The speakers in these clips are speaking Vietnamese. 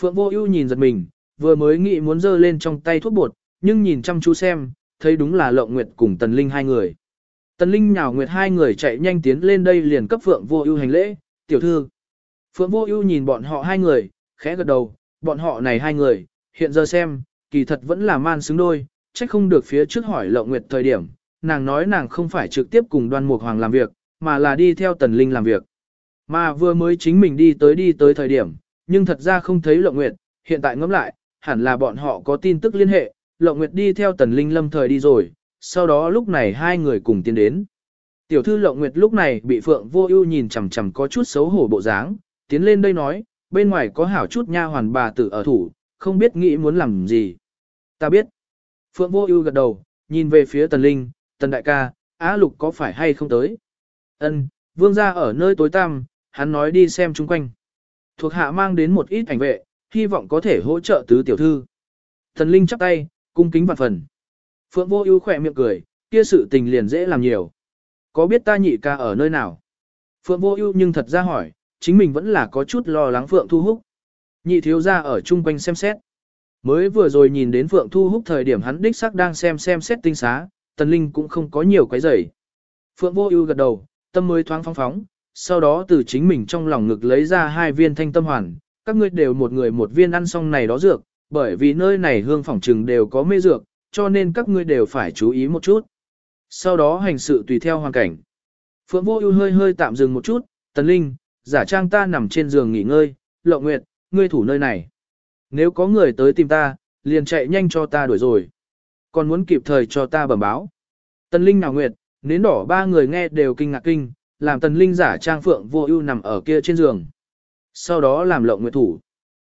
Phượng Vô Ưu nhìn giật mình, vừa mới nghĩ muốn giơ lên trong tay thuốc bột, nhưng nhìn chăm chú xem, thấy đúng là Lộng Nguyệt cùng Tần Linh hai người. Tần Linh nhào Nguyệt hai người chạy nhanh tiến lên đây liền cấp Phượng Vô Ưu hành lễ, "Tiểu thư." Phượng Vô Ưu nhìn bọn họ hai người, khẽ gật đầu, bọn họ này hai người, hiện giờ xem, kỳ thật vẫn là man xứng đôi, trách không được phía trước hỏi Lộng Nguyệt thời điểm, nàng nói nàng không phải trực tiếp cùng Đoan Mục Hoàng làm việc, mà là đi theo Tần Linh làm việc. Mà vừa mới chính mình đi tới đi tới thời điểm, nhưng thật ra không thấy Lộng Nguyệt, hiện tại ngẫm lại, hẳn là bọn họ có tin tức liên hệ, Lộng Nguyệt đi theo Tần Linh lâm thời đi rồi, sau đó lúc này hai người cùng tiến đến. Tiểu thư Lộng Nguyệt lúc này bị Phượng Vô Ưu nhìn chằm chằm có chút xấu hổ bộ dáng, tiến lên đây nói, bên ngoài có hảo chút nha hoàn bà tử ở thủ, không biết nghĩ muốn làm gì. Ta biết. Phượng Vô Ưu gật đầu, nhìn về phía Tần Linh, "Tần đại ca, Á Lục có phải hay không tới?" "Ân, vương gia ở nơi tối tăm, hắn nói đi xem xung quanh." Thuộc hạ mang đến một ít ảnh vệ, hy vọng có thể hỗ trợ tứ tiểu thư. Thần Linh chắp tay, cung kính vạn phần. Phượng Vô Ưu khẽ miệng cười, kia sự tình liền dễ làm nhiều. Có biết ta nhị ca ở nơi nào? Phượng Vô Ưu nhưng thật ra hỏi, chính mình vẫn là có chút lo lắng Phượng Thu Húc. Nhị thiếu gia ở chung quanh xem xét. Mới vừa rồi nhìn đến Phượng Thu Húc thời điểm hắn đích xác đang xem xem xét tinh xá, Tần Linh cũng không có nhiều cái rầy. Phượng Vô Ưu gật đầu, tâm mới thoáng phóng phóng, sau đó từ chính mình trong lòng ngực lấy ra hai viên thanh tâm hoàn, các ngươi đều một người một viên ăn xong này đó dược, bởi vì nơi này hương phỏng trừng đều có mê dược, cho nên các ngươi đều phải chú ý một chút. Sau đó hành sự tùy theo hoàn cảnh. Phượng Vô Ưu hơi hơi tạm dừng một chút, "Tần Linh, giả trang ta nằm trên giường nghỉ ngơi, Lộng Nguyệt, ngươi thủ nơi này. Nếu có người tới tìm ta, liền chạy nhanh cho ta đuổi rồi. Còn muốn kịp thời cho ta bẩm báo." Tần Linh nào Nguyệt, nến đỏ ba người nghe đều kinh ngạc kinh, làm Tần Linh giả trang Phượng Vô Ưu nằm ở kia trên giường. Sau đó làm Lộng Nguyệt thủ.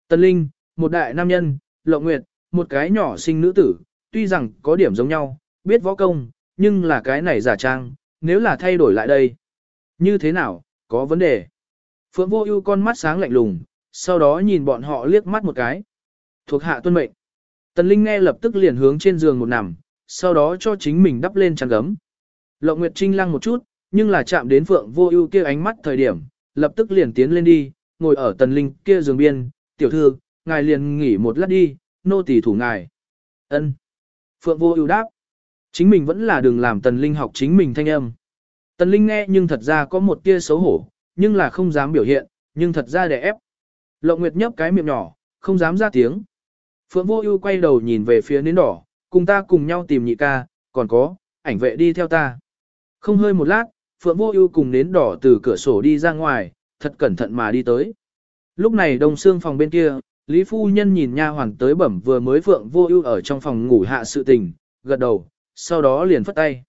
Tần Linh, một đại nam nhân, Lộng Nguyệt, một cái nhỏ sinh nữ tử, tuy rằng có điểm giống nhau, biết võ công, nhưng là cái này giả trang, nếu là thay đổi lại đây. Như thế nào, có vấn đề. Phượng vô ưu con mắt sáng lạnh lùng, sau đó nhìn bọn họ liếc mắt một cái. Thuộc hạ tuân mệnh. Tần Linh nghe lập tức liền hướng trên giường một nằm, sau đó cho chính mình đắp lên chăn gấm. Lộng Nguyệt Trinh lăng một chút, nhưng là chạm đến Phượng Vô Ưu kia ánh mắt thời điểm, lập tức liền tiến lên đi, ngồi ở Tần Linh kia giường biên, "Tiểu thư, ngài liền nghỉ một lát đi, nô tỳ thủ ngài." Ân. Phượng Vô Ưu đáp. Chính mình vẫn là đừng làm Tần Linh học chính mình thanh âm. Tần Linh nghe nhưng thật ra có một tia xấu hổ, nhưng là không dám biểu hiện, nhưng thật ra để ép. Lộng Nguyệt nhấp cái miệng nhỏ, không dám ra tiếng. Phượng Vô Ưu quay đầu nhìn về phía nến đỏ, cùng ta cùng nhau tìm nhị ca, còn có, ảnh vệ đi theo ta. Không hơi một lát, Phượng Vô Ưu cùng nến đỏ từ cửa sổ đi ra ngoài, thật cẩn thận mà đi tới. Lúc này Đông Xương phòng bên kia, Lý phu nhân nhìn nha hoàn tới bẩm vừa mới Phượng Vô Ưu ở trong phòng ngủ hạ sự tình, gật đầu, sau đó liền phất tay.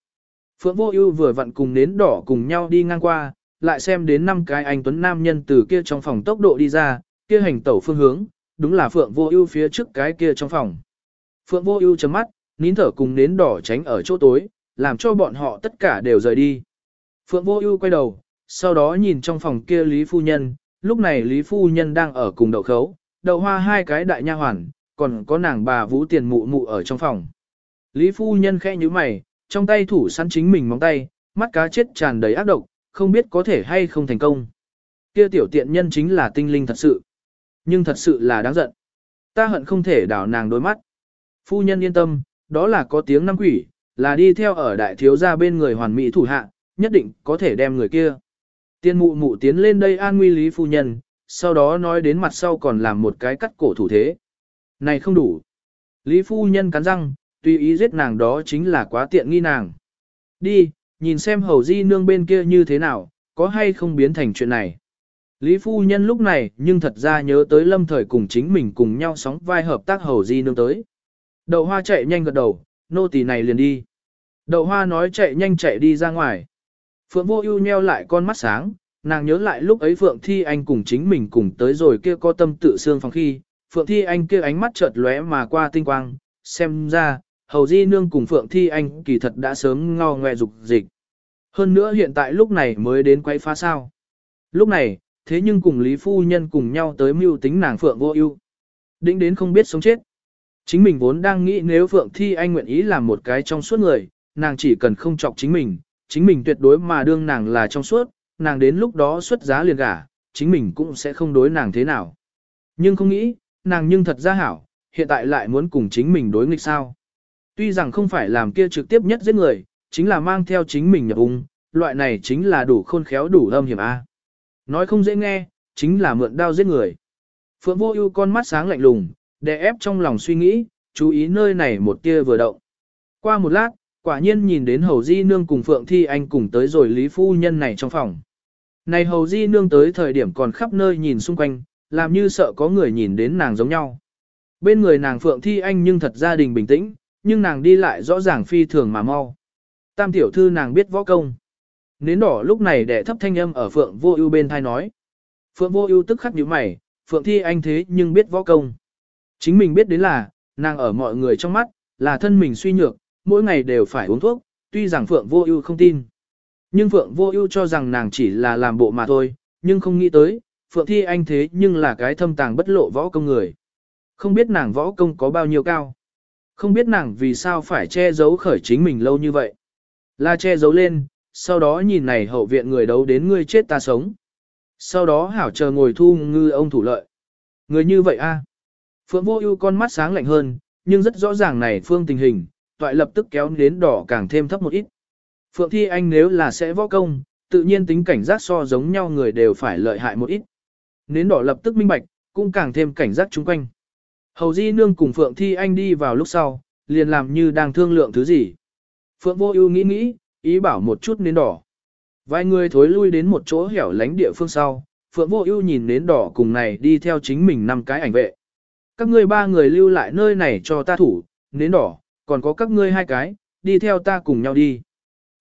Phượng Vô Ưu vừa vặn cùng nến đỏ cùng nhau đi ngang qua, lại xem đến năm cái anh tuấn nam nhân từ kia trong phòng tốc độ đi ra, kia hành tẩu phương hướng, đúng là Phượng Vô Ưu phía trước cái kia trong phòng. Phượng Vô Ưu chớp mắt, nín thở cùng nến đỏ tránh ở chỗ tối, làm cho bọn họ tất cả đều rời đi. Phượng Vô Ưu quay đầu, sau đó nhìn trong phòng kia Lý phu nhân, lúc này Lý phu nhân đang ở cùng đậu khấu, đậu hoa hai cái đại nha hoàn, còn có nàng bà Vũ Tiền mụ mụ ở trong phòng. Lý phu nhân khẽ nhíu mày, trong tay thủ sẵn chính mình móng tay, mắt cá chết tràn đầy ác độc, không biết có thể hay không thành công. Kia tiểu tiện nhân chính là tinh linh thật sự. Nhưng thật sự là đáng giận. Ta hận không thể đảo nàng đôi mắt. Phu nhân yên tâm, đó là có tiếng năm quỷ, là đi theo ở đại thiếu gia bên người hoàn mỹ thủ hạ, nhất định có thể đem người kia. Tiên mụ mụ tiến lên đây an nguy lý phu nhân, sau đó nói đến mặt sau còn làm một cái cắt cổ thủ thế. Này không đủ. Lý phu nhân cắn răng, tùy ý giết nàng đó chính là quá tiện nghi nàng. Đi, nhìn xem hầu di nương bên kia như thế nào, có hay không biến thành chuyện này. Lý phu nhân lúc này nhưng thật ra nhớ tới lâm thời cùng chính mình cùng nhau sóng vai hợp tác hầu di nương tới. Đậu hoa chạy nhanh gật đầu, nô tỳ này liền đi. Đậu hoa nói chạy nhanh chạy đi ra ngoài. Phượng vô ưu nheo lại con mắt sáng, nàng nhớ lại lúc ấy Phượng Thi Anh cùng chính mình cùng tới rồi kia có tâm tự xương phòng khi, Phượng Thi Anh kia ánh mắt chợt lóe mà qua tinh quang, xem ra, Hầu Di Nương cùng Phượng Thi Anh kỳ thật đã sớm ngo ngoe dục dịch. Hơn nữa hiện tại lúc này mới đến quấy phá sao. Lúc này, thế nhưng cùng Lý Phu Nhân cùng nhau tới mưu tính nàng Phượng vô ưu Đĩnh đến không biết sống chết. Chính mình vốn đang nghĩ nếu Phượng Thi Anh nguyện ý làm một cái trong suốt người, nàng chỉ cần không chọc chính mình, chính mình tuyệt đối mà đương nàng là trong suốt, nàng đến lúc đó xuất giá liền gả, chính mình cũng sẽ không đối nàng thế nào. Nhưng không nghĩ, nàng nhưng thật ra hảo, hiện tại lại muốn cùng chính mình đối nghịch sao. Tuy rằng không phải làm kia trực tiếp nhất giết người, chính là mang theo chính mình nhập ung, loại này chính là đủ khôn khéo đủ âm hiểm A. Nói không dễ nghe, chính là mượn đao giết người. Phượng vô ưu con mắt sáng lạnh lùng, đè ép trong lòng suy nghĩ, chú ý nơi này một tia vừa động. Qua một lát, quả nhiên nhìn đến Hầu Di Nương cùng Phượng Thi Anh cùng tới rồi Lý Phu Nhân này trong phòng. Này Hầu Di Nương tới thời điểm còn khắp nơi nhìn xung quanh, làm như sợ có người nhìn đến nàng giống nhau. Bên người nàng Phượng Thi Anh nhưng thật gia đình bình tĩnh, nhưng nàng đi lại rõ ràng phi thường mà mau. Tam tiểu thư nàng biết võ công. Nến đỏ lúc này đẻ thấp thanh âm ở Phượng Vô Ưu bên thai nói. Phượng Vô Ưu tức khắc nhíu mày, Phượng Thi Anh thế nhưng biết võ công. Chính mình biết đến là, nàng ở mọi người trong mắt, là thân mình suy nhược, mỗi ngày đều phải uống thuốc, tuy rằng Phượng Vô Ưu không tin. Nhưng Phượng Vô Ưu cho rằng nàng chỉ là làm bộ mà thôi, nhưng không nghĩ tới, Phượng Thi Anh thế nhưng là cái thâm tàng bất lộ võ công người. Không biết nàng võ công có bao nhiêu cao. Không biết nàng vì sao phải che giấu khởi chính mình lâu như vậy. la che giấu lên, sau đó nhìn này hậu viện người đấu đến ngươi chết ta sống. Sau đó hảo chờ ngồi thu ngư ông thủ lợi. Người như vậy a Phượng vô ưu con mắt sáng lạnh hơn, nhưng rất rõ ràng này phương tình hình, toại lập tức kéo đến đỏ càng thêm thấp một ít. Phượng Thi Anh nếu là sẽ võ công, tự nhiên tính cảnh giác so giống nhau người đều phải lợi hại một ít. Nến đỏ lập tức minh bạch, cũng càng thêm cảnh giác chung quanh. Hầu Di Nương cùng Phượng Thi Anh đi vào lúc sau, liền làm như đang thương lượng thứ gì. Phượng Vô Ưu nghĩ nghĩ, ý bảo một chút nến đỏ. Vài người thối lui đến một chỗ hẻo lánh địa phương sau, Phượng Vô Ưu nhìn nến đỏ cùng này đi theo chính mình năm cái ảnh vệ. Các ngươi ba người lưu lại nơi này cho ta thủ, nến đỏ, còn có các ngươi hai cái, đi theo ta cùng nhau đi.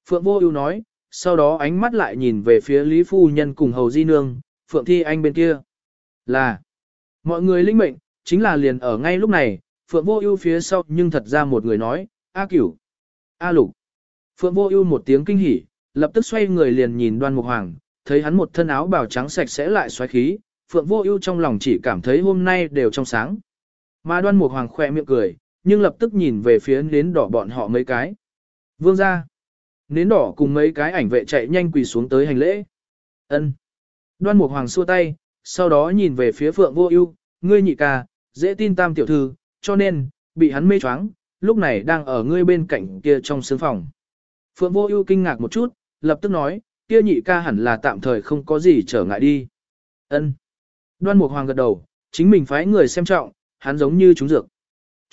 Phượng Vô Ưu nói, sau đó ánh mắt lại nhìn về phía Lý phu nhân cùng Hầu Di nương, Phượng Thi Anh bên kia. Là Mọi người linh mệnh, chính là liền ở ngay lúc này, Phượng Vô Ưu phía sau nhưng thật ra một người nói, "A Cửu, A Lục." Phượng Vô Ưu một tiếng kinh hỉ, lập tức xoay người liền nhìn Đoan Mục Hoàng, thấy hắn một thân áo bào trắng sạch sẽ lại xoáy khí, Phượng Vô Ưu trong lòng chỉ cảm thấy hôm nay đều trong sáng. Mà Đoan Mục Hoàng khẽ miệng cười, nhưng lập tức nhìn về phía nến đỏ bọn họ mấy cái. Vương gia. Nến đỏ cùng mấy cái ảnh vệ chạy nhanh quỳ xuống tới hành lễ. Ân. Đoan Mục Hoàng xua tay, sau đó nhìn về phía Phượng Vô Ưu, ngươi nhị ca, dễ tin tam tiểu thư, cho nên, bị hắn mê choáng, lúc này đang ở ngươi bên cạnh kia trong sương phòng. Phượng Vô Ưu kinh ngạc một chút, lập tức nói, kia nhị ca hẳn là tạm thời không có gì trở ngại đi. Ân. Đoan Mục Hoàng gật đầu, chính mình phái người xem trọng, hắn giống như chúng dược.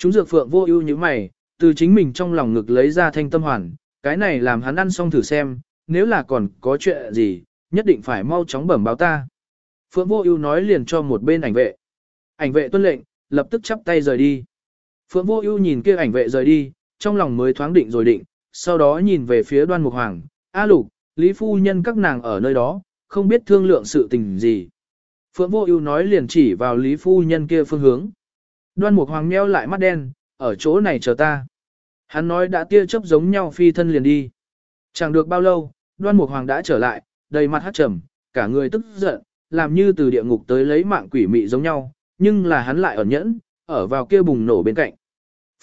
Chúng dược Phượng Vô Ưu như mày, từ chính mình trong lòng ngực lấy ra thanh tâm hoàn, cái này làm hắn ăn xong thử xem, nếu là còn có chuyện gì, nhất định phải mau chóng bẩm báo ta. Phượng Vô Ưu nói liền cho một bên ảnh vệ. Ảnh vệ tuân lệnh, lập tức chắp tay rời đi. Phượng Vô Ưu nhìn kia ảnh vệ rời đi, trong lòng mới thoáng định rồi định, sau đó nhìn về phía Đoan Mục Hoàng, "A Lục, Lý phu nhân các nàng ở nơi đó, không biết thương lượng sự tình gì." Phượng Vô Ưu nói liền chỉ vào Lý phu nhân kia phương hướng. Đoan Mục Hoàng nheo lại mắt đen, "Ở chỗ này chờ ta." Hắn nói đã tia chớp giống nhau phi thân liền đi. Chẳng được bao lâu, Đoan Mục Hoàng đã trở lại, đầy mặt hắc trầm, cả người tức giận, làm như từ địa ngục tới lấy mạng quỷ mị giống nhau, nhưng là hắn lại ẩn nhẫn, ở vào kia bùng nổ bên cạnh.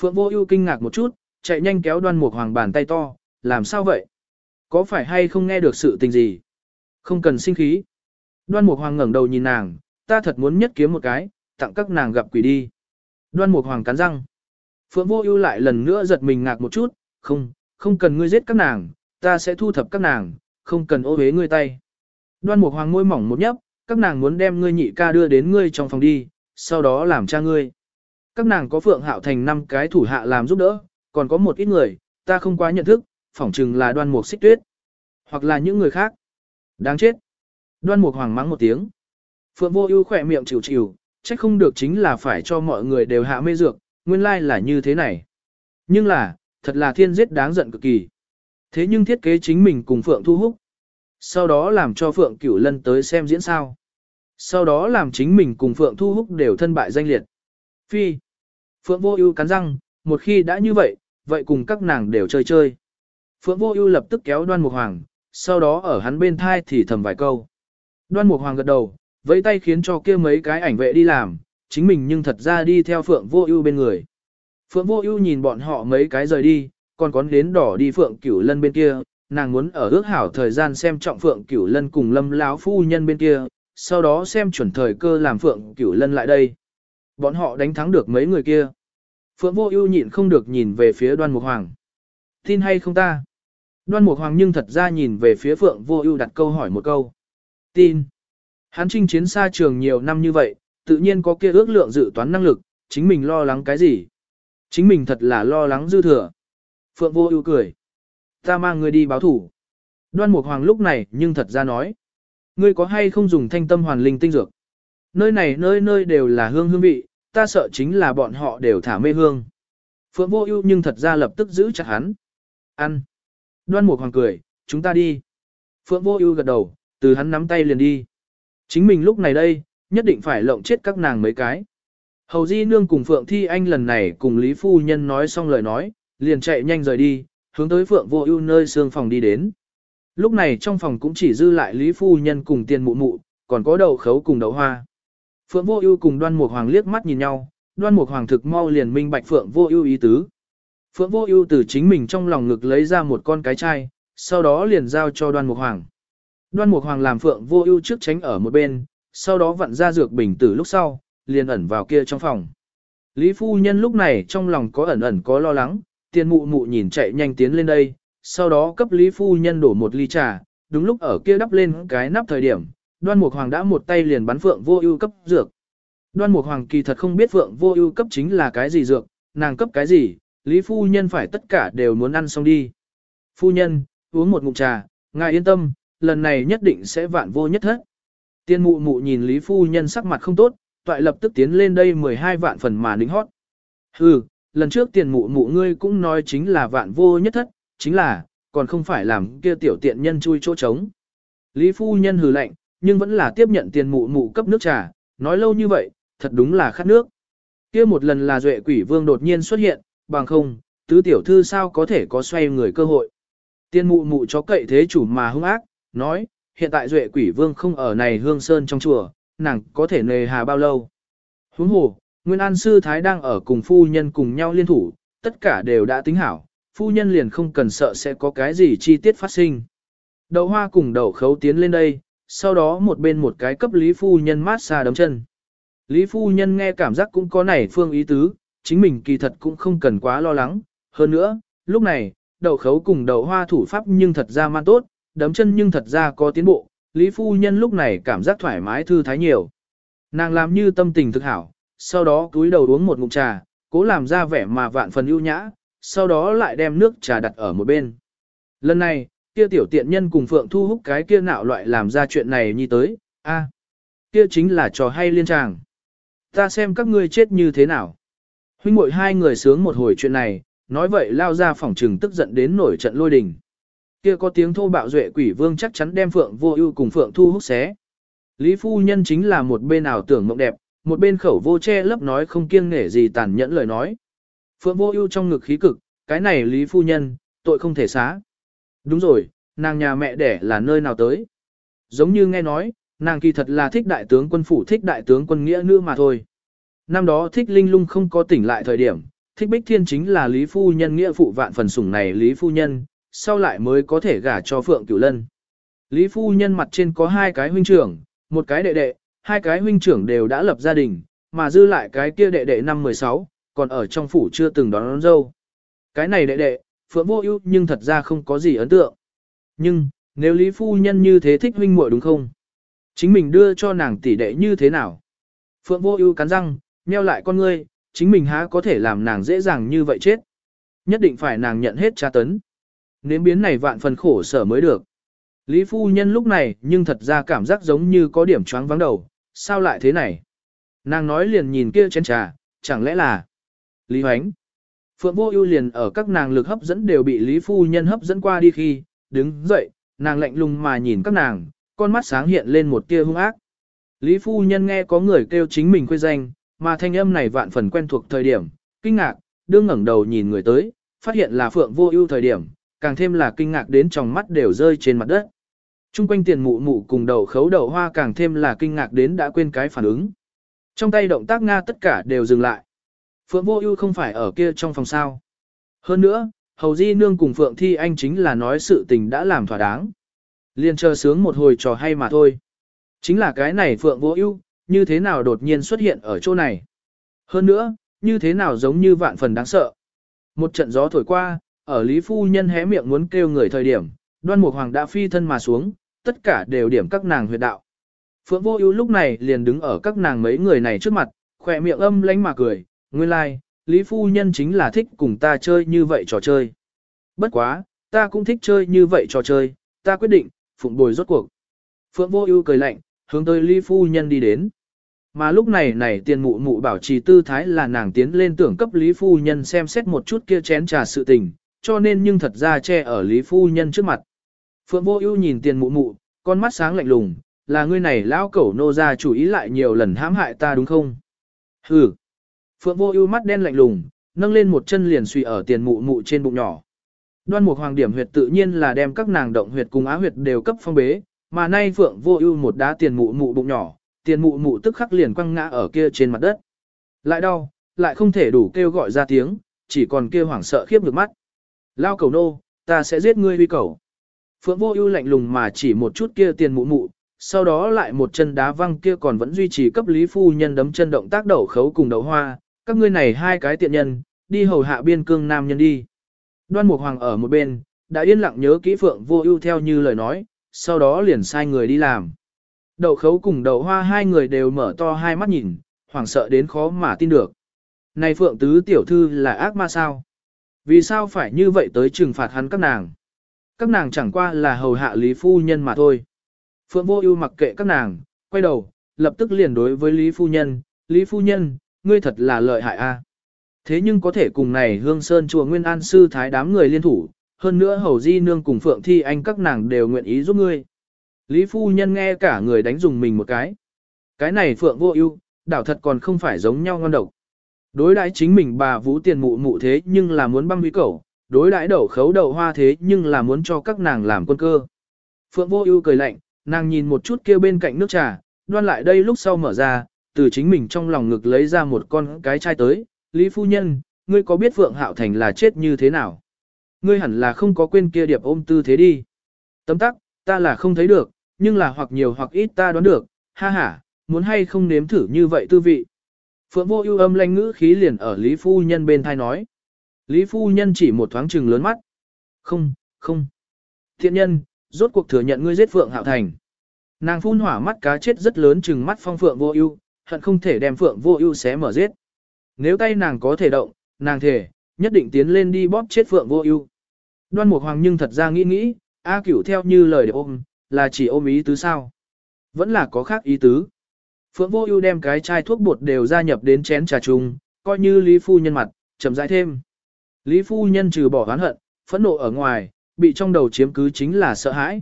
Phượng Vô Ưu kinh ngạc một chút, chạy nhanh kéo Đoan Mục Hoàng bàn tay to, làm sao vậy? Có phải hay không nghe được sự tình gì? Không cần sinh khí. Đoan Mục Hoàng ngẩng đầu nhìn nàng, ta thật muốn nhất kiếm một cái, tặng các nàng gặp quỷ đi. Đoan Mục Hoàng cắn răng. Phượng Vô Ưu lại lần nữa giật mình ngạc một chút, không, không cần ngươi giết các nàng, ta sẽ thu thập các nàng, không cần ô uế ngươi tay. Đoan Mục Hoàng môi mỏng một nhấp, các nàng muốn đem ngươi nhị ca đưa đến ngươi trong phòng đi, sau đó làm cha ngươi. Các nàng có Phượng Hạo Thành năm cái thủ hạ làm giúp đỡ, còn có một ít người, ta không quá nhận thức, phỏng chừng là đoan mục xích tuyết, hoặc là những người khác. Đáng chết. Đoan mục hoàng mắng một tiếng. Phượng vô ưu khẽ miệng chịu chịu, trách không được chính là phải cho mọi người đều hạ mê dược, nguyên lai là như thế này. Nhưng là, thật là thiên giết đáng giận cực kỳ. Thế nhưng thiết kế chính mình cùng Phượng thu hút. Sau đó làm cho Phượng cửu lân tới xem diễn sao. Sau đó làm chính mình cùng Phượng Thu Húc đều thân bại danh liệt. Phi. Phượng Vô Ưu cắn răng, một khi đã như vậy, vậy cùng các nàng đều chơi chơi. Phượng Vô Ưu lập tức kéo Đoan Mục Hoàng, sau đó ở hắn bên thai thì thầm vài câu. Đoan Mục Hoàng gật đầu, vẫy tay khiến cho kia mấy cái ảnh vệ đi làm, chính mình nhưng thật ra đi theo Phượng Vô Ưu bên người. Phượng Vô Ưu nhìn bọn họ mấy cái rời đi, còn có đến đỏ đi Phượng Cửu Lân bên kia, nàng muốn ở ước hảo thời gian xem trọng Phượng Cửu Lân cùng Lâm lão phu nhân bên kia, sau đó xem chuẩn thời cơ làm Phượng Cửu Lân lại đây. Bọn họ đánh thắng được mấy người kia. Phượng Vô Ưu nhịn không được nhìn về phía Đoan Mục Hoàng. Tin hay không ta? Đoan Mục Hoàng nhưng thật ra nhìn về phía Phượng Vô Ưu đặt câu hỏi một câu. Tin. Hắn chinh chiến xa trường nhiều năm như vậy, tự nhiên có kia ước lượng dự toán năng lực, chính mình lo lắng cái gì? Chính mình thật là lo lắng dư thừa. Phượng Vô Ưu cười. Ta mang ngươi đi báo thủ. Đoan Mục Hoàng lúc này nhưng thật ra nói. Ngươi có hay không dùng thanh tâm hoàn linh tinh dược? Nơi này nơi nơi đều là hương hương vị, ta sợ chính là bọn họ đều thả mê hương. Phượng Vô Ưu nhưng thật ra lập tức giữ chặt hắn. Ăn. Đoan Mục Hoàng cười, chúng ta đi. Phượng Vô Ưu gật đầu, từ hắn nắm tay liền đi. Chính mình lúc này đây, nhất định phải lộng chết các nàng mấy cái. Hầu Di Nương cùng Phượng Thi Anh lần này cùng Lý Phu Nhân nói xong lời nói, liền chạy nhanh rời đi, hướng tới Phượng Vô Ưu nơi xương phòng đi đến. Lúc này trong phòng cũng chỉ dư lại Lý Phu Nhân cùng tiền mụ mụ, còn có đầu khấu cùng đậu hoa. Phượng Vô Ưu cùng Đoan Mục Hoàng liếc mắt nhìn nhau, Đoan Mục Hoàng thực mau liền minh bạch Phượng Vô Ưu ý tứ. Phượng Vô Ưu từ chính mình trong lòng ngực lấy ra một con cái chai, sau đó liền giao cho Đoan Mục Hoàng. Đoan Mục Hoàng làm Phượng Vô Ưu trước tránh ở một bên, sau đó vặn ra dược bình từ lúc sau, liền ẩn vào kia trong phòng. Lý phu nhân lúc này trong lòng có ẩn ẩn có lo lắng, tiền mụ mụ nhìn chạy nhanh tiến lên đây, sau đó cấp Lý phu nhân đổ một ly trà, đúng lúc ở kia đắp lên cái nắp thời điểm, Đoan Mục Hoàng đã một tay liền bắn Phượng Vô Ưu cấp dược. Đoan Mục Hoàng kỳ thật không biết Phượng Vô Ưu cấp chính là cái gì dược, nàng cấp cái gì, Lý phu nhân phải tất cả đều muốn ăn xong đi. Phu nhân, uống một ngụm trà, ngài yên tâm, lần này nhất định sẽ vạn vô nhất hết. Tiên mụ mụ nhìn Lý phu nhân sắc mặt không tốt, toại lập tức tiến lên đây 12 vạn phần mà đính hót. Hừ, lần trước tiền mụ mụ ngươi cũng nói chính là vạn vô nhất thất, chính là, còn không phải làm kia tiểu tiện nhân chui chỗ trống. Lý phu nhân hừ lạnh, nhưng vẫn là tiếp nhận tiền mụ mụ cấp nước trà, nói lâu như vậy, thật đúng là khát nước. Kia một lần là duệ quỷ vương đột nhiên xuất hiện, bằng không, tứ tiểu thư sao có thể có xoay người cơ hội. Tiên mụ mụ cho cậy thế chủ mà hung ác, nói, hiện tại duệ quỷ vương không ở này hương sơn trong chùa, nàng có thể nề hà bao lâu. Huống hồ, Nguyên An Sư Thái đang ở cùng phu nhân cùng nhau liên thủ, tất cả đều đã tính hảo, phu nhân liền không cần sợ sẽ có cái gì chi tiết phát sinh. Đậu hoa cùng đậu khấu tiến lên đây, sau đó một bên một cái cấp Lý Phu Nhân mát xa đấm chân. Lý Phu Nhân nghe cảm giác cũng có nảy phương ý tứ, chính mình kỳ thật cũng không cần quá lo lắng. Hơn nữa, lúc này, đậu khấu cùng đậu hoa thủ pháp nhưng thật ra man tốt, đấm chân nhưng thật ra có tiến bộ, Lý Phu Nhân lúc này cảm giác thoải mái thư thái nhiều. Nàng làm như tâm tình thực hảo, sau đó túi đầu uống một ngụm trà, cố làm ra vẻ mà vạn phần ưu nhã, sau đó lại đem nước trà đặt ở một bên. Lần này, kia tiểu tiện nhân cùng Phượng Thu Húc cái kia nạo loại làm ra chuyện này như tới, a, kia chính là trò hay liên tràng. Ta xem các ngươi chết như thế nào. Huynh muội hai người sướng một hồi chuyện này, nói vậy lao ra phòng trừng tức giận đến nổi trận lôi đình. Kia có tiếng thô bạo duệ quỷ vương chắc chắn đem Phượng Vô Ưu cùng Phượng Thu hút xé. Lý phu nhân chính là một bên ảo tưởng mộng đẹp, một bên khẩu vô che lấp nói không kiêng nể gì tàn nhẫn lời nói. Phượng Vô Ưu trong ngực khí cực, cái này Lý phu nhân, tội không thể xá. Đúng rồi, nàng nhà mẹ đẻ là nơi nào tới? Giống như nghe nói, nàng kỳ thật là thích đại tướng quân phủ thích đại tướng quân nghĩa nữ mà thôi. Năm đó thích linh lung không có tỉnh lại thời điểm, thích bích thiên chính là Lý Phu Nhân nghĩa phụ vạn phần sủng này Lý Phu Nhân, sau lại mới có thể gả cho Phượng Cửu Lân. Lý Phu Nhân mặt trên có hai cái huynh trưởng, một cái đệ đệ, hai cái huynh trưởng đều đã lập gia đình, mà dư lại cái kia đệ đệ năm 16, còn ở trong phủ chưa từng đón, đón dâu. Cái này đệ đệ, Phượng Vô Ưu nhưng thật ra không có gì ấn tượng. Nhưng, nếu Lý Phu Nhân như thế thích huynh muội đúng không? Chính mình đưa cho nàng tỷ đệ như thế nào? Phượng Vô Ưu cắn răng, nheo lại con ngươi, chính mình há có thể làm nàng dễ dàng như vậy chết? Nhất định phải nàng nhận hết tra tấn. Nếm biến này vạn phần khổ sở mới được. Lý Phu Nhân lúc này nhưng thật ra cảm giác giống như có điểm choáng vắng đầu, sao lại thế này? Nàng nói liền nhìn kia chén trà, chẳng lẽ là Lý Hoánh? Phượng Vô Ưu liền ở các nàng lực hấp dẫn đều bị Lý Phu Nhân hấp dẫn qua đi khi, đứng dậy, nàng lạnh lùng mà nhìn các nàng, con mắt sáng hiện lên một tia hung ác. Lý Phu Nhân nghe có người kêu chính mình quê danh, mà thanh âm này vạn phần quen thuộc thời điểm, kinh ngạc, đương ngẩng đầu nhìn người tới, phát hiện là Phượng Vô Ưu thời điểm, càng thêm là kinh ngạc đến trong mắt đều rơi trên mặt đất. Trung quanh tiền mụ mụ cùng đầu khấu đầu hoa càng thêm là kinh ngạc đến đã quên cái phản ứng. Trong tay động tác Nga tất cả đều dừng lại. Phượng Vô Ưu không phải ở kia trong phòng sao? Hơn nữa, Hầu Di Nương cùng Phượng Thi Anh chính là nói sự tình đã làm thỏa đáng. Liên chờ sướng một hồi trò hay mà thôi. Chính là cái này Phượng Vô Ưu, như thế nào đột nhiên xuất hiện ở chỗ này? Hơn nữa, như thế nào giống như vạn phần đáng sợ. Một trận gió thổi qua, ở Lý Phu Nhân hé miệng muốn kêu người thời điểm, đoan mục hoàng đã phi thân mà xuống, tất cả đều điểm các nàng huyệt đạo. Phượng Vô Ưu lúc này liền đứng ở các nàng mấy người này trước mặt, khỏe miệng âm lánh mà cười, nguyên lai, like, Lý Phu Nhân chính là thích cùng ta chơi như vậy trò chơi. Bất quá, ta cũng thích chơi như vậy trò chơi, ta quyết định, phụng bồi rốt cuộc. Phượng Vô Ưu cười lạnh, hướng tới Lý Phu Nhân đi đến. Mà lúc này này tiền mụ mụ bảo trì tư thái là nàng tiến lên tưởng cấp Lý Phu Nhân xem xét một chút kia chén trà sự tình, cho nên nhưng thật ra che ở Lý Phu Nhân trước mặt. Phượng Vô Ưu nhìn tiền mụ mụ, con mắt sáng lạnh lùng, là ngươi này lão cẩu nô ra chủ ý lại nhiều lần hãm hại ta đúng không? Hừ. Phượng Vô Ưu mắt đen lạnh lùng, nâng lên một chân liền suy ở tiền mụ mụ trên bụng nhỏ. Đoan Mục Hoàng điểm huyệt tự nhiên là đem các nàng động huyệt cùng á huyệt đều cấp phong bế, mà nay Phượng Vô Ưu một đá tiền mụ mụ bụng nhỏ, tiền mụ mụ tức khắc liền quăng ngã ở kia trên mặt đất. Lại đau, lại không thể đủ kêu gọi ra tiếng, chỉ còn kêu hoảng sợ khiếp được mắt. Lao cầu nô, ta sẽ giết ngươi huy cầu. Phượng Vô Ưu lạnh lùng mà chỉ một chút kia tiền mụ mụ, sau đó lại một chân đá văng kia còn vẫn duy trì cấp lý phu nhân đấm chân động tác đậu khấu cùng đậu hoa, các ngươi này hai cái tiện nhân, đi hầu hạ biên cương nam nhân đi. Đoan Mục Hoàng ở một bên, đã yên lặng nhớ kỹ Phượng Vô Ưu theo như lời nói, sau đó liền sai người đi làm. Đậu khấu cùng đậu hoa hai người đều mở to hai mắt nhìn, hoảng sợ đến khó mà tin được. Này Phượng Tứ tiểu thư là ác ma sao? Vì sao phải như vậy tới trừng phạt hắn các nàng? Các nàng chẳng qua là hầu hạ Lý Phu Nhân mà thôi. Phượng Vô Ưu mặc kệ các nàng, quay đầu, lập tức liền đối với Lý Phu Nhân, Lý Phu Nhân, ngươi thật là lợi hại a. Thế nhưng có thể cùng này Hương Sơn chùa Nguyên An sư thái đám người liên thủ, hơn nữa Hầu Di nương cùng Phượng Thi anh các nàng đều nguyện ý giúp ngươi. Lý phu nhân nghe cả người đánh dùng mình một cái. Cái này Phượng Vô Ưu, đảo thật còn không phải giống nhau ngon độc. Đối đãi chính mình bà Vũ Tiền mụ mụ thế nhưng là muốn băng vi cẩu, đối đãi đậu khấu đậu hoa thế nhưng là muốn cho các nàng làm quân cơ. Phượng Vô Ưu cười lạnh, nàng nhìn một chút kia bên cạnh nước trà, đoan lại đây lúc sau mở ra, từ chính mình trong lòng ngực lấy ra một con cái chai tới, Lý phu nhân, ngươi có biết Phượng Hạo Thành là chết như thế nào? Ngươi hẳn là không có quên kia điệp ôm tư thế đi. Tấm tắc, ta là không thấy được, nhưng là hoặc nhiều hoặc ít ta đoán được, ha ha, muốn hay không nếm thử như vậy tư vị. Phượng vô ưu âm lanh ngữ khí liền ở Lý Phu Nhân bên thai nói. Lý Phu Nhân chỉ một thoáng trừng lớn mắt. Không, không. Thiện nhân, rốt cuộc thừa nhận ngươi giết Phượng Hạo Thành. Nàng phun hỏa mắt cá chết rất lớn trừng mắt phong Phượng vô ưu, hận không thể đem Phượng vô ưu xé mở giết. Nếu tay nàng có thể động, nàng thể, nhất định tiến lên đi bóp chết Phượng vô ưu. Đoan Mục Hoàng nhưng thật ra nghĩ nghĩ, A Cửu theo như lời để ôm, là chỉ ôm ý tứ sao? Vẫn là có khác ý tứ. Phượng Vô Ưu đem cái chai thuốc bột đều gia nhập đến chén trà chung, coi như Lý phu nhân mặt, chậm rãi thêm. Lý phu nhân trừ bỏ oán hận, phẫn nộ ở ngoài, bị trong đầu chiếm cứ chính là sợ hãi.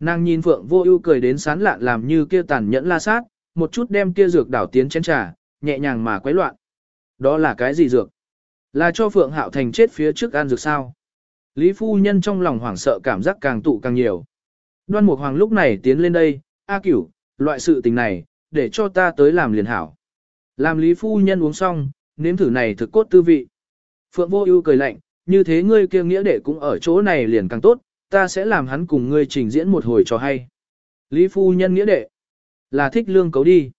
Nàng nhìn Phượng Vô Ưu cười đến sán lạn làm như kia tàn nhẫn la sát, một chút đem kia dược đảo tiến chén trà, nhẹ nhàng mà quấy loạn. Đó là cái gì dược? Là cho Phượng Hạo Thành chết phía trước ăn dược sao? Lý phu nhân trong lòng hoảng sợ cảm giác càng tụ càng nhiều. Đoan Mục Hoàng lúc này tiến lên đây, A cửu, loại sự tình này, để cho ta tới làm liền hảo. Làm Lý Phu Nhân uống xong, nếm thử này thực cốt tư vị. Phượng Vô Ưu cười lạnh, như thế ngươi kia nghĩa đệ cũng ở chỗ này liền càng tốt, ta sẽ làm hắn cùng ngươi trình diễn một hồi cho hay. Lý Phu Nhân nghĩa đệ, là thích lương cấu đi.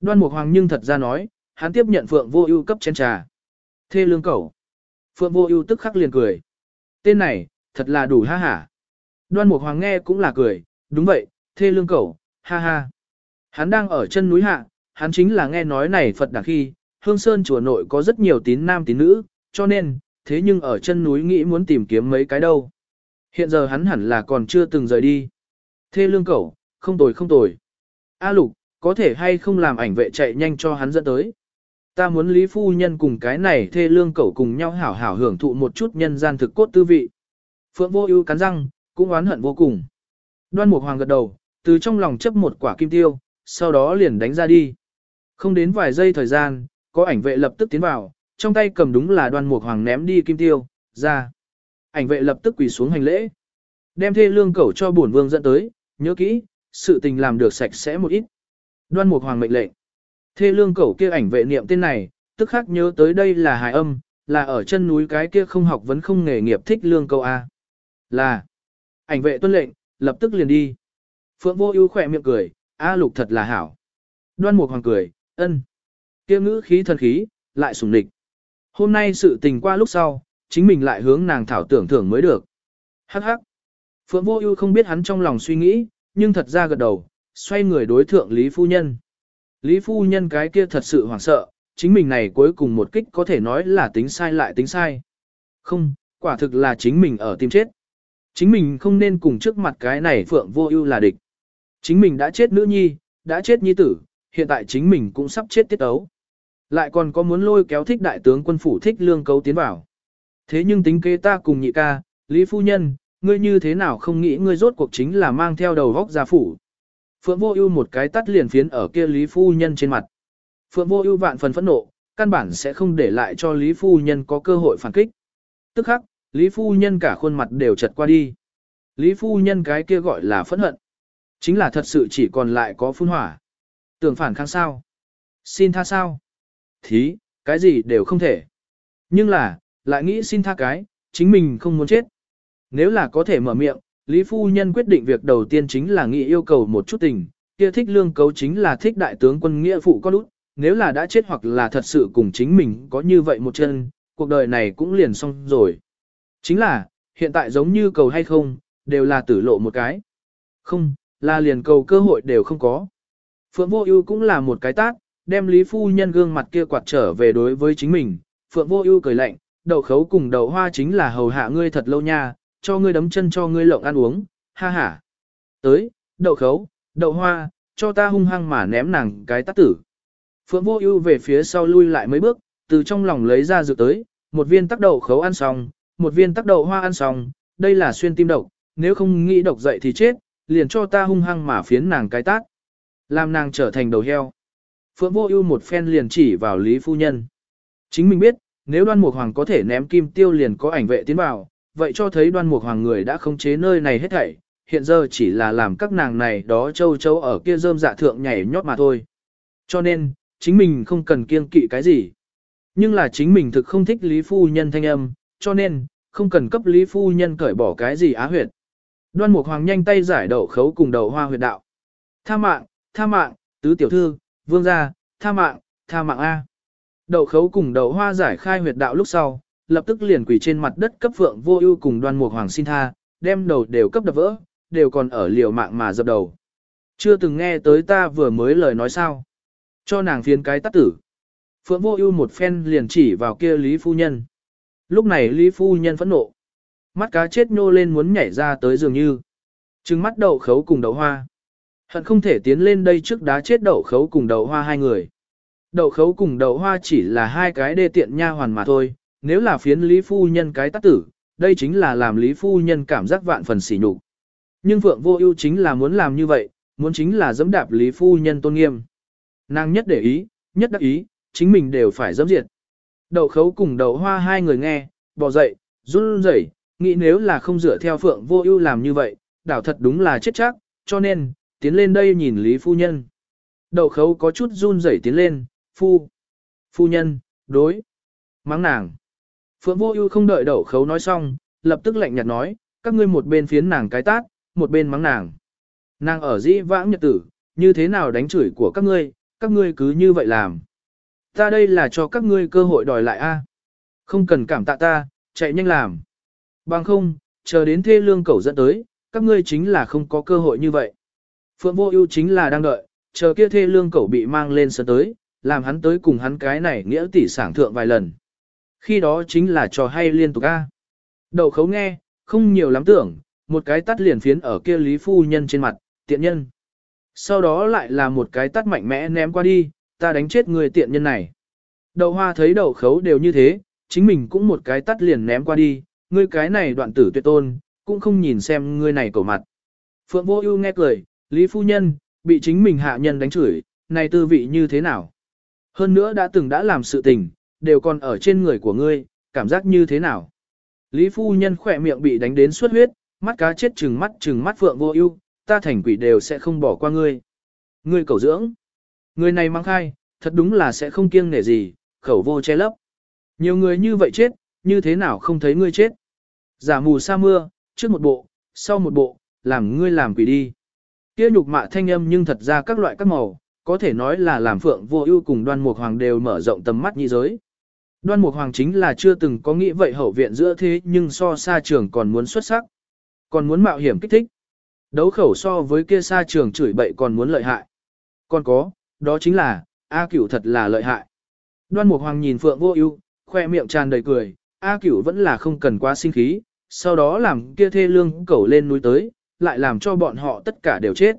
Đoan Mục Hoàng nhưng thật ra nói, hắn tiếp nhận Phượng Vô Ưu cấp chén trà. Thê lương cẩu. Phượng Vô Ưu tức khắc liền cười. Tên này, thật là đủ ha hả. Đoan Mục Hoàng nghe cũng là cười, đúng vậy, thê lương cẩu, ha ha. Hắn đang ở chân núi hạ, hắn chính là nghe nói này Phật đảng khi, Hương Sơn chùa nội có rất nhiều tín nam tín nữ, cho nên, thế nhưng ở chân núi nghĩ muốn tìm kiếm mấy cái đâu. Hiện giờ hắn hẳn là còn chưa từng rời đi. Thê lương cẩu, không tồi không tồi. A lục, có thể hay không làm ảnh vệ chạy nhanh cho hắn dẫn tới. Ta muốn Lý Phu Nhân cùng cái này thê lương cẩu cùng nhau hảo hảo hưởng thụ một chút nhân gian thực cốt tư vị. Phượng vô ưu cắn răng, cũng oán hận vô cùng. Đoan Mục Hoàng gật đầu, từ trong lòng chấp một quả kim tiêu, sau đó liền đánh ra đi. Không đến vài giây thời gian, có ảnh vệ lập tức tiến vào, trong tay cầm đúng là Đoan Mục Hoàng ném đi kim tiêu, ra. Ảnh vệ lập tức quỳ xuống hành lễ. Đem thê lương cẩu cho bổn vương dẫn tới, nhớ kỹ, sự tình làm được sạch sẽ một ít. Đoan Mục Hoàng mệnh lệnh. Thê lương cẩu kia ảnh vệ niệm tên này, tức khắc nhớ tới đây là hài âm, là ở chân núi cái kia không học vẫn không nghề nghiệp thích lương câu A. Là. Ảnh vệ tuân lệnh, lập tức liền đi. Phượng vô ưu khỏe miệng cười, A lục thật là hảo. Đoan mục hoàng cười, ân. Kia ngữ khí thần khí, lại sùng địch. Hôm nay sự tình qua lúc sau, chính mình lại hướng nàng thảo tưởng thưởng mới được. Hắc hắc. Phượng Vô Ưu không biết hắn trong lòng suy nghĩ, nhưng thật ra gật đầu, xoay người đối thượng Lý phu nhân. Lý phu nhân cái kia thật sự hoảng sợ, chính mình này cuối cùng một kích có thể nói là tính sai lại tính sai. Không, quả thực là chính mình ở tim chết. Chính mình không nên cùng trước mặt cái này Phượng Vô Ưu là địch. Chính mình đã chết nữ nhi, đã chết nhi tử, hiện tại chính mình cũng sắp chết tiết ấu. Lại còn có muốn lôi kéo thích đại tướng quân phủ thích lương cấu tiến vào. Thế nhưng tính kế ta cùng nhị ca, Lý Phu Nhân, ngươi như thế nào không nghĩ ngươi rốt cuộc chính là mang theo đầu góc gia phủ. Phượng Vô Ưu một cái tắt liền phiến ở kia Lý Phu Nhân trên mặt. Phượng Vô Ưu vạn phần phẫn nộ, căn bản sẽ không để lại cho Lý Phu Nhân có cơ hội phản kích. Tức khắc, Lý Phu Nhân cả khuôn mặt đều chật qua đi. Lý Phu Nhân cái kia gọi là phẫn hận. Chính là thật sự chỉ còn lại có phun hỏa. Tưởng phản kháng sao? Xin tha sao? Thí, cái gì đều không thể. Nhưng là, lại nghĩ xin tha cái, chính mình không muốn chết. Nếu là có thể mở miệng, Lý Phu Nhân quyết định việc đầu tiên chính là nghĩ yêu cầu một chút tình, kia thích lương cấu chính là thích đại tướng quân nghĩa phụ con út, nếu là đã chết hoặc là thật sự cùng chính mình có như vậy một chân, cuộc đời này cũng liền xong rồi. Chính là, hiện tại giống như cầu hay không, đều là tử lộ một cái. Không, là liền cầu cơ hội đều không có. Phượng Vô Ưu cũng là một cái tát, đem Lý phu nhân gương mặt kia quạt trở về đối với chính mình. Phượng Vô Ưu cười lạnh, đậu khấu cùng đậu hoa chính là hầu hạ ngươi thật lâu nha, cho ngươi đấm chân cho ngươi lộng ăn uống, ha ha. Tới, đậu khấu, đậu hoa, cho ta hung hăng mà ném nàng cái tát tử. Phượng Vô Ưu về phía sau lui lại mấy bước, từ trong lòng lấy ra dược tới, một viên tắc đậu khấu ăn xong, một viên tắc đậu hoa ăn xong, đây là xuyên tim độc, nếu không nghĩ độc dậy thì chết, liền cho ta hung hăng mà phiến nàng cái tát. Làm nàng trở thành đầu heo. Phượng Vô Ưu một phen liền chỉ vào Lý phu nhân. Chính mình biết, nếu Đoan Mục Hoàng có thể ném kim tiêu liền có ảnh vệ tiến vào, vậy cho thấy Đoan Mục Hoàng người đã khống chế nơi này hết thảy, hiện giờ chỉ là làm các nàng này đó châu châu ở kia rơm dạ thượng nhảy nhót mà thôi. Cho nên, chính mình không cần kiêng kỵ cái gì. Nhưng là chính mình thực không thích Lý phu nhân thanh âm, cho nên, không cần cấp Lý phu nhân cởi bỏ cái gì á huyệt. Đoan Mục Hoàng nhanh tay giải đậu khấu cùng đầu hoa huyệt đạo. Tha mạng, tha mạng, tứ tiểu thư, vương gia, tha mạng, tha mạng A. Đậu khấu cùng đậu hoa giải khai huyệt đạo lúc sau, lập tức liền quỳ trên mặt đất cấp phượng vô ưu cùng đoan mục hoàng xin tha, đem đầu đều cấp đập vỡ, đều còn ở liều mạng mà dập đầu. Chưa từng nghe tới ta vừa mới lời nói sao. Cho nàng phiến cái tắt tử. Phượng vô ưu một phen liền chỉ vào kia Lý Phu Nhân. Lúc này Lý Phu Nhân phẫn nộ. Mắt cá chết nhô lên muốn nhảy ra tới dường như. Trừng mắt đậu khấu cùng đậu hoa. Hận không thể tiến lên đây trước đá chết đậu khấu cùng đậu hoa hai người. Đậu khấu cùng đậu hoa chỉ là hai cái đê tiện nha hoàn mà thôi, nếu là phiến Lý Phu Nhân cái tác tử, đây chính là làm Lý Phu Nhân cảm giác vạn phần sỉ nhục. Nhưng Phượng Vô Ưu chính là muốn làm như vậy, muốn chính là dẫm đạp Lý Phu Nhân tôn nghiêm. Nàng nhất để ý, nhất đắc ý, chính mình đều phải dẫm diệt. Đậu khấu cùng đậu hoa hai người nghe, bò dậy, run rẩy, nghĩ nếu là không dựa theo Phượng Vô Ưu làm như vậy, đảo thật đúng là chết chắc, cho nên, tiến lên đây nhìn Lý Phu Nhân. Đậu khấu có chút run rẩy tiến lên, Phu. Phu Nhân, đối. Mắng nàng. Phượng Vô Ưu không đợi đậu khấu nói xong, lập tức lạnh nhạt nói, các ngươi một bên phiến nàng cái tát, một bên mắng nàng. Nàng ở dĩ vãng nhật tử, như thế nào đánh chửi của các ngươi, các ngươi cứ như vậy làm. Ta đây là cho các ngươi cơ hội đòi lại a. Không cần cảm tạ ta, chạy nhanh làm. Bằng không, chờ đến thê lương cầu dẫn tới, các ngươi chính là không có cơ hội như vậy. Phượng vô ưu chính là đang đợi, chờ kia thê lương cầu bị mang lên sân tới, làm hắn tới cùng hắn cái này nghĩa tỷ sảng thượng vài lần. Khi đó chính là trò hay liên tục a. Đậu khấu nghe, không nhiều lắm tưởng, một cái tắt liền phiến ở kia Lý Phu Nhân trên mặt, tiện nhân. Sau đó lại là một cái tắt mạnh mẽ ném qua đi, ta đánh chết người tiện nhân này. Đậu hoa thấy đậu khấu đều như thế, chính mình cũng một cái tắt liền ném qua đi, ngươi cái này đoạn tử tuyệt tôn, cũng không nhìn xem ngươi này cổ mặt. Phượng vô ưu nghe cười, Lý Phu Nhân, bị chính mình hạ nhân đánh chửi, này tư vị như thế nào? Hơn nữa đã từng đã làm sự tình, đều còn ở trên người của ngươi, cảm giác như thế nào? Lý Phu Nhân khỏe miệng bị đánh đến xuất huyết, mắt cá chết trừng mắt trừng mắt Phượng vô ưu, ta thành quỷ đều sẽ không bỏ qua ngươi. Ngươi cầu dưỡng. Người này mang khai, thật đúng là sẽ không kiêng nể gì, khẩu vô che lấp. Nhiều người như vậy chết, như thế nào không thấy ngươi chết. Giả mù sa mưa, trước một bộ, sau một bộ, làm ngươi làm quỷ đi. Kia nhục mạ thanh âm nhưng thật ra các loại các màu, có thể nói là làm phượng vô ưu cùng đoan mục hoàng đều mở rộng tầm mắt nhị giới. Đoan Mục Hoàng chính là chưa từng có nghĩ vậy hậu viện giữa thế nhưng so xa trường còn muốn xuất sắc. Còn muốn mạo hiểm kích thích. Đấu khẩu so với kia xa trường chửi bậy còn muốn lợi hại. Còn có, đó chính là, A cửu thật là lợi hại. Đoan Mục Hoàng nhìn Phượng Vô Ưu, khoe miệng tràn đầy cười, A cửu vẫn là không cần quá sinh khí, sau đó làm kia thê lương cẩu lên núi tới, lại làm cho bọn họ tất cả đều chết.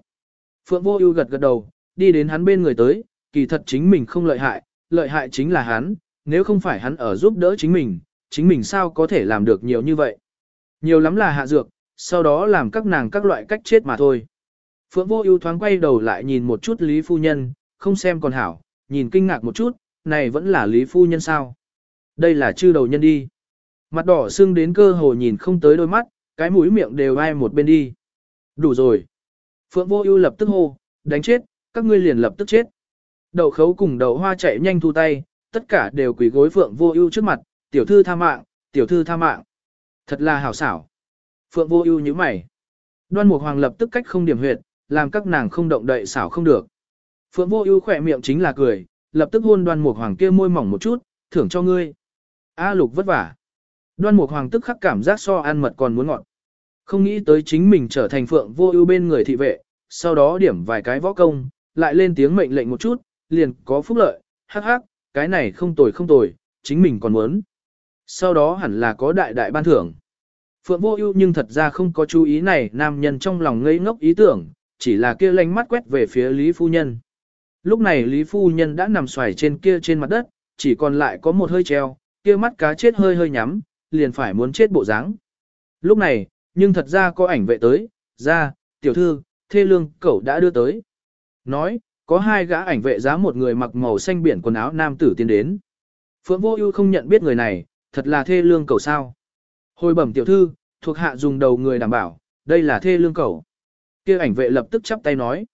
Phượng Vô Ưu gật gật đầu, đi đến hắn bên người tới, kỳ thật chính mình không lợi hại, lợi hại chính là hắn, nếu không phải hắn ở giúp đỡ chính mình, chính mình sao có thể làm được nhiều như vậy. Nhiều lắm là hạ dược, sau đó làm các nàng các loại cách chết mà thôi. Phượng Vô Ưu thoáng quay đầu lại nhìn một chút Lý phu nhân, không xem còn hảo, nhìn kinh ngạc một chút, này vẫn là Lý phu nhân sao? Đây là chư đầu nhân đi. Mặt đỏ sưng đến cơ hồ nhìn không tới đôi mắt, cái mũi miệng đều ai một bên đi. Đủ rồi. Phượng Vô Ưu lập tức hô, đánh chết, các ngươi liền lập tức chết. Đậu khấu cùng đậu hoa chạy nhanh thu tay, tất cả đều quỳ gối Phượng Vô Ưu trước mặt, "Tiểu thư tha mạng, tiểu thư tha mạng." Thật là hảo xảo. Phượng Vô Ưu như mày. Đoan Mục Hoàng lập tức cách không điểm huyệt, làm các nàng không động đậy xảo không được. Phượng Vô Ưu khỏe miệng chính là cười, lập tức hôn Đoan Mục Hoàng kia môi mỏng một chút, "Thưởng cho ngươi." A Lục vất vả. Đoan Mục Hoàng tức khắc cảm giác so ăn mật còn muốn ngọt. Không nghĩ tới chính mình trở thành Phượng Vô Ưu bên người thị vệ, sau đó điểm vài cái võ công, lại lên tiếng mệnh lệnh một chút, liền có phúc lợi, hắc hắc, cái này không tồi không tồi, chính mình còn muốn. Sau đó hẳn là có đại đại ban thưởng. Phượng vô ưu nhưng thật ra không có chú ý này nam nhân trong lòng ngây ngốc ý tưởng, chỉ là kia lanh mắt quét về phía Lý Phu Nhân. Lúc này Lý Phu Nhân đã nằm xoài trên kia trên mặt đất, chỉ còn lại có một hơi treo, kia mắt cá chết hơi hơi nhắm, liền phải muốn chết bộ dáng. Lúc này, nhưng thật ra có ảnh vệ tới, ra, tiểu thư, thê lương, cậu đã đưa tới. Nói, có hai gã ảnh vệ giá một người mặc màu xanh biển quần áo nam tử tiến đến. Phượng Vô Ưu không nhận biết người này, thật là thê lương cẩu sao? Hồi bẩm tiểu thư, thuộc hạ dùng đầu người đảm bảo, đây là thê lương cẩu. Kia ảnh vệ lập tức chắp tay nói,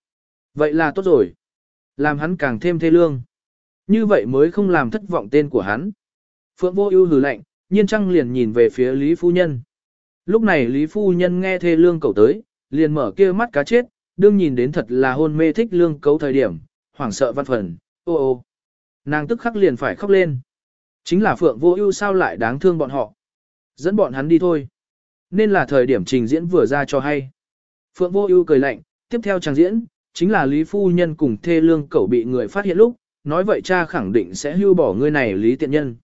vậy là tốt rồi, làm hắn càng thêm thê lương. Như vậy mới không làm thất vọng tên của hắn. Phượng Vô Ưu hừ lạnh, nhiên trăng liền nhìn về phía Lý phu nhân. Lúc này Lý phu nhân nghe thê lương cầu tới, liền mở kia mắt cá chết, đương nhìn đến thật là hôn mê thích lương cấu thời điểm, hoảng sợ văn phần, ô ô. Nàng tức khắc liền phải khóc lên. Chính là Phượng Vô Ưu sao lại đáng thương bọn họ. Dẫn bọn hắn đi thôi. Nên là thời điểm trình diễn vừa ra cho hay. Phượng Vô Ưu cười lạnh, tiếp theo trang diễn, chính là Lý phu nhân cùng thê lương cẩu bị người phát hiện lúc, nói vậy cha khẳng định sẽ hưu bỏ ngươi này Lý tiện nhân.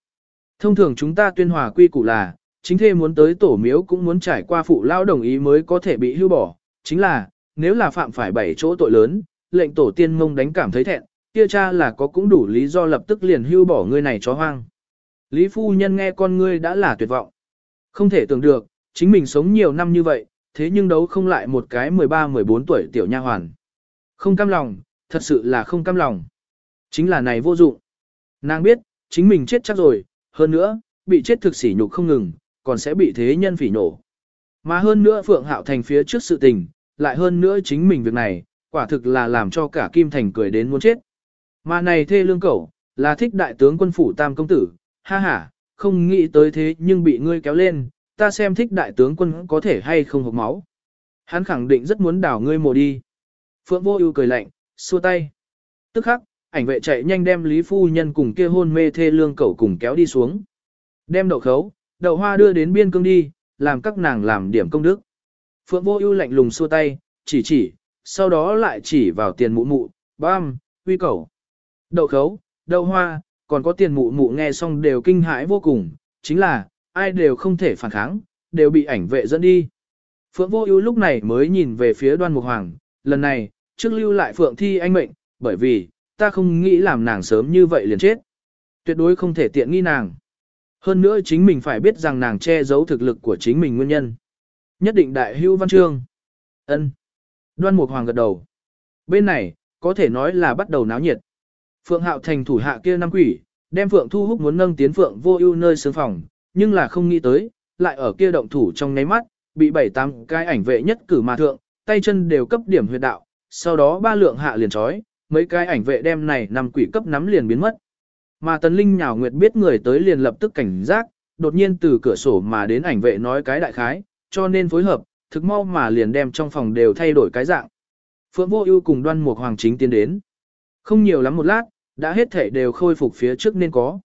Thông thường chúng ta tuyên hòa quy củ là, chính thê muốn tới tổ miếu cũng muốn trải qua phụ lao đồng ý mới có thể bị hưu bỏ, chính là, nếu là phạm phải bảy chỗ tội lớn, lệnh tổ tiên mông đánh cảm thấy thẹn, kia cha là có cũng đủ lý do lập tức liền hưu bỏ ngươi này chó hoang. Lý phu nhân nghe con ngươi đã là tuyệt vọng. Không thể tưởng được, chính mình sống nhiều năm như vậy, thế nhưng đấu không lại một cái 13-14 tuổi tiểu nha hoàn. Không cam lòng, thật sự là không cam lòng. Chính là này vô dụng. Nàng biết, chính mình chết chắc rồi, hơn nữa, bị chết thực sỉ nhục không ngừng, còn sẽ bị thế nhân phỉ nổ. Mà hơn nữa Phượng Hạo Thành phía trước sự tình, lại hơn nữa chính mình việc này, quả thực là làm cho cả Kim Thành cười đến muốn chết. Mà này thê lương cẩu, là thích đại tướng quân phủ tam công tử, ha ha, không nghĩ tới thế nhưng bị ngươi kéo lên, ta xem thích đại tướng quân có thể hay không hộc máu. Hắn khẳng định rất muốn đảo ngươi mồ đi. Phượng vô ưu cười lạnh, xua tay. Tức khắc, ảnh vệ chạy nhanh đem Lý Phu Nhân cùng kia hôn mê thê lương cẩu cùng kéo đi xuống. Đem đậu khấu, đậu hoa đưa đến biên cương đi, làm các nàng làm điểm công đức. Phượng vô ưu lạnh lùng xua tay, chỉ chỉ, sau đó lại chỉ vào tiền mụ mụ, bam, uy cẩu. Đậu khấu, đậu hoa, còn có tiền mụ mụ nghe xong đều kinh hãi vô cùng, chính là, ai đều không thể phản kháng, đều bị ảnh vệ dẫn đi. Phượng vô ưu lúc này mới nhìn về phía đoan mục hoàng, lần này, trước lưu lại Phượng thi anh mệnh, bởi vì, ta không nghĩ làm nàng sớm như vậy liền chết. Tuyệt đối không thể tiện nghi nàng. Hơn nữa chính mình phải biết rằng nàng che giấu thực lực của chính mình nguyên nhân. Nhất định đại hưu văn chương. ân Đoan Mục Hoàng gật đầu. Bên này, có thể nói là bắt đầu náo nhiệt. Phượng Hạo thành thủ hạ kia năm quỷ, đem Phượng Thu Húc muốn nâng tiến Phượng Vô Ưu nơi sướng phòng, nhưng là không nghĩ tới, lại ở kia động thủ trong nháy mắt, bị bảy tám cái ảnh vệ nhất cử mà thượng, tay chân đều cấp điểm huyệt đạo, sau đó ba lượng hạ liền trói, mấy cái ảnh vệ đem này nằm quỷ cấp nắm liền biến mất. Mà Tần Linh nhào nguyệt biết người tới liền lập tức cảnh giác, đột nhiên từ cửa sổ mà đến ảnh vệ nói cái đại khái, cho nên phối hợp, thực mau mà liền đem trong phòng đều thay đổi cái dạng. Phượng Vô Ưu cùng Đoan Mục Hoàng chính tiến đến. Không nhiều lắm một lát, đã hết thể đều khôi phục phía trước nên có.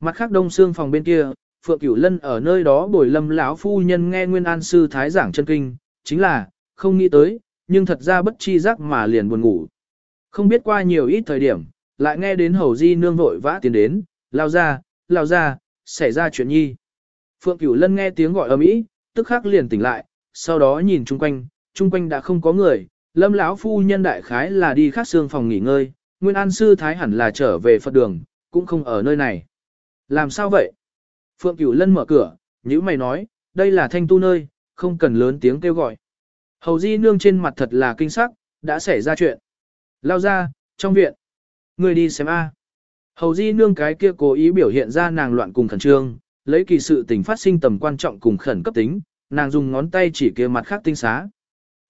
Mặt khác đông xương phòng bên kia, Phượng Cửu Lân ở nơi đó bồi lâm lão phu nhân nghe Nguyên An sư thái giảng chân kinh, chính là, không nghĩ tới, nhưng thật ra bất chi giác mà liền buồn ngủ. Không biết qua nhiều ít thời điểm, lại nghe đến hầu di nương vội vã tiến đến, lao ra, lao ra, xảy ra chuyện nhi. Phượng Cửu Lân nghe tiếng gọi ầm ĩ, tức khắc liền tỉnh lại, sau đó nhìn chung quanh, chung quanh đã không có người, lâm lão phu nhân đại khái là đi khác xương phòng nghỉ ngơi, Nguyên An sư thái hẳn là trở về Phật đường, cũng không ở nơi này. Làm sao vậy? Phượng Cửu Lân mở cửa, nhữ mày nói, đây là thanh tu nơi, không cần lớn tiếng kêu gọi. Hầu Di Nương trên mặt thật là kinh sắc, đã xảy ra chuyện. Lao ra, trong viện. Người đi xem A. Hầu Di Nương cái kia cố ý biểu hiện ra nàng loạn cùng khẩn trương, lấy kỳ sự tình phát sinh tầm quan trọng cùng khẩn cấp tính, nàng dùng ngón tay chỉ kia mặt khác tinh xá.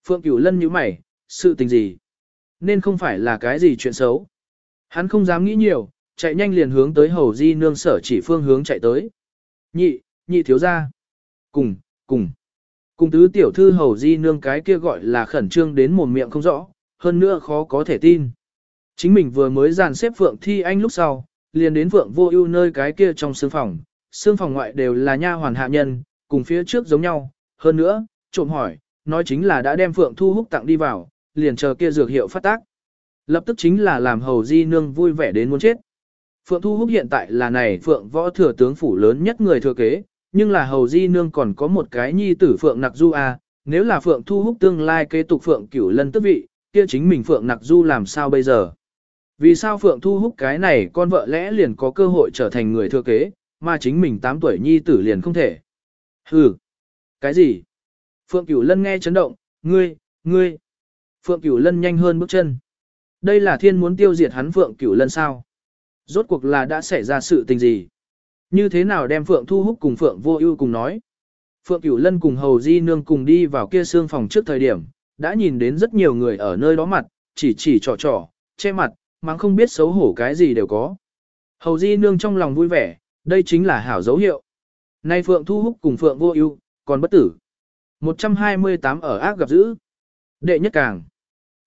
Phượng Cửu Lân nhíu mày, sự tình gì? Nên không phải là cái gì chuyện xấu. Hắn không dám nghĩ nhiều, chạy nhanh liền hướng tới Hầu Di Nương sở chỉ phương hướng chạy tới. Nhị, nhị thiếu gia. Cùng, cùng. Cùng tứ tiểu thư hầu di nương cái kia gọi là khẩn trương đến mồm miệng không rõ, hơn nữa khó có thể tin. Chính mình vừa mới dàn xếp Phượng Thi Anh lúc sau, liền đến Phượng Vô Ưu nơi cái kia trong sương phòng, sương phòng ngoại đều là nha hoàn hạ nhân, cùng phía trước giống nhau, hơn nữa, trộm hỏi, nói chính là đã đem Phượng Thu Húc tặng đi vào, liền chờ kia dược hiệu phát tác. Lập tức chính là làm hầu di nương vui vẻ đến muốn chết. Phượng Thu Húc hiện tại là này Phượng võ thừa tướng phủ lớn nhất người thừa kế, nhưng là hầu di nương còn có một cái nhi tử Phượng Nặc Du a, nếu là Phượng Thu Húc tương lai kế tục Phượng Cửu Lân tước vị, kia chính mình Phượng Nặc Du làm sao bây giờ? Vì sao Phượng Thu Húc cái này con vợ lẽ liền có cơ hội trở thành người thừa kế, mà chính mình 8 tuổi nhi tử liền không thể? Hừ! Cái gì? Phượng Cửu Lân nghe chấn động, ngươi, ngươi! Phượng Cửu Lân nhanh hơn bước chân. Đây là thiên muốn tiêu diệt hắn Phượng Cửu Lân sao? Rốt cuộc là đã xảy ra sự tình gì? Như thế nào đem Phượng Thu Húc cùng Phượng Vô Ưu cùng nói? Phượng Cửu Lân cùng Hầu Di Nương cùng đi vào kia xương phòng trước thời điểm, đã nhìn đến rất nhiều người ở nơi đó mặt, chỉ chỉ trò trò, che mặt, mắng không biết xấu hổ cái gì đều có. Hầu Di Nương trong lòng vui vẻ, đây chính là hảo dấu hiệu. Nay Phượng Thu Húc cùng Phượng Vô Ưu, còn bất tử. 128 ở ác gặp dữ. Đệ nhất càng.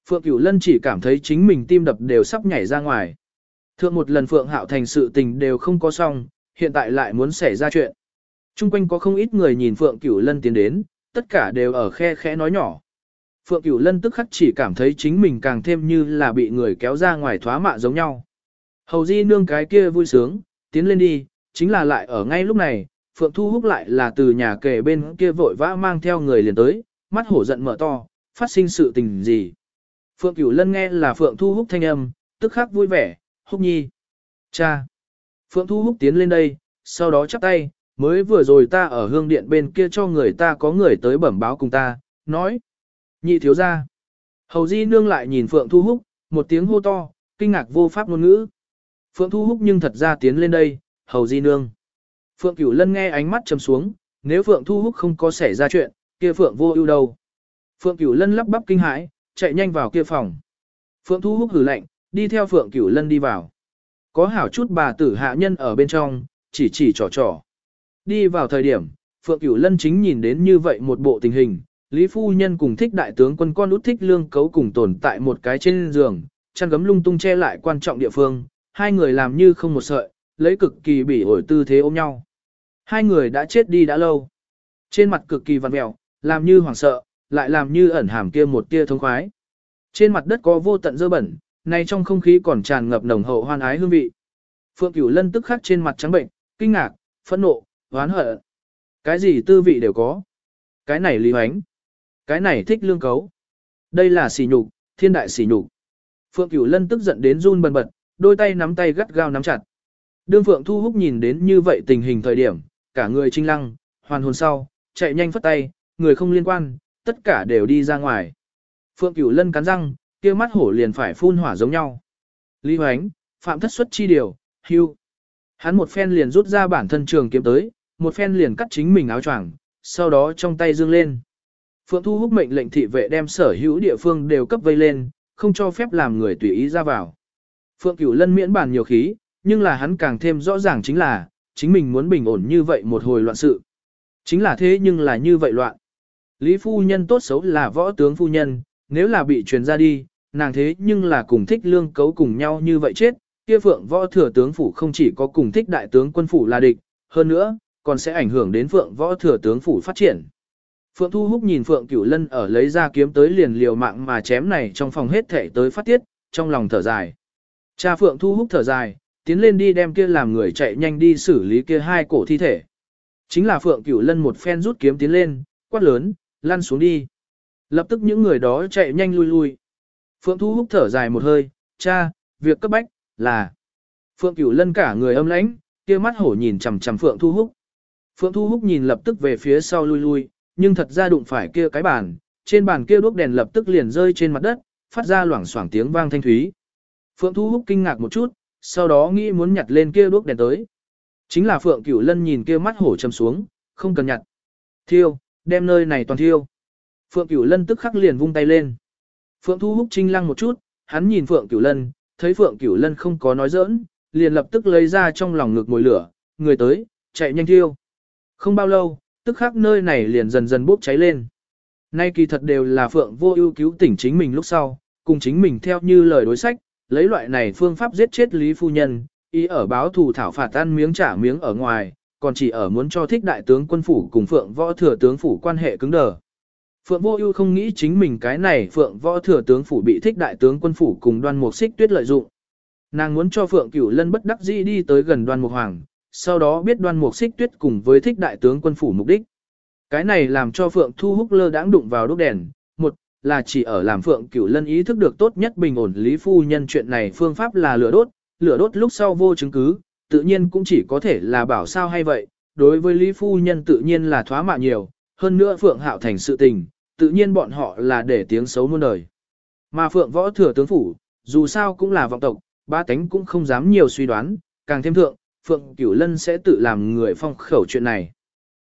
Phượng Cửu Lân chỉ cảm thấy chính mình tim đập đều sắp nhảy ra ngoài. Thượng một lần Phượng Hạo thành sự tình đều không có xong, hiện tại lại muốn xảy ra chuyện. Trung quanh có không ít người nhìn Phượng Cửu Lân tiến đến, tất cả đều ở khe khẽ nói nhỏ. Phượng Cửu Lân tức khắc chỉ cảm thấy chính mình càng thêm như là bị người kéo ra ngoài thoá mạ giống nhau. Hầu Di nương cái kia vui sướng, tiến lên đi, chính là lại ở ngay lúc này, Phượng Thu Húc lại là từ nhà kề bên kia vội vã mang theo người liền tới, mắt hổ giận mở to, phát sinh sự tình gì. Phượng Cửu Lân nghe là Phượng Thu Húc thanh âm, tức khắc vui vẻ, Húc Nhi. Cha. Phượng Thu Húc tiến lên đây, sau đó chắp tay, mới vừa rồi ta ở hương điện bên kia cho người ta có người tới bẩm báo cùng ta, nói. Nhị thiếu gia, Hầu Di Nương lại nhìn Phượng Thu Húc, một tiếng hô to, kinh ngạc vô pháp ngôn ngữ. Phượng Thu Húc nhưng thật ra tiến lên đây, Hầu Di Nương. Phượng Cửu Lân nghe ánh mắt trầm xuống, nếu Phượng Thu Húc không có xảy ra chuyện, kia Phượng vô ưu đâu. Phượng Cửu Lân lắp bắp kinh hãi, chạy nhanh vào kia phòng. Phượng Thu Húc hử lạnh, đi theo Phượng Cửu Lân đi vào. Có hảo chút bà tử hạ nhân ở bên trong, chỉ chỉ trò trò. Đi vào thời điểm, Phượng Cửu Lân chính nhìn đến như vậy một bộ tình hình, Lý Phu Nhân cùng thích đại tướng quân con út thích lương cấu cùng tồn tại một cái trên giường, chăn gấm lung tung che lại quan trọng địa phương, hai người làm như không một sợi, lấy cực kỳ bỉ ổi tư thế ôm nhau. Hai người đã chết đi đã lâu. Trên mặt cực kỳ vằn mèo, làm như hoảng sợ, lại làm như ẩn hàm kia một tia thông khoái. Trên mặt đất có vô tận dơ bẩn, nay trong không khí còn tràn ngập nồng hậu hoan ái hương vị. Phượng Cửu Lân tức khắc trên mặt trắng bệnh, kinh ngạc, phẫn nộ, oán hận. Cái gì tư vị đều có. Cái này lý hoánh. Cái này thích lương cấu. Đây là xỉ nhục, thiên đại xỉ nhục. Phượng Cửu Lân tức giận đến run bần bật, đôi tay nắm tay gắt gao nắm chặt. Đương Phượng Thu Húc nhìn đến như vậy tình hình thời điểm, cả người trinh lăng, hoàn hồn sau, chạy nhanh phất tay, người không liên quan, tất cả đều đi ra ngoài. Phượng Cửu Lân cắn răng, kia mắt hổ liền phải phun hỏa giống nhau. Lý Hoánh, phạm thất xuất chi điều, hưu. Hắn một phen liền rút ra bản thân trường kiếm tới, một phen liền cắt chính mình áo choàng, sau đó trong tay dương lên. Phượng Thu Húc mệnh lệnh thị vệ đem sở hữu địa phương đều cấp vây lên, không cho phép làm người tùy ý ra vào. Phượng Cửu Lân miễn bàn nhiều khí, nhưng là hắn càng thêm rõ ràng chính là, chính mình muốn bình ổn như vậy một hồi loạn sự. Chính là thế nhưng là như vậy loạn. Lý phu nhân tốt xấu là võ tướng phu nhân, nếu là bị truyền ra đi, nàng thế nhưng là cùng thích lương cấu cùng nhau như vậy chết, kia phượng võ thừa tướng phủ không chỉ có cùng thích đại tướng quân phủ là địch, hơn nữa, còn sẽ ảnh hưởng đến phượng võ thừa tướng phủ phát triển. Phượng Thu Húc nhìn Phượng Cửu Lân ở lấy ra kiếm tới liền liều mạng mà chém này trong phòng hết thể tới phát tiết, trong lòng thở dài. Cha Phượng Thu Húc thở dài, tiến lên đi đem kia làm người chạy nhanh đi xử lý kia hai cổ thi thể. Chính là Phượng Cửu Lân một phen rút kiếm tiến lên, quát lớn, lăn xuống đi. Lập tức những người đó chạy nhanh lui lui. Phượng Thu Húc thở dài một hơi, cha, việc cấp bách, là. Phượng Cửu Lân cả người âm lãnh, kia mắt hổ nhìn chằm chằm Phượng Thu Húc. Phượng Thu Húc nhìn lập tức về phía sau lui lui, nhưng thật ra đụng phải kia cái bàn, trên bàn kia đuốc đèn lập tức liền rơi trên mặt đất, phát ra loảng xoảng tiếng vang thanh thúy. Phượng Thu Húc kinh ngạc một chút, sau đó nghĩ muốn nhặt lên kia đuốc đèn tới. Chính là Phượng Cửu Lân nhìn kia mắt hổ châm xuống, không cần nhặt. Thiêu, đem nơi này toàn thiêu. Phượng Cửu Lân tức khắc liền vung tay lên. Phượng Thu Húc trinh lăng một chút, hắn nhìn Phượng Cửu Lân, thấy Phượng Cửu Lân không có nói giỡn, liền lập tức lấy ra trong lòng ngực mồi lửa, người tới, chạy nhanh thiêu. Không bao lâu, tức khắc nơi này liền dần dần bốc cháy lên. Nay kỳ thật đều là Phượng vô ưu cứu tỉnh chính mình lúc sau, cùng chính mình theo như lời đối sách, lấy loại này phương pháp giết chết Lý Phu Nhân, ý ở báo thù thảo phạt ăn miếng trả miếng ở ngoài, còn chỉ ở muốn cho thích đại tướng quân phủ cùng Phượng võ thừa tướng phủ quan hệ cứng đờ. Phượng Vô Ưu không nghĩ chính mình cái này Phượng Võ thừa tướng phủ bị thích đại tướng quân phủ cùng Đoan Mục Xích Tuyết lợi dụng. Nàng muốn cho Phượng Cửu Lân bất đắc dĩ đi tới gần Đoan Mục Hoàng, sau đó biết Đoan Mục Xích Tuyết cùng với thích đại tướng quân phủ mục đích. Cái này làm cho Phượng Thu Húc lơ đãng đụng vào đốt đèn, một là chỉ ở làm Phượng Cửu Lân ý thức được tốt nhất bình ổn lý phu nhân chuyện này phương pháp là lửa đốt, lửa đốt lúc sau vô chứng cứ, tự nhiên cũng chỉ có thể là bảo sao hay vậy, đối với lý phu nhân tự nhiên là thoá mạ nhiều, hơn nữa Phượng Hạo thành sự tình, tự nhiên bọn họ là để tiếng xấu muôn đời. Mà Phượng Võ Thừa Tướng Phủ, dù sao cũng là vọng tộc, ba tánh cũng không dám nhiều suy đoán, càng thêm thượng, Phượng Cửu Lân sẽ tự làm người phong khẩu chuyện này.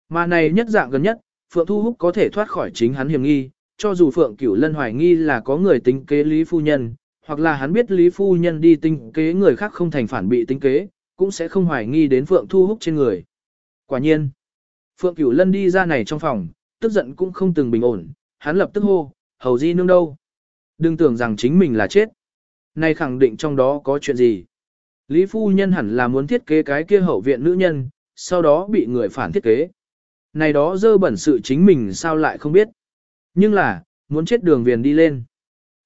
Mà này nhất dạng gần nhất, Phượng Thu Húc có thể thoát khỏi chính hắn hiểm nghi, cho dù Phượng Cửu Lân hoài nghi là có người tính kế Lý Phu Nhân, hoặc là hắn biết Lý Phu Nhân đi tính kế người khác không thành phản bị tính kế, cũng sẽ không hoài nghi đến Phượng Thu Húc trên người. Quả nhiên, Phượng Cửu Lân đi ra này trong phòng, tức giận cũng không từng bình ổn, hắn lập tức hô, hầu di nương đâu. Đừng tưởng rằng chính mình là chết. Này khẳng định trong đó có chuyện gì. Lý phu nhân hẳn là muốn thiết kế cái kia hậu viện nữ nhân, sau đó bị người phản thiết kế. Này đó dơ bẩn sự chính mình sao lại không biết. Nhưng là, muốn chết đường viền đi lên.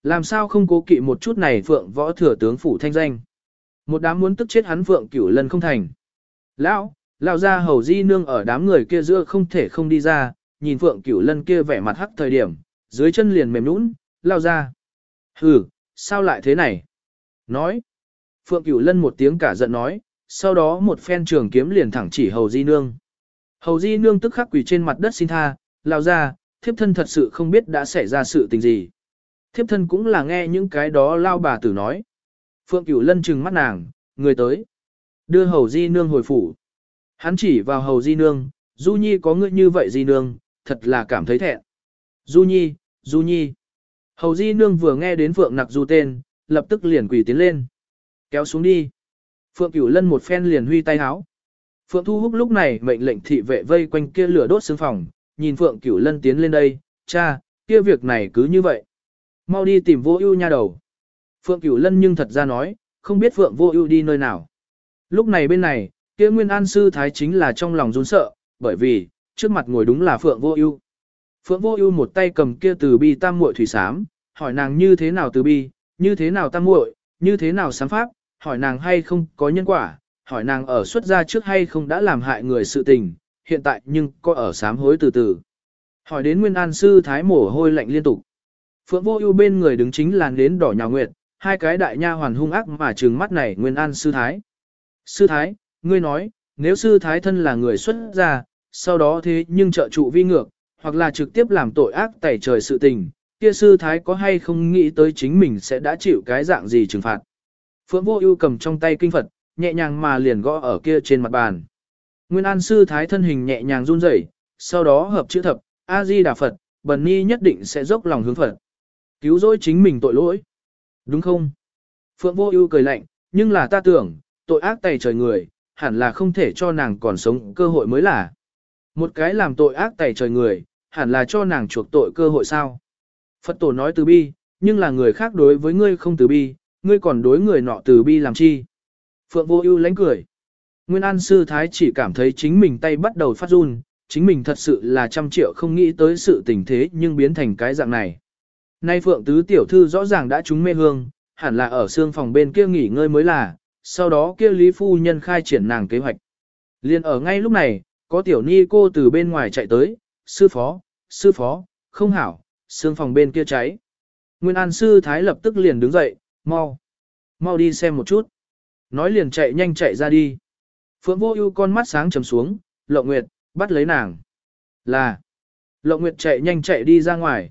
Làm sao không cố kỵ một chút này phượng võ thừa tướng phủ thanh danh. Một đám muốn tức chết hắn phượng cửu lần không thành. Lão, lão ra hầu di nương ở đám người kia giữa không thể không đi ra, nhìn Phượng Cửu Lân kia vẻ mặt hắc thời điểm, dưới chân liền mềm nũng, lao ra. Hừ, sao lại thế này? Nói. Phượng Cửu Lân một tiếng cả giận nói, sau đó một phen trường kiếm liền thẳng chỉ Hầu Di Nương. Hầu Di Nương tức khắc quỳ trên mặt đất xin tha, lao ra, thiếp thân thật sự không biết đã xảy ra sự tình gì. Thiếp thân cũng là nghe những cái đó lao bà tử nói. Phượng Cửu Lân trừng mắt nàng, người tới. Đưa Hầu Di Nương hồi phủ. Hắn chỉ vào Hầu Di Nương, Du Nhi có ngươi như vậy Di Nương, thật là cảm thấy thẹn. Du Nhi, Du Nhi. Hầu Di Nương vừa nghe đến Phượng Nặc Du tên, lập tức liền quỳ tiến lên. Kéo xuống đi. Phượng Cửu Lân một phen liền huy tay háo. Phượng Thu Húc lúc này mệnh lệnh thị vệ vây quanh kia lửa đốt xương phòng, nhìn Phượng Cửu Lân tiến lên đây, cha, kia việc này cứ như vậy. Mau đi tìm vô ưu nha đầu. Phượng Cửu Lân nhưng thật ra nói, không biết Phượng vô ưu đi nơi nào. Lúc này bên này, kia Nguyên An Sư Thái chính là trong lòng run sợ, bởi vì, trước mặt ngồi đúng là Phượng Vô Ưu. Phượng Vô Ưu một tay cầm kia từ bi tam muội thủy sám, hỏi nàng như thế nào từ bi, như thế nào tam muội, như thế nào sám pháp, hỏi nàng hay không có nhân quả, hỏi nàng ở xuất gia trước hay không đã làm hại người sự tình, hiện tại nhưng có ở sám hối từ từ. Hỏi đến Nguyên An sư thái mồ hôi lạnh liên tục. Phượng Vô Ưu bên người đứng chính là nến đỏ nhà nguyệt, hai cái đại nha hoàn hung ác mà trừng mắt này Nguyên An sư thái. Sư thái, ngươi nói, nếu sư thái thân là người xuất gia, sau đó thế nhưng trợ trụ vi ngược, hoặc là trực tiếp làm tội ác tẩy trời sự tình, kia sư thái có hay không nghĩ tới chính mình sẽ đã chịu cái dạng gì trừng phạt. Phượng vô ưu cầm trong tay kinh Phật, nhẹ nhàng mà liền gõ ở kia trên mặt bàn. Nguyên An sư thái thân hình nhẹ nhàng run rẩy, sau đó hợp chữ thập, A-di Đà Phật, bần ni nhất định sẽ dốc lòng hướng Phật. Cứu rỗi chính mình tội lỗi. Đúng không? Phượng vô ưu cười lạnh, nhưng là ta tưởng, tội ác tẩy trời người, hẳn là không thể cho nàng còn sống cơ hội mới là. Một cái làm tội ác tẩy trời người, hẳn là cho nàng chuộc tội cơ hội sao. Phật tổ nói từ bi, nhưng là người khác đối với ngươi không từ bi, ngươi còn đối người nọ từ bi làm chi. Phượng vô ưu lánh cười. Nguyên An Sư Thái chỉ cảm thấy chính mình tay bắt đầu phát run, chính mình thật sự là trăm triệu không nghĩ tới sự tình thế nhưng biến thành cái dạng này. Nay Phượng Tứ Tiểu Thư rõ ràng đã trúng mê hương, hẳn là ở xương phòng bên kia nghỉ ngơi mới là, sau đó kia Lý Phu Nhân khai triển nàng kế hoạch. Liên ở ngay lúc này, có Tiểu Ni cô từ bên ngoài chạy tới, sư phó, sư phó, không hảo, xương phòng bên kia cháy. Nguyên An Sư Thái lập tức liền đứng dậy, mau, mau đi xem một chút. Nói liền chạy nhanh chạy ra đi. Phượng Vô Ưu con mắt sáng trầm xuống, Lộng Nguyệt, bắt lấy nàng. Là. Lộng Nguyệt chạy nhanh chạy đi ra ngoài.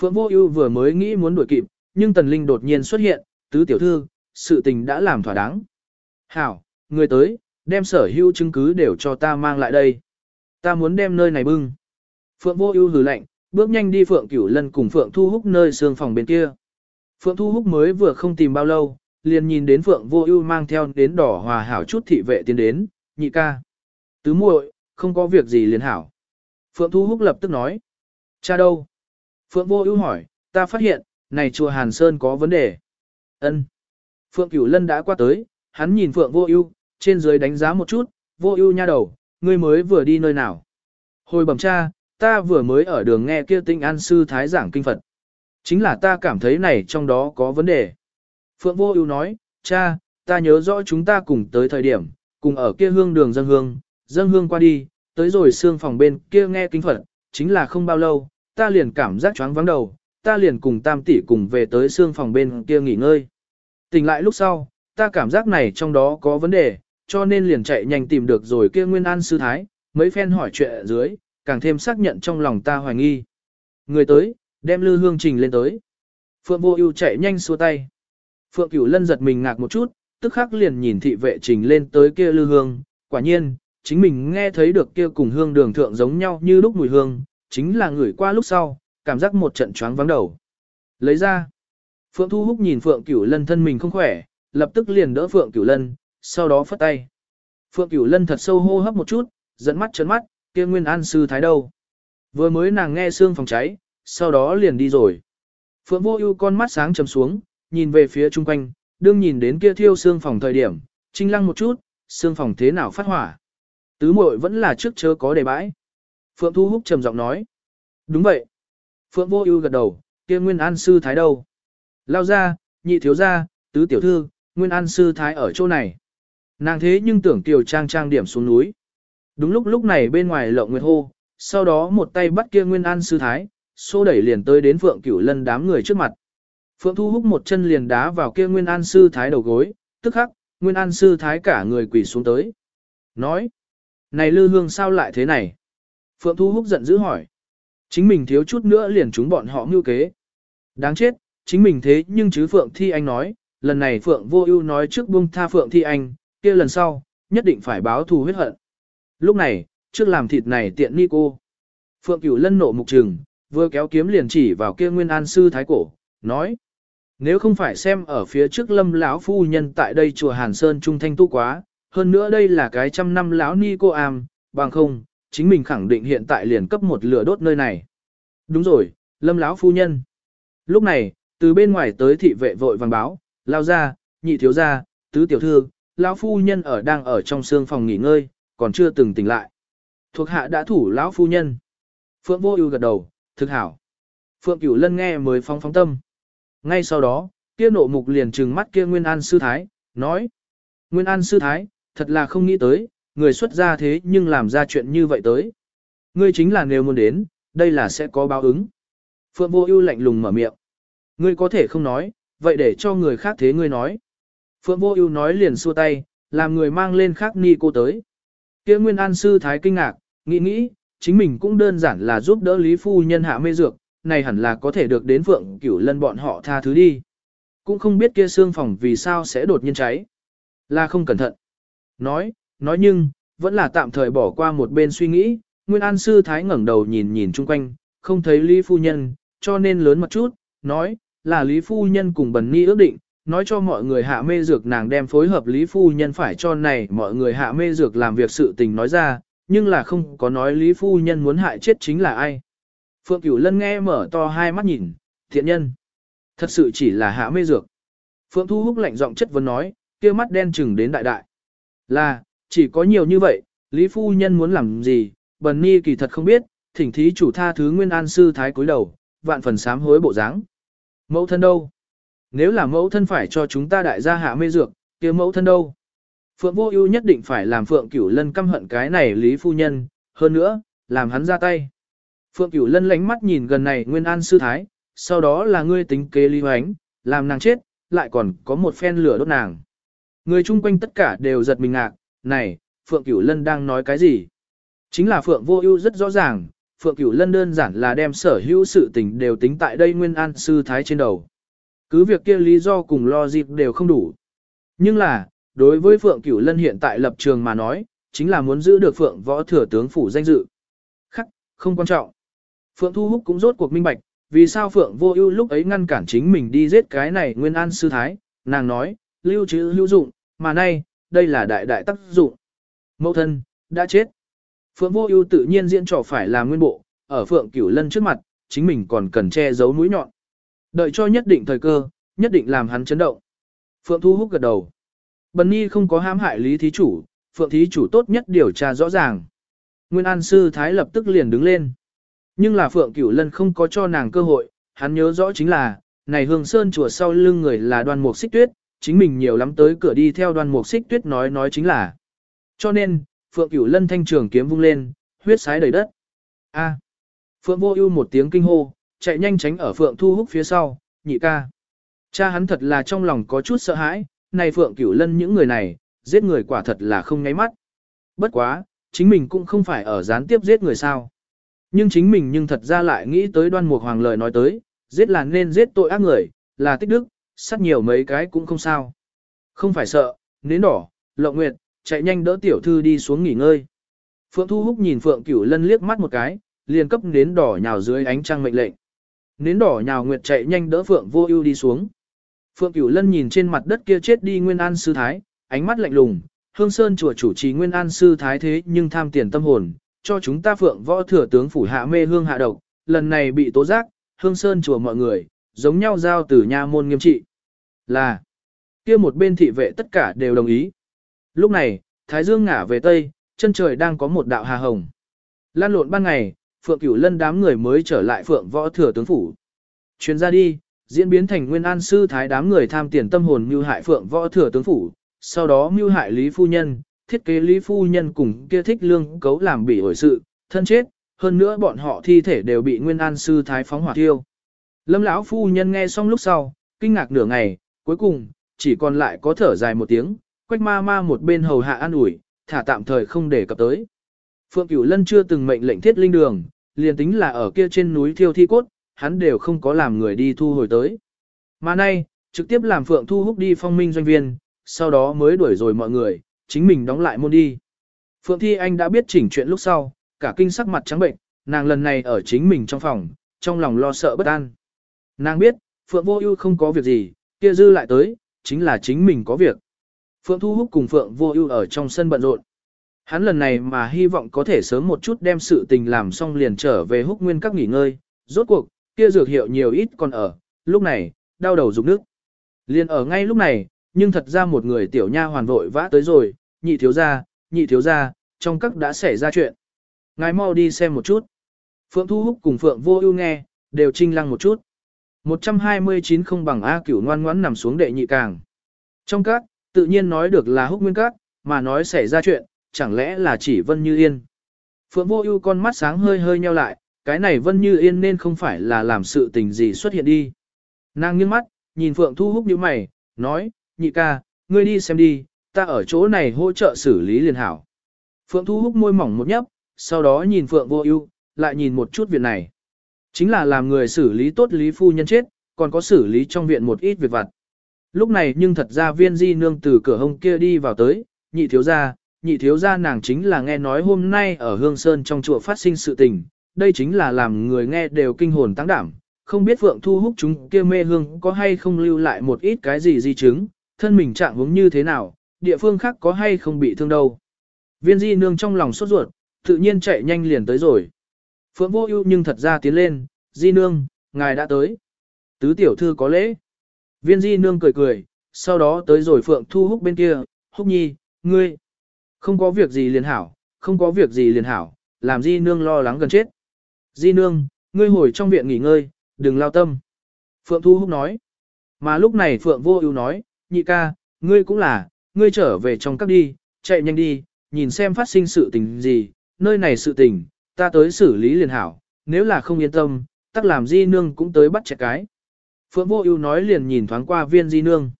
Phượng Vô Ưu vừa mới nghĩ muốn đuổi kịp, nhưng Tần Linh đột nhiên xuất hiện, "Tứ tiểu thư, sự tình đã làm thỏa đáng." "Hảo, người tới, đem sở hữu chứng cứ đều cho ta mang lại đây. Ta muốn đem nơi này bưng." Phượng Vô Ưu hừ lạnh, bước nhanh đi Phượng Cửu Lân cùng Phượng Thu Húc nơi xương phòng bên kia. Phượng Thu Húc mới vừa không tìm bao lâu, liền nhìn đến Phượng Vô Ưu mang theo đến đỏ hòa hảo chút thị vệ tiến đến, "Nhị ca, tứ muội, không có việc gì liền hảo." Phượng Thu Húc lập tức nói, "Cha đâu?" Phượng Vô Ưu hỏi, "Ta phát hiện, này chùa Hàn Sơn có vấn đề." Ân. Phượng Cửu Lân đã qua tới, hắn nhìn Phượng Vô Ưu, trên dưới đánh giá một chút, "Vô Ưu nha đầu, ngươi mới vừa đi nơi nào?" Hồi bẩm cha, ta vừa mới ở đường nghe kia Tinh An sư thái giảng kinh Phật. Chính là ta cảm thấy này trong đó có vấn đề. Phượng Vô Ưu nói, cha, ta nhớ rõ chúng ta cùng tới thời điểm, cùng ở kia hương đường dân hương, dân hương qua đi, tới rồi xương phòng bên kia nghe kinh Phật, chính là không bao lâu, ta liền cảm giác choáng vắng đầu, ta liền cùng tam tỷ cùng về tới xương phòng bên kia nghỉ ngơi. Tỉnh lại lúc sau, ta cảm giác này trong đó có vấn đề, cho nên liền chạy nhanh tìm được rồi kia Nguyên An sư thái, mấy phen hỏi chuyện ở dưới, càng thêm xác nhận trong lòng ta hoài nghi. Người tới, đem lư hương trình lên tới. Phượng Vô Ưu chạy nhanh xua tay. Phượng Cửu Lân giật mình ngạc một chút, tức khắc liền nhìn thị vệ trình lên tới kia lư hương, quả nhiên, chính mình nghe thấy được kia cùng hương đường thượng giống nhau như lúc mùi hương, chính là người qua lúc sau, cảm giác một trận choáng vắng đầu. Lấy ra. Phượng Thu Húc nhìn Phượng Cửu Lân thân mình không khỏe, lập tức liền đỡ Phượng Cửu Lân, sau đó phất tay. Phượng Cửu Lân thật sâu hô hấp một chút, dẫn mắt chấn mắt, kia Nguyên An sư thái đâu? Vừa mới nàng nghe xương phòng cháy, sau đó liền đi rồi. Phượng Vô Ưu con mắt sáng trầm xuống, nhìn về phía chung quanh, đương nhìn đến kia thiêu xương phòng thời điểm, trinh lăng một chút, xương phòng thế nào phát hỏa. Tứ muội vẫn là trước chớ có đề bãi. Phượng Thu Húc trầm giọng nói. Đúng vậy. Phượng Vô Ưu gật đầu, kia Nguyên An sư thái đâu? Lao ra, nhị thiếu gia, tứ tiểu thư, Nguyên An sư thái ở chỗ này. Nàng thế nhưng tưởng tiểu trang trang điểm xuống núi. Đúng lúc lúc này bên ngoài Lộng Nguyệt hô, sau đó một tay bắt kia Nguyên An sư thái, xô đẩy liền tới đến Phượng Cửu Lân đám người trước mặt. Phượng Thu Húc một chân liền đá vào kia Nguyên An sư thái đầu gối, tức khắc, Nguyên An sư thái cả người quỳ xuống tới. Nói, này Lư Hương sao lại thế này? Phượng Thu Húc giận dữ hỏi. Chính mình thiếu chút nữa liền chúng bọn họ mưu kế. Đáng chết, chính mình thế nhưng chứ Phượng Thi Anh nói, lần này Phượng Vô Ưu nói trước buông tha Phượng Thi Anh, kia lần sau, nhất định phải báo thù huyết hận. Lúc này, trước làm thịt này tiện ni cô. Phượng Cửu Lân nộ mục trừng, vừa kéo kiếm liền chỉ vào kia Nguyên An sư thái cổ, nói: nếu không phải xem ở phía trước lâm lão phu nhân tại đây chùa Hàn Sơn trung thanh tu quá, hơn nữa đây là cái trăm năm lão ni cô am, bằng không, chính mình khẳng định hiện tại liền cấp một lửa đốt nơi này. Đúng rồi, lâm lão phu nhân. Lúc này, từ bên ngoài tới thị vệ vội vàng báo, lao ra, nhị thiếu gia, tứ tiểu thư, lão phu nhân ở đang ở trong xương phòng nghỉ ngơi, còn chưa từng tỉnh lại. Thuộc hạ đã thủ lão phu nhân. Phượng vô ưu gật đầu, thực hảo. Phượng cửu lân nghe mới phóng phóng tâm. Ngay sau đó, kia nộ mục liền trừng mắt kia Nguyên An Sư Thái, nói. Nguyên An Sư Thái, thật là không nghĩ tới, người xuất gia thế nhưng làm ra chuyện như vậy tới. Ngươi chính là nếu muốn đến, đây là sẽ có báo ứng. Phượng vô ưu lạnh lùng mở miệng. Ngươi có thể không nói, vậy để cho người khác thế ngươi nói. Phượng vô ưu nói liền xua tay, làm người mang lên khác ni cô tới. Kia Nguyên An Sư Thái kinh ngạc, nghĩ nghĩ, chính mình cũng đơn giản là giúp đỡ Lý Phu Nhân hạ mê dược, này hẳn là có thể được đến Phượng Cửu Lân bọn họ tha thứ đi. Cũng không biết kia xương phòng vì sao sẽ đột nhiên cháy. Là không cẩn thận. Nói, nói nhưng, vẫn là tạm thời bỏ qua một bên suy nghĩ, Nguyên An Sư Thái ngẩng đầu nhìn nhìn chung quanh, không thấy Lý Phu Nhân, cho nên lớn một chút, nói, là Lý Phu Nhân cùng Bần Ni ước định, nói cho mọi người hạ mê dược nàng đem phối hợp Lý Phu Nhân phải cho này mọi người hạ mê dược làm việc sự tình nói ra, nhưng là không có nói Lý Phu Nhân muốn hại chết chính là ai. Phượng Cửu Lân nghe mở to hai mắt nhìn, thiện nhân. Thật sự chỉ là hạ mê dược. Phượng Thu Húc lạnh giọng chất vấn nói, kia mắt đen chừng đến đại đại. Là, chỉ có nhiều như vậy, Lý Phu Nhân muốn làm gì, Bần Ni kỳ thật không biết, thỉnh thí chủ tha thứ Nguyên An Sư Thái cúi đầu, vạn phần sám hối bộ dáng. Mẫu thân đâu? Nếu là mẫu thân phải cho chúng ta đại gia hạ mê dược, kia mẫu thân đâu? Phượng Vô Ưu nhất định phải làm Phượng Cửu Lân căm hận cái này Lý Phu Nhân, hơn nữa, làm hắn ra tay. Phượng Cửu Lân lánh mắt nhìn gần này Nguyên An Sư Thái, sau đó là ngươi tính kế Lý Hoánh, làm nàng chết, lại còn có một phen lửa đốt nàng. Người chung quanh tất cả đều giật mình ngạc, này, Phượng Cửu Lân đang nói cái gì? Chính là Phượng Vô Ưu rất rõ ràng, Phượng Cửu Lân đơn giản là đem sở hữu sự tình đều tính tại đây Nguyên An sư thái trên đầu. Cứ việc kia lý do cùng lo dịp đều không đủ. Nhưng là, đối với Phượng Cửu Lân hiện tại lập trường mà nói, chính là muốn giữ được Phượng võ thừa tướng phủ danh dự. Khắc, không quan trọng. Phượng Thu Húc cũng rốt cuộc minh bạch, vì sao Phượng Vô Ưu lúc ấy ngăn cản chính mình đi giết cái này Nguyên An sư thái, nàng nói, lưu trữ lưu dụng, mà nay, đây là đại đại tác dụng. Mẫu thân, đã chết. Phượng Vô Ưu tự nhiên diễn trò phải là nguyên bộ, ở Phượng Cửu Lân trước mặt, chính mình còn cần che giấu mũi nhọn. Đợi cho nhất định thời cơ, nhất định làm hắn chấn động. Phượng Thu Húc gật đầu. Bần Nhi không có hãm hại Lý thí chủ, Phượng thí chủ tốt nhất điều tra rõ ràng. Nguyên An sư thái lập tức liền đứng lên. Nhưng là Phượng Cửu Lân không có cho nàng cơ hội, hắn nhớ rõ chính là, này Hương Sơn chùa sau lưng người là Đoan Mục Xích Tuyết, chính mình nhiều lắm tới cửa đi theo Đoan Mục Xích Tuyết nói nói chính là. Cho nên, Phượng Cửu Lân thanh trường kiếm vung lên, huyết sái đầy đất. A. Phượng Vô Ưu một tiếng kinh hô, chạy nhanh tránh ở Phượng Thu Húc phía sau, nhị ca. Cha hắn thật là trong lòng có chút sợ hãi, này Phượng Cửu Lân những người này, giết người quả thật là không nháy mắt. Bất quá, chính mình cũng không phải ở gián tiếp giết người sao. Nhưng chính mình nhưng thật ra lại nghĩ tới đoan mục hoàng lời nói tới, giết là nên giết tội ác người, là tích đức, sát nhiều mấy cái cũng không sao. Không phải sợ, nến đỏ, lộng nguyệt, chạy nhanh đỡ tiểu thư đi xuống nghỉ ngơi. Phượng Thu Húc nhìn Phượng Cửu Lân liếc mắt một cái, liền cấp nến đỏ nhào dưới ánh trăng mệnh lệnh. Nến đỏ nhào nguyệt chạy nhanh đỡ Phượng Vô Ưu đi xuống. Phượng Cửu Lân nhìn trên mặt đất kia chết đi Nguyên An sư thái, ánh mắt lạnh lùng, Hương Sơn chùa chủ trì Nguyên An sư thái thế nhưng tham tiền tâm hồn, cho chúng ta Phượng võ thừa tướng phủ hạ mê hương hạ độc, lần này bị tố giác, Hương Sơn chùa mọi người, giống nhau giao từ nha môn nghiêm trị. Là, kia một bên thị vệ tất cả đều đồng ý. Lúc này, Thái Dương ngả về Tây, chân trời đang có một đạo hà hồng. Lan lộn ban ngày, Phượng Cửu Lân đám người mới trở lại Phượng Võ Thừa Tướng Phủ. Chuyến ra đi, diễn biến thành Nguyên An Sư Thái đám người tham tiền tâm hồn mưu hại Phượng Võ Thừa Tướng Phủ, sau đó mưu hại Lý Phu Nhân, thiết kế Lý Phu Nhân cùng kia thích lương cấu làm bị hồi sự, thân chết, hơn nữa bọn họ thi thể đều bị Nguyên An Sư Thái phóng hỏa thiêu. Lâm lão Phu Nhân nghe xong lúc sau, kinh ngạc nửa ngày, cuối cùng, chỉ còn lại có thở dài một tiếng, quách ma ma một bên hầu hạ an ủi, thả tạm thời không để cập tới. Phượng Cửu Lân chưa từng mệnh lệnh thiết linh đường, liền tính là ở kia trên núi thiêu thi cốt, hắn đều không có làm người đi thu hồi tới. Mà nay, trực tiếp làm Phượng Thu Húc đi phong minh doanh viên, sau đó mới đuổi rồi mọi người, chính mình đóng lại môn đi. Phượng Thi Anh đã biết chỉnh chuyện lúc sau, cả kinh sắc mặt trắng bệnh, nàng lần này ở chính mình trong phòng, trong lòng lo sợ bất an. Nàng biết, Phượng Vô Ưu không có việc gì, kia dư lại tới, chính là chính mình có việc. Phượng Thu Húc cùng Phượng Vô Ưu ở trong sân bận rộn. Hắn lần này mà hy vọng có thể sớm một chút đem sự tình làm xong liền trở về Húc Nguyên các nghỉ ngơi, rốt cuộc, kia dược hiệu nhiều ít còn ở, lúc này, đau đầu rụng nước. Liền ở ngay lúc này, nhưng thật ra một người tiểu nha hoàn vội vã tới rồi, nhị thiếu gia, nhị thiếu gia, trong các đã xảy ra chuyện. Ngài mau đi xem một chút. Phượng Thu Húc cùng Phượng Vô Ưu nghe, đều trinh lăng một chút. 129 không bằng A Cửu ngoan ngoãn nằm xuống đệ nhị càng. Trong các, tự nhiên nói được là húc nguyên các, mà nói xảy ra chuyện, chẳng lẽ là chỉ Vân Như Yên. Phượng Vô Ưu con mắt sáng hơi hơi nheo lại, cái này Vân Như Yên nên không phải là làm sự tình gì xuất hiện đi. Nàng nghiêng mắt, nhìn Phượng Thu Húc như mày, nói, nhị ca, ngươi đi xem đi, ta ở chỗ này hỗ trợ xử lý liền hảo. Phượng Thu Húc môi mỏng một nhấp, sau đó nhìn Phượng Vô Ưu, lại nhìn một chút việc này. Chính là làm người xử lý tốt Lý Phu Nhân chết, còn có xử lý trong viện một ít việc vặt. Lúc này nhưng thật ra viên di nương từ cửa hông kia đi vào tới, nhị thiếu gia, nhị thiếu gia nàng chính là nghe nói hôm nay ở Hương Sơn trong chùa phát sinh sự tình, đây chính là làm người nghe đều kinh hồn tăng đảm, không biết Phượng Thu Húc chúng kia mê hương có hay không lưu lại một ít cái gì di chứng, thân mình trạng hướng như thế nào, địa phương khác có hay không bị thương đâu. Viên di nương trong lòng sốt ruột, tự nhiên chạy nhanh liền tới rồi. Phượng vô ưu nhưng thật ra tiến lên, di nương, ngài đã tới. Tứ tiểu thư có lễ. Viên di nương cười cười, sau đó tới rồi Phượng Thu Húc bên kia, Húc Nhi, ngươi, không có việc gì liền hảo, không có việc gì liền hảo, làm Di Nương lo lắng gần chết. Di Nương, ngươi hồi trong viện nghỉ ngơi, đừng lao tâm. Phượng Thu Húc nói. Mà lúc này Phượng Vô Ưu nói, nhị ca, ngươi cũng là, ngươi trở về trong các đi, chạy nhanh đi, nhìn xem phát sinh sự tình gì, nơi này sự tình, ta tới xử lý liền hảo, nếu là không yên tâm, tắc làm Di Nương cũng tới bắt trẻ cái. Phượng Vô Ưu nói liền nhìn thoáng qua Viên Di Nương.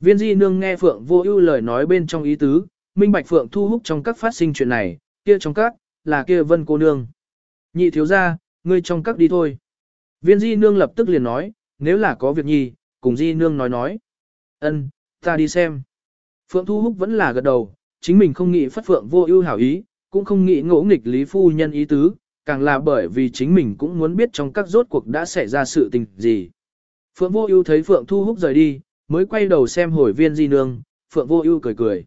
Viên Di Nương nghe Phượng Vô Ưu lời nói bên trong ý tứ, minh bạch Phượng Thu Húc trong các phát sinh chuyện này, kia trong các, là kia Vân cô nương. Nhị thiếu gia, ngươi trong các đi thôi. Viên Di Nương lập tức liền nói, nếu là có việc nhi, cùng Di Nương nói nói. Ân, ta đi xem. Phượng Thu Húc vẫn là gật đầu, chính mình không nghĩ phất Phượng Vô Ưu hảo ý, cũng không nghĩ ngỗ nghịch Lý phu nhân ý tứ, càng là bởi vì chính mình cũng muốn biết trong các rốt cuộc đã xảy ra sự tình gì. Phượng Vô Ưu thấy Phượng Thu Húc rời đi, mới quay đầu xem hồi viên di nương, Phượng Vô Ưu cười cười.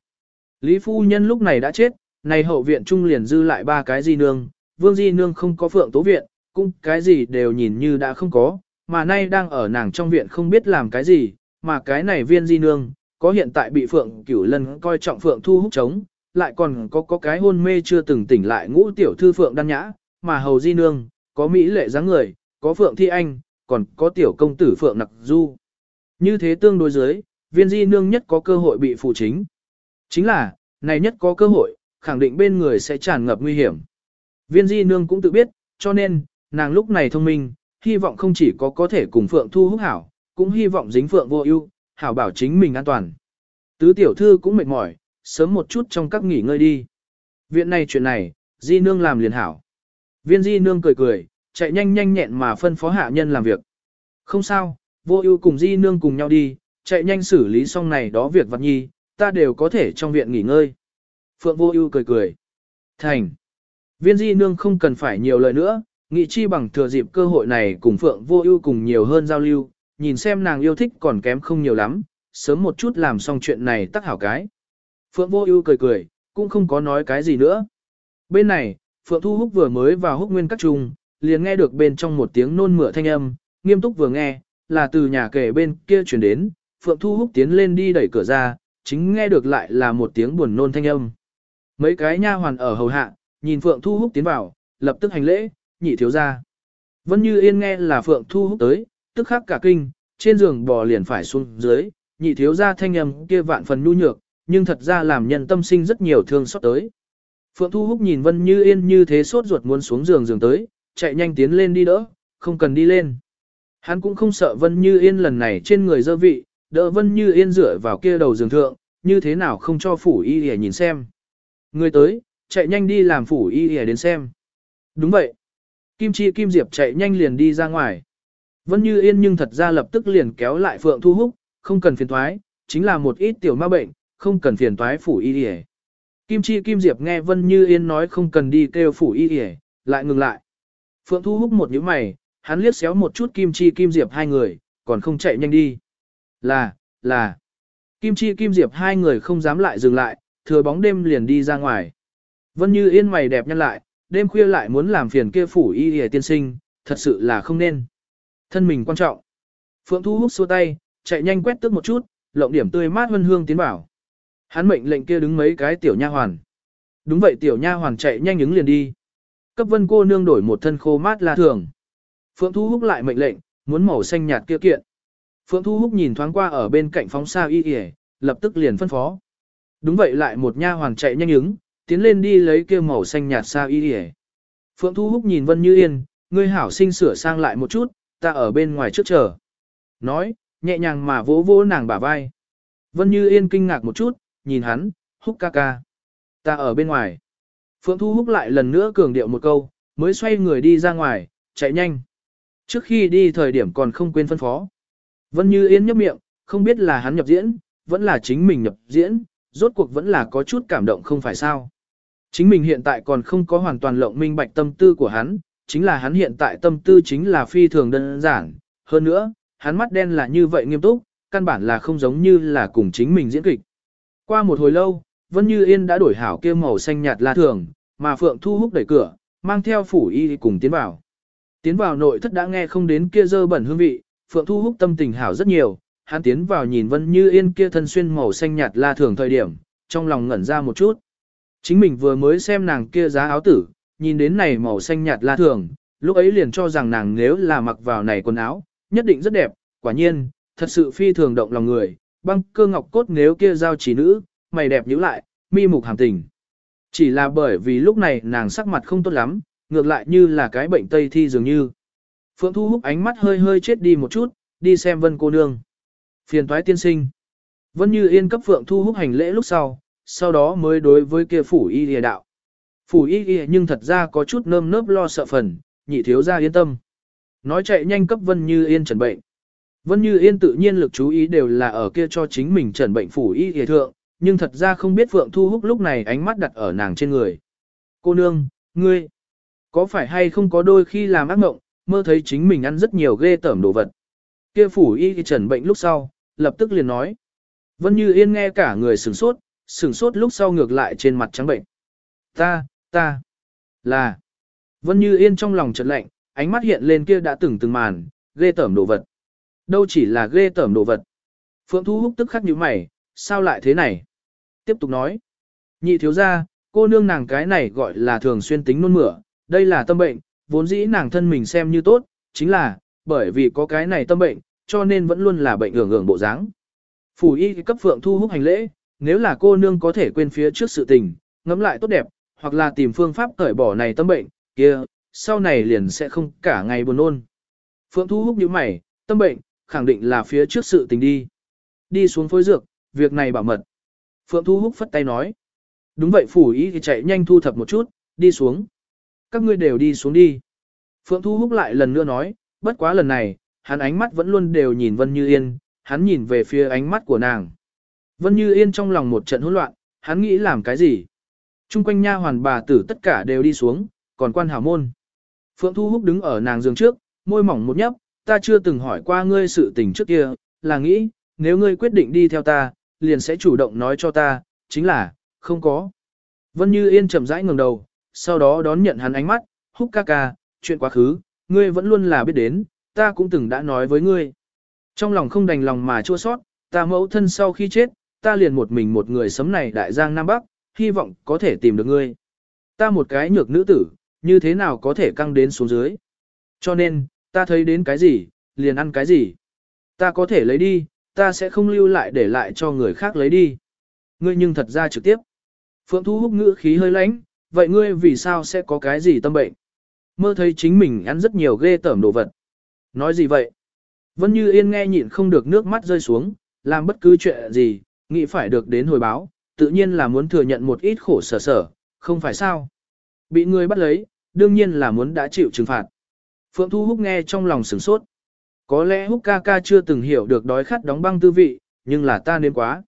Lý phu nhân lúc này đã chết, này hậu viện trung liền dư lại ba cái di nương, Vương di nương không có Phượng Tố viện, cũng cái gì đều nhìn như đã không có, mà nay đang ở nàng trong viện không biết làm cái gì, mà cái này viên di nương, có hiện tại bị Phượng Cửu lần coi trọng Phượng Thu hút chống, lại còn có có cái hôn mê chưa từng tỉnh lại ngũ tiểu thư Phượng Đan Nhã, mà hầu di nương, có Mỹ lệ dáng người, có Phượng Thi Anh, còn có tiểu công tử Phượng Nặc Du. Như thế tương đối dưới, viên di nương nhất có cơ hội bị phụ chính. Chính là, này nhất có cơ hội, khẳng định bên người sẽ tràn ngập nguy hiểm. Viên di nương cũng tự biết, cho nên, nàng lúc này thông minh, hy vọng không chỉ có có thể cùng Phượng Thu húc hảo, cũng hy vọng dính Phượng vô ưu, hảo bảo chính mình an toàn. Tứ tiểu thư cũng mệt mỏi, sớm một chút trong các nghỉ ngơi đi. Viện này chuyện này, di nương làm liền hảo. Viên di nương cười cười, chạy nhanh nhanh nhẹn mà phân phó hạ nhân làm việc. Không sao, vô ưu cùng di nương cùng nhau đi, chạy nhanh xử lý xong này đó việc vặt nhi, ta đều có thể trong viện nghỉ ngơi. Phượng vô ưu cười cười. Thành. Viên di nương không cần phải nhiều lời nữa, nghị chi bằng thừa dịp cơ hội này cùng Phượng vô ưu cùng nhiều hơn giao lưu, nhìn xem nàng yêu thích còn kém không nhiều lắm, sớm một chút làm xong chuyện này tắc hảo cái. Phượng vô ưu cười cười, cũng không có nói cái gì nữa. Bên này, Phượng Thu Húc vừa mới vào húc nguyên các trung, liền nghe được bên trong một tiếng nôn mửa thanh âm, nghiêm túc vừa nghe, là từ nhà kể bên kia chuyển đến, Phượng Thu Húc tiến lên đi đẩy cửa ra, chính nghe được lại là một tiếng buồn nôn thanh âm. Mấy cái nha hoàn ở hầu hạ, nhìn Phượng Thu Húc tiến vào, lập tức hành lễ, nhị thiếu ra. Vân Như Yên nghe là Phượng Thu Húc tới, tức khắc cả kinh, trên giường bò liền phải xuống dưới, nhị thiếu ra thanh âm kia vạn phần nhu nhược, nhưng thật ra làm nhân tâm sinh rất nhiều thương xót tới. Phượng Thu Húc nhìn Vân Như Yên như thế sốt ruột muốn xuống giường giường tới, chạy nhanh tiến lên đi đỡ, không cần đi lên. Hắn cũng không sợ Vân Như Yên lần này trên người dơ vị, đỡ Vân Như Yên dựa vào kia đầu giường thượng, như thế nào không cho phủ y để nhìn xem. Người tới, chạy nhanh đi làm phủ y y đến xem. Đúng vậy. Kim Chi Kim Diệp chạy nhanh liền đi ra ngoài. Vân Như Yên nhưng thật ra lập tức liền kéo lại Phượng Thu Húc, không cần phiền thoái, chính là một ít tiểu ma bệnh, không cần phiền thoái phủ y y. Kim Chi Kim Diệp nghe Vân Như Yên nói không cần đi kêu phủ y y, lại ngừng lại. Phượng Thu Húc một nhíu mày, hắn liếc xéo một chút Kim Chi Kim Diệp hai người, còn không chạy nhanh đi. Là, là. Kim Chi Kim Diệp hai người không dám lại dừng lại, thừa bóng đêm liền đi ra ngoài. Vân Như Yên mày đẹp nhăn lại, đêm khuya lại muốn làm phiền kia phủ y hề tiên sinh, thật sự là không nên. Thân mình quan trọng. Phượng Thu Húc xua tay, chạy nhanh quét tước một chút, lộng điểm tươi mát vân hương tiến bảo. Hắn mệnh lệnh kia đứng mấy cái tiểu nha hoàn. Đúng vậy tiểu nha hoàn chạy nhanh ứng liền đi. Cấp vân cô nương đổi một thân khô mát là thường. Phượng Thu Húc lại mệnh lệnh, muốn màu xanh nhạt kia kiện. Phượng Thu Húc nhìn thoáng qua ở bên cạnh phóng xa y y, lập tức liền phân phó. Đúng vậy lại một nha hoàn chạy nhanh ứng, tiến lên đi lấy kia màu xanh nhạt xa y y. Phượng Thu Húc nhìn Vân Như Yên, ngươi hảo sinh sửa sang lại một chút, ta ở bên ngoài trước chờ. Nói, nhẹ nhàng mà vỗ vỗ nàng bả vai. Vân Như Yên kinh ngạc một chút, nhìn hắn, Húc ca ca. Ta ở bên ngoài. Phượng Thu Húc lại lần nữa cường điệu một câu, mới xoay người đi ra ngoài, chạy nhanh. Trước khi đi thời điểm còn không quên phân phó. Vân Như Yên nhấp miệng, không biết là hắn nhập diễn, vẫn là chính mình nhập diễn, rốt cuộc vẫn là có chút cảm động không phải sao. Chính mình hiện tại còn không có hoàn toàn lộng minh bạch tâm tư của hắn, chính là hắn hiện tại tâm tư chính là phi thường đơn giản. Hơn nữa, hắn mắt đen là như vậy nghiêm túc, căn bản là không giống như là cùng chính mình diễn kịch. Qua một hồi lâu, Vân Như Yên đã đổi hảo kia màu xanh nhạt la thường, mà Phượng Thu Húc đẩy cửa, mang theo phủ y cùng tiến vào. Tiến vào nội thất đã nghe không đến kia dơ bẩn hương vị, Phượng Thu Húc tâm tình hảo rất nhiều, hắn tiến vào nhìn Vân Như Yên kia thân xuyên màu xanh nhạt la thường thời điểm, trong lòng ngẩn ra một chút. Chính mình vừa mới xem nàng kia giá áo tử, nhìn đến này màu xanh nhạt la thường, lúc ấy liền cho rằng nàng nếu là mặc vào này quần áo, nhất định rất đẹp, quả nhiên, thật sự phi thường động lòng người, băng cơ ngọc cốt nếu kia giao chỉ nữ, mày đẹp nhữ lại, mi mục hàm tình. Chỉ là bởi vì lúc này nàng sắc mặt không tốt lắm, ngược lại như là cái bệnh tây thi dường như. Phượng Thu Húc ánh mắt hơi hơi chết đi một chút, đi xem Vân cô nương. Phiền toái tiên sinh. Vân Như Yên cấp Phượng Thu Húc hành lễ lúc sau, sau đó mới đối với kia phủ y lìa đạo. Phủ y lìa nhưng thật ra có chút nơm nớp lo sợ phần, nhị thiếu ra yên tâm. Nói chạy nhanh cấp Vân Như Yên trần bệnh. Vân Như Yên tự nhiên lực chú ý đều là ở kia cho chính mình trần bệnh phủ y lìa thượng, nhưng thật ra không biết Phượng Thu Húc lúc này ánh mắt đặt ở nàng trên người. Cô nương, ngươi, có phải hay không có đôi khi làm ác mộng, mơ thấy chính mình ăn rất nhiều ghê tởm đồ vật. Kia phủ y trần bệnh lúc sau, lập tức liền nói. Vân Như Yên nghe cả người sửng sốt, sửng sốt lúc sau ngược lại trên mặt trắng bệnh. Ta, ta, là. Vân Như Yên trong lòng chợt lạnh, ánh mắt hiện lên kia đã từng từng màn, ghê tởm đồ vật. Đâu chỉ là ghê tởm đồ vật. Phượng Thu Húc tức khắc như mày, sao lại thế này? Tiếp tục nói. Nhị thiếu gia cô nương nàng cái này gọi là thường xuyên tính nôn mửa, đây là tâm bệnh, vốn dĩ nàng thân mình xem như tốt, chính là, bởi vì có cái này tâm bệnh, cho nên vẫn luôn là bệnh hưởng hưởng bộ dáng. Phủ y cấp phượng thu húc hành lễ, nếu là cô nương có thể quên phía trước sự tình, ngẫm lại tốt đẹp, hoặc là tìm phương pháp cởi bỏ này tâm bệnh, kia, sau này liền sẽ không cả ngày buồn nôn. Phượng thu hút như mày, tâm bệnh, khẳng định là phía trước sự tình đi. Đi xuống phối dược, việc này bảo mật. Phượng thu hút phất tay nói. Đúng vậy phủ ý thì chạy nhanh thu thập một chút, đi xuống. Các ngươi đều đi xuống đi. Phượng thu hút lại lần nữa nói, bất quá lần này, hắn ánh mắt vẫn luôn đều nhìn Vân Như Yên, hắn nhìn về phía ánh mắt của nàng. Vân Như Yên trong lòng một trận hỗn loạn, hắn nghĩ làm cái gì? Trung quanh nha hoàn bà tử tất cả đều đi xuống, còn quan hảo môn. Phượng Thu Húc đứng ở nàng giường trước, môi mỏng một nhấp, ta chưa từng hỏi qua ngươi sự tình trước kia, là nghĩ, nếu ngươi quyết định đi theo ta, liền sẽ chủ động nói cho ta, chính là, không có. Vân Như Yên chậm rãi ngẩng đầu, sau đó đón nhận hắn ánh mắt, Húc ca ca, chuyện quá khứ, ngươi vẫn luôn là biết đến, ta cũng từng đã nói với ngươi. Trong lòng không đành lòng mà chua sót, ta mẫu thân sau khi chết, ta liền một mình một người sấm này đại giang Nam Bắc, hy vọng có thể tìm được ngươi. Ta một cái nhược nữ tử, như thế nào có thể căng đến xuống dưới. Cho nên, ta thấy đến cái gì, liền ăn cái gì. Ta có thể lấy đi, ta sẽ không lưu lại để lại cho người khác lấy đi. Ngươi nhưng thật ra trực tiếp. Phượng Thu Húc ngữ khí hơi lãnh, vậy ngươi vì sao sẽ có cái gì tâm bệnh? Mơ thấy chính mình ăn rất nhiều ghê tởm đồ vật. Nói gì vậy? Vân Như Yên nghe nhịn không được nước mắt rơi xuống, làm bất cứ chuyện gì, nghĩ phải được đến hồi báo, tự nhiên là muốn thừa nhận một ít khổ sở sở, không phải sao. Bị người bắt lấy, đương nhiên là muốn đã chịu trừng phạt. Phượng Thu Húc nghe trong lòng sửng sốt. Có lẽ Húc ca ca chưa từng hiểu được đói khát đóng băng tư vị, nhưng là ta nên quá.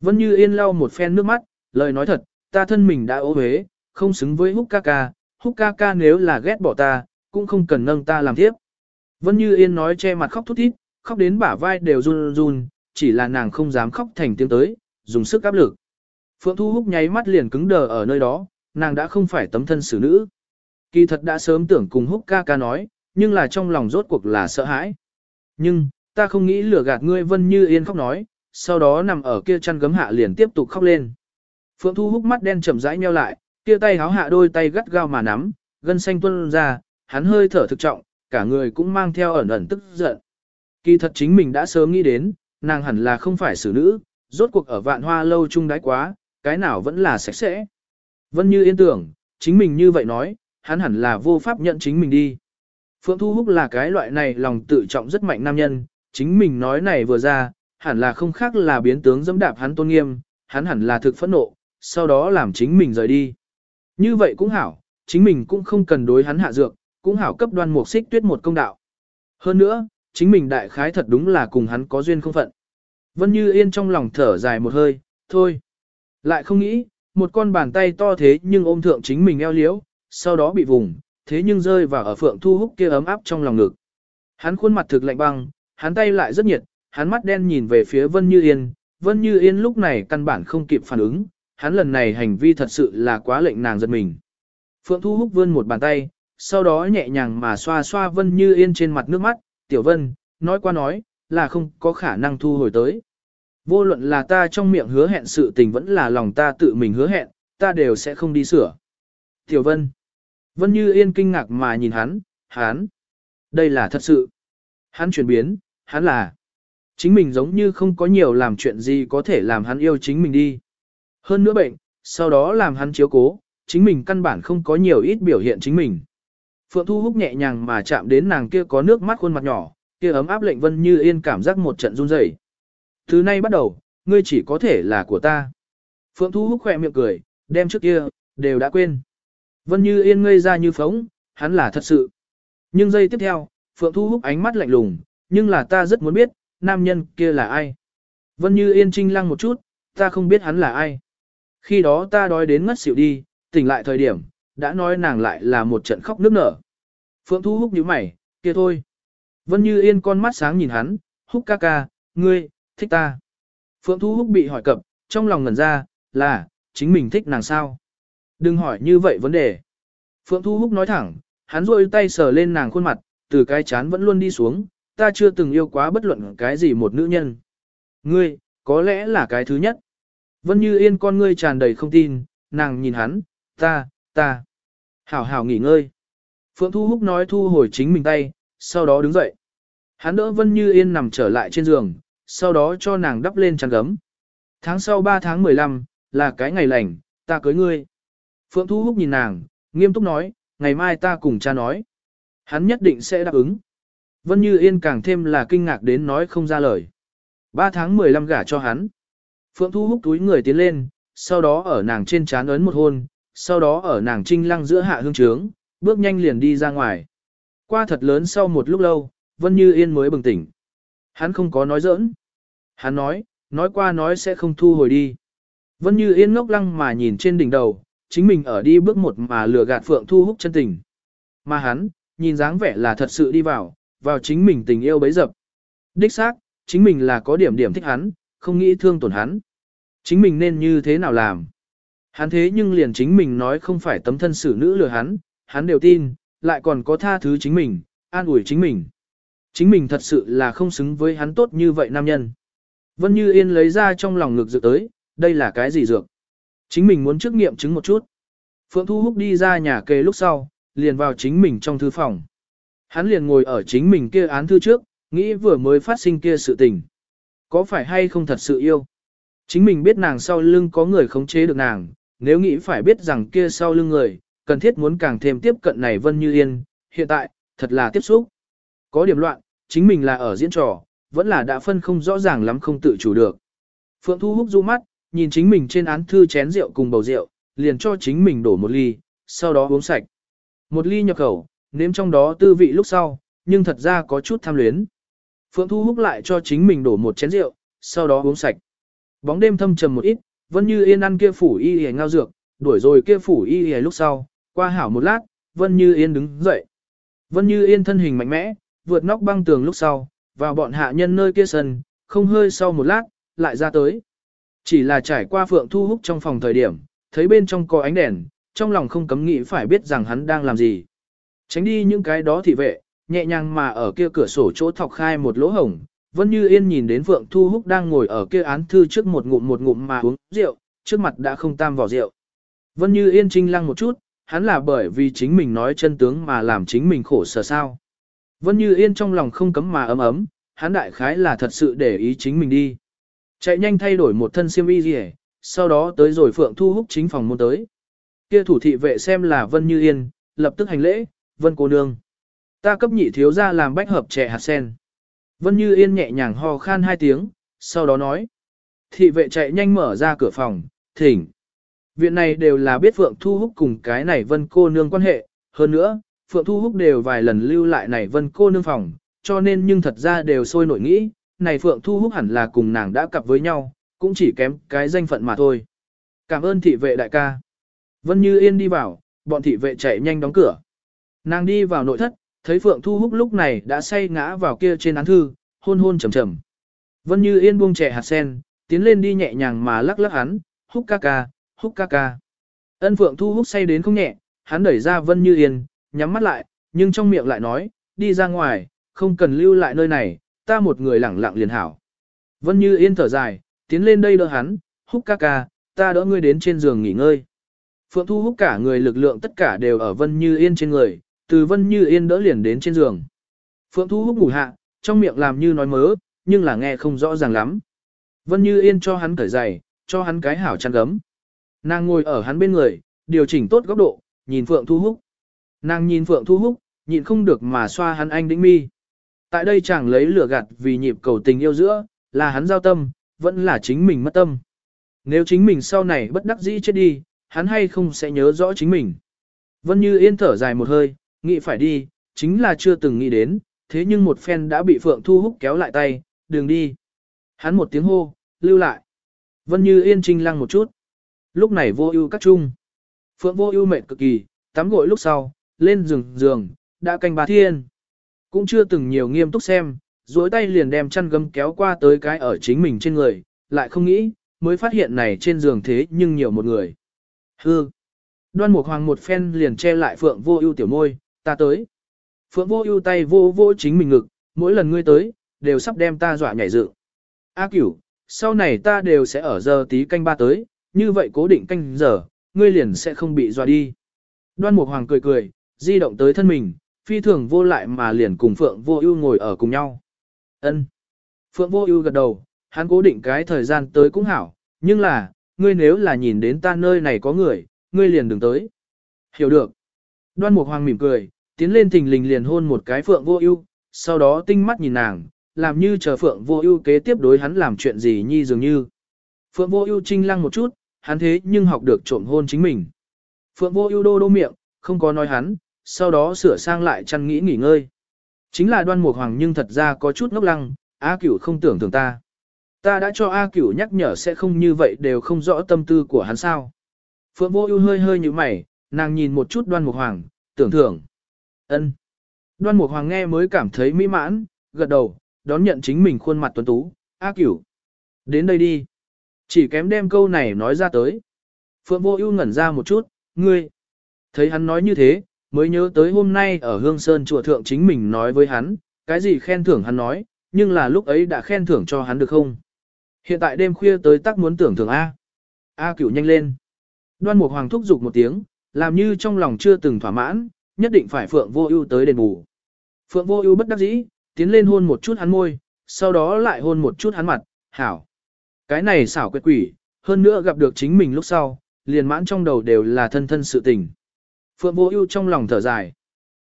Vẫn Như Yên lau một phen nước mắt, lời nói thật, ta thân mình đã ố huế, không xứng với Húc ca ca, Húc ca ca nếu là ghét bỏ ta, cũng không cần nâng ta làm tiếp. Vẫn Như Yên nói che mặt khóc thút thít, khóc đến bả vai đều run run, chỉ là nàng không dám khóc thành tiếng tới, dùng sức áp lực. Phượng Thu Húc nháy mắt liền cứng đờ ở nơi đó, nàng đã không phải tấm thân xử nữ. Kỳ thật đã sớm tưởng cùng Húc ca ca nói, nhưng là trong lòng rốt cuộc là sợ hãi. Nhưng, ta không nghĩ lừa gạt ngươi Vân Như Yên khóc nói, sau đó nằm ở kia chăn gấm hạ liền tiếp tục khóc lên. Phượng Thu Húc mắt đen chậm rãi nheo lại, kia tay háo hạ đôi tay gắt gao mà nắm, gân xanh tuôn ra, hắn hơi thở thực trọng, cả người cũng mang theo ẩn ẩn tức giận. Kỳ thật chính mình đã sớm nghĩ đến, nàng hẳn là không phải xử nữ, rốt cuộc ở vạn hoa lâu chung đái quá, cái nào vẫn là sạch sẽ. Vân như yên tưởng, chính mình như vậy nói, hắn hẳn là vô pháp nhận chính mình đi. Phượng Thu Húc là cái loại này lòng tự trọng rất mạnh nam nhân, chính mình nói này vừa ra, hẳn là không khác là biến tướng dẫm đạp hắn tôn nghiêm, hắn hẳn là thực phẫn nộ, sau đó làm chính mình rời đi. Như vậy cũng hảo, chính mình cũng không cần đối hắn hạ dược, cũng hảo cấp đoan mục xích tuyết một công đạo. Hơn nữa, chính mình đại khái thật đúng là cùng hắn có duyên không phận. Vân Như Yên trong lòng thở dài một hơi, thôi. Lại không nghĩ, một con bàn tay to thế nhưng ôm thượng chính mình eo liếu, sau đó bị vùng, thế nhưng rơi vào ở phượng thu húc kia ấm áp trong lòng ngực. Hắn khuôn mặt thực lạnh băng, hắn tay lại rất nhiệt, hắn mắt đen nhìn về phía Vân Như Yên, Vân Như Yên lúc này căn bản không kịp phản ứng, hắn lần này hành vi thật sự là quá lệnh nàng giật mình. Phượng Thu Húc vươn một bàn tay, sau đó nhẹ nhàng mà xoa xoa Vân Như Yên trên mặt nước mắt, Tiểu Vân, nói qua nói, là không có khả năng thu hồi tới. Vô luận là ta trong miệng hứa hẹn sự tình vẫn là lòng ta tự mình hứa hẹn, ta đều sẽ không đi sửa. Tiểu Vân. Vân Như Yên kinh ngạc mà nhìn hắn, hắn. Đây là thật sự. Hắn chuyển biến, hắn là. Chính mình giống như không có nhiều làm chuyện gì có thể làm hắn yêu chính mình đi. Hơn nữa bệnh, sau đó làm hắn chiếu cố, chính mình căn bản không có nhiều ít biểu hiện chính mình. Phượng Thu Húc nhẹ nhàng mà chạm đến nàng kia có nước mắt khuôn mặt nhỏ, kia ấm áp lệnh Vân Như Yên cảm giác một trận run rẩy. Thứ nay bắt đầu, ngươi chỉ có thể là của ta. Phượng Thu Húc khỏe miệng cười, đem trước kia, đều đã quên. Vân Như Yên ngây ra như phóng, hắn là thật sự. Nhưng giây tiếp theo, Phượng Thu Húc ánh mắt lạnh lùng, nhưng là ta rất muốn biết, nam nhân kia là ai. Vân Như Yên trinh lăng một chút, ta không biết hắn là ai. Khi đó ta đói đến ngất xỉu đi, tỉnh lại thời điểm, đã nói nàng lại là một trận khóc nức nở. Phượng Thu Húc nhíu mày, kia thôi. Vân Như Yên con mắt sáng nhìn hắn, Húc ca ca, ngươi, thích ta. Phượng Thu Húc bị hỏi cập, trong lòng ngẩn ra, là, chính mình thích nàng sao. Đừng hỏi như vậy vấn đề. Phượng Thu Húc nói thẳng, hắn rôi tay sờ lên nàng khuôn mặt, từ cái chán vẫn luôn đi xuống, ta chưa từng yêu quá bất luận cái gì một nữ nhân. Ngươi, có lẽ là cái thứ nhất. Vân Như Yên con ngươi tràn đầy không tin, nàng nhìn hắn, ta, ta. Hảo hảo nghỉ ngơi. Phượng Thu Húc nói thu hồi chính mình tay, sau đó đứng dậy. Hắn đỡ Vân Như Yên nằm trở lại trên giường, sau đó cho nàng đắp lên chăn gấm. Tháng sau 3 tháng 15, là cái ngày lành, ta cưới ngươi. Phượng Thu Húc nhìn nàng, nghiêm túc nói, ngày mai ta cùng cha nói. Hắn nhất định sẽ đáp ứng. Vân Như Yên càng thêm là kinh ngạc đến nói không ra lời. 3 tháng 15 gả cho hắn. Phượng Thu Húc túi người tiến lên, sau đó ở nàng trên trán ấn một hôn, sau đó ở nàng trinh lăng giữa hạ hương trướng, bước nhanh liền đi ra ngoài. Qua thật lớn sau một lúc lâu, Vân Như Yên mới bừng tỉnh. Hắn không có nói giỡn. Hắn nói, nói qua nói sẽ không thu hồi đi. Vân Như Yên ngốc lăng mà nhìn trên đỉnh đầu, chính mình ở đi bước một mà lừa gạt Phượng Thu hút chân tình. Mà hắn, nhìn dáng vẻ là thật sự đi vào, vào chính mình tình yêu bấy dập. Đích xác, chính mình là có điểm điểm thích hắn, không nghĩ thương tổn hắn. Chính mình nên như thế nào làm? Hắn thế nhưng liền chính mình nói không phải tấm thân xử nữ lừa hắn, hắn đều tin, lại còn có tha thứ chính mình, an ủi chính mình. Chính mình thật sự là không xứng với hắn tốt như vậy nam nhân. Vân Như Yên lấy ra trong lòng ngực dược tới, đây là cái gì dược? Chính mình muốn trước nghiệm chứng một chút. Phượng Thu Húc đi ra nhà kề lúc sau, liền vào chính mình trong thư phòng. Hắn liền ngồi ở chính mình kia án thư trước, nghĩ vừa mới phát sinh kia sự tình. Có phải hay không thật sự yêu? Chính mình biết nàng sau lưng có người khống chế được nàng, nếu nghĩ phải biết rằng kia sau lưng người, cần thiết muốn càng thêm tiếp cận này Vân Như Yên, hiện tại, thật là tiếp xúc. Có điểm loạn, chính mình là ở diễn trò, vẫn là đã phân không rõ ràng lắm không tự chủ được. Phượng Thu Húc du mắt, nhìn chính mình trên án thư chén rượu cùng bầu rượu, liền cho chính mình đổ một ly, sau đó uống sạch. Một ly nhập khẩu, nếm trong đó tư vị lúc sau, nhưng thật ra có chút tham luyến. Phượng Thu Húc lại cho chính mình đổ một chén rượu, sau đó uống sạch. Bóng đêm thâm trầm một ít, Vân Như Yên ăn kia phủ y y ngao dược, đuổi rồi kia phủ y y lúc sau, qua hảo một lát, Vân Như Yên đứng dậy. Vân Như Yên thân hình mạnh mẽ, vượt nóc băng tường lúc sau, vào bọn hạ nhân nơi kia sân, không hơi sau một lát, lại ra tới. Chỉ là trải qua Phượng Thu Húc trong phòng thời điểm, thấy bên trong có ánh đèn, trong lòng không cấm nghĩ phải biết rằng hắn đang làm gì. Tránh đi những cái đó thị vệ, nhẹ nhàng mà ở kia cửa sổ chỗ thọc khai một lỗ hổng, Vân Như Yên nhìn đến Phượng Thu Húc đang ngồi ở kia án thư trước một ngụm một ngụm mà uống rượu, trước mặt đã không tam vỏ rượu. Vân Như Yên trinh lăng một chút, hắn là bởi vì chính mình nói chân tướng mà làm chính mình khổ sở sao. Vân Như Yên trong lòng không cấm mà ấm ấm, hắn đại khái là thật sự để ý chính mình đi. Chạy nhanh thay đổi một thân xiêm y gì sau đó tới rồi Phượng Thu Húc chính phòng môn tới. Kia thủ thị vệ xem là Vân Như Yên, lập tức hành lễ, Vân cô nương. Ta cấp nhị thiếu ra làm bách hợp trẻ hạt sen. Vân Như Yên nhẹ nhàng ho khan hai tiếng, sau đó nói. Thị vệ chạy nhanh mở ra cửa phòng, thỉnh. Viện này đều là biết Phượng Thu Húc cùng cái này Vân cô nương quan hệ, hơn nữa, Phượng Thu Húc đều vài lần lưu lại này Vân cô nương phòng, cho nên nhưng thật ra đều sôi nổi nghĩ, này Phượng Thu Húc hẳn là cùng nàng đã cặp với nhau, cũng chỉ kém cái danh phận mà thôi. Cảm ơn thị vệ đại ca. Vân Như Yên đi vào, bọn thị vệ chạy nhanh đóng cửa. Nàng đi vào nội thất, thấy Phượng Thu Húc lúc này đã say ngã vào kia trên án thư, hôn hôn trầm trầm. Vân Như Yên buông trẻ hạt sen, tiến lên đi nhẹ nhàng mà lắc lắc hắn, húc ca ca, húc ca ca. Ân Phượng Thu Húc say đến không nhẹ, hắn đẩy ra Vân Như Yên, nhắm mắt lại, nhưng trong miệng lại nói, đi ra ngoài, không cần lưu lại nơi này, ta một người lẳng lặng liền hảo. Vân Như Yên thở dài, tiến lên đây đỡ hắn, húc ca ca, ta đỡ ngươi đến trên giường nghỉ ngơi. Phượng Thu húc cả người lực lượng tất cả đều ở Vân Như Yên trên người, từ Vân Như Yên đỡ liền đến trên giường. Phượng Thu húc ngủ hạ, trong miệng làm như nói mớ, nhưng là nghe không rõ ràng lắm. Vân Như Yên cho hắn cởi giày, cho hắn cái hảo chăn gấm. Nàng ngồi ở hắn bên người, điều chỉnh tốt góc độ, nhìn Phượng Thu húc. Nàng nhìn Phượng Thu húc, nhịn không được mà xoa hắn anh đĩnh mi. Tại đây chàng lấy lửa gạt vì nhịp cầu tình yêu giữa, là hắn giao tâm, vẫn là chính mình mất tâm. Nếu chính mình sau này bất đắc dĩ chết đi, hắn hay không sẽ nhớ rõ chính mình. Vân Như Yên thở dài một hơi, nghĩ phải đi, chính là chưa từng nghĩ đến, thế nhưng một phen đã bị Phượng Thu Húc kéo lại tay, đừng đi. Hắn một tiếng hô, lưu lại. Vân Như Yên trinh lăng một chút. Lúc này vô ưu cắt chung. Phượng vô ưu mệt cực kỳ, tắm gội lúc sau, lên giường giường, đã canh bà thiên. Cũng chưa từng nhiều nghiêm túc xem, duỗi tay liền đem chăn gấm kéo qua tới cái ở chính mình trên người, lại không nghĩ, mới phát hiện này trên giường thế nhưng nhiều một người. Hư. Đoan Mục Hoàng một phen liền che lại Phượng Vô Ưu tiểu môi, ta tới. Phượng Vô Ưu tay vô vô chính mình ngực, mỗi lần ngươi tới, đều sắp đem ta dọa nhảy dựng. A Cửu, sau này ta đều sẽ ở giờ tí canh ba tới, như vậy cố định canh giờ, ngươi liền sẽ không bị dọa đi. Đoan Mục Hoàng cười cười, di động tới thân mình, phi thường vô lại mà liền cùng Phượng Vô Ưu ngồi ở cùng nhau. Ân. Phượng Vô Ưu gật đầu, hắn cố định cái thời gian tới cũng hảo, nhưng là, ngươi nếu là nhìn đến ta nơi này có người, ngươi liền đừng tới. Hiểu được. Đoan Mục Hoàng mỉm cười, tiến lên thình lình liền hôn một cái Phượng Vô Ưu, sau đó tinh mắt nhìn nàng, làm như chờ Phượng Vô Ưu kế tiếp đối hắn làm chuyện gì nhi dường như. Phượng Vô Ưu trinh lăng một chút, hắn thế nhưng học được trộm hôn chính mình. Phượng Vô Ưu đô đô miệng, không có nói hắn, sau đó sửa sang lại chăn nghĩ nghỉ ngơi. Chính là Đoan Mục Hoàng nhưng thật ra có chút ngốc lăng, A Cửu không tưởng tưởng ta. Ta đã cho A Cửu nhắc nhở sẽ không như vậy đều không rõ tâm tư của hắn sao. Phượng Vô Ưu hơi hơi như mày, nàng nhìn một chút Đoan Mục Hoàng, tưởng thưởng. Ân. Đoan Mục Hoàng nghe mới cảm thấy mỹ mãn, gật đầu, đón nhận chính mình khuôn mặt tuấn tú, "A Cửu, đến đây đi." Chỉ kém đem câu này nói ra tới. Phượng Vô Ưu ngẩn ra một chút, "Ngươi?" Thấy hắn nói như thế, mới nhớ tới hôm nay ở Hương Sơn chùa thượng chính mình nói với hắn, cái gì khen thưởng hắn nói, nhưng là lúc ấy đã khen thưởng cho hắn được không? Hiện tại đêm khuya tới tắc muốn tưởng thưởng A. A cửu nhanh lên. Đoan Mục Hoàng thúc giục một tiếng, làm như trong lòng chưa từng thỏa mãn, nhất định phải Phượng Vô Ưu tới đền bù. Phượng Vô Ưu bất đắc dĩ, tiến lên hôn một chút hắn môi, sau đó lại hôn một chút hắn mặt, "Hảo." Cái này xảo quyệt quỷ, hơn nữa gặp được chính mình lúc sau, liền mãn trong đầu đều là thân thân sự tình. Phượng Vô Ưu trong lòng thở dài.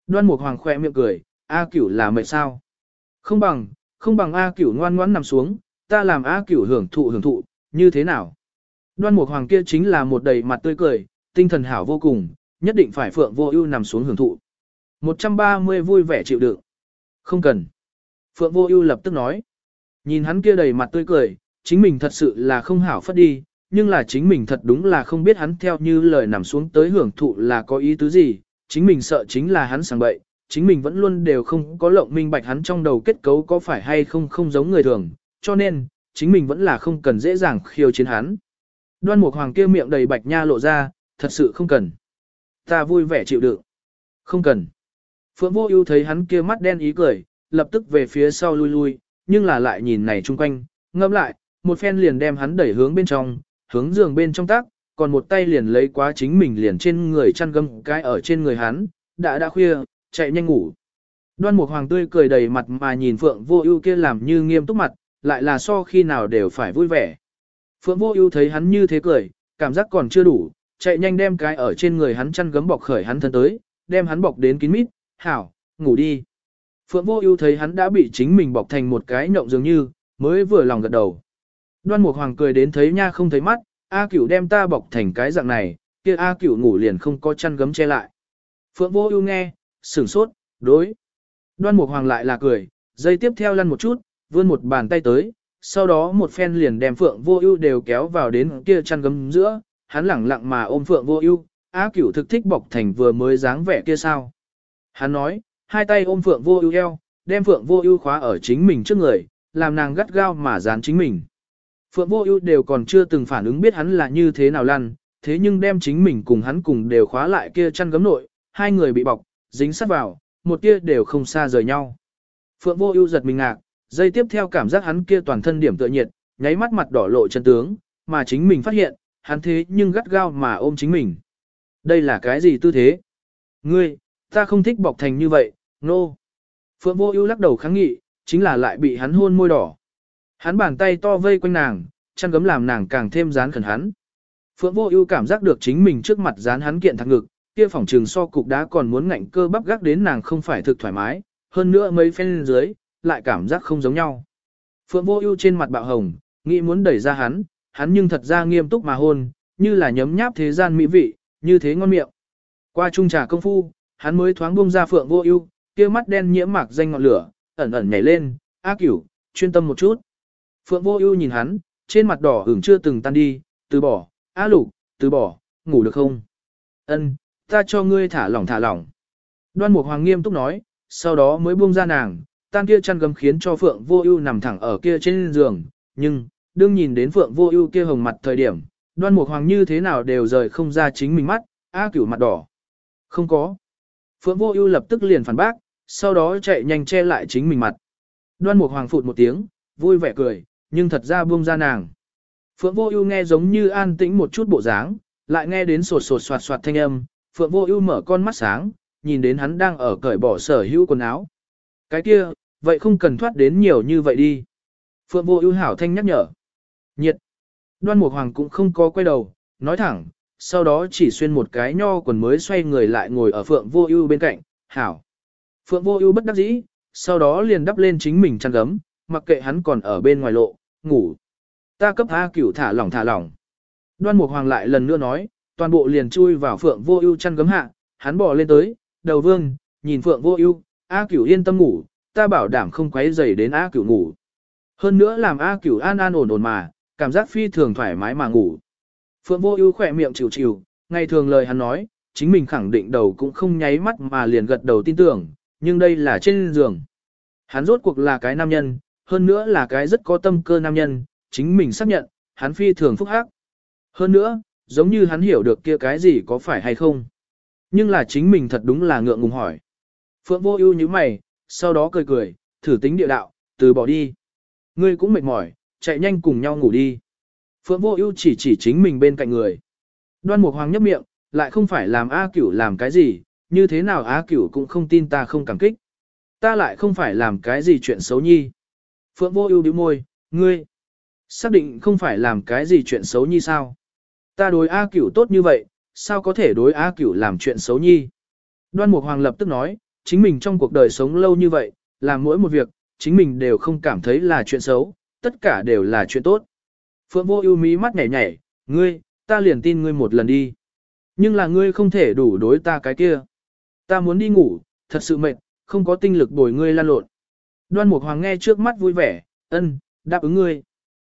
Đoan Mục Hoàng khẽ miệng cười, "A Cửu là mệt sao?" "Không bằng, không bằng A Cửu ngoan ngoãn nằm xuống, ta làm A Cửu hưởng thụ hưởng thụ, như thế nào?" Đoan Mục Hoàng kia chính là một đầy mặt tươi cười, tinh thần hảo vô cùng, nhất định phải Phượng Vô Ưu nằm xuống hưởng thụ. 130 vui vẻ chịu đựng. "Không cần." Phượng Vô Ưu lập tức nói. Nhìn hắn kia đầy mặt tươi cười, chính mình thật sự là không hảo phất đi, nhưng là chính mình thật đúng là không biết hắn theo như lời nằm xuống tới hưởng thụ là có ý tứ gì, chính mình sợ chính là hắn sảng bậy, chính mình vẫn luôn đều không có lộng minh bạch hắn trong đầu kết cấu có phải hay không không giống người thường, cho nên, chính mình vẫn là không cần dễ dàng khiêu chiến hắn. Đoan Mục Hoàng kia miệng đầy bạch nha lộ ra, thật sự không cần. Ta vui vẻ chịu đựng. Không cần. Phượng Vô Ưu thấy hắn kia mắt đen ý cười, lập tức về phía sau lui lui, nhưng là lại nhìn này chung quanh, ngâm lại, một phen liền đem hắn đẩy hướng bên trong, hướng giường bên trong tác, còn một tay liền lấy quá chính mình liền trên người chăn gấm cái ở trên người hắn, đã đã khuya, chạy nhanh ngủ. Đoan Mục Hoàng tươi cười đầy mặt mà nhìn Phượng Vô Ưu kia làm như nghiêm túc mặt, lại là so khi nào đều phải vui vẻ. Phượng Vô Ưu thấy hắn như thế cười, cảm giác còn chưa đủ, chạy nhanh đem cái ở trên người hắn chăn gấm bọc khởi hắn thân tới, đem hắn bọc đến kín mít, "Hảo, ngủ đi." Phượng Vô Ưu thấy hắn đã bị chính mình bọc thành một cái nhộng dường như, mới vừa lòng gật đầu. Đoan Mục Hoàng cười đến thấy nha không thấy mắt, A Cửu đem ta bọc thành cái dạng này, kia A Cửu ngủ liền không có chăn gấm che lại. Phượng Vô Ưu nghe, sửng sốt, đối. Đoan Mục Hoàng lại là cười, dây tiếp theo lăn một chút, vươn một bàn tay tới, sau đó một phen liền đem Phượng Vô Ưu đều kéo vào đến kia chăn gấm giữa, hắn lẳng lặng mà ôm Phượng Vô Ưu, A Cửu thực thích bọc thành vừa mới dáng vẻ kia sao? Hắn nói, hai tay ôm Phượng Vô Ưu eo, đem Phượng Vô Ưu khóa ở chính mình trước người, làm nàng gắt gao mà dán chính mình. Phượng Vô Ưu đều còn chưa từng phản ứng biết hắn là như thế nào lăn, thế nhưng đem chính mình cùng hắn cùng đều khóa lại kia chăn gấm nội, hai người bị bọc, dính sát vào, một tia đều không xa rời nhau. Phượng Vô Ưu giật mình ngạc, dây tiếp theo cảm giác hắn kia toàn thân điểm tựa nhiệt, nháy mắt mặt đỏ lộ chân tướng, mà chính mình phát hiện, hắn thế nhưng gắt gao mà ôm chính mình. Đây là cái gì tư thế? Ngươi, ta không thích bọc thành như vậy, nô. No. Phượng vô ưu lắc đầu kháng nghị, chính là lại bị hắn hôn môi đỏ. Hắn bàn tay to vây quanh nàng, chăn gấm làm nàng càng thêm dán khẩn hắn. Phượng vô ưu cảm giác được chính mình trước mặt dán hắn kiện thẳng ngực, kia phòng trường so cục đá còn muốn ngạnh cơ bắp gác đến nàng không phải thực thoải mái, hơn nữa mấy phen dưới, lại cảm giác không giống nhau. Phượng vô ưu trên mặt bạo hồng, nghĩ muốn đẩy ra hắn, hắn nhưng thật ra nghiêm túc mà hôn, như là nhấm nháp thế gian mỹ vị, như thế ngon miệng. Qua chung trà công phu, hắn mới thoáng buông ra Phượng vô ưu, kia mắt đen nhiễm mạc danh ngọn lửa, ẩn ẩn nhảy lên, "A Cửu, chuyên tâm một chút." Phượng Vô Ưu nhìn hắn, trên mặt đỏ ửng chưa từng tan đi, "Từ bỏ, A Lục, từ bỏ, ngủ được không?" "Ân, ta cho ngươi thả lỏng thả lỏng." Đoan Mục Hoàng nghiêm túc nói, sau đó mới buông ra nàng, tan kia chăn gấm khiến cho Phượng Vô Ưu nằm thẳng ở kia trên giường, nhưng đương nhìn đến Phượng Vô Ưu kia hồng mặt thời điểm, Đoan Mục Hoàng như thế nào đều rời không ra chính mình mắt, A Cửu mặt đỏ. "Không có." Phượng Vô Ưu lập tức liền phản bác, sau đó chạy nhanh che lại chính mình mặt. Đoan Mục Hoàng phụt một tiếng, vui vẻ cười, nhưng thật ra buông ra nàng. Phượng Vô Ưu nghe giống như an tĩnh một chút bộ dáng, lại nghe đến sột sột soạt soạt thanh âm, Phượng Vô Ưu mở con mắt sáng, nhìn đến hắn đang ở cởi bỏ sở hữu quần áo. Cái kia, vậy không cần thoát đến nhiều như vậy đi. Phượng Vô Ưu hảo thanh nhắc nhở. Nhiệt. Đoan Mục Hoàng cũng không có quay đầu, nói thẳng, sau đó chỉ xuyên một cái nho quần mới xoay người lại ngồi ở Phượng Vô Ưu bên cạnh, "Hảo." Phượng Vô Ưu bất đắc dĩ, sau đó liền đắp lên chính mình chăn gấm, mặc kệ hắn còn ở bên ngoài lộ, ngủ. Ta cấp A Cửu thả lỏng thả lỏng. Đoan Mục Hoàng lại lần nữa nói, toàn bộ liền chui vào Phượng Vô Ưu chăn gấm hạ, hắn bò lên tới, đầu vương, nhìn Phượng Vô Ưu, A Cửu yên tâm ngủ, ta bảo đảm không quấy rầy đến A Cửu ngủ. Hơn nữa làm A Cửu an an ổn ổn mà, cảm giác phi thường thoải mái mà ngủ. Phượng Vô Ưu khẽ miệng chịu chịu, ngày thường lời hắn nói, chính mình khẳng định đầu cũng không nháy mắt mà liền gật đầu tin tưởng, nhưng đây là trên giường. Hắn rốt cuộc là cái nam nhân, hơn nữa là cái rất có tâm cơ nam nhân, chính mình xác nhận, hắn phi thường phúc hắc. Hơn nữa, giống như hắn hiểu được kia cái gì có phải hay không. Nhưng là chính mình thật đúng là ngượng ngùng hỏi. Phượng vô ưu như mày, sau đó cười cười, thử tính địa đạo, từ bỏ đi. Ngươi cũng mệt mỏi, chạy nhanh cùng nhau ngủ đi. Phượng vô ưu chỉ chỉ chính mình bên cạnh người. Đoan Mục Hoàng nhấp miệng, lại không phải làm A Cửu làm cái gì, như thế nào A Cửu cũng không tin ta không cảm kích. Ta lại không phải làm cái gì chuyện xấu nhi. Phượng vô ưu bĩu môi, ngươi, xác định không phải làm cái gì chuyện xấu nhi sao? Ta đối A Cửu tốt như vậy, sao có thể đối A Cửu làm chuyện xấu nhi? Đoan Mục Hoàng lập tức nói, chính mình trong cuộc đời sống lâu như vậy, làm mỗi một việc, chính mình đều không cảm thấy là chuyện xấu, tất cả đều là chuyện tốt. Phượng vô ưu mí mắt nhảy nhảy, ngươi, ta liền tin ngươi một lần đi. Nhưng là ngươi không thể đủ đối ta cái kia. Ta muốn đi ngủ, thật sự mệt, không có tinh lực bồi ngươi lan lộn. Đoan Mục Hoàng nghe trước mắt vui vẻ, ân, đáp ứng ngươi.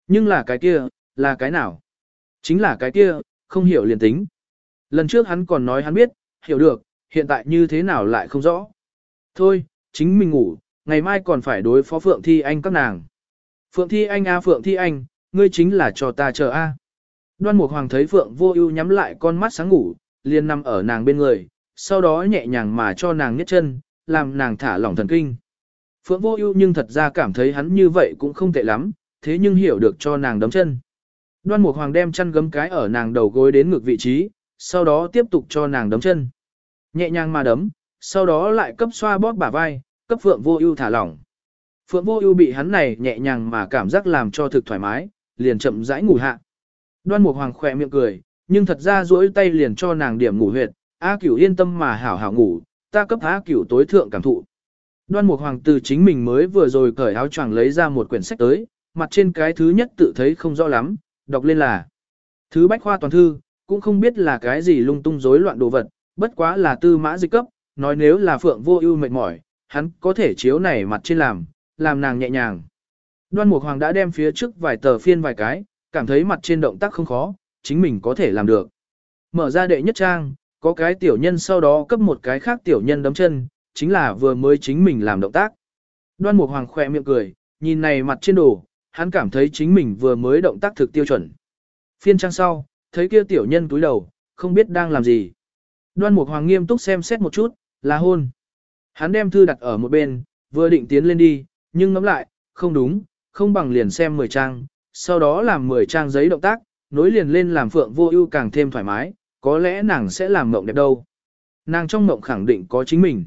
Nhưng là cái kia, là cái nào? Chính là cái kia, không hiểu liền tính. Lần trước hắn còn nói hắn biết, hiểu được, hiện tại như thế nào lại không rõ. Thôi, chính mình ngủ, ngày mai còn phải đối phó Phượng Thi Anh các nàng. Phượng Thi Anh a Phượng Thi Anh, ngươi chính là cho ta chờ a. Đoan Mục Hoàng thấy Phượng Vô Ưu nhắm lại con mắt sáng ngủ, liền nằm ở nàng bên người, sau đó nhẹ nhàng mà cho nàng nhét chân, làm nàng thả lỏng thần kinh. Phượng Vô Ưu nhưng thật ra cảm thấy hắn như vậy cũng không tệ lắm, thế nhưng hiểu được cho nàng đấm chân. Đoan Mục Hoàng đem chân gấm cái ở nàng đầu gối đến ngược vị trí, sau đó tiếp tục cho nàng đấm chân. Nhẹ nhàng mà đấm, sau đó lại cấp xoa bóp bả vai, cấp Phượng Vô Ưu thả lỏng. Phượng Vô Ưu bị hắn này nhẹ nhàng mà cảm giác làm cho thực thoải mái, liền chậm rãi ngủ hạ. Đoan Mục Hoàng khẽ miệng cười, nhưng thật ra duỗi tay liền cho nàng điểm ngủ huyệt, A Cửu yên tâm mà hảo hảo ngủ, ta cấp A Cửu tối thượng cảm thụ. Đoan Mục Hoàng từ chính mình mới vừa rồi cởi áo choàng lấy ra một quyển sách tới, mặt trên cái thứ nhất tự thấy không rõ lắm, đọc lên là Thứ bách khoa toàn thư, cũng không biết là cái gì lung tung rối loạn đồ vật, bất quá là tư mã dịch cấp, nói nếu là Phượng Vô Ưu mệt mỏi, hắn có thể chiếu này mặt trên làm, làm nàng nhẹ nhàng. Đoan Mục Hoàng đã đem phía trước vài tờ phiên vài cái, cảm thấy mặt trên động tác không khó, chính mình có thể làm được. Mở ra đệ nhất trang, có cái tiểu nhân sau đó cấp một cái khác tiểu nhân đấm chân, chính là vừa mới chính mình làm động tác. Đoan Mục Hoàng khỏe miệng cười, nhìn này mặt trên đồ, hắn cảm thấy chính mình vừa mới động tác thực tiêu chuẩn. Phiên trang sau, thấy kia tiểu nhân túi đầu, không biết đang làm gì. Đoan Mục Hoàng nghiêm túc xem xét một chút, là hôn. Hắn đem thư đặt ở một bên, vừa định tiến lên đi, nhưng ngẫm lại, không đúng, không bằng liền xem 10 trang, sau đó làm 10 trang giấy động tác, nối liền lên làm Phượng Vô Ưu càng thêm thoải mái, có lẽ nàng sẽ làm mộng đẹp đâu. Nàng trong mộng khẳng định có chính mình.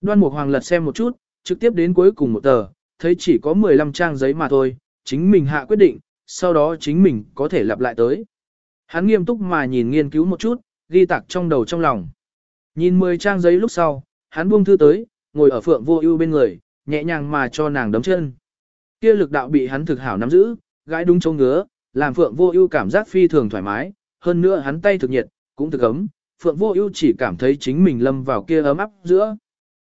Đoan Mục Hoàng lật xem một chút, trực tiếp đến cuối cùng một tờ, thấy chỉ có 15 trang giấy mà thôi, chính mình hạ quyết định, sau đó chính mình có thể lặp lại tới. Hắn nghiêm túc mà nhìn nghiên cứu một chút, ghi tạc trong đầu trong lòng. Nhìn 10 trang giấy lúc sau, hắn buông thư tới, ngồi ở Phượng Vô Ưu bên người, nhẹ nhàng mà cho nàng đấm chân. Kia lực đạo bị hắn thực hảo nắm giữ, gãi đúng chỗ ngứa, làm Phượng Vô Ưu cảm giác phi thường thoải mái, hơn nữa hắn tay thực nhiệt, cũng thực ấm, Phượng Vô Ưu chỉ cảm thấy chính mình lâm vào kia ấm áp giữa.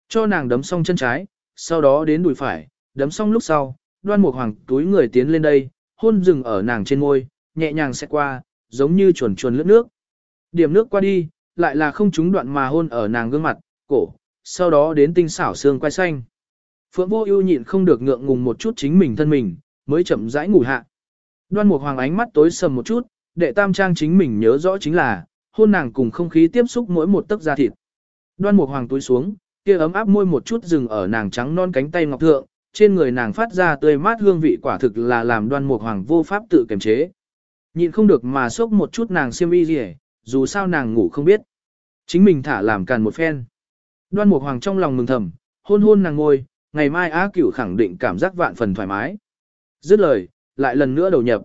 Cho nàng đấm xong chân trái, sau đó đến đùi phải, đấm xong lúc sau, Đoan Mục Hoàng túi người tiến lên đây, hôn dừng ở nàng trên môi, nhẹ nhàng sẽ qua, giống như chuồn chuồn lướt nước. Điểm nước qua đi, lại là không trúng đoạn mà hôn ở nàng gương mặt, cổ, sau đó đến tinh xảo xương quai xanh. Phượng Vô Ưu nhịn không được ngượng ngùng một chút chính mình thân mình, mới chậm rãi ngủ hạ. Đoan Mục Hoàng ánh mắt tối sầm một chút, đệ tam trang chính mình nhớ rõ chính là, hôn nàng cùng không khí tiếp xúc mỗi một tấc da thịt. Đoan Mục Hoàng túi xuống, kia ấm áp môi một chút dừng ở nàng trắng non cánh tay ngọc thượng, trên người nàng phát ra tươi mát hương vị quả thực là làm Đoan Mục Hoàng vô pháp tự kiềm chế. Nhịn không được mà sốc một chút nàng xiêm y liễu, dù sao nàng ngủ không biết. Chính mình thả làm càn một phen. Đoan Mục Hoàng trong lòng mừng thầm, hôn hôn nàng ngồi, ngày mai Á Cửu khẳng định cảm giác vạn phần thoải mái. Dứt lời, lại lần nữa đầu nhập.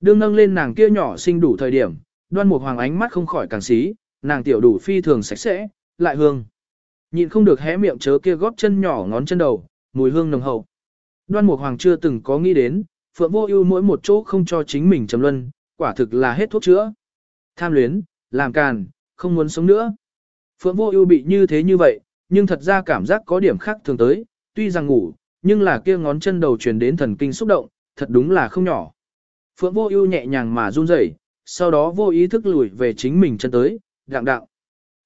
Đương nâng lên nàng kia nhỏ sinh đủ thời điểm, đoan mục hoàng ánh mắt không khỏi càng xí, nàng tiểu đủ phi thường sạch sẽ, lại hương. Nhịn không được hé miệng chớ kia góp chân nhỏ ngón chân đầu, mùi hương nồng hậu. Đoan mục hoàng chưa từng có nghĩ đến, phượng vô ưu mỗi một chỗ không cho chính mình trầm luân, quả thực là hết thuốc chữa. Tham luyến, làm càn, không muốn sống nữa. Phượng vô ưu bị như thế như vậy, nhưng thật ra cảm giác có điểm khác thường tới, tuy rằng ngủ, nhưng là kia ngón chân đầu truyền đến thần kinh xúc động, thật đúng là không nhỏ. Phượng vô ưu nhẹ nhàng mà run rẩy, sau đó vô ý thức lùi về chính mình chân tới, đặng đặng.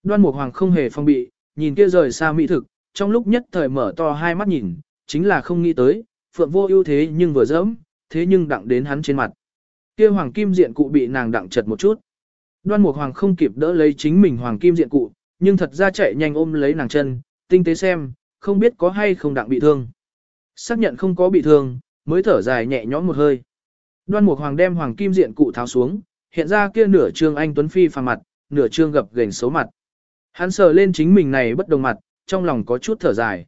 Đoan Mục Hoàng không hề phong bị, nhìn kia rời xa mỹ thực, trong lúc nhất thời mở to hai mắt nhìn, chính là không nghĩ tới, Phượng vô ưu thế nhưng vừa dẫm, thế nhưng đặng đến hắn trên mặt. Kia hoàng kim diện cụ bị nàng đặng chật một chút. Đoan Mục Hoàng không kịp đỡ lấy chính mình hoàng kim diện cụ, nhưng thật ra chạy nhanh ôm lấy nàng chân, tinh tế xem, không biết có hay không đặng bị thương. Xác nhận không có bị thương, mới thở dài nhẹ nhõm một hơi. Đoan Mục Hoàng đem hoàng kim diện cụ tháo xuống, hiện ra kia nửa trương anh tuấn phi phàm mặt, nửa trương gập ghềnh xấu mặt. Hắn sờ lên chính mình này bất đồng mặt, trong lòng có chút thở dài.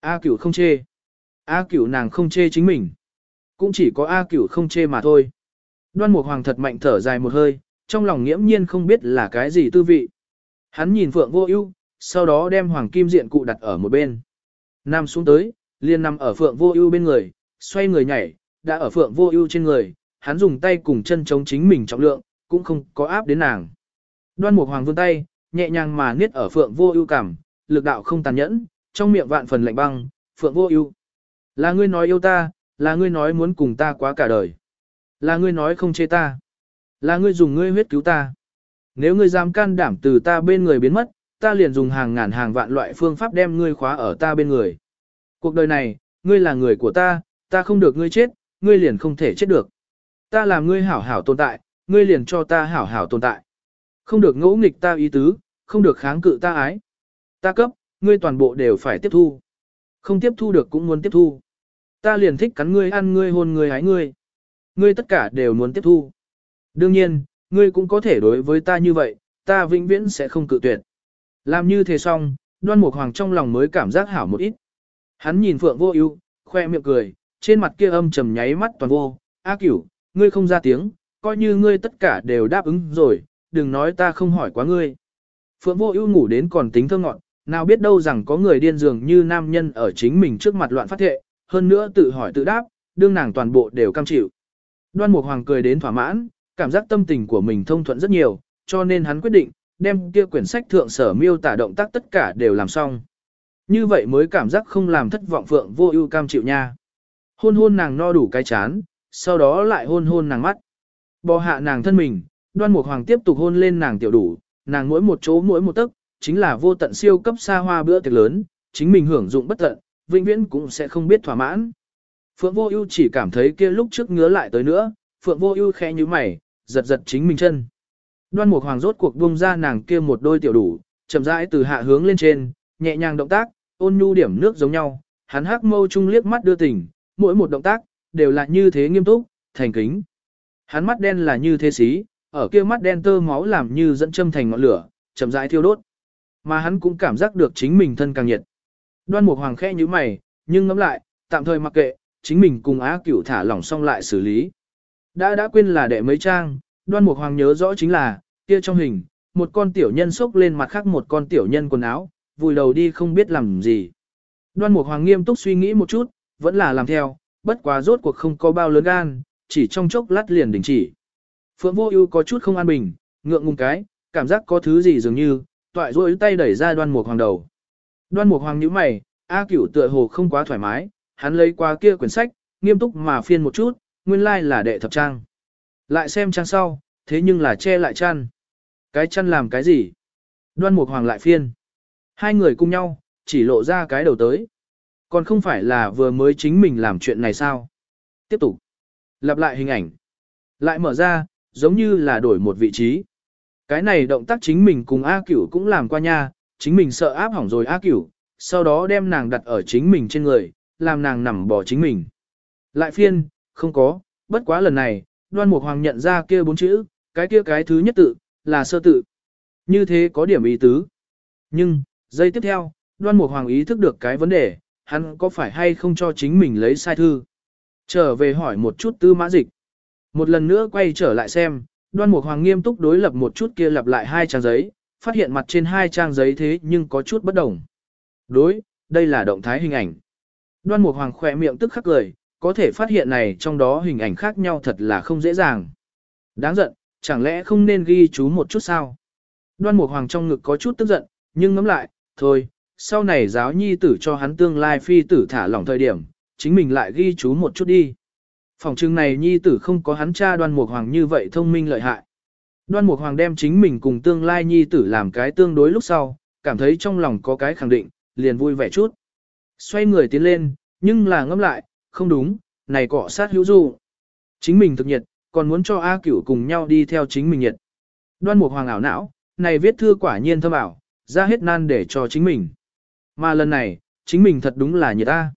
A Cửu không chê. A Cửu nàng không chê chính mình. Cũng chỉ có A Cửu không chê mà thôi. Đoan Mục Hoàng thật mạnh thở dài một hơi, trong lòng nghiễm nhiên không biết là cái gì tư vị. Hắn nhìn Phượng Vô Ưu, sau đó đem hoàng kim diện cụ đặt ở một bên. Nam xuống tới, liền nằm ở Phượng Vô Ưu bên người, xoay người nhảy, đã ở Phượng Vô Ưu trên người, hắn dùng tay cùng chân chống chính mình trọng lượng, cũng không có áp đến nàng. Đoan Mục Hoàng vươn tay, nhẹ nhàng mà niết ở Phượng Vô Ưu cằm, lực đạo không tàn nhẫn, trong miệng vạn phần lạnh băng, "Phượng Vô Ưu, là ngươi nói yêu ta, là ngươi nói muốn cùng ta quá cả đời. Là ngươi nói không chê ta, là ngươi dùng ngươi huyết cứu ta. Nếu ngươi dám can đảm từ ta bên người biến mất, ta liền dùng hàng ngàn hàng vạn loại phương pháp đem ngươi khóa ở ta bên người. Cuộc đời này, ngươi là người của ta, ta không được ngươi chết, ngươi liền không thể chết được. Ta làm ngươi hảo hảo tồn tại, ngươi liền cho ta hảo hảo tồn tại. Không được ngỗ nghịch ta ý tứ, không được kháng cự ta ái. Ta cấp, ngươi toàn bộ đều phải tiếp thu. Không tiếp thu được cũng muốn tiếp thu. Ta liền thích cắn ngươi ăn ngươi hôn ngươi hái ngươi. Ngươi tất cả đều muốn tiếp thu. Đương nhiên, ngươi cũng có thể đối với ta như vậy, ta vĩnh viễn sẽ không cự tuyệt. Làm như thế xong, đoan mục hoàng trong lòng mới cảm giác hảo một ít. Hắn nhìn Phượng vô ưu, khoe miệng cười, trên mặt kia âm trầm nháy mắt toàn vô, A cửu, ngươi không ra tiếng, coi như ngươi tất cả đều đáp ứng rồi, đừng nói ta không hỏi quá ngươi. Phượng vô ưu ngủ đến còn tính thơ ngọn, nào biết đâu rằng có người điên dường như nam nhân ở chính mình trước mặt loạn phát thệ, hơn nữa tự hỏi tự đáp, đương nàng toàn bộ đều cam chịu. Đoan Mục Hoàng cười đến thỏa mãn, cảm giác tâm tình của mình thông thuận rất nhiều, cho nên hắn quyết định, đem kia quyển sách thượng sở miêu tả động tác tất cả đều làm xong. Như vậy mới cảm giác không làm thất vọng Phượng vô ưu cam chịu nha. Hôn hôn nàng no đủ cái chán, sau đó lại hôn hôn nàng mắt. Bò hạ nàng thân mình, đoan mục hoàng tiếp tục hôn lên nàng tiểu đủ, nàng mỗi một chỗ mỗi một tấc, chính là vô tận siêu cấp xa hoa bữa tiệc lớn, chính mình hưởng dụng bất tận, vĩnh viễn cũng sẽ không biết thỏa mãn. Phượng Vô Ưu chỉ cảm thấy kia lúc trước ngứa lại tới nữa, Phượng Vô Ưu khẽ nhíu mày, giật giật chính mình chân. Đoan Mục Hoàng rốt cuộc buông ra nàng kia một đôi tiểu đủ, chậm rãi từ hạ hướng lên trên, nhẹ nhàng động tác, ôn nhu điểm nước giống nhau, hắn hắc mâu trung liếc mắt đưa tình, mỗi một động tác, đều là như thế nghiêm túc, thành kính. Hắn mắt đen là như thế xí, ở kia mắt đen tơ máu làm như dẫn châm thành ngọn lửa, chậm rãi thiêu đốt. Mà hắn cũng cảm giác được chính mình thân càng nhiệt. Đoan Mục Hoàng khẽ như mày, nhưng ngẫm lại, tạm thời mặc kệ, chính mình cùng Á Cửu thả lỏng xong lại xử lý. Đã đã quên là đệ mấy trang, Đoan Mục Hoàng nhớ rõ chính là, kia trong hình, một con tiểu nhân xốc lên mặt khác một con tiểu nhân quần áo, vùi đầu đi không biết làm gì. Đoan Mục Hoàng nghiêm túc suy nghĩ một chút, vẫn là làm theo, bất quá rốt cuộc không có bao lớn gan, chỉ trong chốc lát liền đình chỉ. Phượng Vô Ưu có chút không an bình, ngượng ngùng cái, cảm giác có thứ gì dường như, toại rối tay đẩy ra Đoan Mục Hoàng đầu. Đoan Mục Hoàng nhíu mày, A Cửu tựa hồ không quá thoải mái, hắn lấy qua kia quyển sách, nghiêm túc mà phiên một chút, nguyên lai like là đệ thập trang. Lại xem chăn sau, thế nhưng là che lại chăn. Cái chăn làm cái gì? Đoan Mục Hoàng lại phiên. Hai người cùng nhau, chỉ lộ ra cái đầu tới. Còn không phải là vừa mới chính mình làm chuyện này sao? Tiếp tục. Lặp lại hình ảnh. Lại mở ra, giống như là đổi một vị trí. Cái này động tác chính mình cùng A Cửu cũng làm qua nha, chính mình sợ áp hỏng rồi A Cửu, sau đó đem nàng đặt ở chính mình trên người, làm nàng nằm bỏ chính mình. Lại phiên, không có, bất quá lần này, đoan mục hoàng nhận ra kia bốn chữ, cái kia cái thứ nhất tự, là sơ tự. Như thế có điểm ý tứ. Nhưng, giây tiếp theo, đoan mục hoàng ý thức được cái vấn đề, hắn có phải hay không cho chính mình lấy sai thư. Trở về hỏi một chút tư mã dịch. Một lần nữa quay trở lại xem, đoan mục hoàng nghiêm túc đối lập một chút kia lặp lại hai trang giấy, phát hiện mặt trên hai trang giấy thế nhưng có chút bất đồng. Đối, đây là động thái hình ảnh. Đoan mục hoàng khỏe miệng tức khắc cười, có thể phát hiện này trong đó hình ảnh khác nhau thật là không dễ dàng. Đáng giận, chẳng lẽ không nên ghi chú một chút sao? Đoan mục hoàng trong ngực có chút tức giận, nhưng ngẫm lại, thôi, sau này giáo nhi tử cho hắn tương lai phi tử thả lỏng thời điểm, chính mình lại ghi chú một chút đi. Phòng trưng này nhi tử không có hắn cha đoan mục hoàng như vậy thông minh lợi hại. Đoan mục hoàng đem chính mình cùng tương lai nhi tử làm cái tương đối lúc sau, cảm thấy trong lòng có cái khẳng định, liền vui vẻ chút. Xoay người tiến lên, nhưng là ngẫm lại, không đúng, này cọ sát hữu du. Chính mình thực nhiệt, còn muốn cho A cửu cùng nhau đi theo chính mình nhiệt. Đoan mục hoàng ảo não, này viết thư quả nhiên thâm ảo, ra hết nan để cho chính mình. Mà lần này, chính mình thật đúng là nhiệt A.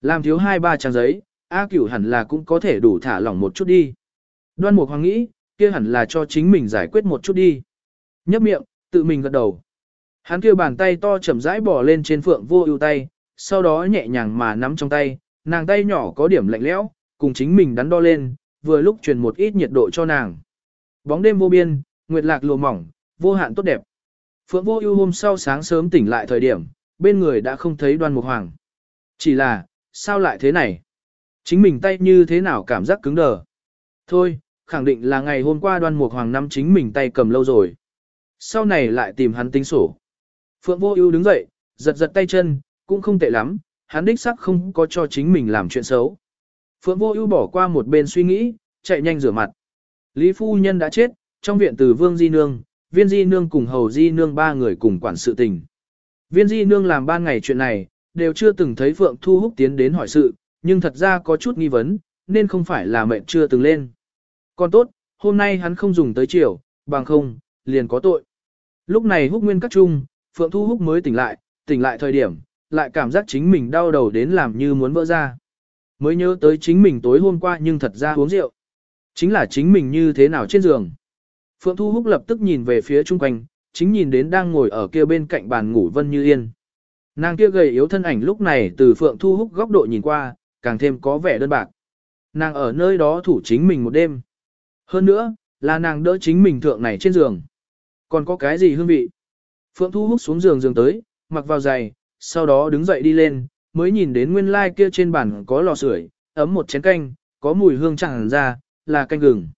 Làm thiếu hai ba trang giấy, A cửu hẳn là cũng có thể đủ thả lỏng một chút đi. Đoan mục hoàng nghĩ, kia hẳn là cho chính mình giải quyết một chút đi. Nhấp miệng, tự mình gật đầu. Hắn kia bàn tay to chậm rãi bỏ lên trên phượng vô ưu tay, sau đó nhẹ nhàng mà nắm trong tay, nàng tay nhỏ có điểm lạnh lẽo, cùng chính mình đắn đo lên, vừa lúc truyền một ít nhiệt độ cho nàng. Bóng đêm vô biên, nguyệt lạc lùa mỏng, vô hạn tốt đẹp. Phượng vô ưu hôm sau sáng sớm tỉnh lại thời điểm, bên người đã không thấy đoan mục hoàng. Chỉ là, sao lại thế này? Chính mình tay như thế nào cảm giác cứng đờ? Thôi, khẳng định là ngày hôm qua đoan mục hoàng năm chính mình tay cầm lâu rồi. Sau này lại tìm hắn tính sổ. Phượng vô ưu đứng dậy, giật giật tay chân, cũng không tệ lắm, hắn đích sắc không có cho chính mình làm chuyện xấu. Phượng vô ưu bỏ qua một bên suy nghĩ, chạy nhanh rửa mặt. Lý phu nhân đã chết, trong viện từ Vương Di Nương, Viên Di Nương cùng Hầu Di Nương ba người cùng quản sự tình. Viên Di Nương làm ba ngày chuyện này, đều chưa từng thấy Phượng Thu Húc tiến đến hỏi sự, nhưng thật ra có chút nghi vấn, nên không phải là mệnh chưa từng lên. Còn tốt, hôm nay hắn không dùng tới chiều, bằng không, liền có tội. Lúc này Húc Nguyên các trung, Phượng Thu Húc mới tỉnh lại, tỉnh lại thời điểm, lại cảm giác chính mình đau đầu đến làm như muốn vỡ ra. Mới nhớ tới chính mình tối hôm qua nhưng thật ra uống rượu. Chính là chính mình như thế nào trên giường. Phượng Thu Húc lập tức nhìn về phía chung quanh, chính nhìn đến đang ngồi ở kia bên cạnh bàn ngủ Vân Như Yên. Nàng kia gầy yếu thân ảnh lúc này từ Phượng Thu Húc góc độ nhìn qua, càng thêm có vẻ đơn bạc. Nàng ở nơi đó thủ chính mình một đêm. Hơn nữa, là nàng đỡ chính mình thượng này trên giường. Còn có cái gì hương vị? Phượng Thu Húc xuống giường giường tới, mặc vào giày, sau đó đứng dậy đi lên, mới nhìn đến nguyên lai like kia trên bàn có lò sưởi, ấm một chén canh, có mùi hương chẳng ra, là canh gừng.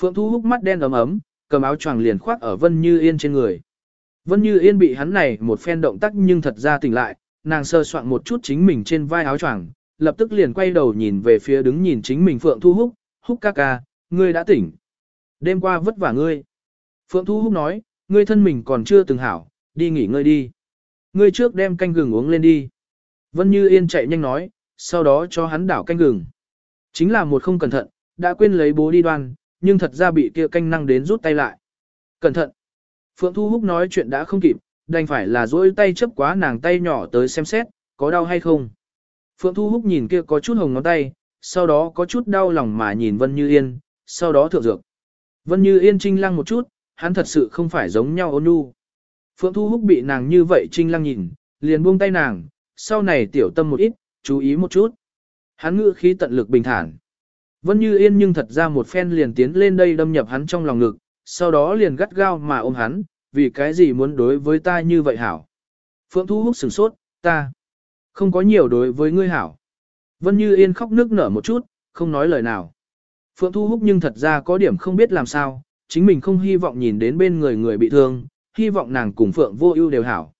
Phượng Thu húc mắt đen ấm ấm, cầm áo choàng liền khoác ở Vân Như Yên trên người. Vân Như Yên bị hắn này một phen động tác nhưng thật ra tỉnh lại, nàng sơ soạn một chút chính mình trên vai áo choàng, lập tức liền quay đầu nhìn về phía đứng nhìn chính mình Phượng Thu húc, húc ca ca, ngươi đã tỉnh. Đêm qua vất vả ngươi. Phượng Thu húc nói, ngươi thân mình còn chưa từng hảo, đi nghỉ ngơi đi. Ngươi trước đem canh gừng uống lên đi. Vân Như Yên chạy nhanh nói, sau đó cho hắn đảo canh gừng. Chính là một không cẩn thận, đã quên lấy bố đi đoan, nhưng thật ra bị kia canh năng đến rút tay lại. Cẩn thận. Phượng Thu Húc nói chuyện đã không kịp, đành phải là dỗi tay chấp quá nàng tay nhỏ tới xem xét, có đau hay không. Phượng Thu Húc nhìn kia có chút hồng ngón tay, sau đó có chút đau lòng mà nhìn Vân Như Yên, sau đó thượng dược. Vân Như Yên trinh lăng một chút, hắn thật sự không phải giống nhau ôn nhu. Phượng Thu Húc bị nàng như vậy trinh lăng nhìn, liền buông tay nàng, sau này tiểu tâm một ít, chú ý một chút. Hắn ngữ khí tận lực bình thản. Vân Như Yên nhưng thật ra một phen liền tiến lên đây đâm nhập hắn trong lòng ngực, sau đó liền gắt gao mà ôm hắn, vì cái gì muốn đối với ta như vậy hảo. Phượng Thu Húc sửng sốt, ta không có nhiều đối với ngươi hảo. Vân Như Yên khóc nước nở một chút, không nói lời nào. Phượng Thu Húc nhưng thật ra có điểm không biết làm sao, chính mình không hy vọng nhìn đến bên người người bị thương, hy vọng nàng cùng Phượng vô ưu đều hảo.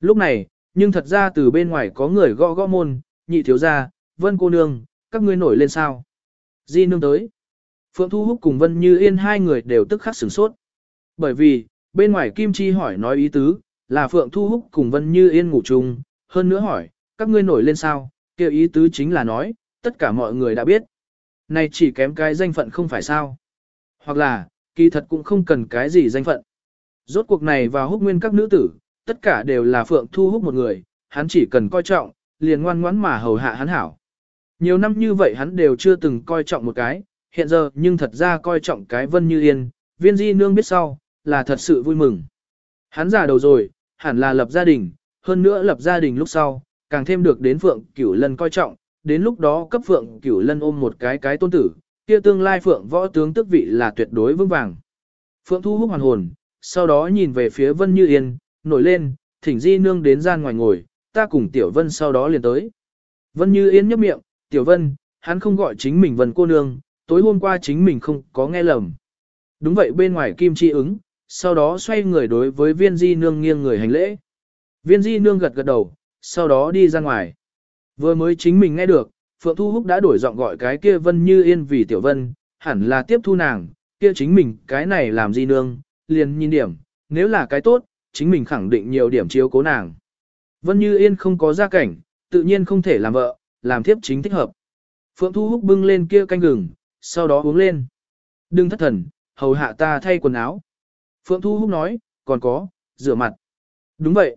Lúc này, nhưng thật ra từ bên ngoài có người gõ gõ môn, nhị thiếu gia, Vân cô nương, các ngươi nổi lên sao. Di nương tới. Phượng Thu Húc cùng Vân Như Yên hai người đều tức khắc sửng sốt. Bởi vì, bên ngoài Kim Chi hỏi nói ý tứ, là Phượng Thu Húc cùng Vân Như Yên ngủ chung, hơn nữa hỏi, các ngươi nổi lên sao, kêu ý tứ chính là nói, tất cả mọi người đã biết. Này chỉ kém cái danh phận không phải sao. Hoặc là, kỳ thật cũng không cần cái gì danh phận. Rốt cuộc này vào húc nguyên các nữ tử, tất cả đều là Phượng Thu Húc một người, hắn chỉ cần coi trọng, liền ngoan ngoãn mà hầu hạ hắn hảo. Nhiều năm như vậy hắn đều chưa từng coi trọng một cái, hiện giờ nhưng thật ra coi trọng cái Vân Như Yên, viên di nương biết sau, là thật sự vui mừng. Hắn già đầu rồi, hẳn là lập gia đình, hơn nữa lập gia đình lúc sau, càng thêm được đến Phượng Cửu Lân coi trọng, đến lúc đó cấp Phượng Cửu Lân ôm một cái cái tôn tử, kia tương lai Phượng võ tướng tức vị là tuyệt đối vững vàng. Phượng thu hút hoàn hồn, sau đó nhìn về phía Vân Như Yên, nổi lên, thỉnh di nương đến gian ngoài ngồi, ta cùng Tiểu Vân sau đó liền tới. Vân Như Yên nhấp miệng, Tiểu Vân, hắn không gọi chính mình Vân cô nương, tối hôm qua chính mình không có nghe lầm. Đúng vậy bên ngoài Kim Chi ứng, sau đó xoay người đối với viên di nương nghiêng người hành lễ. Viên di nương gật gật đầu, sau đó đi ra ngoài. Vừa mới chính mình nghe được, Phượng Thu Húc đã đổi giọng gọi cái kia Vân Như Yên vì Tiểu Vân, hẳn là tiếp thu nàng, kia chính mình cái này làm di nương, liền nhìn điểm, nếu là cái tốt, chính mình khẳng định nhiều điểm chiếu cố nàng. Vân Như Yên không có gia cảnh, tự nhiên không thể làm vợ, làm thiếp chính thích hợp. Phượng Thu Húc bưng lên kia canh gừng, sau đó uống lên. Đừng thất thần, hầu hạ ta thay quần áo. Phượng Thu Húc nói, còn có, rửa mặt. Đúng vậy.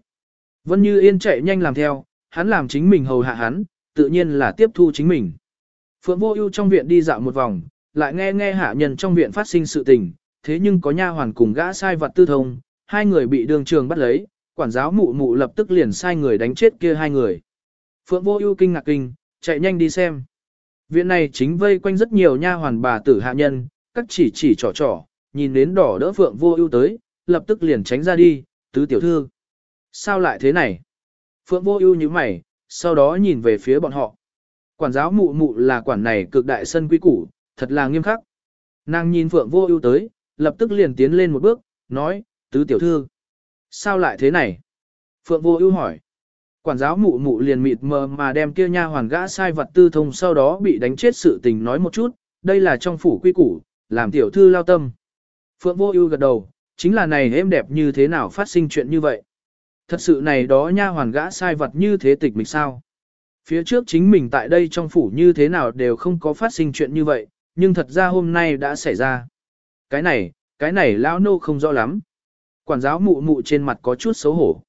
Vân Như Yên chạy nhanh làm theo, hắn làm chính mình hầu hạ hắn, tự nhiên là tiếp thu chính mình. Phượng Vô Ưu trong viện đi dạo một vòng, lại nghe nghe hạ nhân trong viện phát sinh sự tình, thế nhưng có nha hoàn cùng gã sai vật tư thông, hai người bị đường trường bắt lấy, quản giáo mụ mụ lập tức liền sai người đánh chết kia hai người. Phượng Vô Ưu kinh ngạc kinh, chạy nhanh đi xem. Viện này chính vây quanh rất nhiều nha hoàn bà tử hạ nhân, các chỉ chỉ trò trò, nhìn đến đỏ đỡ Phượng Vô Ưu tới, lập tức liền tránh ra đi, tứ tiểu thư. Sao lại thế này? Phượng Vô Ưu nhíu mày, sau đó nhìn về phía bọn họ. Quản giáo mụ mụ là quản này cực đại sân quý củ, thật là nghiêm khắc. Nàng nhìn Phượng Vô Ưu tới, lập tức liền tiến lên một bước, nói, tứ tiểu thư. Sao lại thế này? Phượng Vô Ưu hỏi. Quản giáo mụ mụ liền mịt mờ mà đem kia nha hoàn gã sai vật tư thông sau đó bị đánh chết sự tình nói một chút, đây là trong phủ quy củ, làm tiểu thư lao tâm. Phượng Vô Ưu gật đầu, chính là này êm đẹp như thế nào phát sinh chuyện như vậy? Thật sự này đó nha hoàn gã sai vật như thế tịch mịch sao? Phía trước chính mình tại đây trong phủ như thế nào đều không có phát sinh chuyện như vậy, nhưng thật ra hôm nay đã xảy ra. Cái này, cái này lão nô không rõ lắm. Quản giáo mụ mụ trên mặt có chút xấu hổ.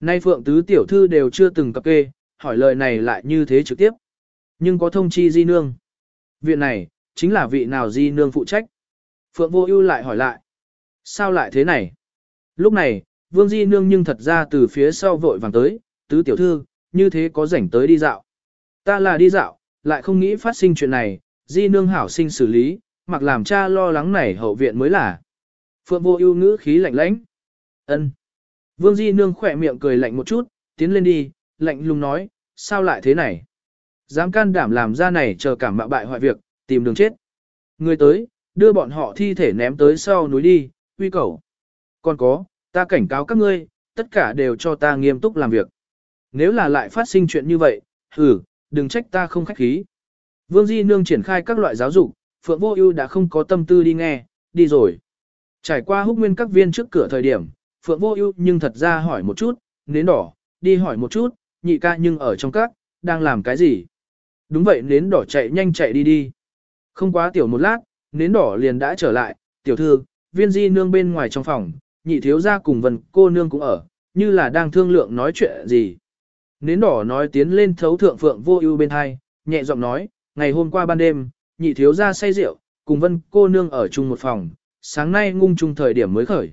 Nay phượng tứ tiểu thư đều chưa từng cập kê, hỏi lời này lại như thế trực tiếp. Nhưng có thông chi di nương. Viện này, chính là vị nào di nương phụ trách. Phượng vô ưu lại hỏi lại. Sao lại thế này? Lúc này, vương di nương nhưng thật ra từ phía sau vội vàng tới, tứ tiểu thư, như thế có rảnh tới đi dạo. Ta là đi dạo, lại không nghĩ phát sinh chuyện này, di nương hảo sinh xử lý, mặc làm cha lo lắng này hậu viện mới là. Phượng vô ưu ngữ khí lạnh lãnh. ân Vương di nương khỏe miệng cười lạnh một chút, tiến lên đi, lạnh lùng nói, sao lại thế này? Dám can đảm làm ra này chờ cảm mạ bại hoại việc, tìm đường chết. Người tới, đưa bọn họ thi thể ném tới sau núi đi, uy cầu. Còn có, ta cảnh cáo các ngươi, tất cả đều cho ta nghiêm túc làm việc. Nếu là lại phát sinh chuyện như vậy, ừ đừng trách ta không khách khí. Vương Di Nương triển khai các loại giáo dục, Phượng Vô Ưu đã không có tâm tư đi nghe, đi rồi. Trải qua húc nguyên các viên trước cửa thời điểm, Phượng Vô Ưu nhưng thật ra hỏi một chút, nến đỏ, đi hỏi một chút, nhị ca nhưng ở trong các, đang làm cái gì? Đúng vậy nến đỏ chạy nhanh chạy đi đi. Không quá tiểu một lát, nến đỏ liền đã trở lại, tiểu thư, viên di nương bên ngoài trong phòng, nhị thiếu gia cùng vân cô nương cũng ở, như là đang thương lượng nói chuyện gì. nến đỏ nói tiến lên thấu thượng Phượng Vô Ưu bên hai, nhẹ giọng nói, ngày hôm qua ban đêm, nhị thiếu gia say rượu, cùng Vân cô nương ở chung một phòng, sáng nay ngung chung thời điểm mới khởi.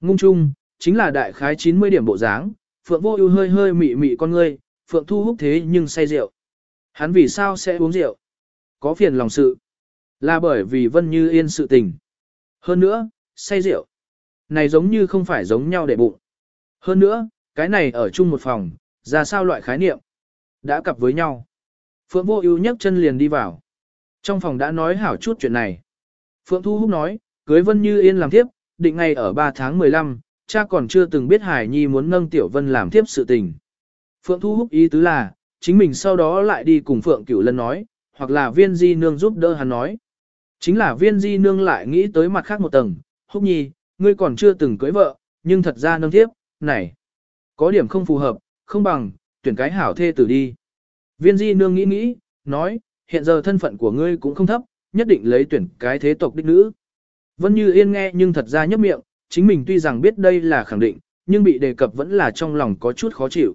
Ngung chung, chính là đại khái 90 điểm bộ dáng, Phượng Vô Ưu hơi hơi mị mị con ngươi, Phượng Thu Húc thế nhưng say rượu. Hắn vì sao sẽ uống rượu? Có phiền lòng sự. Là bởi vì Vân Như Yên sự tình. Hơn nữa, say rượu. Này giống như không phải giống nhau để bụng. Hơn nữa, cái này ở chung một phòng, ra sao loại khái niệm. Đã cặp với nhau. Phượng Vô Ưu nhấc chân liền đi vào. Trong phòng đã nói hảo chút chuyện này. Phượng Thu Húc nói, cưới Vân Như Yên làm tiếp, định ngày ở 3 tháng 15, cha còn chưa từng biết Hải Nhi muốn nâng Tiểu Vân làm tiếp sự tình. Phượng Thu Húc ý tứ là, chính mình sau đó lại đi cùng Phượng Cửu Lân nói, hoặc là viên di nương giúp đỡ hắn nói. Chính là viên di nương lại nghĩ tới mặt khác một tầng, Húc Nhi, ngươi còn chưa từng cưới vợ, nhưng thật ra nâng tiếp, này, có điểm không phù hợp, không bằng, tuyển cái hảo thê tử đi. Viên di nương nghĩ nghĩ, nói, hiện giờ thân phận của ngươi cũng không thấp, nhất định lấy tuyển cái thế tộc đích nữ. Vân Như Yên nghe nhưng thật ra nhấp miệng, chính mình tuy rằng biết đây là khẳng định, nhưng bị đề cập vẫn là trong lòng có chút khó chịu.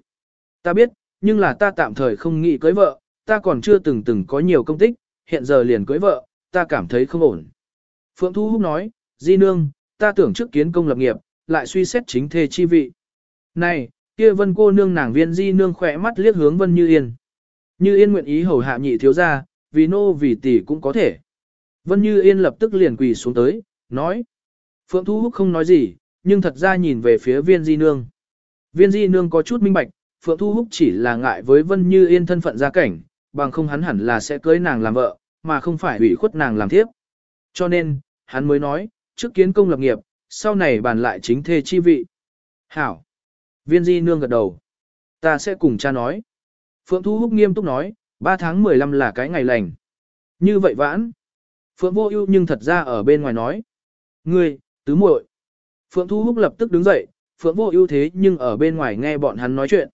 Ta biết, nhưng là ta tạm thời không nghĩ cưới vợ, ta còn chưa từng từng có nhiều công tích, hiện giờ liền cưới vợ, ta cảm thấy không ổn. Phượng Thu Húc nói, Di Nương, ta tưởng trước kiến công lập nghiệp, lại suy xét chính thê chi vị. Này, kia vân cô nương nàng viên Di Nương khỏe mắt liếc hướng Vân Như Yên. Như Yên nguyện ý hầu hạ nhị thiếu gia, vì nô vì tỷ cũng có thể. Vân Như Yên lập tức liền quỳ xuống tới, nói. Phượng Thu Húc không nói gì, nhưng thật ra nhìn về phía viên Di Nương. Viên Di Nương có chút minh bạch, Phượng Thu Húc chỉ là ngại với Vân Như Yên thân phận gia cảnh, bằng không hắn hẳn là sẽ cưới nàng làm vợ, mà không phải ủy khuất nàng làm thiếp. Cho nên, hắn mới nói, trước kiến công lập nghiệp, sau này bàn lại chính thê chi vị. Hảo! Viên Di Nương gật đầu. Ta sẽ cùng cha nói. Phượng Thu Húc nghiêm túc nói, 3 tháng 15 là cái ngày lành. Như vậy vãn. Phượng Vô Ưu nhưng thật ra ở bên ngoài nói. Ngươi, tứ muội. Phượng Thu Húc lập tức đứng dậy, Phượng Vô Ưu thế nhưng ở bên ngoài nghe bọn hắn nói chuyện.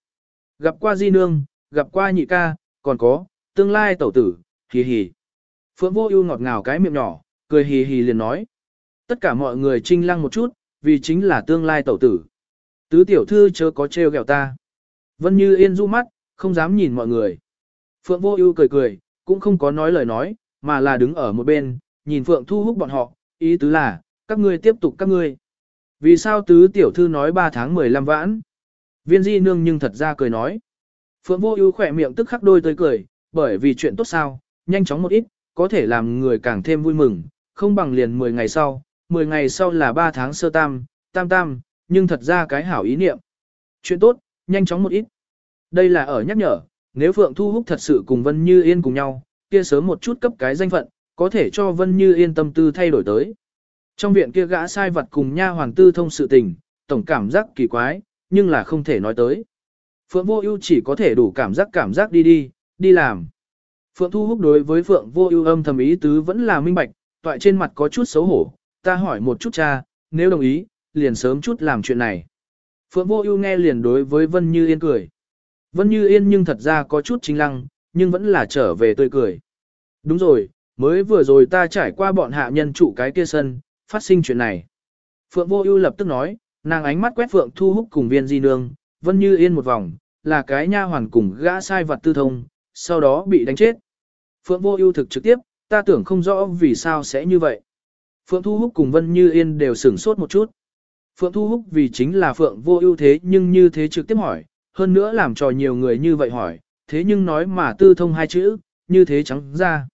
Gặp qua Di Nương, gặp qua nhị ca, còn có, tương lai tẩu tử, hì hì. Phượng Vô Ưu ngọt ngào cái miệng nhỏ, cười hì hì liền nói. Tất cả mọi người trinh lăng một chút, vì chính là tương lai tẩu tử. Tứ tiểu thư chớ có trêu ghẹo ta. Vân Như Yên du mắt, không dám nhìn mọi người. Phượng Vô Ưu cười cười, cũng không có nói lời nói, mà là đứng ở một bên, nhìn Phượng Thu Húc bọn họ, ý tứ là, các ngươi tiếp tục các ngươi. Vì sao tứ tiểu thư nói 3 tháng 15 vãn? Viên Di nương nhưng thật ra cười nói. Phượng Vô Ưu khẽ miệng tức khắc đôi tươi cười, bởi vì chuyện tốt sao, nhanh chóng một ít, có thể làm người càng thêm vui mừng, không bằng liền 10 ngày sau, 10 ngày sau là 3 tháng sơ tam, tam tam, nhưng thật ra cái hảo ý niệm. Chuyện tốt, nhanh chóng một ít. Đây là ở nhắc nhở, nếu Phượng Thu Húc thật sự cùng Vân Như Yên cùng nhau, kia sớm một chút cấp cái danh phận, có thể cho Vân Như Yên tâm tư thay đổi tới. Trong viện kia gã sai vật cùng nha hoàng tư thông sự tình, tổng cảm giác kỳ quái, nhưng là không thể nói tới. Phượng Vô Ưu chỉ có thể đủ cảm giác cảm giác đi đi, đi làm. Phượng Thu Húc đối với Phượng Vô Ưu âm thầm ý tứ vẫn là minh bạch, toại trên mặt có chút xấu hổ, ta hỏi một chút cha, nếu đồng ý, liền sớm chút làm chuyện này. Phượng Vô Ưu nghe liền đối với Vân Như Yên cười. Vân Như Yên nhưng thật ra có chút chính lăng, nhưng vẫn là trở về tươi cười. Đúng rồi, mới vừa rồi ta trải qua bọn hạ nhân trụ cái kia sân, phát sinh chuyện này. Phượng Vô Ưu lập tức nói, nàng ánh mắt quét Phượng Thu Húc cùng Viên Di Nương, Vân Như Yên một vòng, là cái nha hoàn cùng gã sai vật tư thông, sau đó bị đánh chết. Phượng Vô Ưu thực trực tiếp, ta tưởng không rõ vì sao sẽ như vậy. Phượng Thu Húc cùng Vân Như Yên đều sửng sốt một chút. Phượng Thu Húc vì chính là Phượng Vô Ưu thế nhưng như thế trực tiếp hỏi, hơn nữa làm cho nhiều người như vậy hỏi, thế nhưng nói mà tư thông hai chữ, như thế trắng ra.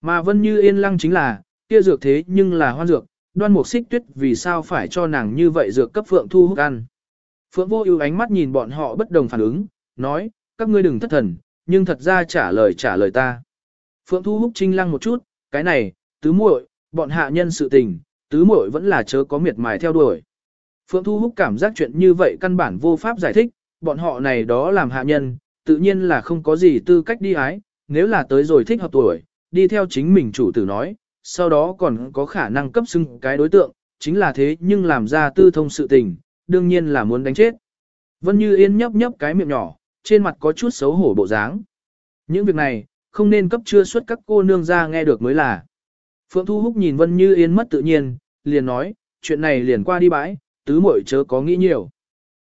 Mà Vân Như Yên lăng chính là, kia dược thế nhưng là hoan dược, đoan mục xích tuyết vì sao phải cho nàng như vậy dược cấp Phượng Thu Húc ăn. Phượng Vô Ưu ánh mắt nhìn bọn họ bất đồng phản ứng, nói, các ngươi đừng thất thần, nhưng thật ra trả lời trả lời ta. Phượng Thu Húc trinh lăng một chút, cái này, tứ muội, bọn hạ nhân sự tình, tứ muội vẫn là chớ có miệt mài theo đuổi. Phượng Thu Húc cảm giác chuyện như vậy căn bản vô pháp giải thích, bọn họ này đó làm hạ nhân, tự nhiên là không có gì tư cách đi ái, nếu là tới rồi thích hợp tuổi, đi theo chính mình chủ tử nói, sau đó còn có khả năng cấp xưng cái đối tượng, chính là thế nhưng làm ra tư thông sự tình, đương nhiên là muốn đánh chết. Vân Như Yên nhấp nhấp cái miệng nhỏ, trên mặt có chút xấu hổ bộ dáng. Những việc này, không nên cấp chưa xuất các cô nương ra nghe được mới là. Phượng Thu Húc nhìn Vân Như Yên mất tự nhiên, liền nói, chuyện này liền qua đi bãi, tứ muội chớ có nghĩ nhiều.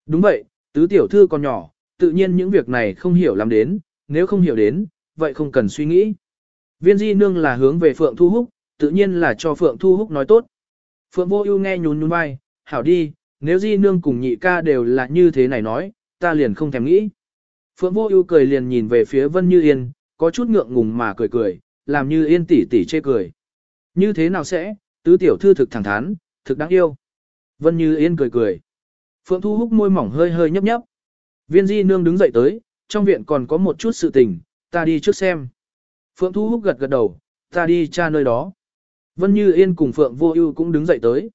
Đúng vậy, tứ tiểu thư còn nhỏ, tự nhiên những việc này không hiểu làm đến, nếu không hiểu đến, vậy không cần suy nghĩ. Viên di nương là hướng về Phượng Thu Húc, tự nhiên là cho Phượng Thu Húc nói tốt. Phượng Vô Ưu nghe nhún nhún vai, hảo đi, nếu di nương cùng nhị ca đều là như thế này nói, ta liền không thèm nghĩ. Phượng Vô Ưu cười liền nhìn về phía Vân Như Yên, có chút ngượng ngùng mà cười cười, làm Như Yên tỉ tỉ chê cười. Như thế nào sẽ, tứ tiểu thư thực thẳng thắn, thực đáng yêu. Vân Như Yên cười cười. Phượng Thu Húc môi mỏng hơi hơi nhấp nhấp. Viên Di nương đứng dậy tới, trong viện còn có một chút sự tình, ta đi trước xem. Phượng Thu Húc gật gật đầu, ta đi tra nơi đó. Vân Như Yên cùng Phượng Vô Ưu cũng đứng dậy tới.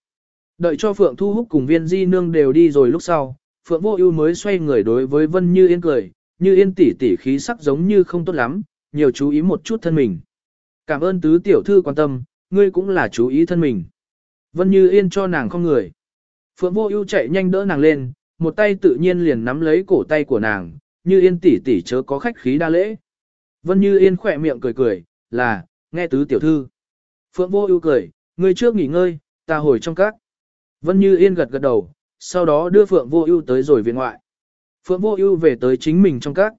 Đợi cho Phượng Thu Húc cùng Viên Di nương đều đi rồi lúc sau, Phượng Vô Ưu mới xoay người đối với Vân Như Yên cười, Như Yên tỷ tỷ khí sắc giống như không tốt lắm, nhiều chú ý một chút thân mình. Cảm ơn tứ tiểu thư quan tâm, ngươi cũng là chú ý thân mình. Vân Như Yên cho nàng không người. Phượng Vô Ưu chạy nhanh đỡ nàng lên, một tay tự nhiên liền nắm lấy cổ tay của nàng, Như Yên tỷ tỷ chớ có khách khí đa lễ. Vân Như Yên khẽ miệng cười cười, là, nghe tứ tiểu thư. Phượng Vô Ưu cười, ngươi trước nghỉ ngơi, ta hồi trong các. Vân Như Yên gật gật đầu, sau đó đưa Phượng Vô Ưu tới rồi viện ngoại. Phượng Vô Ưu về tới chính mình trong các.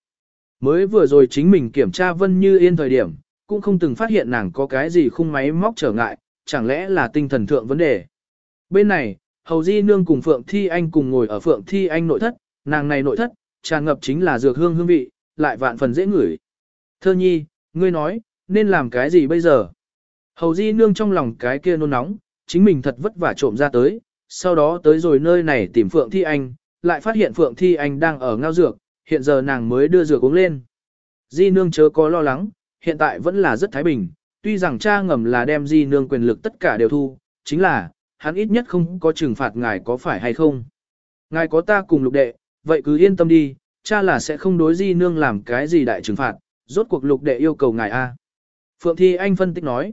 Mới vừa rồi chính mình kiểm tra Vân Như Yên thời điểm, cũng không từng phát hiện nàng có cái gì khung máy móc trở ngại, chẳng lẽ là tinh thần thượng vấn đề. Bên này, Hầu Di Nương cùng Phượng Thi Anh cùng ngồi ở Phượng Thi Anh nội thất, nàng này nội thất, tràn ngập chính là dược hương hương vị, lại vạn phần dễ ngửi. Thơ nhi, ngươi nói, nên làm cái gì bây giờ? Hầu Di Nương trong lòng cái kia nôn nóng, chính mình thật vất vả trộm ra tới, sau đó tới rồi nơi này tìm Phượng Thi Anh, lại phát hiện Phượng Thi Anh đang ở ngao dược, hiện giờ nàng mới đưa dược uống lên. Di Nương chớ có lo lắng, hiện tại vẫn là rất thái bình, tuy rằng cha ngầm là đem Di Nương quyền lực tất cả đều thu, chính là, hắn ít nhất không có trừng phạt ngài có phải hay không. Ngài có ta cùng lục đệ, vậy cứ yên tâm đi, cha là sẽ không đối Di Nương làm cái gì đại trừng phạt, rốt cuộc lục đệ yêu cầu ngài a. Phượng Thi Anh phân tích nói.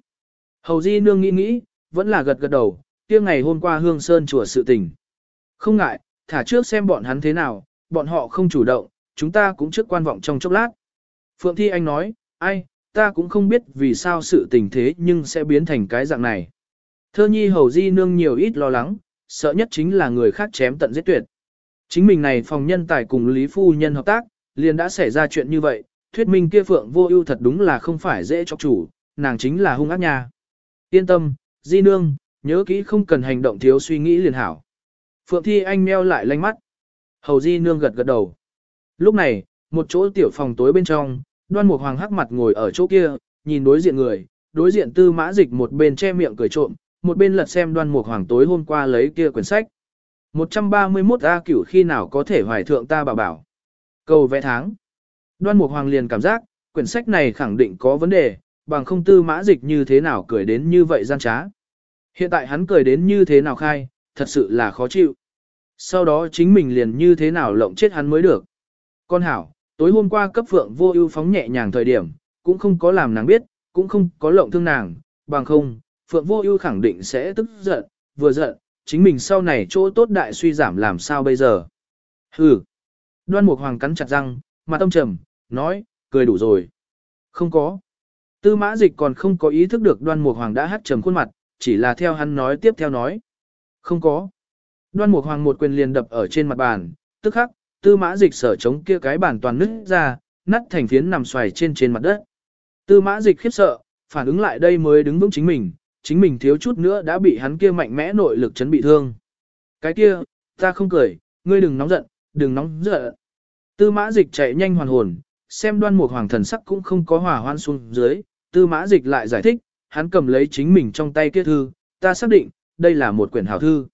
Hầu Di Nương nghĩ nghĩ, vẫn là gật gật đầu, kia ngày hôm qua Hương Sơn chùa sự tình. Không ngại, thả trước xem bọn hắn thế nào, bọn họ không chủ động, chúng ta cũng trước quan vọng trong chốc lát. Phượng Thi Anh nói, ai, ta cũng không biết vì sao sự tình thế nhưng sẽ biến thành cái dạng này. Thơ nhi hầu di nương nhiều ít lo lắng, sợ nhất chính là người khác chém tận giết tuyệt. Chính mình này phòng nhân tài cùng Lý Phu Nhân hợp tác, liền đã xảy ra chuyện như vậy, thuyết minh kia Phượng vô ưu thật đúng là không phải dễ cho chủ, nàng chính là hung ác nha. Yên tâm, di nương, nhớ kỹ không cần hành động thiếu suy nghĩ liền hảo. Phượng Thi Anh meo lại lanh mắt. Hầu Di Nương gật gật đầu. Lúc này, một chỗ tiểu phòng tối bên trong, đoan mục hoàng hắc mặt ngồi ở chỗ kia, nhìn đối diện người, đối diện tư mã dịch một bên che miệng cười trộm, một bên lật xem đoan mục hoàng tối hôm qua lấy kia quyển sách. 131 A cửu khi nào có thể hoài thượng ta bảo bảo. Cầu vẽ tháng. Đoan mục hoàng liền cảm giác, quyển sách này khẳng định có vấn đề, bằng không tư mã dịch như thế nào cười đến như vậy gian trá. Hiện tại hắn cười đến như thế nào khai, thật sự là khó chịu. Sau đó chính mình liền như thế nào lộng chết hắn mới được. Con hảo, tối hôm qua cấp phượng vô ưu phóng nhẹ nhàng thời điểm, cũng không có làm nàng biết, cũng không có lộng thương nàng, bằng không, phượng vô ưu khẳng định sẽ tức giận, vừa giận, chính mình sau này chỗ tốt đại suy giảm làm sao bây giờ. Hừ. Đoan Mục Hoàng cắn chặt răng, mặt tâm trầm, nói, cười đủ rồi. Không có. Tư mã dịch còn không có ý thức được đoan mục hoàng đã hất trầm khuôn mặt, chỉ là theo hắn nói tiếp theo nói. Không có. Đoan Mục Hoàng một quyền liền đập ở trên mặt bàn, tức khắc, tư mã dịch sở chống kia cái bàn toàn nứt ra, nát thành phiến nằm xoài trên trên mặt đất. Tư mã dịch khiếp sợ, phản ứng lại đây mới đứng vững chính mình, chính mình thiếu chút nữa đã bị hắn kia mạnh mẽ nội lực chấn bị thương. Cái kia, ta không cười, ngươi đừng nóng giận, đừng nóng giận. Tư mã dịch chạy nhanh hoàn hồn, xem đoan mục hoàng thần sắc cũng không có hòa hoan xuống dưới, tư mã dịch lại giải thích, hắn cầm lấy chính mình trong tay kia thư, ta xác định, đây là một quyển hảo thư.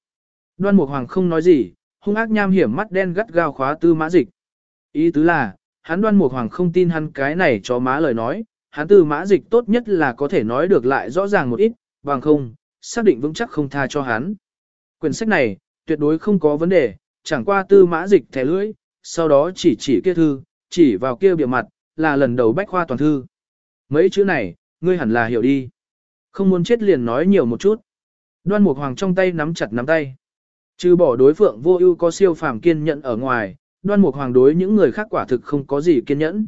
Đoan Mục Hoàng không nói gì, hung ác nham hiểm mắt đen gắt gao khóa tư mã dịch. Ý tứ là, hắn Đoan Mục Hoàng không tin hắn cái này cho má lời nói, hắn tư mã dịch tốt nhất là có thể nói được lại rõ ràng một ít, bằng không, xác định vững chắc không tha cho hắn. Quyển sách này, tuyệt đối không có vấn đề, chẳng qua tư mã dịch thẻ lưỡi, sau đó chỉ chỉ kia thư, chỉ vào kia bìa mặt, là lần đầu bách khoa toàn thư. Mấy chữ này, ngươi hẳn là hiểu đi. Không muốn chết liền nói nhiều một chút. Đoan Mục Hoàng trong tay nắm chặt nắm tay. Trừ bỏ đối phượng vô ưu có siêu phàm kiên nhẫn ở ngoài, Đoan Mục Hoàng đối những người khác quả thực không có gì kiên nhẫn.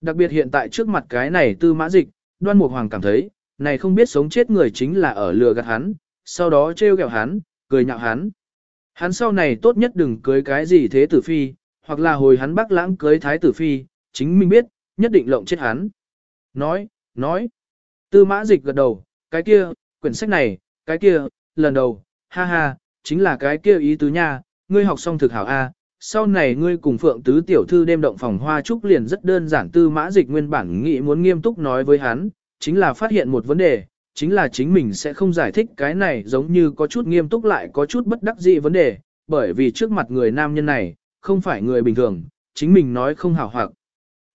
Đặc biệt hiện tại trước mặt cái này tư mã dịch, Đoan Mục Hoàng cảm thấy, này không biết sống chết người chính là ở lừa gạt hắn, sau đó trêu ghẹo hắn, cười nhạo hắn. Hắn sau này tốt nhất đừng cưới cái gì thế tử phi, hoặc là hồi hắn bắc lãng cưới thái tử phi, chính mình biết, nhất định lộng chết hắn. Nói, nói. Tư mã dịch gật đầu, cái kia, quyển sách này, cái kia, lần đầu, ha ha, chính là cái kia ý tứ nha, ngươi học xong thực hảo A, sau này ngươi cùng phượng tứ tiểu thư đêm động phòng hoa trúc liền rất đơn giản tư mã dịch nguyên bản nghĩ muốn nghiêm túc nói với hắn, chính là phát hiện một vấn đề, chính là chính mình sẽ không giải thích cái này giống như có chút nghiêm túc lại có chút bất đắc dĩ vấn đề, bởi vì trước mặt người nam nhân này, không phải người bình thường, chính mình nói không hảo hoặc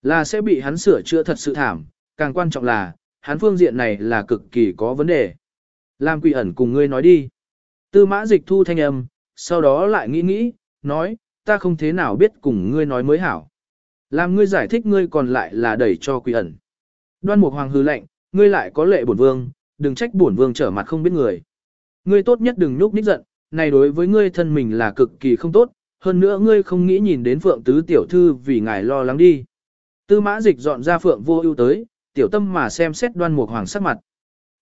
là sẽ bị hắn sửa chữa thật sự thảm, càng quan trọng là, hắn phương diện này là cực kỳ có vấn đề. Lam quỷ ẩn cùng ngươi nói đi. Tư mã dịch thu thanh âm, sau đó lại nghĩ nghĩ, nói, ta không thế nào biết cùng ngươi nói mới hảo. Làm ngươi giải thích ngươi còn lại là đẩy cho quỷ ẩn. Đoan mục hoàng hư lệnh, ngươi lại có lệ bổn vương, đừng trách bổn vương trở mặt không biết người. Ngươi tốt nhất đừng nhúc nhích giận, này đối với ngươi thân mình là cực kỳ không tốt, hơn nữa ngươi không nghĩ nhìn đến phượng tứ tiểu thư vì ngài lo lắng đi. Tư mã dịch dọn ra phượng vô ưu tới, tiểu tâm mà xem xét đoan mục hoàng sắc mặt.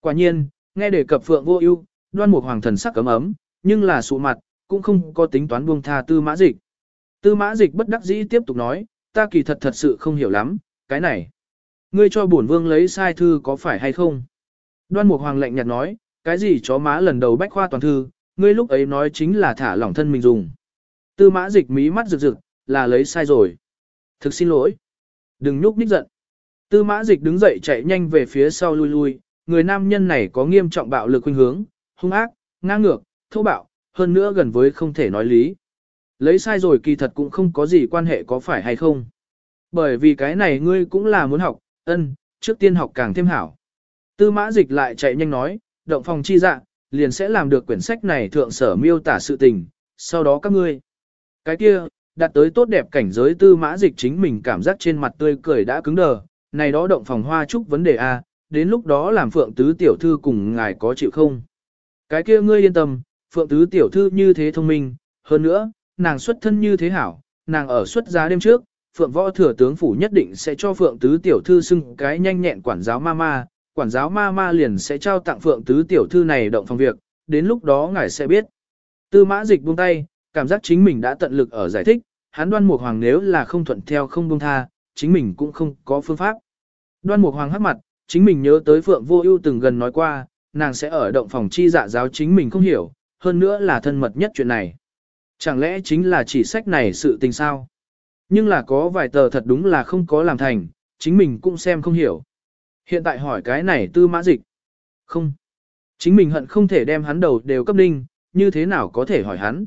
Quả nhiên, nghe đề cập phượng vô ưu, đoan mục hoàng thần sắc cấm ấm, nhưng là sụ mặt, cũng không có tính toán buông tha tư mã dịch. Tư mã dịch bất đắc dĩ tiếp tục nói, ta kỳ thật thật sự không hiểu lắm, cái này. Ngươi cho bổn vương lấy sai thư có phải hay không? Đoan mục hoàng lạnh nhạt nói, cái gì chó má lần đầu bách khoa toàn thư, ngươi lúc ấy nói chính là thả lỏng thân mình dùng. Tư mã dịch mí mắt rực rực, là lấy sai rồi. Thực xin lỗi. Đừng nhúc nhích giận. Tư mã dịch đứng dậy chạy nhanh về phía sau lui lui, người nam nhân này có nghiêm trọng bạo lực khuynh hướng, hung ác, ngang ngược, thô bạo, hơn nữa gần với không thể nói lý. Lấy sai rồi kỳ thật cũng không có gì quan hệ có phải hay không. Bởi vì cái này ngươi cũng là muốn học, ân, trước tiên học càng thêm hảo. Tư mã dịch lại chạy nhanh nói, động phòng chi dạ, liền sẽ làm được quyển sách này thượng sở miêu tả sự tình, sau đó các ngươi. Cái kia, đạt tới tốt đẹp cảnh giới tư mã dịch chính mình cảm giác trên mặt tươi cười đã cứng đờ, này đó động phòng hoa chúc vấn đề A, đến lúc đó làm phượng tứ tiểu thư cùng ngài có chịu không? Cái kia ngươi yên tâm, phượng tứ tiểu thư như thế thông minh, hơn nữa, nàng xuất thân như thế hảo, nàng ở xuất giá đêm trước, phượng võ thừa tướng phủ nhất định sẽ cho phượng tứ tiểu thư xưng cái nhanh nhẹn quản giáo ma ma, quản giáo ma ma liền sẽ trao tặng phượng tứ tiểu thư này động phòng việc, đến lúc đó ngài sẽ biết. Tư mã dịch buông tay, cảm giác chính mình đã tận lực ở giải thích, hắn đoan mục hoàng nếu là không thuận theo không buông tha, chính mình cũng không có phương pháp. Đoan mục hoàng hắc mặt, chính mình nhớ tới phượng vô ưu từng gần nói qua, nàng sẽ ở động phòng chi dạ giáo chính mình không hiểu, hơn nữa là thân mật nhất chuyện này. Chẳng lẽ chính là chỉ sách này sự tình sao? Nhưng là có vài tờ thật đúng là không có làm thành, chính mình cũng xem không hiểu. Hiện tại hỏi cái này tư mã dịch. Không. Chính mình hận không thể đem hắn đầu đều cấp ninh, như thế nào có thể hỏi hắn.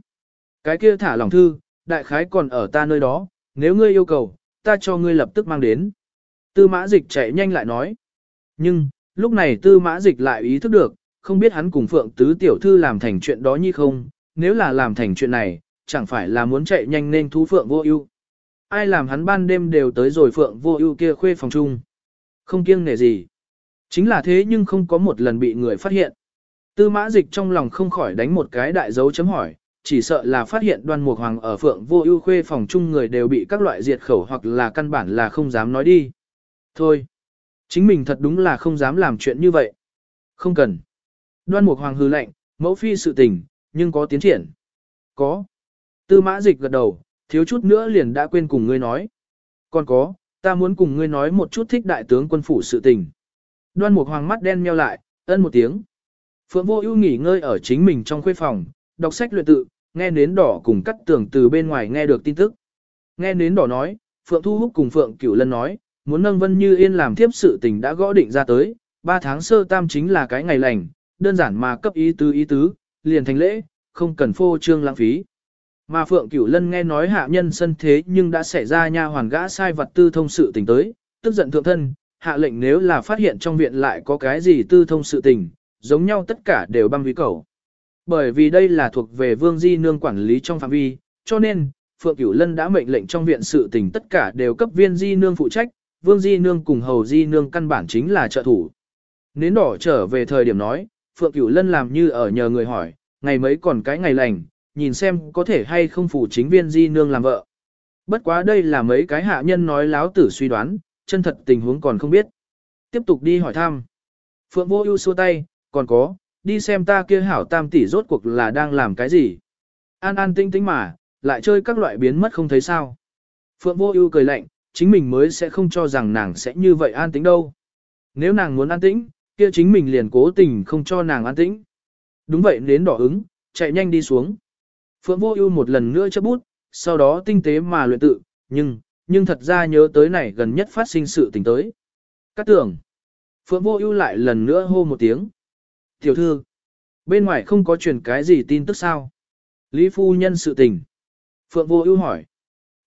Cái kia thả lòng thư, đại khái còn ở ta nơi đó, nếu ngươi yêu cầu, ta cho ngươi lập tức mang đến. Tư mã dịch chạy nhanh lại nói. Nhưng, lúc này tư mã dịch lại ý thức được, không biết hắn cùng phượng tứ tiểu thư làm thành chuyện đó như không, nếu là làm thành chuyện này, chẳng phải là muốn chạy nhanh nên thú phượng vô ưu. Ai làm hắn ban đêm đều tới rồi phượng vô ưu kia khuê phòng chung. Không kiêng nể gì. Chính là thế nhưng không có một lần bị người phát hiện. Tư mã dịch trong lòng không khỏi đánh một cái đại dấu chấm hỏi, chỉ sợ là phát hiện đoan mục hoàng ở phượng vô ưu khuê phòng chung người đều bị các loại diệt khẩu hoặc là căn bản là không dám nói đi. Thôi, chính mình thật đúng là không dám làm chuyện như vậy. Không cần. Đoan mục hoàng hư lệnh, mẫu phi sự tình, nhưng có tiến triển. Có. Tư mã dịch gật đầu, thiếu chút nữa liền đã quên cùng ngươi nói. Còn có, ta muốn cùng ngươi nói một chút thích đại tướng quân phủ sự tình. Đoan mục hoàng mắt đen meo lại, ân một tiếng. Phượng vô ưu nghỉ ngơi ở chính mình trong khuê phòng, đọc sách luyện tự, nghe nến đỏ cùng cắt tường từ bên ngoài nghe được tin tức. Nghe nến đỏ nói, Phượng Thu Húc cùng Phượng Cửu Lân nói, muốn nâng Vân Như Yên làm thiếp sự tình đã gõ định ra tới, 3 tháng sơ tam chính là cái ngày lành, đơn giản mà cấp ý tứ ý tứ, liền thành lễ, không cần phô trương lãng phí. Mà Phượng Cửu Lân nghe nói hạ nhân sân thế nhưng đã xảy ra nha hoàn gã sai vật tư thông sự tình tới, tức giận thượng thân, hạ lệnh nếu là phát hiện trong viện lại có cái gì tư thông sự tình, giống nhau tất cả đều băng vi cầu. Bởi vì đây là thuộc về Vương Di Nương quản lý trong phạm vi, cho nên, Phượng Cửu Lân đã mệnh lệnh trong viện sự tình tất cả đều cấp viên Di Nương phụ trách, Vương Di Nương cùng Hầu Di Nương căn bản chính là trợ thủ. Nến đỏ trở về thời điểm nói, Phượng Cửu Lân làm như ở nhờ người hỏi, ngày mấy còn cái ngày lành, nhìn xem có thể hay không phủ chính viên Di Nương làm vợ. Bất quá đây là mấy cái hạ nhân nói láo tử suy đoán, chân thật tình huống còn không biết. Tiếp tục đi hỏi thăm. Phượng Vô Ưu xua tay, còn có, đi xem ta kia hảo tam tỷ rốt cuộc là đang làm cái gì. An an tinh tinh mà, lại chơi các loại biến mất không thấy sao. Phượng Vô Ưu cười lạnh, chính mình mới sẽ không cho rằng nàng sẽ như vậy an tĩnh đâu. Nếu nàng muốn an tĩnh, kia chính mình liền cố tình không cho nàng an tĩnh. Đúng vậy nến đỏ ứng, chạy nhanh đi xuống. Phượng Vô Ưu một lần nữa chớp bút, sau đó tinh tế mà luyện tự, nhưng, nhưng thật ra nhớ tới này gần nhất phát sinh sự tình tới. Cát tưởng. Phượng Vô Ưu lại lần nữa hô một tiếng. "Tiểu thư, bên ngoài không có truyền cái gì tin tức sao?" Lý phu nhân sự tình. Phượng Vô Ưu hỏi.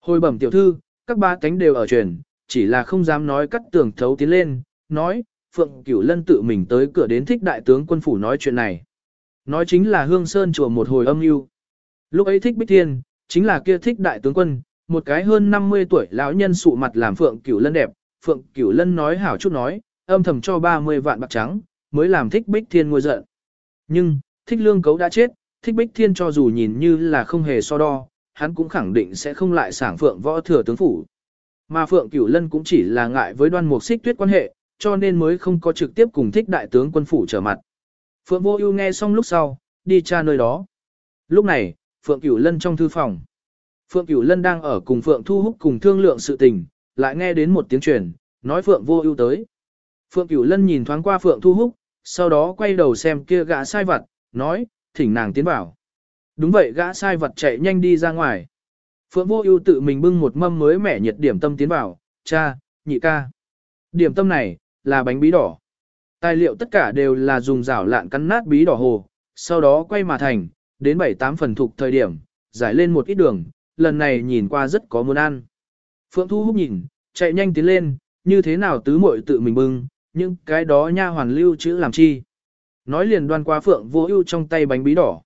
Hồi bẩm tiểu thư, các ba cánh đều ở truyền, chỉ là không dám nói cắt tưởng thấu tiến lên, nói, Phượng Cửu Lân tự mình tới cửa đến thích đại tướng quân phủ nói chuyện này. Nói chính là Hương Sơn chùa một hồi âm u. Lúc ấy thích Bích Thiên, chính là kia thích đại tướng quân, một cái hơn 50 tuổi lão nhân sụ mặt làm Phượng Cửu Lân đẹp, Phượng Cửu Lân nói hảo chút nói, âm thầm cho 30 vạn bạc trắng, mới làm thích Bích Thiên ngôi giận. Nhưng, thích lương cấu đã chết, thích Bích Thiên cho dù nhìn như là không hề so đo, hắn cũng khẳng định sẽ không lại sảng Phượng võ thừa tướng phủ. Mà Phượng Cửu Lân cũng chỉ là ngại với đoan mục xích tuyết quan hệ, cho nên mới không có trực tiếp cùng thích đại tướng quân phủ trở mặt. Phượng Vô Ưu nghe xong lúc sau, đi tra nơi đó. Lúc này, Phượng Cửu Lân trong thư phòng. Phượng Cửu Lân đang ở cùng Phượng Thu Húc cùng thương lượng sự tình, lại nghe đến một tiếng truyền, nói Phượng Vô Ưu tới. Phượng Cửu Lân nhìn thoáng qua Phượng Thu Húc, sau đó quay đầu xem kia gã sai vặt, nói, thỉnh nàng tiến vào. Đúng vậy gã sai vặt chạy nhanh đi ra ngoài. Phượng Vô Ưu tự mình bưng một mâm mới mẻ nhiệt điểm tâm tiến vào, cha, nhị ca. Điểm tâm này, là bánh bí đỏ. Tài liệu tất cả đều là dùng rảo lạn cắn nát bí đỏ hồ, sau đó quay mà thành, đến 7-8 phần thuộc thời điểm, giải lên một ít đường, lần này nhìn qua rất có muốn ăn. Phượng Thu Húc nhìn, chạy nhanh tiến lên, như thế nào tứ muội tự mình bưng, nhưng cái đó nha hoàn lưu chữ làm chi. Nói liền đoan qua Phượng Vô Ưu trong tay bánh bí đỏ.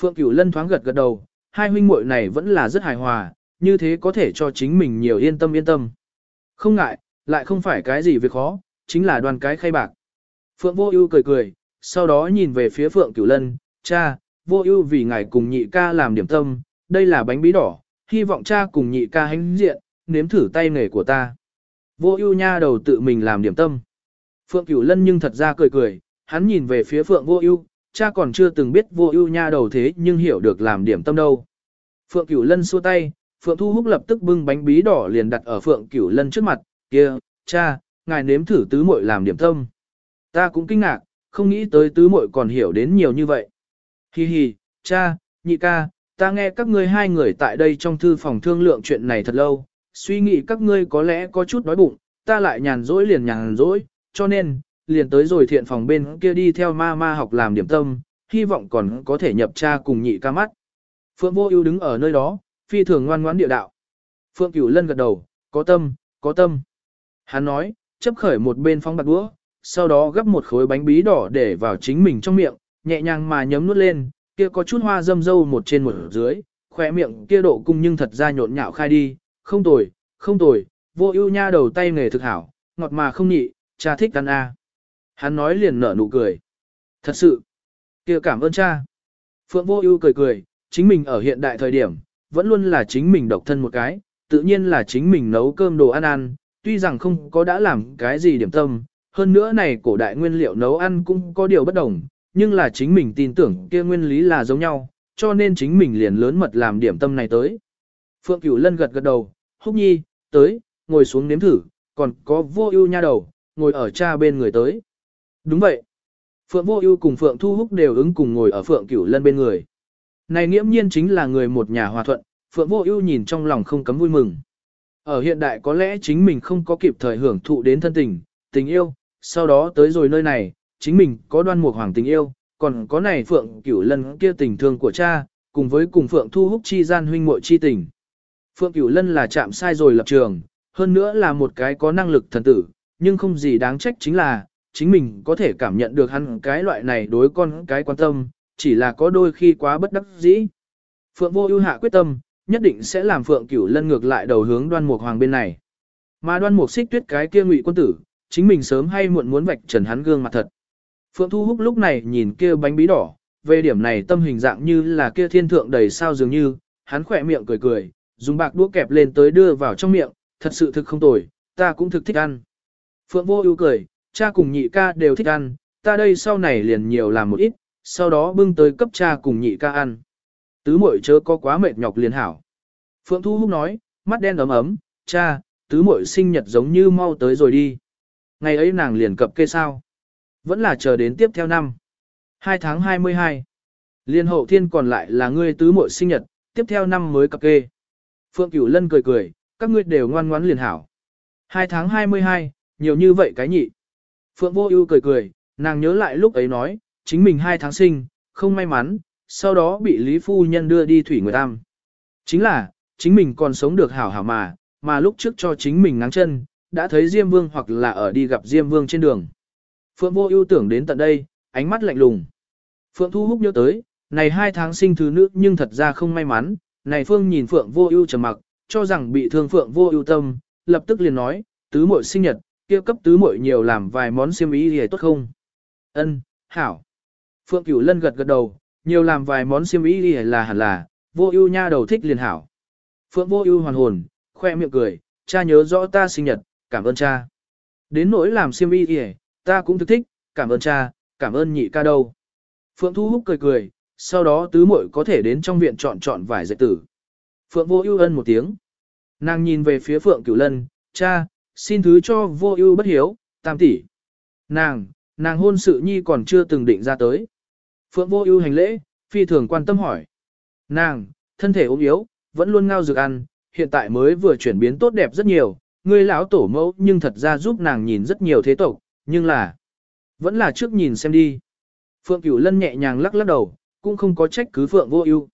Phượng Cửu Lân thoáng gật gật đầu, hai huynh muội này vẫn là rất hài hòa, như thế có thể cho chính mình nhiều yên tâm yên tâm. Không ngại, lại không phải cái gì việc khó, chính là đoàn cái khay bạc. Phượng Vô Ưu cười cười, sau đó nhìn về phía Phượng Cửu Lân, "Cha, Vô Ưu vì ngài cùng nhị ca làm điểm tâm, đây là bánh bí đỏ, hy vọng cha cùng nhị ca hãnh diện, nếm thử tay nghề của ta." Vô Ưu nha đầu tự mình làm điểm tâm. Phượng Cửu Lân nhưng thật ra cười cười, hắn nhìn về phía Phượng Vô Ưu, cha còn chưa từng biết Vô Ưu nha đầu thế nhưng hiểu được làm điểm tâm đâu. Phượng Cửu Lân xua tay, Phượng Thu Húc lập tức bưng bánh bí đỏ liền đặt ở Phượng Cửu Lân trước mặt, "Kia, cha, ngài nếm thử tứ muội làm điểm tâm." Ta cũng kinh ngạc, không nghĩ tới tứ muội còn hiểu đến nhiều như vậy. Hi hi, cha, nhị ca, ta nghe các ngươi hai người tại đây trong thư phòng thương lượng chuyện này thật lâu, suy nghĩ các ngươi có lẽ có chút đói bụng, ta lại nhàn rỗi liền nhàn rỗi, cho nên, liền tới rồi thiện phòng bên kia đi theo ma ma học làm điểm tâm, hy vọng còn có thể nhập cha cùng nhị ca mắt. Phượng Vô Ưu đứng ở nơi đó, phi thường ngoan ngoãn địa đạo. Phượng Cửu Lân gật đầu, có tâm, có tâm. Hắn nói, chấp khởi một bên phong bạc đũa, sau đó gấp một khối bánh bí đỏ để vào chính mình trong miệng, nhẹ nhàng mà nhấm nuốt lên, kia có chút hoa dâm dâu một trên một dưới, khỏe miệng kia độ cung nhưng thật ra nhộn nhạo khai đi, không tồi, không tồi, vô ưu nha đầu tay nghề thực hảo, ngọt mà không nhị, cha thích ăn a. Hắn nói liền nở nụ cười. Thật sự, kia cảm ơn cha. Phượng vô ưu cười cười, chính mình ở hiện đại thời điểm, vẫn luôn là chính mình độc thân một cái, tự nhiên là chính mình nấu cơm đồ ăn ăn, tuy rằng không có đã làm cái gì điểm tâm, hơn nữa này cổ đại nguyên liệu nấu ăn cũng có điều bất đồng, nhưng là chính mình tin tưởng kia nguyên lý là giống nhau, cho nên chính mình liền lớn mật làm điểm tâm này tới. Phượng Cửu Lân gật gật đầu, húc nhi, tới, ngồi xuống nếm thử, còn có vô ưu nha đầu, ngồi ở cha bên người tới. Đúng vậy. Phượng vô ưu cùng Phượng Thu Húc đều ứng cùng ngồi ở Phượng Cửu Lân bên người. Này nghiễm nhiên chính là người một nhà hòa thuận, Phượng vô ưu nhìn trong lòng không cấm vui mừng. Ở hiện đại có lẽ chính mình không có kịp thời hưởng thụ đến thân tình, tình yêu, sau đó tới rồi nơi này, chính mình có đoan mục hoàng tình yêu, còn có này Phượng Cửu Lân kia tình thương của cha, cùng với cùng Phượng Thu Húc chi gian huynh muội chi tình. Phượng Cửu Lân là chạm sai rồi lập trường, hơn nữa là một cái có năng lực thần tử, nhưng không gì đáng trách chính là, chính mình có thể cảm nhận được hắn cái loại này đối con cái quan tâm, chỉ là có đôi khi quá bất đắc dĩ. Phượng Vô Ưu hạ quyết tâm, nhất định sẽ làm Phượng Cửu Lân ngược lại đầu hướng Đoan Mục Hoàng bên này. Mà Đoan Mục Xích Tuyết cái kia ngụy quân tử, chính mình sớm hay muộn muốn vạch trần hắn gương mặt thật. Phượng Thu Húc lúc này nhìn kia bánh bí đỏ, về điểm này tâm hình dạng như là kia thiên thượng đầy sao dường như, hắn khỏe miệng cười cười, dùng bạc đũa kẹp lên tới đưa vào trong miệng, thật sự thực không tồi, ta cũng thực thích ăn. Phượng Vô Ưu cười, cha cùng nhị ca đều thích ăn, ta đây sau này liền nhiều làm một ít, sau đó bưng tới cấp cha cùng nhị ca ăn. Tứ muội chớ có quá mệt nhọc liền hảo. Phượng Thu Húc nói, mắt đen ấm ấm, cha, tứ muội sinh nhật giống như mau tới rồi đi. Ngày ấy nàng liền cập kê sao. Vẫn là chờ đến tiếp theo năm. 2 tháng 22. Liên hậu thiên còn lại là ngươi tứ muội sinh nhật, tiếp theo năm mới cập kê. Phượng Cửu Lân cười cười, các ngươi đều ngoan ngoãn liền hảo. 2 tháng 22, nhiều như vậy cái nhị. Phượng Vô Ưu cười cười, nàng nhớ lại lúc ấy nói, chính mình 2 tháng sinh, không may mắn, sau đó bị Lý Phu Nhân đưa đi Thủy người Tam. Chính là, chính mình còn sống được hảo hảo mà, mà lúc trước cho chính mình ngáng chân, đã thấy Diêm Vương hoặc là ở đi gặp Diêm Vương trên đường. Phượng Vô Ưu tưởng đến tận đây, ánh mắt lạnh lùng. Phượng Thu Húc nhớ tới, này hai tháng sinh thứ nữ nhưng thật ra không may mắn, này Phương nhìn Phượng Vô Ưu trầm mặc, cho rằng bị thương Phượng Vô Ưu tâm, lập tức liền nói, tứ muội sinh nhật, kia cấp tứ muội nhiều làm vài món xiêm y thì tốt không? Ân, hảo. Phượng Cửu Lân gật gật đầu, nhiều làm vài món xiêm y thì là hẳn là, Vô Ưu nha đầu thích liền hảo. Phượng Vô Ưu hoàn hồn, khoe miệng cười, cha nhớ rõ ta sinh nhật, cảm ơn cha. Đến nỗi làm xiêm y thì ta cũng thực thích, cảm ơn cha, cảm ơn nhị ca đâu. Phượng Thu Húc cười cười, sau đó tứ muội có thể đến trong viện chọn chọn vài dạy tử. Phượng Vô Ưu ân một tiếng. Nàng nhìn về phía Phượng Cửu Lân, "Cha, xin thứ cho Vô Ưu bất hiếu, tam tỷ." Nàng, nàng hôn sự nhi còn chưa từng định ra tới. Phượng Vô Ưu hành lễ, phi thường quan tâm hỏi. Nàng, thân thể ốm yếu, vẫn luôn ngao dược ăn, hiện tại mới vừa chuyển biến tốt đẹp rất nhiều, ngươi lão tổ mẫu nhưng thật ra giúp nàng nhìn rất nhiều thế tộc, nhưng là vẫn là trước nhìn xem đi. Phượng Cửu Lân nhẹ nhàng lắc lắc đầu, cũng không có trách cứ Phượng Vô Ưu.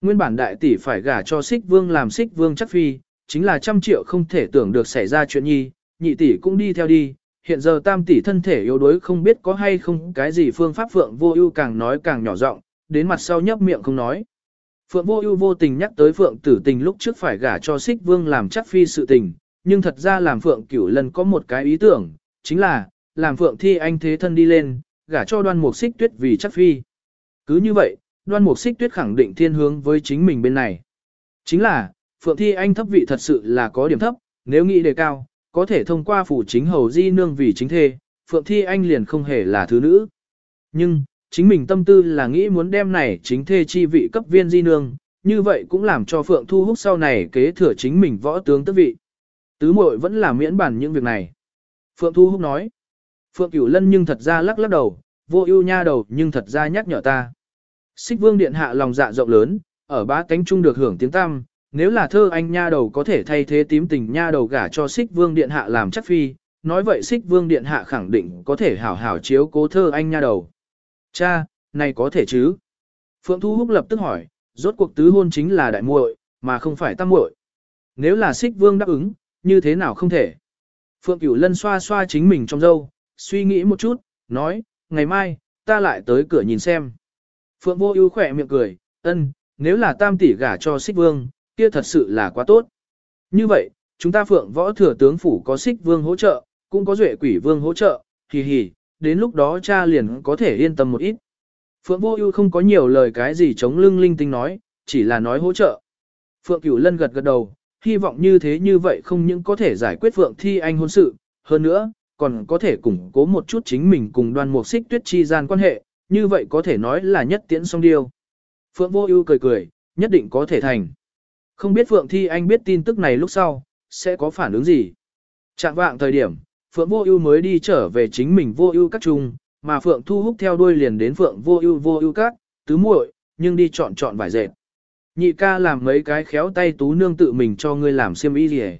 Nguyên bản đại tỷ phải gả cho Sích Vương làm Sích Vương chắc phi, chính là trăm triệu không thể tưởng được xảy ra chuyện nhi, nhị tỷ cũng đi theo đi, hiện giờ tam tỷ thân thể yếu đuối không biết có hay không cái gì phương pháp Phượng Vô Ưu càng nói càng nhỏ giọng, đến mặt sau nhấp miệng không nói. Phượng Vô Ưu vô tình nhắc tới Phượng Tử Tình lúc trước phải gả cho Sích Vương làm chắc phi sự tình, nhưng thật ra làm Phượng Cửu Lân có một cái ý tưởng, chính là làm Phượng Thi Anh thế thân đi lên, gả cho Đoan Mục Xích Tuyết vì chắc phi. Cứ như vậy, Đoan Mục Xích Tuyết khẳng định thiên hướng với chính mình bên này. Chính là, Phượng Thi Anh thấp vị thật sự là có điểm thấp, nếu nghĩ đề cao, có thể thông qua phủ chính hầu di nương vì chính thê, Phượng Thi Anh liền không hề là thứ nữ. Nhưng, chính mình tâm tư là nghĩ muốn đem này chính thê chi vị cấp viên di nương, như vậy cũng làm cho Phượng Thu Húc sau này kế thừa chính mình võ tướng tước vị. Tứ muội vẫn là miễn bản những việc này. Phượng Thu Húc nói, Phượng Cửu Lân nhưng thật ra lắc lắc đầu, vô ưu nha đầu nhưng thật ra nhắc nhở ta. Xích Vương Điện Hạ lòng dạ rộng lớn, ở ba cánh trung được hưởng tiếng tăm, nếu là thơ anh nha đầu có thể thay thế tím tình nha đầu gả cho Xích Vương Điện Hạ làm chắc phi, nói vậy Xích Vương Điện Hạ khẳng định có thể hảo hảo chiếu cố thơ anh nha đầu. Cha, này có thể chứ? Phượng Thu Húc lập tức hỏi, rốt cuộc tứ hôn chính là đại muội, mà không phải tam muội. Nếu là Xích Vương đáp ứng, như thế nào không thể? Phượng Cửu Lân xoa xoa chính mình trong râu, suy nghĩ một chút, nói, ngày mai, ta lại tới cửa nhìn xem. Phượng Vô Ưu khỏe miệng cười, ân, nếu là tam tỷ gả cho Xích Vương, kia thật sự là quá tốt. Như vậy, chúng ta Phượng Võ Thừa tướng phủ có Xích Vương hỗ trợ, cũng có Duệ Quỷ Vương hỗ trợ, hì hì, đến lúc đó cha liền có thể yên tâm một ít. Phượng Vô Ưu không có nhiều lời cái gì chống lưng linh tinh nói, chỉ là nói hỗ trợ. Phượng Cửu Lân gật gật đầu, hy vọng như thế như vậy không những có thể giải quyết Phượng Thi Anh hôn sự, hơn nữa, còn có thể củng cố một chút chính mình cùng Đoan Mục Xích Tuyết chi gian quan hệ, như vậy có thể nói là nhất tiễn song điêu. Phượng Vô Ưu cười cười, nhất định có thể thành. Không biết Phượng Thi Anh biết tin tức này lúc sau, sẽ có phản ứng gì. Trạng vạng thời điểm, Phượng Vô Ưu mới đi trở về chính mình Vô Ưu các trung, mà Phượng Thu Húc theo đuôi liền đến Phượng Vô Ưu Vô Ưu các, tứ muội, nhưng đi chọn chọn vải dệt. Nhị ca làm mấy cái khéo tay tú nương tự mình cho ngươi làm xiêm y liề.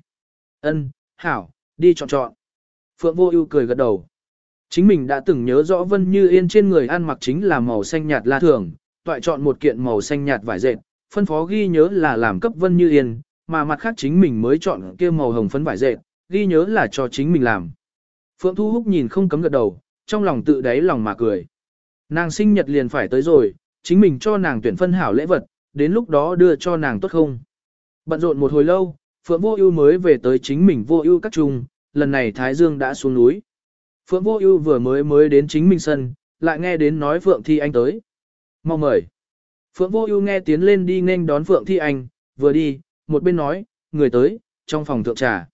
Ân, hảo, đi chọn chọn. Phượng Vô Ưu cười gật đầu. Chính mình đã từng nhớ rõ Vân Như Yên trên người ăn mặc chính là màu xanh nhạt la thường, toại chọn một kiện màu xanh nhạt vải dệt, phân phó ghi nhớ là làm cấp Vân Như Yên, mà mặt khác chính mình mới chọn kia màu hồng phấn vải dệt, ghi nhớ là cho chính mình làm. Phượng Thu Húc nhìn không cấm gật đầu, trong lòng tự đáy lòng mà cười. Nàng sinh nhật liền phải tới rồi, chính mình cho nàng tuyển phân hảo lễ vật, đến lúc đó đưa cho nàng tốt không. Bận rộn một hồi lâu, Phượng Vô Ưu mới về tới chính mình Vô Ưu các trung, lần này Thái Dương đã xuống núi. Phượng Vô Ưu vừa mới mới đến chính mình sân, lại nghe đến nói Phượng Thi Anh tới. Mau mời. Phượng Vô Ưu nghe tiến lên đi nghênh đón Phượng Thi Anh, vừa đi, một bên nói, người tới, trong phòng thượng trà.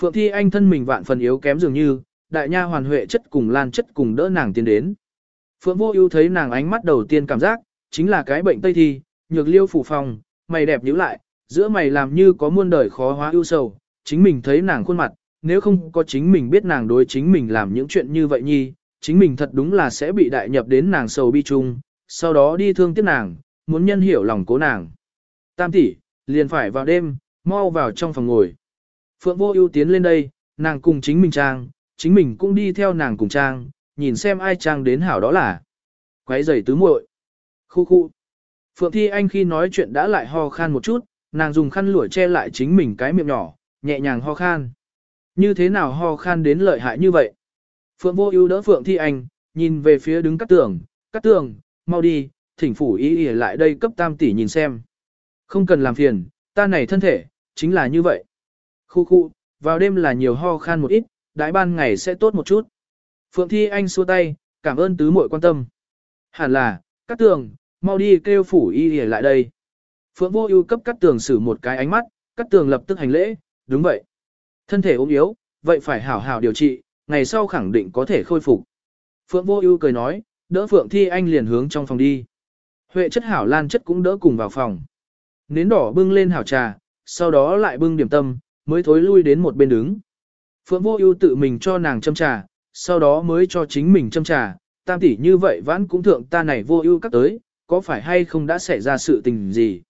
Phượng Thi Anh thân mình vạn phần yếu kém dường như, đại nha hoàn huệ chất cùng lan chất cùng đỡ nàng tiến đến. Phượng Vô Ưu thấy nàng ánh mắt đầu tiên cảm giác, chính là cái bệnh tây thi, nhược liêu phủ phòng, mày đẹp nhíu lại, giữa mày làm như có muôn đời khó hóa ưu sầu, chính mình thấy nàng khuôn mặt, nếu không có chính mình biết nàng đối chính mình làm những chuyện như vậy nhi, chính mình thật đúng là sẽ bị đại nhập đến nàng sầu bi chung, sau đó đi thương tiếc nàng, muốn nhân hiểu lòng cố nàng. Tam tỷ, liền phải vào đêm, mau vào trong phòng ngồi. Phượng vô ưu tiến lên đây, nàng cùng chính mình trang, chính mình cũng đi theo nàng cùng trang, nhìn xem ai trang đến hảo đó là. Quấy giày tứ muội. Khu khu. Phượng Thi Anh khi nói chuyện đã lại ho khan một chút, nàng dùng khăn lụa che lại chính mình cái miệng nhỏ, nhẹ nhàng ho khan. Như thế nào ho khan đến lợi hại như vậy? Phượng Vô Ưu đỡ Phượng Thi Anh, nhìn về phía đứng cắt tường, cắt tường, mau đi, thỉnh phủ ý ý lại đây cấp tam tỷ nhìn xem. Không cần làm phiền, ta này thân thể, chính là như vậy. Khu khu, vào đêm là nhiều ho khan một ít, đái ban ngày sẽ tốt một chút. Phượng Thi Anh xua tay, cảm ơn tứ muội quan tâm. Hẳn là, cắt tường, mau đi kêu phủ y ý lại đây. Phượng Vô Ưu cấp cắt tường sử một cái ánh mắt, cắt tường lập tức hành lễ, đúng vậy. Thân thể ốm yếu, vậy phải hảo hảo điều trị, ngày sau khẳng định có thể khôi phục. Phượng Vô Ưu cười nói, đỡ Phượng Thi Anh liền hướng trong phòng đi. Huệ chất hảo lan chất cũng đỡ cùng vào phòng. Nến đỏ bưng lên hảo trà, sau đó lại bưng điểm tâm, mới thối lui đến một bên đứng. Phượng Vô Ưu tự mình cho nàng châm trà, sau đó mới cho chính mình châm trà, tam tỷ như vậy vãn cũng thượng ta này Vô Ưu các tới, có phải hay không đã xảy ra sự tình gì?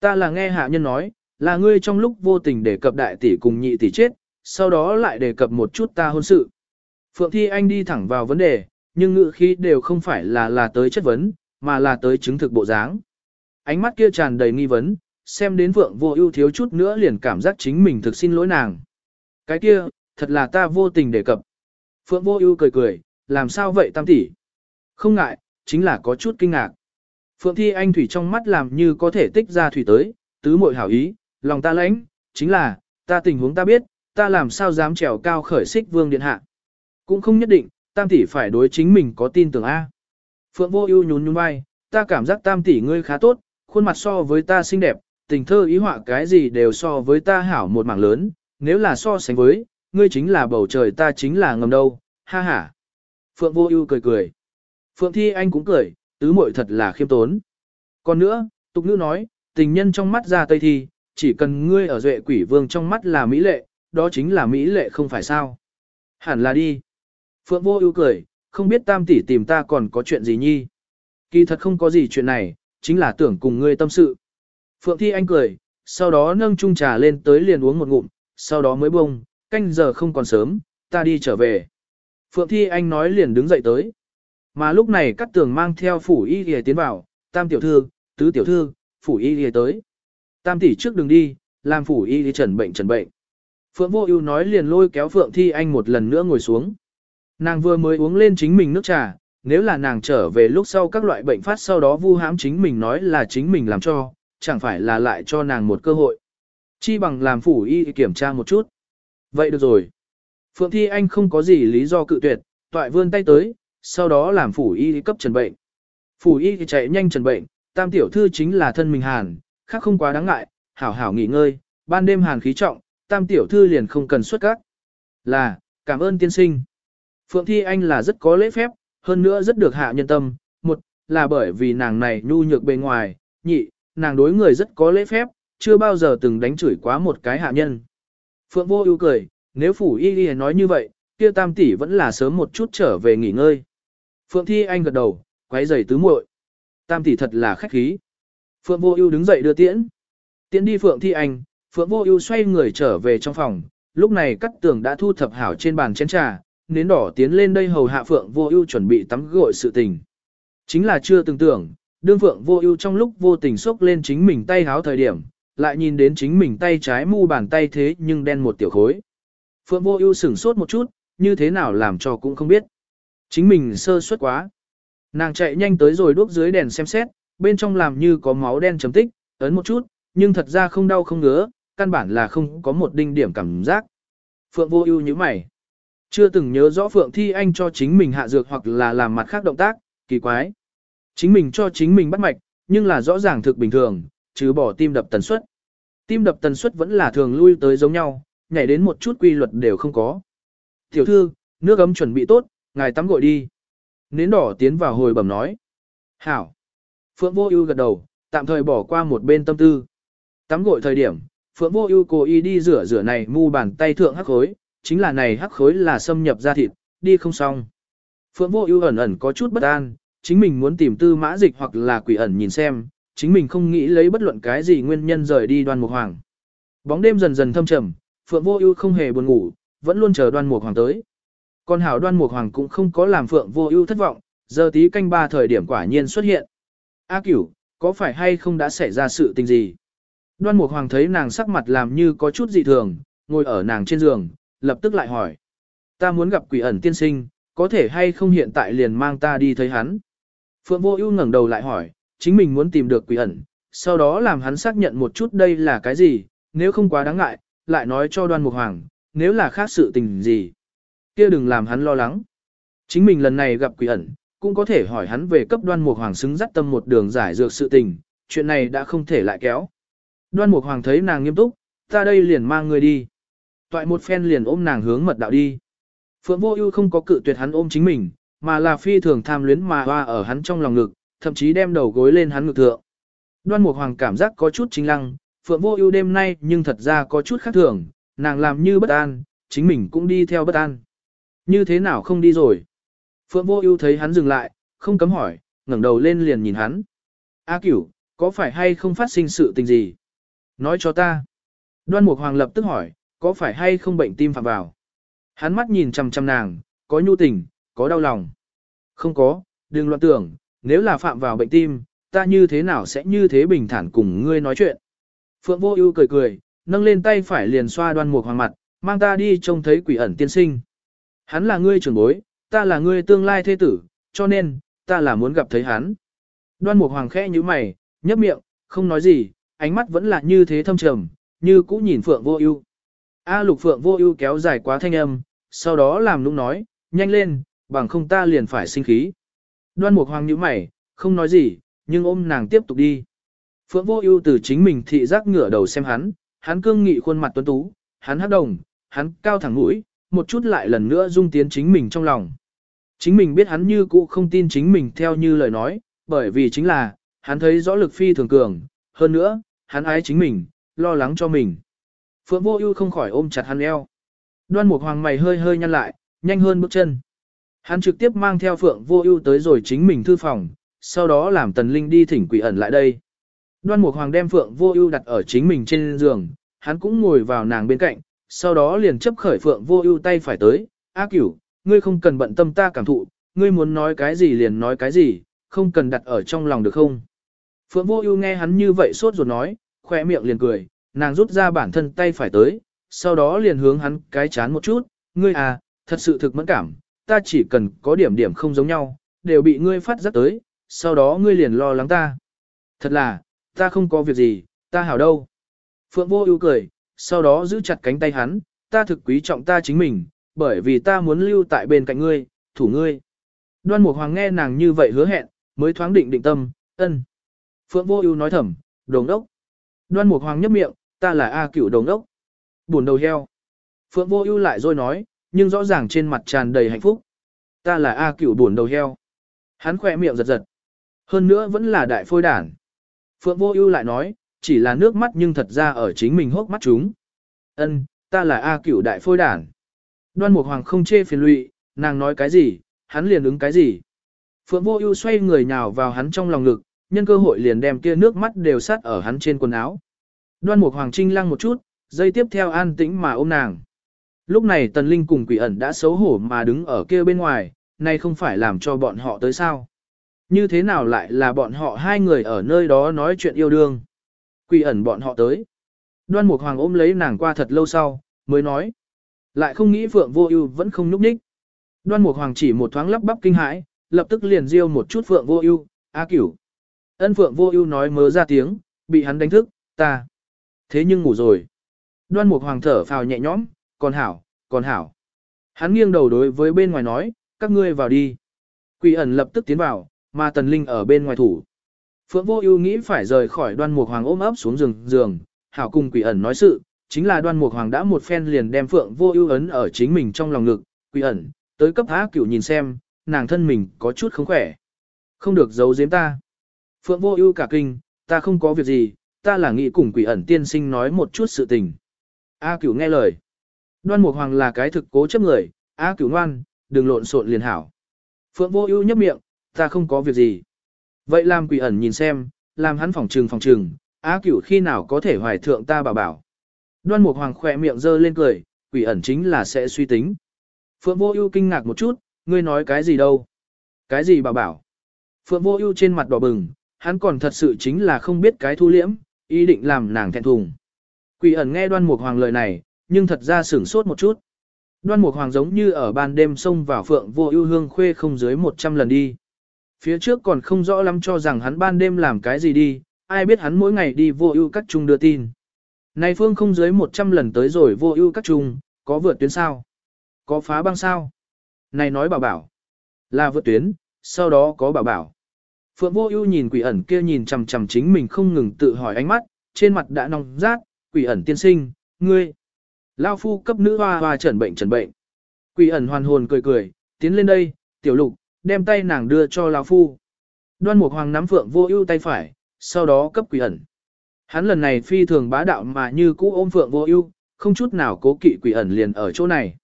Ta là nghe hạ nhân nói, là ngươi trong lúc vô tình đề cập đại tỷ cùng nhị tỷ chết, sau đó lại đề cập một chút ta hôn sự. Phượng Thi Anh đi thẳng vào vấn đề, nhưng ngữ khí đều không phải là là tới chất vấn, mà là tới chứng thực bộ dáng. Ánh mắt kia tràn đầy nghi vấn, xem đến Phượng vô ưu thiếu chút nữa liền cảm giác chính mình thực xin lỗi nàng. Cái kia, thật là ta vô tình đề cập. Phượng vô ưu cười cười, làm sao vậy tam tỷ? Không ngại, chính là có chút kinh ngạc. Phượng Thi Anh thủy trong mắt làm như có thể tích ra thủy tới, tứ muội hảo ý, lòng ta lãnh, chính là, ta tình huống ta biết, ta làm sao dám trèo cao khởi xích vương điện hạ. Cũng không nhất định, tam tỷ phải đối chính mình có tin tưởng A. Phượng vô ưu nhún nhún vai, ta cảm giác tam tỷ ngươi khá tốt, khuôn mặt so với ta xinh đẹp, tình thơ ý họa cái gì đều so với ta hảo một mảng lớn, nếu là so sánh với, ngươi chính là bầu trời ta chính là ngầm đâu, ha ha. Phượng vô ưu cười cười. Phượng thi anh cũng cười, tứ muội thật là khiêm tốn. Còn nữa, tục nữ nói, tình nhân trong mắt ra tây thi, chỉ cần ngươi ở duệ quỷ vương trong mắt là mỹ lệ, đó chính là mỹ lệ không phải sao. Hẳn là đi. Phượng vô ưu cười, không biết tam tỷ tìm ta còn có chuyện gì nhi. Kỳ thật không có gì chuyện này, chính là tưởng cùng ngươi tâm sự. Phượng Thi Anh cười, sau đó nâng chung trà lên tới liền uống một ngụm, sau đó mới bông, canh giờ không còn sớm, ta đi trở về. Phượng Thi Anh nói liền đứng dậy tới. Mà lúc này các tường mang theo phủ y ghề tiến vào, tam tiểu thư, tứ tiểu thư, phủ y ghề tới. Tam tỷ trước đừng đi, làm phủ y đi trần bệnh trần bệnh. Phượng Vô Ưu nói liền lôi kéo Phượng Thi Anh một lần nữa ngồi xuống. Nàng vừa mới uống lên chính mình nước trà, nếu là nàng trở về lúc sau các loại bệnh phát sau đó vu hãm chính mình nói là chính mình làm cho, chẳng phải là lại cho nàng một cơ hội. Chi bằng làm phủ y kiểm tra một chút. Vậy được rồi. Phượng Thi Anh không có gì lý do cự tuyệt, toại vươn tay tới, sau đó làm phủ y cấp trần bệnh. Phủ y chạy nhanh trần bệnh, tam tiểu thư chính là thân mình hàn, khác không quá đáng ngại, hảo hảo nghỉ ngơi, ban đêm hàn khí trọng, tam tiểu thư liền không cần xuất các. Là, cảm ơn tiên sinh. Phượng Thi Anh là rất có lễ phép, hơn nữa rất được hạ nhân tâm, một, là bởi vì nàng này nhu nhược bề ngoài, nhị, nàng đối người rất có lễ phép, chưa bao giờ từng đánh chửi quá một cái hạ nhân. Phượng vô ưu cười, nếu phủ y y nói như vậy, kia tam tỷ vẫn là sớm một chút trở về nghỉ ngơi. Phượng Thi Anh gật đầu, quấy giày tứ muội. Tam tỷ thật là khách khí. Phượng Vô Ưu đứng dậy đưa tiễn. Tiễn đi Phượng Thi Anh, Phượng Vô Ưu xoay người trở về trong phòng, lúc này Cát Tường đã thu thập hảo trên bàn chén trà, nến đỏ tiến lên đây hầu hạ Phượng Vô Ưu chuẩn bị tắm gội sự tình. Chính là chưa từng tưởng, đương Phượng Vô Ưu trong lúc vô tình xốc lên chính mình tay háo thời điểm, lại nhìn đến chính mình tay trái mu bàn tay thế nhưng đen một tiểu khối. Phượng Vô Ưu sững sốt một chút, như thế nào làm cho cũng không biết. Chính mình sơ suất quá. Nàng chạy nhanh tới rồi đuốc dưới đèn xem xét, bên trong làm như có máu đen chấm tích, ấn một chút, nhưng thật ra không đau không ngứa, căn bản là không có một đinh điểm cảm giác. Phượng vô ưu như mày. Chưa từng nhớ rõ Phượng Thi Anh cho chính mình hạ dược hoặc là làm mặt khác động tác, kỳ quái. Chính mình cho chính mình bắt mạch, nhưng là rõ ràng thực bình thường, chứ bỏ tim đập tần suất. Tim đập tần suất vẫn là thường lui tới giống nhau, nhảy đến một chút quy luật đều không có. Tiểu thư, nước ấm chuẩn bị tốt, ngài tắm gội đi. Nến đỏ tiến vào hồi bẩm nói. Hảo. Phượng vô ưu gật đầu, tạm thời bỏ qua một bên tâm tư. Tắm gội thời điểm, Phượng Vô Ưu cố ý đi rửa rửa này mu bàn tay thượng hắc khối, chính là này hắc khối là xâm nhập da thịt, đi không xong. Phượng Vô Ưu ẩn ẩn có chút bất an, chính mình muốn tìm Tư Mã Dịch hoặc là Quỷ ẩn nhìn xem, chính mình không nghĩ lấy bất luận cái gì nguyên nhân rời đi Đoan Mục Hoàng. Bóng đêm dần dần thâm trầm, Phượng Vô Ưu không hề buồn ngủ, vẫn luôn chờ Đoan Mục Hoàng tới. Còn hảo Đoan Mục Hoàng cũng không có làm Phượng Vô Ưu thất vọng, giờ tí canh ba thời điểm quả nhiên xuất hiện. A Cửu, có phải hay không đã xảy ra sự tình gì? Đoan Mục Hoàng thấy nàng sắc mặt làm như có chút dị thường, ngồi ở nàng trên giường, lập tức lại hỏi. Ta muốn gặp quỷ ẩn tiên sinh, có thể hay không hiện tại liền mang ta đi thấy hắn? Phượng Vô Ưu ngẩng đầu lại hỏi, chính mình muốn tìm được quỷ ẩn, sau đó làm hắn xác nhận một chút đây là cái gì, nếu không quá đáng ngại, lại nói cho Đoan Mục Hoàng, nếu là khác sự tình gì, kia đừng làm hắn lo lắng. Chính mình lần này gặp quỷ ẩn, cũng có thể hỏi hắn về cấp Đoan Mục Hoàng xứng dắt tâm một đường giải dược sự tình, chuyện này đã không thể lại kéo. Đoan Mục Hoàng thấy nàng nghiêm túc, ta đây liền mang người đi. Toại một phen liền ôm nàng hướng mật đạo đi. Phượng Vô Ưu không có cự tuyệt hắn ôm chính mình, mà là phi thường tham luyến mà hoa ở hắn trong lòng ngực, thậm chí đem đầu gối lên hắn ngực thượng. Đoan Mục Hoàng cảm giác có chút chính lăng, Phượng Vô Ưu đêm nay nhưng thật ra có chút khác thường, nàng làm như bất an, chính mình cũng đi theo bất an. Như thế nào không đi rồi? Phượng Vô Ưu thấy hắn dừng lại, không cấm hỏi, ngẩng đầu lên liền nhìn hắn. "A Cửu, có phải hay không phát sinh sự tình gì?" Nói cho ta. Đoan Mục Hoàng lập tức hỏi, có phải hay không bệnh tim phạm vào? Hắn mắt nhìn chằm chằm nàng, có nhu tình, có đau lòng. Không có, đừng loạn tưởng, nếu là phạm vào bệnh tim, ta như thế nào sẽ như thế bình thản cùng ngươi nói chuyện. Phượng Vô Ưu cười cười, nâng lên tay phải liền xoa Đoan Mục Hoàng mặt, mang ta đi trông thấy quỷ ẩn tiên sinh. Hắn là ngươi trưởng bối, ta là ngươi tương lai thế tử, cho nên, ta là muốn gặp thấy hắn. Đoan Mục Hoàng khẽ nhíu mày, nhấp miệng, không nói gì, ánh mắt vẫn là như thế thâm trầm, như cũ nhìn Phượng Vô Ưu. A Lục Phượng Vô Ưu kéo dài quá thanh âm, sau đó làm nũng nói, nhanh lên, bằng không ta liền phải sinh khí. Đoan Mục Hoàng nhíu mày, không nói gì, nhưng ôm nàng tiếp tục đi. Phượng Vô Ưu từ chính mình thị giác ngửa đầu xem hắn, hắn cương nghị khuôn mặt tuấn tú, hắn hắc đồng, hắn cao thẳng mũi, một chút lại lần nữa dung tiến chính mình trong lòng. Chính mình biết hắn như cũ không tin chính mình theo như lời nói, bởi vì chính là, hắn thấy rõ lực phi thường cường, hơn nữa, hắn ái chính mình, lo lắng cho mình. Phượng Vô Ưu không khỏi ôm chặt hắn eo. Đoan Mục Hoàng mày hơi hơi nhăn lại, nhanh hơn bước chân. Hắn trực tiếp mang theo Phượng Vô Ưu tới rồi chính mình thư phòng, sau đó làm Tần Linh đi thỉnh quỷ ẩn lại đây. Đoan Mục Hoàng đem Phượng Vô Ưu đặt ở chính mình trên giường, hắn cũng ngồi vào nàng bên cạnh, sau đó liền chấp khởi Phượng Vô Ưu tay phải tới, ác Cửu, ngươi không cần bận tâm ta cảm thụ, ngươi muốn nói cái gì liền nói cái gì, không cần đặt ở trong lòng được không?" Phượng Vô Ưu nghe hắn như vậy sốt ruột nói, khoe miệng liền cười, nàng rút ra bản thân tay phải tới, sau đó liền hướng hắn cái chán một chút, ngươi à, thật sự thực mẫn cảm, ta chỉ cần có điểm điểm không giống nhau, đều bị ngươi phát giác tới, sau đó ngươi liền lo lắng ta. Thật là, ta không có việc gì, ta hảo đâu. Phượng vô ưu cười, sau đó giữ chặt cánh tay hắn, ta thực quý trọng ta chính mình, bởi vì ta muốn lưu tại bên cạnh ngươi, thủ ngươi. Đoan Mục Hoàng nghe nàng như vậy hứa hẹn, mới thoáng định định tâm, ân. Phượng vô ưu nói thầm, đồng đốc. Đoan Mục Hoàng nhấp miệng, ta là A cửu đồng đốc. Buồn đầu heo. Phượng vô ưu lại rồi nói, nhưng rõ ràng trên mặt tràn đầy hạnh phúc. Ta là A cửu buồn đầu heo. Hắn khẽ miệng giật giật. Hơn nữa vẫn là đại phôi đản. Phượng vô ưu lại nói, chỉ là nước mắt nhưng thật ra ở chính mình hốc mắt chúng. Ân, ta là A cửu đại phôi đản. Đoan Mục Hoàng không chê phiền lụy, nàng nói cái gì, hắn liền ứng cái gì. Phượng Vô Ưu xoay người nhào vào hắn trong lòng ngực, nhân cơ hội liền đem kia nước mắt đều sát ở hắn trên quần áo. Đoan Mục Hoàng Trinh lăng một chút, dây tiếp theo an tĩnh mà ôm nàng. Lúc này Tần Linh cùng Quỷ ẩn đã xấu hổ mà đứng ở kia bên ngoài, nay không phải làm cho bọn họ tới sao. Như thế nào lại là bọn họ hai người ở nơi đó nói chuyện yêu đương. Quỷ ẩn bọn họ tới. Đoan Mục Hoàng ôm lấy nàng qua thật lâu sau, mới nói. Lại không nghĩ Phượng Vô Ưu vẫn không nhúc nhích. Đoan Mục Hoàng chỉ một thoáng lắp bắp kinh hãi, lập tức liền riêu một chút Phượng Vô Ưu, "A Cửu." Ân Phượng Vô Ưu nói mớ ra tiếng, bị hắn đánh thức, "Ta." Thế nhưng ngủ rồi. Đoan Mục Hoàng thở phào nhẹ nhõm, "Còn hảo, còn hảo." Hắn nghiêng đầu đối với bên ngoài nói, "Các ngươi vào đi." Quỷ ẩn lập tức tiến vào, mà Tần Linh ở bên ngoài thủ. Phượng Vô Ưu nghĩ phải rời khỏi Đoan Mục Hoàng ôm ấp xuống giường, giường, hảo cùng Quỷ ẩn nói sự, chính là Đoan Mục Hoàng đã một phen liền đem Phượng Vô Ưu ấn ở chính mình trong lòng ngực, Quỷ ẩn, tới cấp há Cửu nhìn xem, nàng thân mình có chút không khỏe. Không được giấu giếm ta. Phượng Vô Ưu cả kinh, ta không có việc gì, ta là nghĩ cùng quỷ ẩn tiên sinh nói một chút sự tình. A cửu nghe lời. Đoan Mục Hoàng là cái thực cố chấp người, A cửu ngoan, đừng lộn xộn liền hảo. Phượng vô ưu nhấp miệng, ta không có việc gì. Vậy làm quỷ ẩn nhìn xem, làm hắn phòng trừng phòng trừng, A cửu khi nào có thể hoài thượng ta bảo bảo. Đoan Mục Hoàng khỏe miệng giơ lên cười, quỷ ẩn chính là sẽ suy tính. Phượng vô ưu kinh ngạc một chút, ngươi nói cái gì đâu? Cái gì bảo bảo? Phượng vô ưu trên mặt đỏ bừng, hắn còn thật sự chính là không biết cái thu liễm, ý định làm nàng thẹn thùng. Quỷ ẩn nghe đoan mục hoàng lời này, nhưng thật ra sửng sốt một chút. Đoan mục hoàng giống như ở ban đêm xông vào phượng vô ưu hương khuê không dưới 100 lần đi. Phía trước còn không rõ lắm cho rằng hắn ban đêm làm cái gì đi, ai biết hắn mỗi ngày đi vô ưu các trung đưa tin. Này phương không dưới 100 lần tới rồi vô ưu các trung, có vượt tuyến sao? Có phá băng sao? Này nói bảo bảo. Là vượt tuyến, sau đó có bảo bảo. Phượng vô ưu nhìn quỷ ẩn kia nhìn chằm chằm chính mình không ngừng tự hỏi ánh mắt, trên mặt đã nóng rát, quỷ ẩn tiên sinh, ngươi. Lao phu cấp nữ hoa hoa trần bệnh trần bệnh. Quỷ ẩn hoàn hồn cười cười, tiến lên đây, tiểu lục, đem tay nàng đưa cho Lao phu. Đoan mục hoàng nắm phượng vô ưu tay phải, sau đó cấp quỷ ẩn. Hắn lần này phi thường bá đạo mà như cũ ôm phượng vô ưu, không chút nào cố kỵ quỷ ẩn liền ở chỗ này.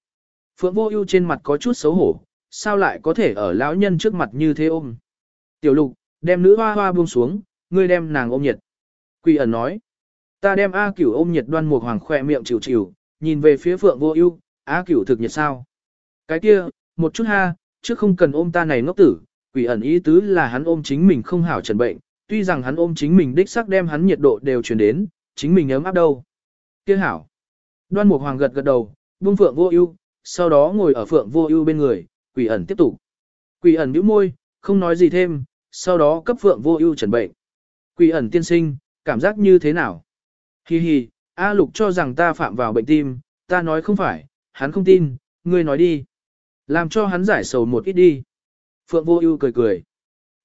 Phượng vô ưu trên mặt có chút xấu hổ, sao lại có thể ở lão nhân trước mặt như thế ôm. Tiểu lục, đem nữ hoa hoa buông xuống, ngươi đem nàng ôm nhiệt. Quỷ ẩn nói, ta đem A cửu ôm nhiệt đoan mục hoàng khỏe miệng chịu chịu, nhìn về phía phượng vô ưu, A cửu thực nhiệt sao? Cái kia, một chút ha, chứ không cần ôm ta này ngốc tử, quỷ ẩn ý tứ là hắn ôm chính mình không hảo trần bệnh, tuy rằng hắn ôm chính mình đích xác đem hắn nhiệt độ đều truyền đến, chính mình ấm áp đâu. Kia hảo. Đoan mục hoàng gật gật đầu, buông phượng vô ưu, sau đó ngồi ở phượng vô ưu bên người, quỷ ẩn tiếp tục. Quỷ ẩn nhíu môi, không nói gì thêm, sau đó cấp phượng vô ưu trần bệnh. Quỷ ẩn tiên sinh, cảm giác như thế nào? Hi hi, A Lục cho rằng ta phạm vào bệnh tim, ta nói không phải, hắn không tin, ngươi nói đi. Làm cho hắn giải sầu một ít đi. Phượng vô ưu cười cười.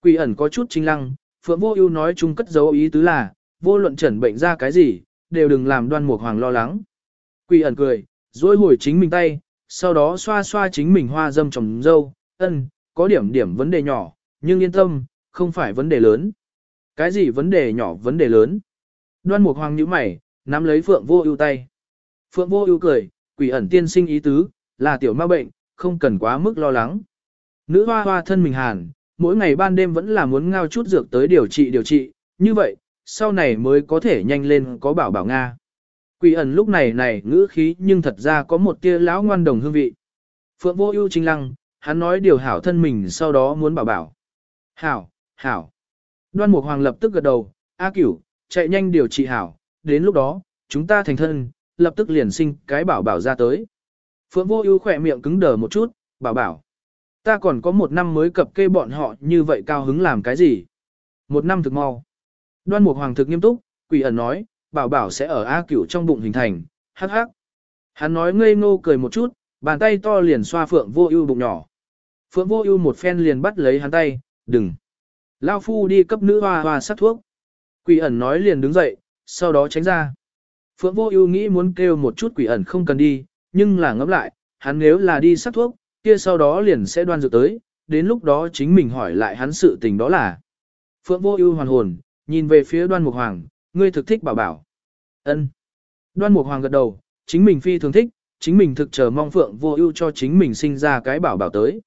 Quỷ ẩn có chút chính lăng, Phượng vô ưu nói chung cất dấu ý tứ là, vô luận chẩn bệnh ra cái gì, đều đừng làm đoan mục hoàng lo lắng. Quỷ ẩn cười, duỗi hồi chính mình tay, sau đó xoa xoa chính mình hoa dâm trồng dâu, ân, có điểm điểm vấn đề nhỏ, nhưng yên tâm, không phải vấn đề lớn. Cái gì vấn đề nhỏ vấn đề lớn? Đoan Mục Hoàng nhíu mày, nắm lấy Phượng Vô Ưu tay. Phượng Vô Ưu cười, quỷ ẩn tiên sinh ý tứ, là tiểu ma bệnh, không cần quá mức lo lắng. Nữ hoa hoa thân mình hàn, mỗi ngày ban đêm vẫn là muốn ngao chút dược tới điều trị điều trị, như vậy, sau này mới có thể nhanh lên có bảo bảo Nga. Quỷ ẩn lúc này này ngữ khí nhưng thật ra có một tia lão ngoan đồng hương vị. Phượng Vô Ưu trinh lăng, hắn nói điều hảo thân mình sau đó muốn bảo bảo. Hảo, hảo. Đoan Mục Hoàng lập tức gật đầu, A Cửu, chạy nhanh điều trị hảo, đến lúc đó, chúng ta thành thân, lập tức liền sinh cái bảo bảo ra tới. Phượng Vô Ưu khỏe miệng cứng đờ một chút, bảo bảo. Ta còn có một năm mới cập kê bọn họ như vậy cao hứng làm cái gì? Một năm thực mau. Đoan Mục Hoàng thực nghiêm túc, quỷ ẩn nói, bảo bảo sẽ ở A Cửu trong bụng hình thành, hắc hắc. Hắn nói ngây ngô cười một chút, bàn tay to liền xoa Phượng Vô Ưu bụng nhỏ. Phượng Vô Ưu một phen liền bắt lấy hắn tay, "Đừng." Lão phu đi cấp nữ hoa hoa sát thuốc. Quỷ ẩn nói liền đứng dậy, sau đó tránh ra. Phượng vô ưu nghĩ muốn kêu một chút quỷ ẩn không cần đi, nhưng là ngẫm lại, hắn nếu là đi sát thuốc, kia sau đó liền sẽ đoan dược tới, đến lúc đó chính mình hỏi lại hắn sự tình đó là. Phượng vô ưu hoàn hồn, nhìn về phía đoan mục hoàng, ngươi thực thích bảo bảo. ân Đoan mục hoàng gật đầu, chính mình phi thường thích, chính mình thực chờ mong Phượng vô ưu cho chính mình sinh ra cái bảo bảo tới.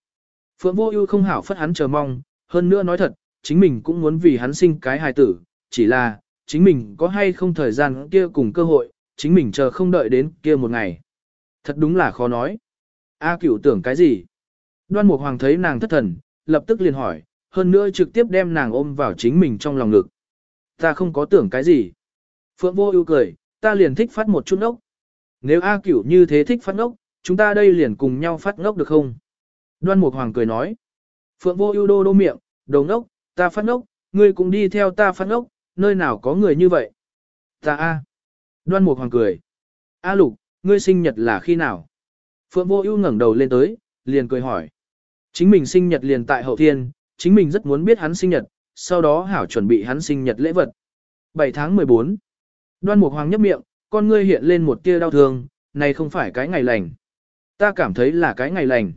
Phượng vô ưu không hảo phất hắn chờ mong, hơn nữa nói thật, chính mình cũng muốn vì hắn sinh cái hài tử, chỉ là, chính mình có hay không thời gian kia cùng cơ hội, chính mình chờ không đợi đến kia một ngày. Thật đúng là khó nói. A cửu tưởng cái gì? Đoan Mục Hoàng thấy nàng thất thần, lập tức liền hỏi, hơn nữa trực tiếp đem nàng ôm vào chính mình trong lòng ngực. Ta không có tưởng cái gì. Phượng vô ưu cười, ta liền thích phát một chút ốc. Nếu A cửu như thế thích phát ngốc, chúng ta đây liền cùng nhau phát ngốc được không? Đoan Mục Hoàng cười nói. Phượng vô ưu đô đô miệng, đồ ngốc, ta phát ngốc, ngươi cũng đi theo ta phát ngốc, nơi nào có người như vậy? Ta a. Đoan Mục Hoàng cười. A Lục, ngươi sinh nhật là khi nào? Phượng Vô Ưu ngẩng đầu lên tới, liền cười hỏi. Chính mình sinh nhật liền tại hậu thiên, chính mình rất muốn biết hắn sinh nhật, sau đó hảo chuẩn bị hắn sinh nhật lễ vật. 7 tháng 14. Đoan Mục Hoàng nhấp miệng, con ngươi hiện lên một tia đau thương, này không phải cái ngày lành. Ta cảm thấy là cái ngày lành.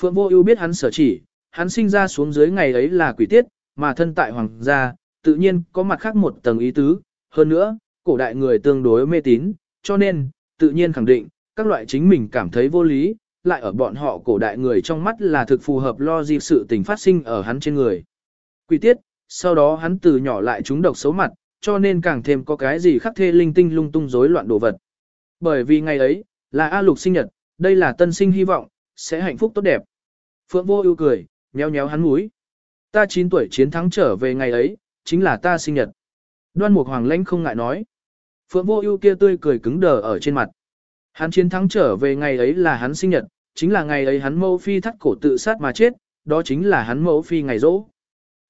Phượng Vô Ưu biết hắn sở chỉ, hắn sinh ra xuống dưới ngày ấy là quỷ tiết, mà thân tại hoàng gia, tự nhiên có mặt khác một tầng ý tứ, hơn nữa, cổ đại người tương đối mê tín, cho nên, tự nhiên khẳng định, các loại chính mình cảm thấy vô lý, lại ở bọn họ cổ đại người trong mắt là thực phù hợp lo dịp sự tình phát sinh ở hắn trên người. Quỷ tiết, sau đó hắn từ nhỏ lại trúng độc xấu mặt, cho nên càng thêm có cái gì khắc thê linh tinh lung tung rối loạn đồ vật. Bởi vì ngày ấy, là A Lục sinh nhật, đây là tân sinh hy vọng, sẽ hạnh phúc tốt đẹp. Phượng vô ưu cười, nhéo nhéo hắn mũi. Ta 9 tuổi chiến thắng trở về ngày ấy, chính là ta sinh nhật. Đoan Mục Hoàng lãnh không ngại nói. Phượng vô ưu kia tươi cười cứng đờ ở trên mặt. Hắn chiến thắng trở về ngày ấy là hắn sinh nhật, chính là ngày ấy hắn mẫu phi thắt cổ tự sát mà chết, đó chính là hắn mẫu phi ngày rỗ.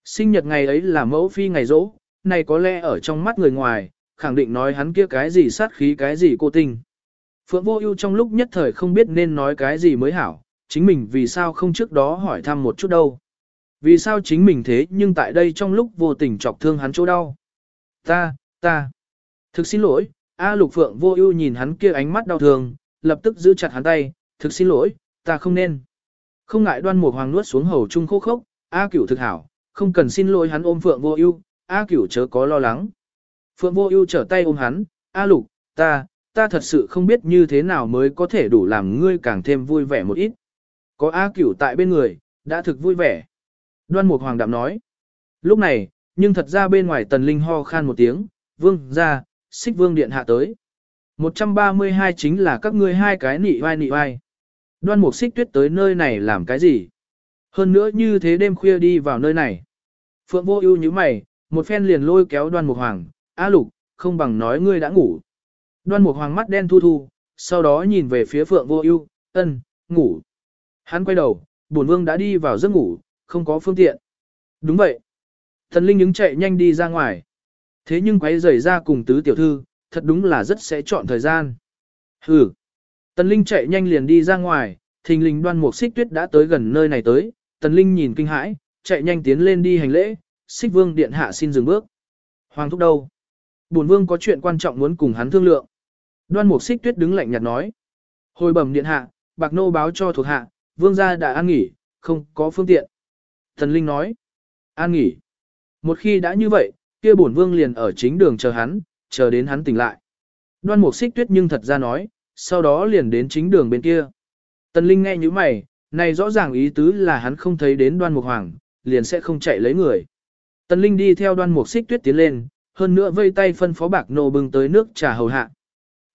Sinh nhật ngày ấy là mẫu phi ngày rỗ, này có lẽ ở trong mắt người ngoài, khẳng định nói hắn kia cái gì sát khí cái gì cô tình. Phượng Vô Ưu trong lúc nhất thời không biết nên nói cái gì mới hảo, chính mình vì sao không trước đó hỏi thăm một chút đâu. Vì sao chính mình thế nhưng tại đây trong lúc vô tình chọc thương hắn chỗ đau. Ta, ta. Thực xin lỗi, A Lục Phượng Vô Ưu nhìn hắn kia ánh mắt đau thương, lập tức giữ chặt hắn tay, thực xin lỗi, ta không nên. Không ngại Đoan Mùa Hoàng nuốt xuống hầu trung khô khốc, A Cửu thực hảo, không cần xin lỗi hắn ôm Phượng Vô Ưu, A Cửu chớ có lo lắng. Phượng Vô Ưu trở tay ôm hắn, "A Lục, ta, ta thật sự không biết như thế nào mới có thể đủ làm ngươi càng thêm vui vẻ một ít." Có A Cửu tại bên người, đã thực vui vẻ. Đoan Mục Hoàng đạm nói. Lúc này, nhưng thật ra bên ngoài Tần Linh ho khan một tiếng, "Vương gia, Xích Vương điện hạ tới." 132 chính là các ngươi hai cái nị vai nị vai. Đoan Mục Xích Tuyết tới nơi này làm cái gì? Hơn nữa như thế đêm khuya đi vào nơi này. Phượng Vô Ưu như mày, một phen liền lôi kéo Đoan Mục Hoàng, Á Lục, không bằng nói ngươi đã ngủ." Đoan Mục Hoàng mắt đen thu thu, sau đó nhìn về phía Phượng Vô Ưu, "Ân, ngủ." Hắn quay đầu, bổn vương đã đi vào giấc ngủ, không có phương tiện. Đúng vậy. Thần Linh ứng chạy nhanh đi ra ngoài. Thế nhưng quấy rầy ra cùng tứ tiểu thư, thật đúng là rất sẽ chọn thời gian. Hừ. Tần Linh chạy nhanh liền đi ra ngoài, thình lình đoan mục xích tuyết đã tới gần nơi này tới. Tần Linh nhìn kinh hãi, chạy nhanh tiến lên đi hành lễ, xích vương điện hạ xin dừng bước. Hoàng thúc đâu? Bổn vương có chuyện quan trọng muốn cùng hắn thương lượng. Đoan mục xích tuyết đứng lạnh nhạt nói. Hồi bẩm điện hạ, bạc nô báo cho thuộc hạ, vương gia đã an nghỉ, không có phương tiện. tần Linh nói, an nghỉ. Một khi đã như vậy, kia bổn vương liền ở chính đường chờ hắn, chờ đến hắn tỉnh lại. Đoan mục xích tuyết nhưng thật ra nói, sau đó liền đến chính đường bên kia. Tần Linh nghe như mày, này rõ ràng ý tứ là hắn không thấy đến đoan mục hoàng, liền sẽ không chạy lấy người. Tần Linh đi theo đoan mục xích tuyết tiến lên, hơn nữa vây tay phân phó bạc nô bưng tới nước trà hầu hạ.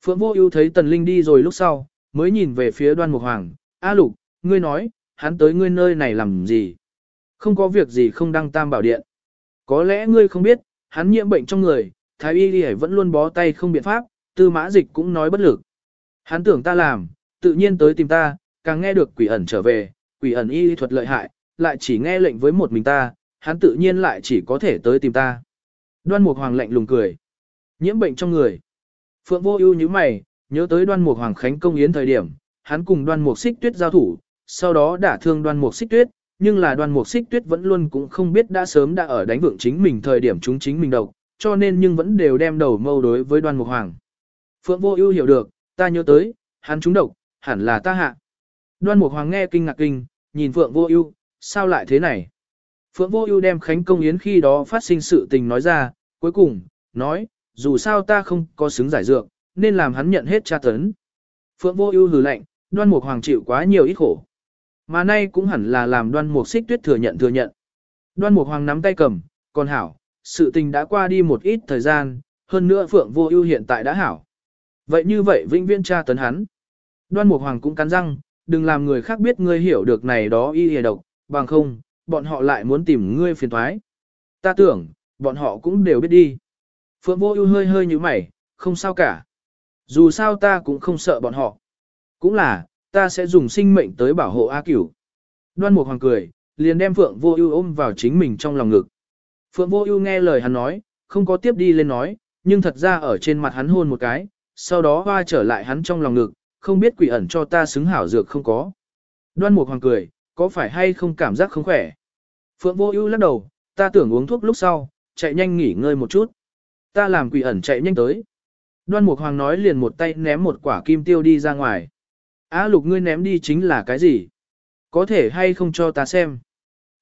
Phượng Vô Ưu thấy Tần Linh đi rồi lúc sau, mới nhìn về phía Đoan Mục Hoàng, "A Lục, ngươi nói, hắn tới ngươi nơi này làm gì? Không có việc gì không đăng tam bảo điện. Có lẽ ngươi không biết, hắn nhiễm bệnh trong người, thái y y vẫn luôn bó tay không biện pháp, tư mã dịch cũng nói bất lực. Hắn tưởng ta làm, tự nhiên tới tìm ta, càng nghe được quỷ ẩn trở về, quỷ ẩn y thuật lợi hại, lại chỉ nghe lệnh với một mình ta, hắn tự nhiên lại chỉ có thể tới tìm ta. Đoan Mục Hoàng lạnh lùng cười. Nhiễm bệnh trong người. Phượng Vô Ưu như mày, nhớ tới Đoan Mục Hoàng khánh công yến thời điểm, hắn cùng Đoan Mục Xích Tuyết giao thủ, sau đó đả thương đoan mục xích tuyết, nhưng là đoan mục xích tuyết vẫn luôn cũng không biết đã sớm đã ở đánh vượng chính mình thời điểm chúng chính mình độc, cho nên nhưng vẫn đều đem đầu mâu đối với đoan mục hoàng. Phượng vô ưu hiểu được, ta nhớ tới, hắn trúng độc, hẳn là ta hạ. Đoan mục hoàng nghe kinh ngạc kinh, nhìn Phượng vô ưu, sao lại thế này? Phượng vô ưu đem khánh công yến khi đó phát sinh sự tình nói ra, cuối cùng, nói, dù sao ta không có xứng giải dược, nên làm hắn nhận hết tra tấn. Phượng vô ưu hừ lạnh, đoan mục hoàng chịu quá nhiều ít khổ. Mà nay cũng hẳn là làm đoan mục xích tuyết thừa nhận thừa nhận. Đoan mục hoàng nắm tay cầm, còn hảo, sự tình đã qua đi một ít thời gian, hơn nữa phượng vô ưu hiện tại đã hảo. Vậy như vậy vĩnh viễn tra tấn hắn. Đoan mục hoàng cũng cắn răng, đừng làm người khác biết ngươi hiểu được này đó y hề độc, bằng không, bọn họ lại muốn tìm ngươi phiền thoái. Ta tưởng, bọn họ cũng đều biết đi. Phượng vô ưu hơi hơi như mày, không sao cả. Dù sao ta cũng không sợ bọn họ. Cũng là, ta sẽ dùng sinh mệnh tới bảo hộ A Cửu. Đoan Mục Hoàng cười, liền đem Phượng Vô Ưu ôm vào chính mình trong lòng ngực. Phượng Vô Ưu nghe lời hắn nói, không có tiếp đi lên nói, nhưng thật ra ở trên mặt hắn hôn một cái, sau đó hoa trở lại hắn trong lòng ngực, không biết quỷ ẩn cho ta xứng hảo dược không có. Đoan Mục Hoàng cười, có phải hay không cảm giác không khỏe? Phượng Vô Ưu lắc đầu, ta tưởng uống thuốc lúc sau, chạy nhanh nghỉ ngơi một chút. Ta làm quỷ ẩn chạy nhanh tới. Đoan Mục Hoàng nói liền một tay ném một quả kim tiêu đi ra ngoài. Á lục ngươi ném đi chính là cái gì? Có thể hay không cho ta xem?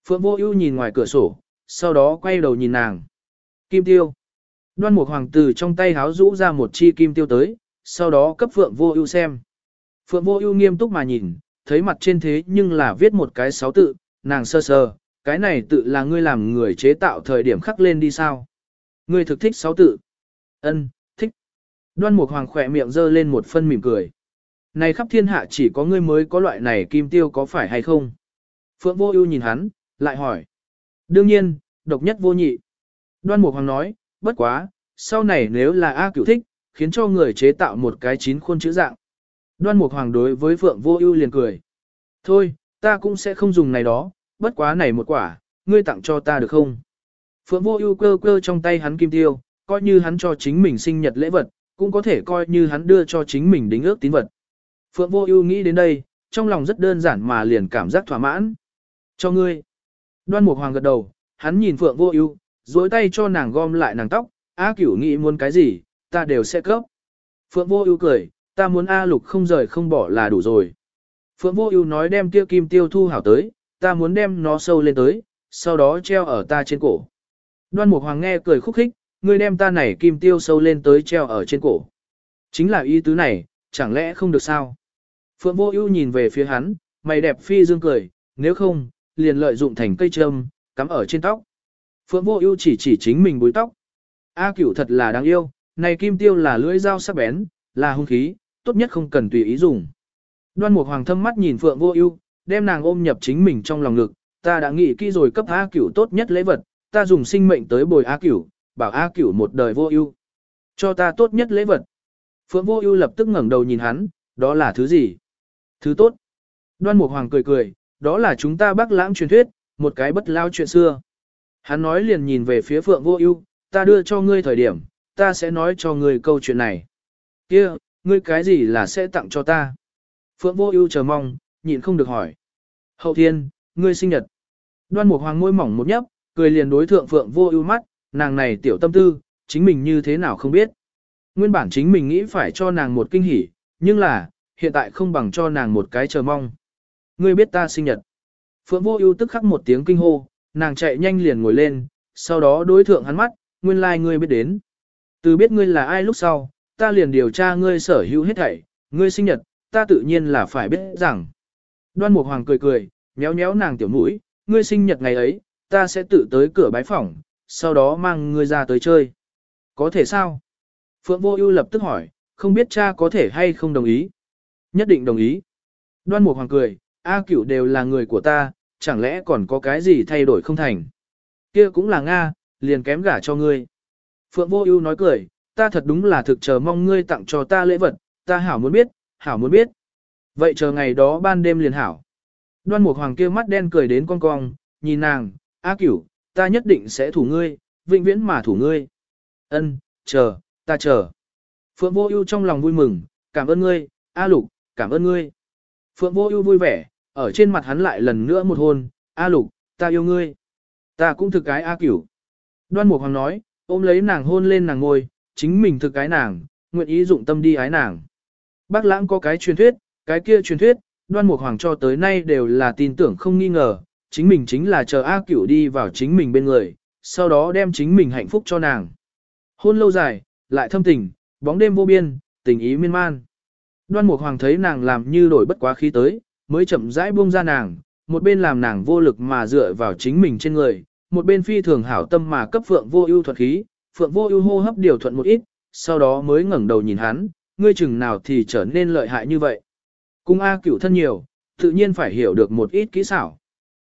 Phượng vô ưu nhìn ngoài cửa sổ, sau đó quay đầu nhìn nàng. Kim tiêu. Đoan Mục Hoàng Tử trong tay háo rũ ra một chi kim tiêu tới, sau đó cấp Phượng Vô Ưu xem. Phượng Vô Ưu nghiêm túc mà nhìn, thấy mặt trên thế nhưng là viết một cái sáu tự, nàng sơ sơ, cái này tự là ngươi làm người chế tạo thời điểm khắc lên đi sao? Ngươi thực thích sáu tự? Ân, thích. Đoan Mục Hoàng khỏe miệng giơ lên một phân mỉm cười. Này khắp thiên hạ chỉ có ngươi mới có loại này kim tiêu có phải hay không? Phượng Vô Ưu nhìn hắn, lại hỏi. Đương nhiên, độc nhất vô nhị. Đoan Mục Hoàng nói, bất quá, sau này nếu là A Cửu thích, khiến cho người chế tạo một cái chín khuôn chữ dạng. Đoan Mục Hoàng đối với Phượng Vô Ưu liền cười. Thôi, ta cũng sẽ không dùng này đó, bất quá này một quả, ngươi tặng cho ta được không? Phượng Vô Ưu cơ cơ trong tay hắn kim tiêu, coi như hắn cho chính mình sinh nhật lễ vật, cũng có thể coi như hắn đưa cho chính mình đính ước tín vật. Phượng Vô Ưu nghĩ đến đây, trong lòng rất đơn giản mà liền cảm giác thỏa mãn. Cho ngươi. Đoan Mục Hoàng gật đầu, hắn nhìn Phượng Vô Ưu, duỗi tay cho nàng gom lại nàng tóc, "A Cửu nghĩ muốn cái gì, ta đều sẽ cấp." Phượng Vô Ưu cười, "Ta muốn A Lục không rời không bỏ là đủ rồi." Phượng Vô Ưu nói đem kia kim tiêu thu hảo tới, ta muốn đem nó sâu lên tới, sau đó treo ở ta trên cổ. Đoan Mục Hoàng nghe cười khúc khích, ngươi đem ta này kim tiêu sâu lên tới treo ở trên cổ. Chính là ý tứ này, chẳng lẽ không được sao? Phượng Vô Ưu nhìn về phía hắn, mày đẹp phi dương cười, nếu không, liền lợi dụng thành cây trâm, cắm ở trên tóc. Phượng Vô Ưu chỉ chỉ chính mình búi tóc. A Cửu thật là đáng yêu, này kim tiêu là lưỡi dao sắc bén, là hung khí, tốt nhất không cần tùy ý dùng. Đoan Mục Hoàng thâm mắt nhìn Phượng Vô Ưu, đem nàng ôm nhập chính mình trong lòng ngực, ta đã nghĩ kỹ rồi cấp A Cửu tốt nhất lễ vật, ta dùng sinh mệnh tới bồi A Cửu, bảo A Cửu một đời vô ưu. Cho ta tốt nhất lễ vật. Phượng Vô Ưu lập tức ngẩng đầu nhìn hắn, đó là thứ gì? Thứ tốt. Đoan Mục Hoàng cười cười, đó là chúng ta Bắc Lãng truyền thuyết, một cái bất lao chuyện xưa. Hắn nói liền nhìn về phía Phượng Vô Ưu, ta đưa cho ngươi thời điểm, ta sẽ nói cho ngươi câu chuyện này. Kia, ngươi cái gì là sẽ tặng cho ta? Phượng Vô Ưu chờ mong, nhịn không được hỏi. Hậu Thiên, ngươi sinh nhật. Đoan Mục Hoàng môi mỏng một nhấp, cười liền đối thượng Phượng Vô Ưu mắt, nàng này tiểu tâm tư, chính mình như thế nào không biết. Nguyên bản chính mình nghĩ phải cho nàng một kinh hỉ, nhưng là, hiện tại không bằng cho nàng một cái chờ mong. Ngươi biết ta sinh nhật. Phượng Vô Ưu tức khắc một tiếng kinh hô, nàng chạy nhanh liền ngồi lên, sau đó đối thượng hắn mắt, nguyên lai like ngươi biết đến. Từ biết ngươi là ai lúc sau, ta liền điều tra ngươi sở hữu hết thảy, ngươi sinh nhật, ta tự nhiên là phải biết rằng. Đoan Mục Hoàng cười cười, nhéo nhéo nàng tiểu mũi, ngươi sinh nhật ngày ấy, ta sẽ tự tới cửa bái phỏng, sau đó mang ngươi ra tới chơi. Có thể sao? Phượng Vô Ưu lập tức hỏi, không biết cha có thể hay không đồng ý. Nhất định đồng ý. Đoan Mục Hoàng cười, A Cửu đều là người của ta, chẳng lẽ còn có cái gì thay đổi không thành? Kia cũng là Nga, liền kém gả cho ngươi. Phượng Vô Ưu nói cười, ta thật đúng là thực chờ mong ngươi tặng cho ta lễ vật, ta hảo muốn biết, hảo muốn biết. Vậy chờ ngày đó ban đêm liền hảo. Đoan Mục Hoàng kia mắt đen cười đến cong cong, nhìn nàng, A Cửu, ta nhất định sẽ thủ ngươi, vĩnh viễn mà thủ ngươi. Ân, chờ, ta chờ. Phượng Vô Ưu trong lòng vui mừng, cảm ơn ngươi, A Lục, cảm ơn ngươi. Phượng Vô Ưu vui vẻ, ở trên mặt hắn lại lần nữa một hôn, A Lục, ta yêu ngươi. Ta cũng thực cái A Cửu. Đoan Mục Hoàng nói, ôm lấy nàng hôn lên nàng ngôi, chính mình thực cái nàng, nguyện ý dụng tâm đi ái nàng. Bác Lãng có cái truyền thuyết, cái kia truyền thuyết, Đoan Mục Hoàng cho tới nay đều là tin tưởng không nghi ngờ, chính mình chính là chờ A Cửu đi vào chính mình bên người, sau đó đem chính mình hạnh phúc cho nàng. Hôn lâu dài, lại thâm tình, bóng đêm vô biên, tình ý miên man. Đoan Mục Hoàng thấy nàng làm như đổi bất quá khí tới, mới chậm rãi buông ra nàng, một bên làm nàng vô lực mà dựa vào chính mình trên người, một bên phi thường hảo tâm mà cấp Phượng Vô Ưu thuật khí, Phượng Vô Ưu hô hấp điều thuận một ít, sau đó mới ngẩng đầu nhìn hắn, ngươi chừng nào thì trở nên lợi hại như vậy. Cung A Cửu thân nhiều, tự nhiên phải hiểu được một ít kỹ xảo.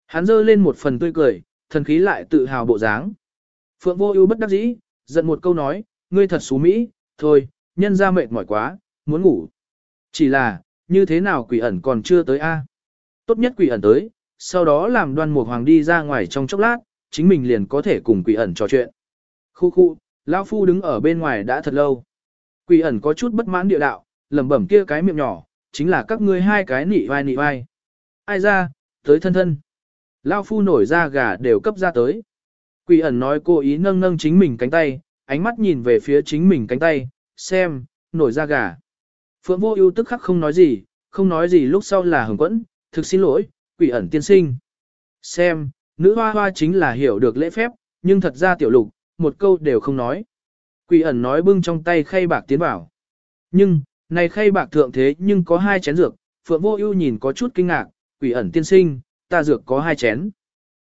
Hắn giơ lên một phần tươi cười, thần khí lại tự hào bộ dáng. Phượng Vô Ưu bất đắc dĩ, giận một câu nói, ngươi thật xú mỹ, thôi, nhân ra mệt mỏi quá, muốn ngủ. Chỉ là, như thế nào quỷ ẩn còn chưa tới a? Tốt nhất quỷ ẩn tới, sau đó làm đoan mục hoàng đi ra ngoài trong chốc lát, chính mình liền có thể cùng quỷ ẩn trò chuyện. Khu khu, lão phu đứng ở bên ngoài đã thật lâu. Quỷ ẩn có chút bất mãn địa đạo, lẩm bẩm kia cái miệng nhỏ, chính là các ngươi hai cái nị vai nị vai. Ai ra, tới thân thân. Lão phu nổi ra gà đều cấp ra tới. Quỷ ẩn nói cô ý nâng nâng chính mình cánh tay, ánh mắt nhìn về phía chính mình cánh tay, xem, nổi ra gà. Phượng vô ưu tức khắc không nói gì, không nói gì lúc sau là hừng quẫn, thực xin lỗi, quỷ ẩn tiên sinh. Xem, nữ hoa hoa chính là hiểu được lễ phép, nhưng thật ra tiểu lục, một câu đều không nói. Quỷ ẩn nói bưng trong tay khay bạc tiến vào. Nhưng, này khay bạc thượng thế nhưng có hai chén dược, Phượng Vô Ưu nhìn có chút kinh ngạc, quỷ ẩn tiên sinh, ta dược có hai chén.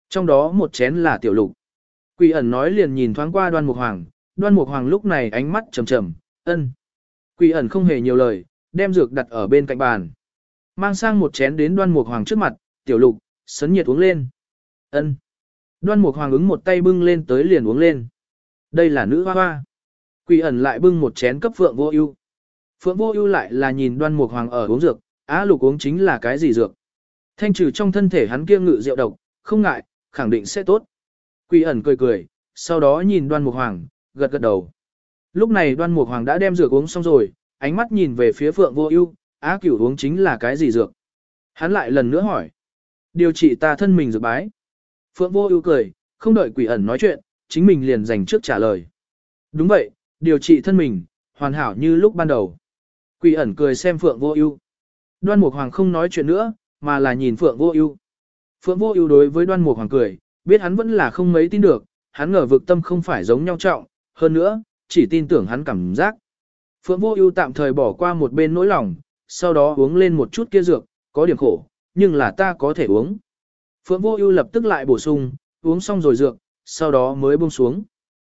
Trong đó một chén là tiểu lục. Quỷ ẩn nói liền nhìn thoáng qua đoan mục hoàng, đoan mục hoàng lúc này ánh mắt trầm trầm, ân. Quỷ ẩn không hề nhiều lời, đem dược đặt ở bên cạnh bàn. Mang sang một chén đến đoan mục hoàng trước mặt, tiểu lục, sấn nhiệt uống lên. ân. Đoan mục hoàng ứng một tay bưng lên tới liền uống lên. Đây là nữ hoa hoa. Quỷ ẩn lại bưng một chén cấp phượng vô ưu. Phượng vô ưu lại là nhìn đoan mục hoàng ở uống dược, á lục uống chính là cái gì dược. Thanh trừ trong thân thể hắn kia ngự rượu độc, không ngại, khẳng định sẽ tốt. Quỷ ẩn cười cười, sau đó nhìn đoan mục hoàng, gật gật đầu. Lúc này đoan mục hoàng đã đem dược uống xong rồi, ánh mắt nhìn về phía phượng vô ưu, á cửu uống chính là cái gì dược. Hắn lại lần nữa hỏi. Điều trị ta thân mình dược bái. Phượng vô ưu cười, không đợi quỷ ẩn nói chuyện, chính mình liền dành trước trả lời. Đúng vậy, điều trị thân mình, hoàn hảo như lúc ban đầu. Quỷ ẩn cười xem Phượng vô ưu. Đoan Mục Hoàng không nói chuyện nữa, mà là nhìn Phượng vô ưu. Phượng vô ưu đối với Đoan Mục Hoàng cười, biết hắn vẫn là không mấy tin được, hắn ngờ vực tâm không phải giống nhau trọng, hơn nữa, chỉ tin tưởng hắn cảm giác. Phượng vô ưu tạm thời bỏ qua một bên nỗi lòng, sau đó uống lên một chút kia dược, có điểm khổ, nhưng là ta có thể uống. Phượng vô ưu lập tức lại bổ sung, uống xong rồi dược, sau đó mới buông xuống.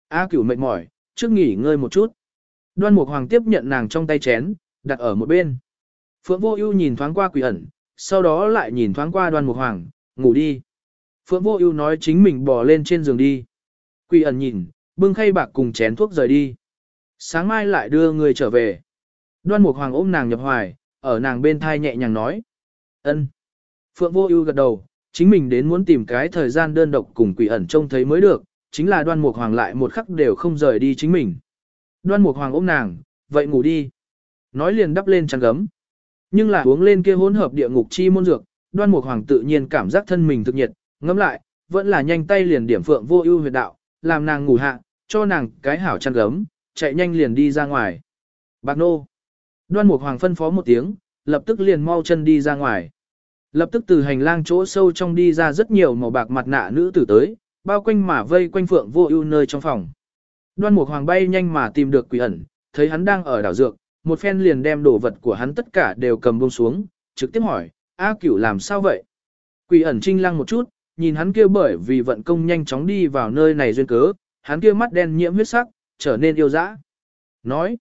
A cửu mệt mỏi, trước nghỉ ngơi một chút. Đoan Mục Hoàng tiếp nhận nàng trong tay chén, đặt ở một bên. Phượng Vô Ưu nhìn thoáng qua Quỷ ẩn, sau đó lại nhìn thoáng qua Đoan Mục Hoàng, ngủ đi. Phượng Vô Ưu nói chính mình bò lên trên giường đi. Quỷ ẩn nhìn, bưng khay bạc cùng chén thuốc rời đi. Sáng mai lại đưa người trở về. Đoan Mục Hoàng ôm nàng nhập hoài, ở nàng bên thai nhẹ nhàng nói. Ân. Phượng Vô Ưu gật đầu, chính mình đến muốn tìm cái thời gian đơn độc cùng Quỷ ẩn trông thấy mới được, chính là Đoan Mục Hoàng lại một khắc đều không rời đi chính mình. Đoan Mục Hoàng ôm nàng, vậy ngủ đi. Nói liền đắp lên chăn gấm. Nhưng là uống lên kia hỗn hợp địa ngục chi môn dược, Đoan Mục Hoàng tự nhiên cảm giác thân mình thực nhiệt, ngẫm lại, vẫn là nhanh tay liền điểm Phượng Vô Ưu huyệt đạo, làm nàng ngủ hạ, cho nàng cái hảo chăn gấm, chạy nhanh liền đi ra ngoài. Bạc nô. Đoan Mục Hoàng phân phó một tiếng, lập tức liền mau chân đi ra ngoài. Lập tức từ hành lang chỗ sâu trong đi ra rất nhiều màu bạc mặt nạ nữ tử tới, bao quanh mà vây quanh Phượng Vô Ưu nơi trong phòng. Đoan Mục Hoàng bay nhanh mà tìm được Quỷ ẩn, thấy hắn đang ở đảo dược, một phen liền đem đồ vật của hắn tất cả đều cầm buông xuống, trực tiếp hỏi, A Cửu làm sao vậy? Quỷ ẩn trinh lăng một chút, nhìn hắn kia bởi vì vận công nhanh chóng đi vào nơi này duyên cớ, hắn kia mắt đen nhiễm huyết sắc, trở nên yêu dã. Nói,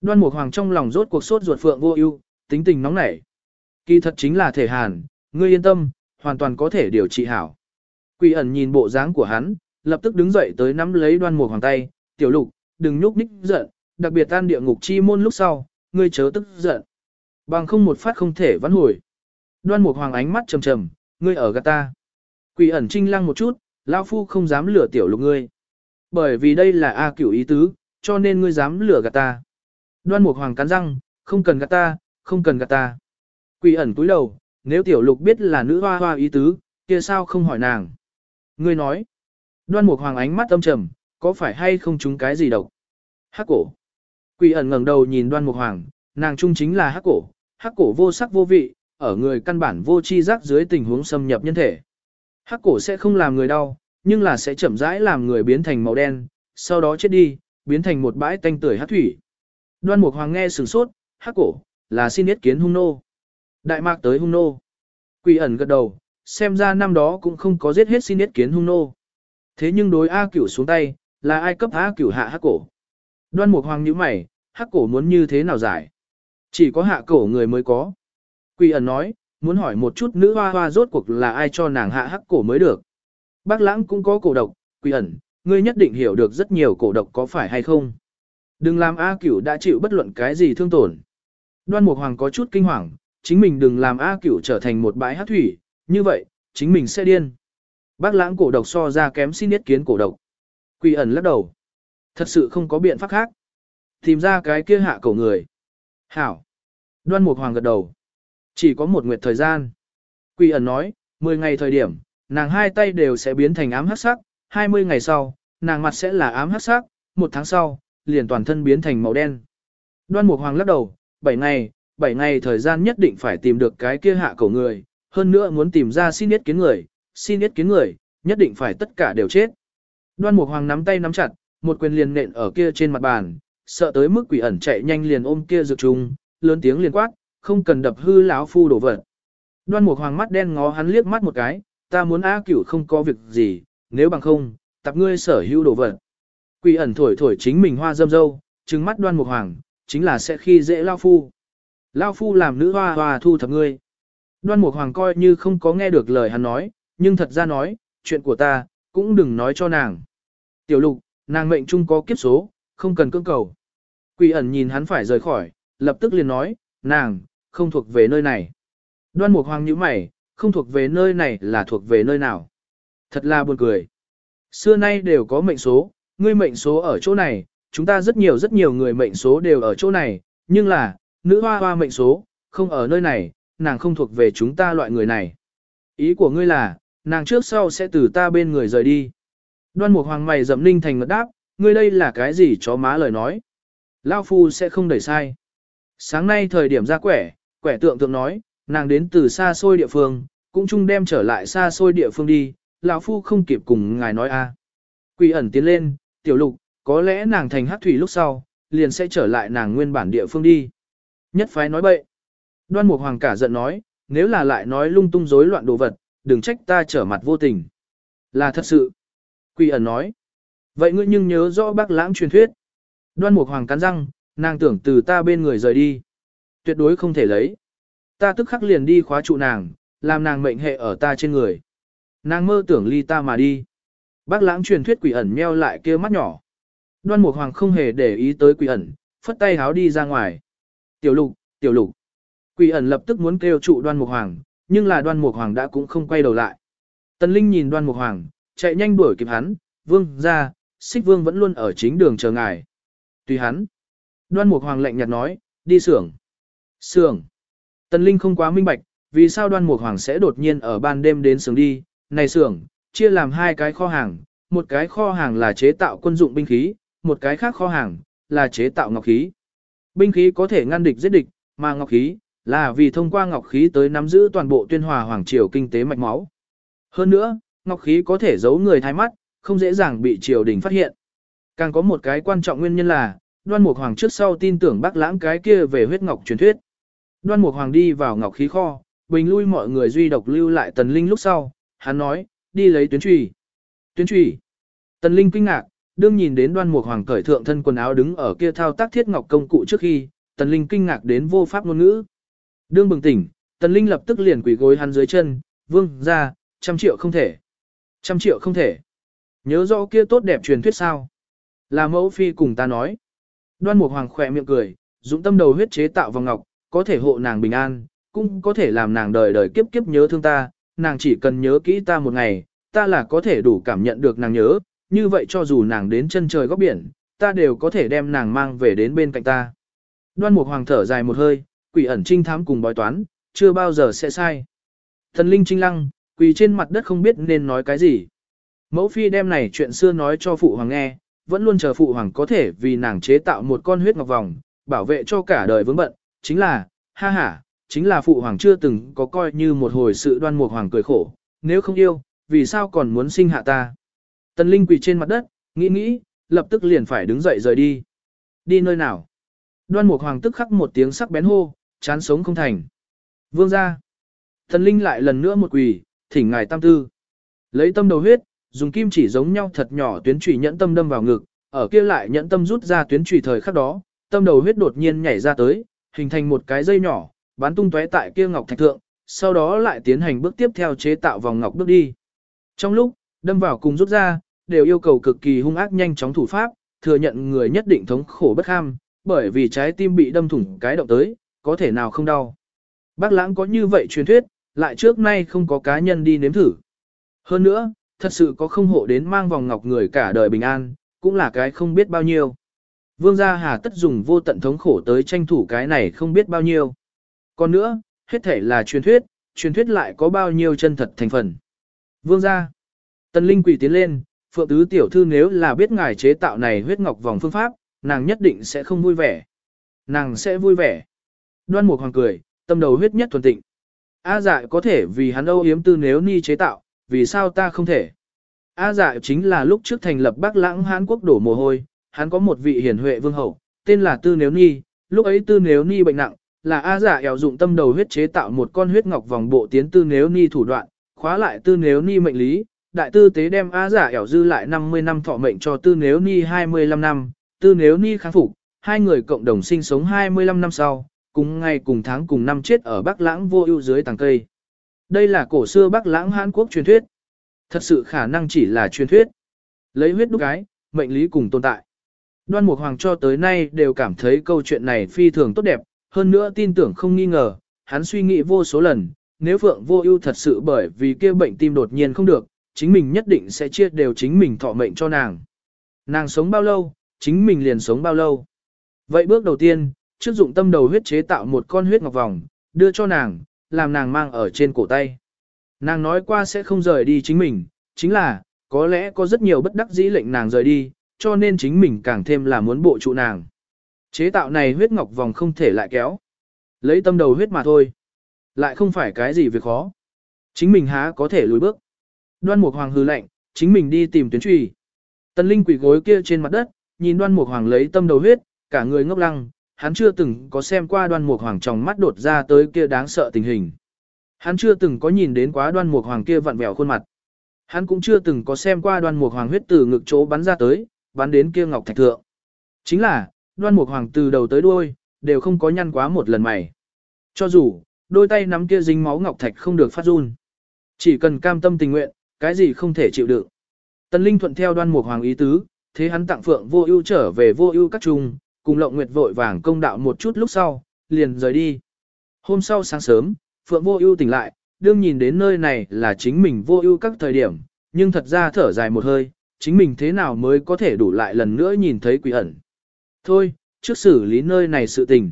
đoan mục hoàng trong lòng rốt cuộc sốt ruột phượng vô ưu, tính tình nóng nảy. Kỳ thật chính là thể hàn, ngươi yên tâm, hoàn toàn có thể điều trị hảo. Quỷ ẩn nhìn bộ dáng của hắn, lập tức đứng dậy tới nắm lấy đoan mục hoàng tay, tiểu lục, đừng nhúc nhích giận, đặc biệt tan địa ngục chi môn lúc sau, ngươi chớ tức giận. Bằng không một phát không thể vãn hồi. Đoan mục hoàng ánh mắt trầm trầm, ngươi ở gạt ta. Quỷ ẩn trinh lăng một chút, lão phu không dám lừa tiểu lục ngươi. Bởi vì đây là A cửu ý tứ, cho nên ngươi dám lừa gạt ta. Đoan mục hoàng cắn răng, không cần gạt ta, không cần gạt ta. Quỷ ẩn cúi đầu, nếu tiểu lục biết là nữ hoa hoa ý tứ, kia sao không hỏi nàng. Ngươi nói, đoan mục hoàng ánh mắt âm trầm, có phải hay không chúng cái gì độc? Hắc cổ. Quỷ ẩn ngẩng đầu nhìn đoan mục hoàng, nàng trung chính là hắc cổ, hắc cổ vô sắc vô vị, ở người căn bản vô chi giác dưới tình huống xâm nhập nhân thể. Hắc cổ sẽ không làm người đau, nhưng là sẽ chậm rãi làm người biến thành màu đen, sau đó chết đi, biến thành một bãi tanh tưởi hát thủy. Đoan Mục Hoàng nghe sửng sốt, hắc cổ, là xin yết kiến hung nô. Đại mạc tới hung nô. Quỷ ẩn gật đầu, xem ra năm đó cũng không có giết hết xin yết kiến hung nô. Thế nhưng đối A cửu xuống tay, là ai cấp A cửu hạ hắc cổ. Đoan Mục Hoàng nhíu mày, hắc cổ muốn như thế nào giải? Chỉ có hạ cổ người mới có. Quỷ ẩn nói, muốn hỏi một chút nữ hoa hoa rốt cuộc là ai cho nàng hạ hắc cổ mới được. Bác lãng cũng có cổ độc, quỷ ẩn, ngươi nhất định hiểu được rất nhiều cổ độc có phải hay không. Đừng làm A cửu đã chịu bất luận cái gì thương tổn. Đoan Mục Hoàng có chút kinh hoàng, chính mình đừng làm A cửu trở thành một bãi hát thủy, như vậy, chính mình sẽ điên. Bác lãng cổ độc so ra kém xin ý kiến cổ độc. Quỷ ẩn lắc đầu. Thật sự không có biện pháp khác. Tìm ra cái kia hạ cổ người. Hảo. Đoan Mục Hoàng gật đầu. Chỉ có một nguyệt thời gian. Quỷ ẩn nói, 10 ngày thời điểm, nàng hai tay đều sẽ biến thành ám hắc sắc, 20 ngày sau, nàng mặt sẽ là ám hắc sắc, một tháng sau, liền toàn thân biến thành màu đen. Đoan Mục Hoàng lắc đầu, 7 ngày, 7 ngày thời gian nhất định phải tìm được cái kia hạ cổ người, hơn nữa muốn tìm ra xin yết kiến người, xin yết kiến người, nhất định phải tất cả đều chết. Đoan Mục Hoàng nắm tay nắm chặt, một quyền liền nện ở kia trên mặt bàn, sợ tới mức quỷ ẩn chạy nhanh liền ôm kia dược trùng, lớn tiếng liền quát, không cần đập hư lão phu đổ vật. Đoan Mục Hoàng mắt đen ngó hắn liếc mắt một cái, ta muốn A Cửu không có việc gì, nếu bằng không, tập ngươi sở hữu đổ vật. Quỷ ẩn thổi thổi chính mình hoa dâm dâu, trừng mắt Đoan Mục Hoàng, chính là sẽ khi dễ lao phu. Lao phu làm nữ hoa hoa thu thập ngươi. Đoan Mục Hoàng coi như không có nghe được lời hắn nói, nhưng thật ra nói, chuyện của ta, cũng đừng nói cho nàng. Tiểu lục, nàng mệnh chung có kiếp số, không cần cưỡng cầu. Quỷ ẩn nhìn hắn phải rời khỏi, lập tức liền nói, nàng, không thuộc về nơi này. Đoan Mục Hoàng nhíu mày, không thuộc về nơi này là thuộc về nơi nào. Thật là buồn cười. Xưa nay đều có mệnh số, ngươi mệnh số ở chỗ này, chúng ta rất nhiều rất nhiều người mệnh số đều ở chỗ này, nhưng là, nữ hoa hoa mệnh số, không ở nơi này, nàng không thuộc về chúng ta loại người này. Ý của ngươi là, nàng trước sau sẽ từ ta bên người rời đi. Đoan Mục Hoàng mày dậm ninh thành ngật đáp, ngươi đây là cái gì chó má lời nói. Lao Phu sẽ không đẩy sai. Sáng nay thời điểm ra quẻ, quẻ tượng tượng nói, nàng đến từ xa xôi địa phương, cũng chung đem trở lại xa xôi địa phương đi, lão phu không kịp cùng ngài nói a. Quỷ ẩn tiến lên, tiểu lục, có lẽ nàng thành hắc thủy lúc sau, liền sẽ trở lại nàng nguyên bản địa phương đi. Nhất phái nói bậy. Đoan Mục Hoàng cả giận nói, nếu là lại nói lung tung rối loạn đồ vật, đừng trách ta trở mặt vô tình. Là thật sự. Quỷ ẩn nói. Vậy ngươi nhưng nhớ rõ bác lãng truyền thuyết. Đoan Mục Hoàng cắn răng, nàng tưởng từ ta bên người rời đi. Tuyệt đối không thể lấy. Ta tức khắc liền đi khóa trụ nàng, làm nàng mệnh hệ ở ta trên người. Nàng mơ tưởng ly ta mà đi. Bác lãng truyền thuyết quỷ ẩn meo lại kia mắt nhỏ. Đoan Mục Hoàng không hề để ý tới quỷ ẩn, phất tay háo đi ra ngoài. Tiểu lục, tiểu lục. Quỷ ẩn lập tức muốn kêu trụ đoan mục hoàng, nhưng là đoan mục hoàng đã cũng không quay đầu lại. Tần Linh nhìn đoan mục hoàng, chạy nhanh đuổi kịp hắn, vương ra, xích vương vẫn luôn ở chính đường chờ ngài. Tùy hắn. Đoan mục hoàng lạnh nhạt nói, đi xưởng. Xưởng. Tần Linh không quá minh bạch, vì sao đoan mục hoàng sẽ đột nhiên ở ban đêm đến sướng đi, này xưởng, chia làm hai cái kho hàng, một cái kho hàng là chế tạo quân dụng binh khí, một cái khác kho hàng, là chế tạo ngọc khí. Binh khí có thể ngăn địch giết địch, mà ngọc khí, là vì thông qua ngọc khí tới nắm giữ toàn bộ tuyên hòa hoàng triều kinh tế mạch máu. Hơn nữa, ngọc khí có thể giấu người thái mắt, không dễ dàng bị triều đình phát hiện. Càng có một cái quan trọng nguyên nhân là, đoan mục hoàng trước sau tin tưởng bác lãng cái kia về huyết ngọc truyền thuyết. Đoan mục hoàng đi vào ngọc khí kho, bình lui mọi người duy độc lưu lại tần linh lúc sau, hắn nói, đi lấy tuyến trùy. Tuyến trùy. Tần linh kinh ngạc, đương nhìn đến đoan mục hoàng cởi thượng thân quần áo đứng ở kia thao tác thiết ngọc công cụ trước khi, tần linh kinh ngạc đến vô pháp ngôn ngữ. Đương bừng tỉnh, tần linh lập tức liền quỳ gối hắn dưới chân, vương gia, trăm triệu không thể. Trăm triệu không thể. Nhớ rõ kia tốt đẹp truyền thuyết sao. Là mẫu phi cùng ta nói. Đoan mục hoàng khẽ miệng cười, dũng tâm đầu huyết chế tạo vào ngọc, có thể hộ nàng bình an, cũng có thể làm nàng đời đời kiếp kiếp nhớ thương ta, nàng chỉ cần nhớ kỹ ta một ngày, ta là có thể đủ cảm nhận được nàng nhớ, như vậy cho dù nàng đến chân trời góc biển, ta đều có thể đem nàng mang về đến bên cạnh ta. Đoan Mục Hoàng thở dài một hơi, quỷ ẩn trinh thám cùng bói toán, chưa bao giờ sẽ sai. Thần linh trinh lăng, quỳ trên mặt đất không biết nên nói cái gì. Mẫu phi đem này chuyện xưa nói cho phụ hoàng nghe, vẫn luôn chờ phụ hoàng có thể vì nàng chế tạo một con huyết ngọc vòng, bảo vệ cho cả đời vững bận, chính là, ha ha, chính là phụ hoàng chưa từng có coi như một hồi sự đoan mục hoàng cười khổ, nếu không yêu, vì sao còn muốn sinh hạ ta. Tần Linh quỳ trên mặt đất, nghĩ nghĩ, lập tức liền phải đứng dậy rời đi. Đi nơi nào? Đoan Mục Hoàng tức khắc một tiếng sắc bén hô, chán sống không thành. Vương ra. Tần Linh lại lần nữa một quỳ, thỉnh ngài tam tư. Lấy tâm đầu huyết, dùng kim chỉ giống nhau thật nhỏ tuyến trùy nhẫn tâm đâm vào ngực, ở kia lại nhẫn tâm rút ra tuyến trùy thời khắc đó, tâm đầu huyết đột nhiên nhảy ra tới, hình thành một cái dây nhỏ, bắn tung tóe tại kia ngọc thạch thượng, sau đó lại tiến hành bước tiếp theo chế tạo vòng ngọc bước đi. Trong lúc, đâm vào cùng rút ra, đều yêu cầu cực kỳ hung ác nhanh chóng thủ pháp, thừa nhận người nhất định thống khổ bất ham, bởi vì trái tim bị đâm thủng cái động tới, có thể nào không đau. Bác lãng có như vậy truyền thuyết, lại trước nay không có cá nhân đi nếm thử. Hơn nữa, thật sự có không hộ đến mang vòng ngọc người cả đời bình an, cũng là cái không biết bao nhiêu. Vương gia hà tất dùng vô tận thống khổ tới tranh thủ cái này không biết bao nhiêu. Còn nữa, hết thể là truyền thuyết, truyền thuyết lại có bao nhiêu chân thật thành phần. Vương gia, tần linh quỷ tiến lên, Phượng tứ tiểu thư nếu là biết ngài chế tạo này huyết ngọc vòng phương pháp, nàng nhất định sẽ không vui vẻ. Nàng sẽ vui vẻ. Đoan Mục Hoàng cười, tâm đầu huyết nhất thuần tịnh. A dạ có thể vì hắn âu yếm tư nếu ni chế tạo, vì sao ta không thể? A dạ chính là lúc trước thành lập Bắc Lãng Hán quốc đổ mồ hôi, hắn có một vị hiển huệ vương hậu, tên là Tư Nếu Ni, lúc ấy Tư Nếu Ni bệnh nặng, là A giả ẻo dụng tâm đầu huyết chế tạo một con huyết ngọc vòng bộ tiến Tư Nếu Ni thủ đoạn, khóa lại Tư Nếu Ni mệnh lý, đại tư tế đem A giả ẻo dư lại 50 năm thọ mệnh cho Tư Nếu Ni 25 năm, Tư Nếu Ni kháng phục, hai người cộng đồng sinh sống 25 năm sau, cùng ngày cùng tháng cùng năm chết ở Bắc Lãng vô ưu dưới tàng cây. Đây là cổ xưa Bắc Lãng Hán Quốc truyền thuyết. Thật sự khả năng chỉ là truyền thuyết. Lấy huyết đúc cái, mệnh lý cùng tồn tại. Đoan Mục Hoàng cho tới nay đều cảm thấy câu chuyện này phi thường tốt đẹp, hơn nữa tin tưởng không nghi ngờ, hắn suy nghĩ vô số lần, nếu Phượng Vô Ưu thật sự bởi vì kia bệnh tim đột nhiên không được, chính mình nhất định sẽ chia đều chính mình thọ mệnh cho nàng. Nàng sống bao lâu, chính mình liền sống bao lâu. Vậy bước đầu tiên, trước dụng tâm đầu huyết chế tạo một con huyết ngọc vòng, đưa cho nàng, làm nàng mang ở trên cổ tay. Nàng nói qua sẽ không rời đi chính mình, chính là, có lẽ có rất nhiều bất đắc dĩ lệnh nàng rời đi, cho nên chính mình càng thêm là muốn bộ trụ nàng. Chế tạo này huyết ngọc vòng không thể lại kéo. Lấy tâm đầu huyết mà thôi. Lại không phải cái gì việc khó. Chính mình há có thể lùi bước. Đoan Mục Hoàng hư lạnh chính mình đi tìm tuyến truy. Tân Linh quỷ gối kia trên mặt đất, nhìn Đoan Mục Hoàng lấy tâm đầu huyết, cả người ngốc lăng, hắn chưa từng có xem qua Đoan Mục Hoàng trong mắt đột ra tới kia đáng sợ tình hình. Hắn chưa từng có nhìn đến quá Đoan Mục Hoàng kia vặn vẹo khuôn mặt. Hắn cũng chưa từng có xem qua Đoan Mục Hoàng huyết từ ngực chỗ bắn ra tới, bắn đến kia ngọc thạch thượng. Chính là, Đoan Mục Hoàng từ đầu tới đuôi đều không có nhăn quá một lần mày. Cho dù, đôi tay nắm kia dính máu ngọc thạch không được phát run. Chỉ cần cam tâm tình nguyện, cái gì không thể chịu đựng. Tần Linh thuận theo đoan mục hoàng ý tứ, thế hắn tặng phượng vô ưu trở về vô ưu các trung, cùng lộng nguyệt vội vàng công đạo một chút lúc sau, liền rời đi. Hôm sau sáng sớm, phượng vô ưu tỉnh lại, đương nhìn đến nơi này là chính mình vô ưu các thời điểm, nhưng thật ra thở dài một hơi, chính mình thế nào mới có thể đủ lại lần nữa nhìn thấy quỷ ẩn. Thôi, trước xử lý nơi này sự tình.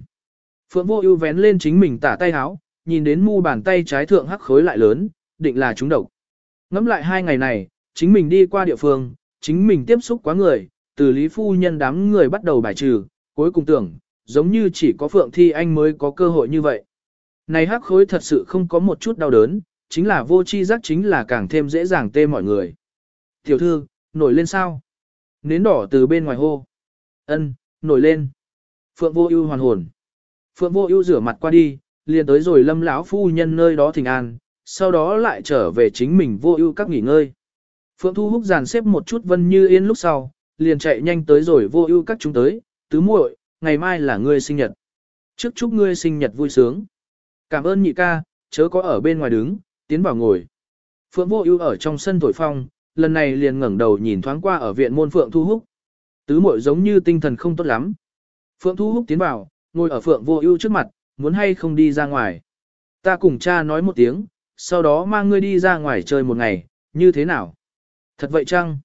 Phượng vô ưu vén lên chính mình tả tay háo, nhìn đến mu bàn tay trái thượng hắc khối lại lớn, định là chúng độc. Ngắm lại hai ngày này, chính mình đi qua địa phương, chính mình tiếp xúc quá người, từ lý phu nhân đám người bắt đầu bài trừ, cuối cùng tưởng, giống như chỉ có Phượng Thi Anh mới có cơ hội như vậy. Này hắc khối thật sự không có một chút đau đớn, chính là vô chi giác chính là càng thêm dễ dàng tê mọi người. Tiểu thư, nổi lên sao? Nến đỏ từ bên ngoài hô. Ân, nổi lên. Phượng vô ưu hoàn hồn. Phượng vô ưu rửa mặt qua đi, liền tới rồi lâm lão phu nhân nơi đó thỉnh an, sau đó lại trở về chính mình vô ưu các nghỉ ngơi. Phượng Thu Húc dàn xếp một chút Vân Như Yên lúc sau, liền chạy nhanh tới rồi vô ưu các chúng tới, tứ muội, ngày mai là ngươi sinh nhật. Trước chúc ngươi sinh nhật vui sướng. Cảm ơn nhị ca, chớ có ở bên ngoài đứng, tiến vào ngồi. Phượng vô ưu ở trong sân thổi phong, lần này liền ngẩng đầu nhìn thoáng qua ở viện môn Phượng Thu Húc. Tứ muội giống như tinh thần không tốt lắm. Phượng Thu Húc tiến vào, ngồi ở Phượng vô ưu trước mặt, muốn hay không đi ra ngoài. Ta cùng cha nói một tiếng, sau đó mang ngươi đi ra ngoài chơi một ngày, như thế nào? Thật vậy chăng?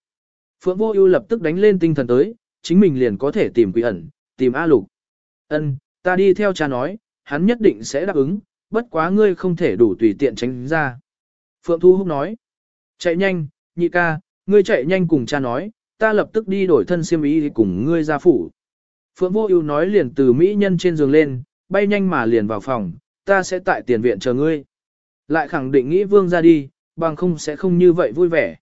Phượng Vô Ưu lập tức đánh lên tinh thần tới, chính mình liền có thể tìm Quỷ ẩn, tìm A Lục. Ân, ta đi theo cha nói, hắn nhất định sẽ đáp ứng, bất quá ngươi không thể đủ tùy tiện tránh ra. Phượng Thu Húc nói, chạy nhanh, nhị ca, ngươi chạy nhanh cùng cha nói, ta lập tức đi đổi thân xiêm y cùng ngươi ra phủ. Phượng Vô Ưu nói liền từ mỹ nhân trên giường lên, bay nhanh mà liền vào phòng, ta sẽ tại tiền viện chờ ngươi. Lại khẳng định nghĩ vương ra đi, bằng không sẽ không như vậy vui vẻ.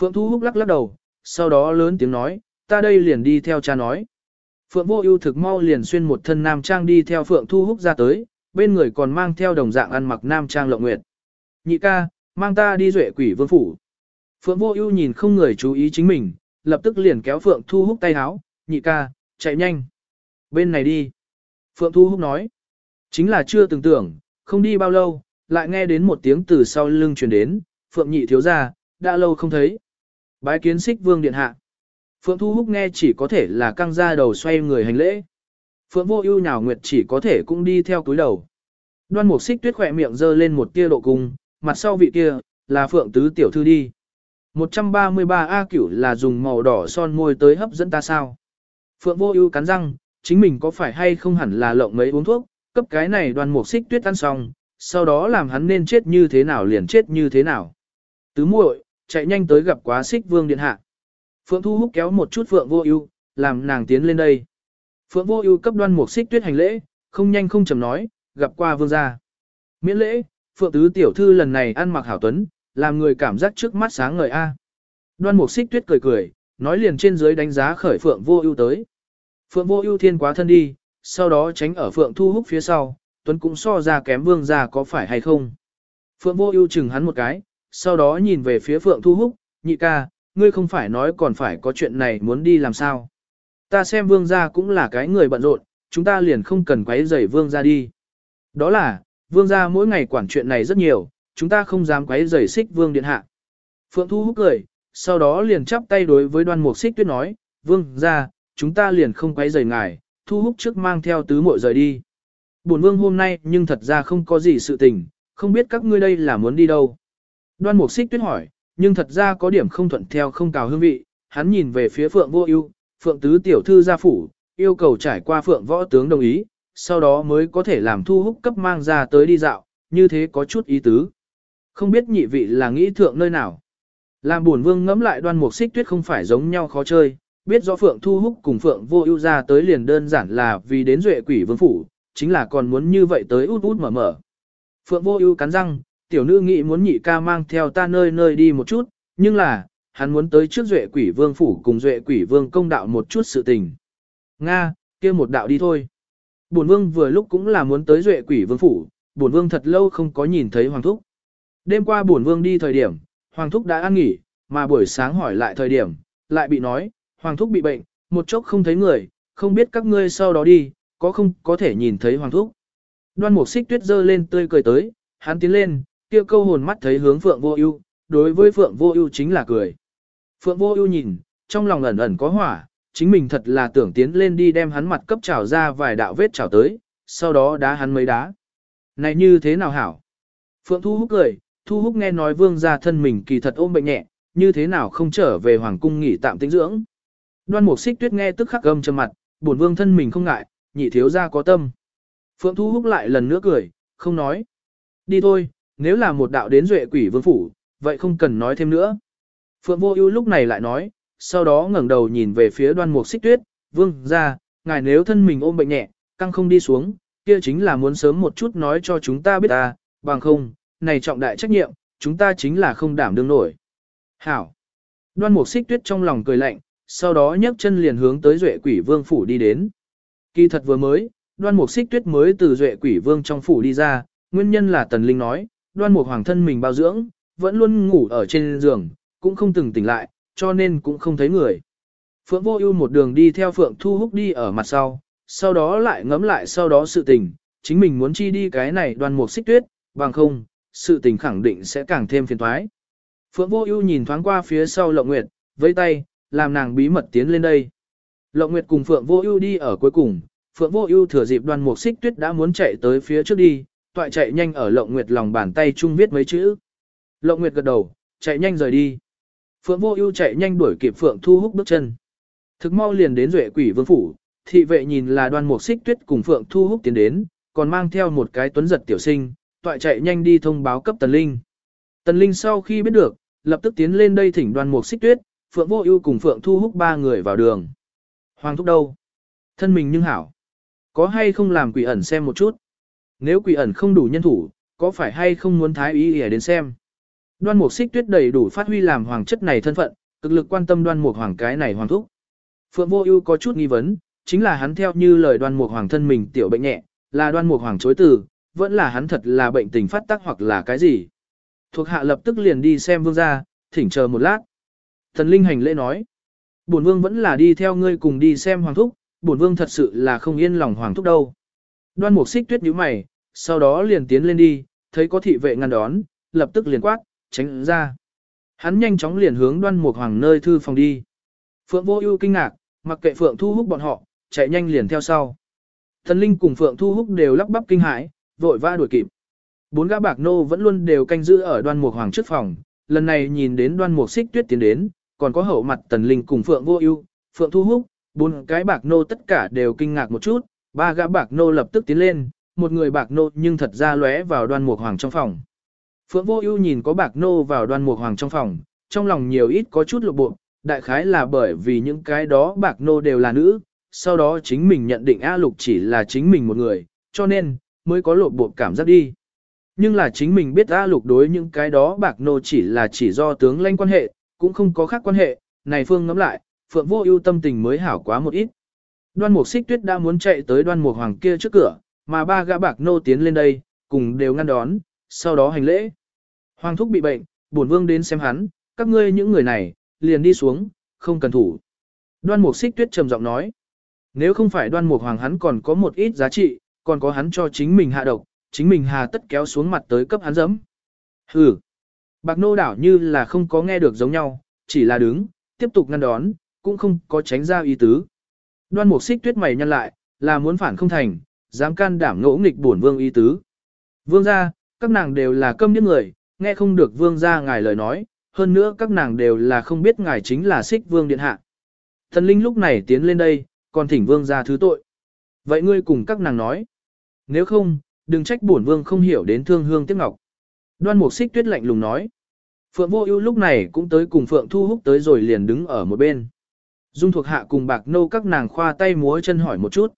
Phượng Thu Húc lắc lắc đầu, sau đó lớn tiếng nói, ta đây liền đi theo cha nói. Phượng Vô Ưu thực mau liền xuyên một thân nam trang đi theo Phượng Thu Húc ra tới, bên người còn mang theo đồng dạng ăn mặc nam trang lộng nguyệt. Nhị ca, mang ta đi duệ quỷ vương phủ. Phượng Vô Ưu nhìn không người chú ý chính mình, lập tức liền kéo Phượng Thu Húc tay áo, "Nhị ca, chạy nhanh. Bên này đi." Phượng Thu Húc nói. Chính là chưa từng tưởng, không đi bao lâu, lại nghe đến một tiếng từ sau lưng truyền đến, Phượng Nhị thiếu gia, đã lâu không thấy. Bái kiến sích vương điện hạ. Phượng Thu Húc nghe chỉ có thể là căng ra đầu xoay người hành lễ. Phượng Vô Ưu nhào nguyệt chỉ có thể cũng đi theo túi đầu. Đoan Mục sích Tuyết khẽ miệng giơ lên một tia độ cung, mặt sau vị kia là Phượng tứ tiểu thư đi. 133 A Cửu là dùng màu đỏ son môi tới hấp dẫn ta sao? Phượng Vô Ưu cắn răng, chính mình có phải hay không hẳn là lộng mấy uống thuốc, cấp cái này Đoan Mục Xích Tuyết ăn xong, sau đó làm hắn nên chết như thế nào liền chết như thế nào. Tứ muội, chạy nhanh tới gặp quá xích vương điện hạ. Phượng Thu Húc kéo một chút Phượng Vô Ưu, làm nàng tiến lên đây. Phượng Vô Ưu cấp đoan mục xích tuyết hành lễ, không nhanh không chậm nói, gặp qua vương gia. Miễn lễ, Phượng tứ tiểu thư lần này ăn mặc hảo tuấn, làm người cảm giác trước mắt sáng ngời a. À. Đoan mục xích tuyết cười cười, nói liền trên dưới đánh giá khởi phượng vô ưu tới. Phượng vô ưu thiên quá thân đi, sau đó tránh ở phượng thu húc phía sau, tuấn cũng so ra kém vương gia có phải hay không. Phượng vô ưu chừng hắn một cái, sau đó nhìn về phía phượng thu húc, nhị ca, ngươi không phải nói còn phải có chuyện này muốn đi làm sao. Ta xem vương gia cũng là cái người bận rộn, chúng ta liền không cần quấy rầy vương gia đi. Đó là, vương gia mỗi ngày quản chuyện này rất nhiều, chúng ta không dám quấy rầy xích vương điện hạ. Phượng Thu hút cười, sau đó liền chắp tay đối với đoan mục xích tuyết nói, vương gia, chúng ta liền không quấy rầy ngài, thu hút trước mang theo tứ muội rời đi. Bổn vương hôm nay nhưng thật ra không có gì sự tình, không biết các ngươi đây là muốn đi đâu. Đoan mục xích tuyết hỏi, nhưng thật ra có điểm không thuận theo không cào hương vị, hắn nhìn về phía Phượng Vô Ưu, Phượng tứ tiểu thư gia phủ, yêu cầu trải qua Phượng võ tướng đồng ý, sau đó mới có thể làm thu hút cấp mang ra tới đi dạo, như thế có chút ý tứ. Không biết nhị vị là nghĩ thượng nơi nào. Làm buồn vương ngẫm lại đoan mục xích tuyết không phải giống nhau khó chơi, biết rõ Phượng Thu Húc cùng Phượng Vô Ưu ra tới liền đơn giản là vì đến duệ quỷ vương phủ, chính là còn muốn như vậy tới út út mở mở. Phượng Vô Ưu cắn răng, tiểu nữ nghĩ muốn nhị ca mang theo ta nơi nơi đi một chút, nhưng là, hắn muốn tới trước duệ quỷ vương phủ cùng duệ quỷ vương công đạo một chút sự tình. Nga, kia một đạo đi thôi. Bổn vương vừa lúc cũng là muốn tới duệ quỷ vương phủ, bổn vương thật lâu không có nhìn thấy hoàng thúc. Đêm qua bổn vương đi thời điểm, hoàng thúc đã ăn nghỉ, mà buổi sáng hỏi lại thời điểm, lại bị nói, hoàng thúc bị bệnh, một chốc không thấy người, không biết các ngươi sau đó đi, có không có thể nhìn thấy hoàng thúc. Đoan mục xích tuyết dơ lên tươi cười tới, hắn tiến lên, kia câu hồn mắt thấy hướng Phượng Vô Ưu, đối với Phượng Vô Ưu chính là cười. Phượng Vô Ưu nhìn, trong lòng ẩn ẩn có hỏa, chính mình thật là tưởng tiến lên đi đem hắn mặt cấp trào ra vài đạo vết trào tới, sau đó đá hắn mấy đá. Này như thế nào hảo? Phượng Thu hút cười, Thu Húc nghe nói vương gia thân mình kỳ thật ôm bệnh nhẹ, như thế nào không trở về hoàng cung nghỉ tạm tĩnh dưỡng. Đoan Mục Xích Tuyết nghe tức khắc gầm trầm mặt, bổn vương thân mình không ngại, nhị thiếu gia có tâm. Phượng Thu Húc lại lần nữa cười, không nói. Đi thôi, nếu là một đạo đến duệ quỷ vương phủ, vậy không cần nói thêm nữa. Phượng Vô Ưu lúc này lại nói, sau đó ngẩng đầu nhìn về phía Đoan Mục Xích Tuyết, "Vương gia, ngài nếu thân mình ôm bệnh nhẹ, căng không đi xuống, kia chính là muốn sớm một chút nói cho chúng ta biết a, bằng không, này trọng đại trách nhiệm, chúng ta chính là không đảm đương nổi." "Hảo." Đoan Mục Xích Tuyết trong lòng cười lạnh, sau đó nhấc chân liền hướng tới Duệ Quỷ Vương phủ đi đến. Kỳ thật vừa mới, Đoan Mục Xích Tuyết mới từ Duệ Quỷ Vương trong phủ đi ra, nguyên nhân là Tần Linh nói, Đoan Mục Hoàng thân mình bao dưỡng, vẫn luôn ngủ ở trên giường, cũng không từng tỉnh lại, cho nên cũng không thấy người. Phượng Vô Ưu một đường đi theo Phượng Thu Húc đi ở mặt sau, sau đó lại ngẫm lại sau đó sự tình, chính mình muốn chi đi cái này Đoan Mục Xích Tuyết, bằng không, sự tình khẳng định sẽ càng thêm phiền toái. Phượng Vô Ưu nhìn thoáng qua phía sau Lộng Nguyệt, vẫy tay, làm nàng bí mật tiến lên đây. Lộng Nguyệt cùng Phượng Vô Ưu đi ở cuối cùng, Phượng Vô Ưu thừa dịp Đoan Mục Xích Tuyết đã muốn chạy tới phía trước đi, toại chạy nhanh ở Lộng Nguyệt lòng bàn tay chung viết mấy chữ. Lộng Nguyệt gật đầu, chạy nhanh rời đi. Phượng Vô Ưu chạy nhanh đuổi kịp Phượng Thu Húc bước chân. Thực mau liền đến Duệ Quỷ Vương phủ, thị vệ nhìn là Đoan Mục Xích Tuyết cùng Phượng Thu Húc tiến đến, còn mang theo một cái tuấn giật tiểu sinh, toại chạy nhanh đi thông báo cấp Tần Linh. Tần Linh sau khi biết được, lập tức tiến lên đây thỉnh Đoan Mục Xích Tuyết, Phượng Vô Ưu cùng Phượng Thu Húc ba người vào đường. Hoàng thúc đâu? Thân mình nhưng hảo. Có hay không làm quỷ ẩn xem một chút? Nếu quỷ ẩn không đủ nhân thủ, có phải hay không muốn thái ý ỉa đến xem? Đoan mục xích tuyết đầy đủ phát huy làm hoàng chất này thân phận, cực lực quan tâm đoan mục hoàng cái này hoàng thúc. Phượng vô ưu có chút nghi vấn, chính là hắn theo như lời đoan mục hoàng thân mình tiểu bệnh nhẹ, là đoan mục hoàng chối từ, vẫn là hắn thật là bệnh tình phát tác hoặc là cái gì. Thuộc hạ lập tức liền đi xem vương gia, thỉnh chờ một lát. Thần linh hành lễ nói, bổn vương vẫn là đi theo ngươi cùng đi xem hoàng thúc, bổn vương thật sự là không yên lòng hoàng thúc đâu. Đoan mục xích tuyết nhíu mày, sau đó liền tiến lên đi, thấy có thị vệ ngăn đón, lập tức liền quát, tránh ra. Hắn nhanh chóng liền hướng đoan mục hoàng nơi thư phòng đi. Phượng vô ưu kinh ngạc, mặc kệ Phượng Thu hút bọn họ, chạy nhanh liền theo sau. Thần Linh cùng Phượng Thu hút đều lắp bắp kinh hãi, vội vã đuổi kịp. Bốn gã bạc nô vẫn luôn đều canh giữ ở đoan mục hoàng trước phòng, lần này nhìn đến đoan mục xích tuyết tiến đến, còn có hậu mặt Tần Linh cùng Phượng Vô Ưu, Phượng Thu Húc, bốn cái bạc nô tất cả đều kinh ngạc một chút, ba gã bạc nô lập tức tiến lên, một người bạc nô nhưng thật ra lóe vào đoan mục hoàng trong phòng. Phượng Vô Ưu nhìn có bạc nô vào đoan mục hoàng trong phòng, trong lòng nhiều ít có chút lục bộ, đại khái là bởi vì những cái đó bạc nô đều là nữ, sau đó chính mình nhận định A Lục chỉ là chính mình một người, cho nên, mới có lộ bộ cảm giác đi. Nhưng là chính mình biết A Lục đối những cái đó bạc nô chỉ là chỉ do tướng lãnh quan hệ, cũng không có khác quan hệ, này phương ngắm lại, Phượng Vô Ưu tâm tình mới hảo quá một ít. Đoan Mục Xích Tuyết đã muốn chạy tới Đoan Mục Hoàng kia trước cửa, mà ba gã bạc nô tiến lên đây, cùng đều ngăn đón, sau đó hành lễ. Hoàng thúc bị bệnh, bổn vương đến xem hắn, các ngươi những người này, liền đi xuống, không cần thủ. Đoan Mục Xích Tuyết trầm giọng nói, nếu không phải Đoan Mục Hoàng hắn còn có một ít giá trị, còn có hắn cho chính mình hạ độc, chính mình hà tất kéo xuống mặt tới cấp hắn dẫm. Hừ. Bạc nô đảo như là không có nghe được giống nhau, chỉ là đứng, tiếp tục ngăn đón, cũng không có tránh ra ý tứ. Đoan mục xích tuyết mày nhăn lại, là muốn phản không thành, dám can đảm ngỗ nghịch bổn vương ý tứ. Vương gia, các nàng đều là câm những người, nghe không được vương gia ngài lời nói, hơn nữa các nàng đều là không biết ngài chính là xích vương điện hạ. Thần linh lúc này tiến lên đây, còn thỉnh vương gia thứ tội. Vậy ngươi cùng các nàng nói. Nếu không, đừng trách bổn vương không hiểu đến thương hương tiếc ngọc. Đoan mục xích tuyết lạnh lùng nói. Phượng vô ưu lúc này cũng tới cùng Phượng Thu Húc tới rồi liền đứng ở một bên. Dung thuộc hạ cùng bạc nâu các nàng khoa tay múa chân hỏi một chút.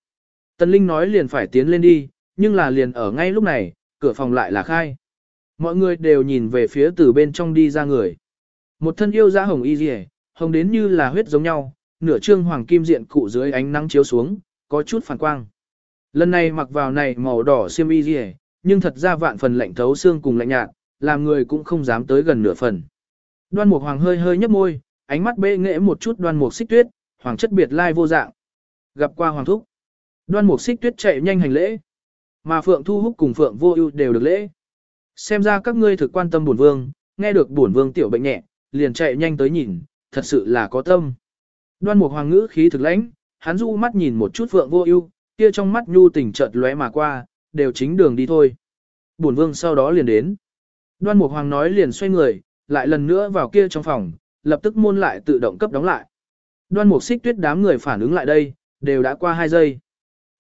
Tần Linh nói liền phải tiến lên đi, nhưng là liền ở ngay lúc này, cửa phòng lại là khai. Mọi người đều nhìn về phía từ bên trong đi ra người. Một thân yêu da hồng y rìa, hồng đến như là huyết giống nhau, nửa trương hoàng kim diện cụ dưới ánh nắng chiếu xuống, có chút phản quang. Lần này mặc vào này màu đỏ xiêm y gì, nhưng thật ra vạn phần lạnh thấu xương cùng lạnh nhạt, làm người cũng không dám tới gần nửa phần. Đoan Mục Hoàng hơi hơi nhếch môi, ánh mắt bệ nghệ một chút Đoan Mục Xích Tuyết, hoàng chất biệt lai vô dạng. Gặp qua hoàng thúc. Đoan Mục Xích Tuyết chạy nhanh hành lễ, mà Phượng Thu Húc cùng Phượng Vô Ưu đều được lễ. Xem ra các ngươi thực quan tâm bổn vương, nghe được bổn vương tiểu bệnh nhẹ, liền chạy nhanh tới nhìn, thật sự là có tâm. Đoan Mục Hoàng ngữ khí thực lãnh, hắn du mắt nhìn một chút Phượng Vô Ưu, kia trong mắt nhu tình chợt lóe mà qua, đều chính đường đi thôi. Bổn vương sau đó liền đến. Đoan Mục Hoàng nói liền xoay người, lại lần nữa vào kia trong phòng, lập tức môn lại tự động cấp đóng lại. Đoan Mục Xích Tuyết đám người phản ứng lại đây, đều đã qua 2 giây.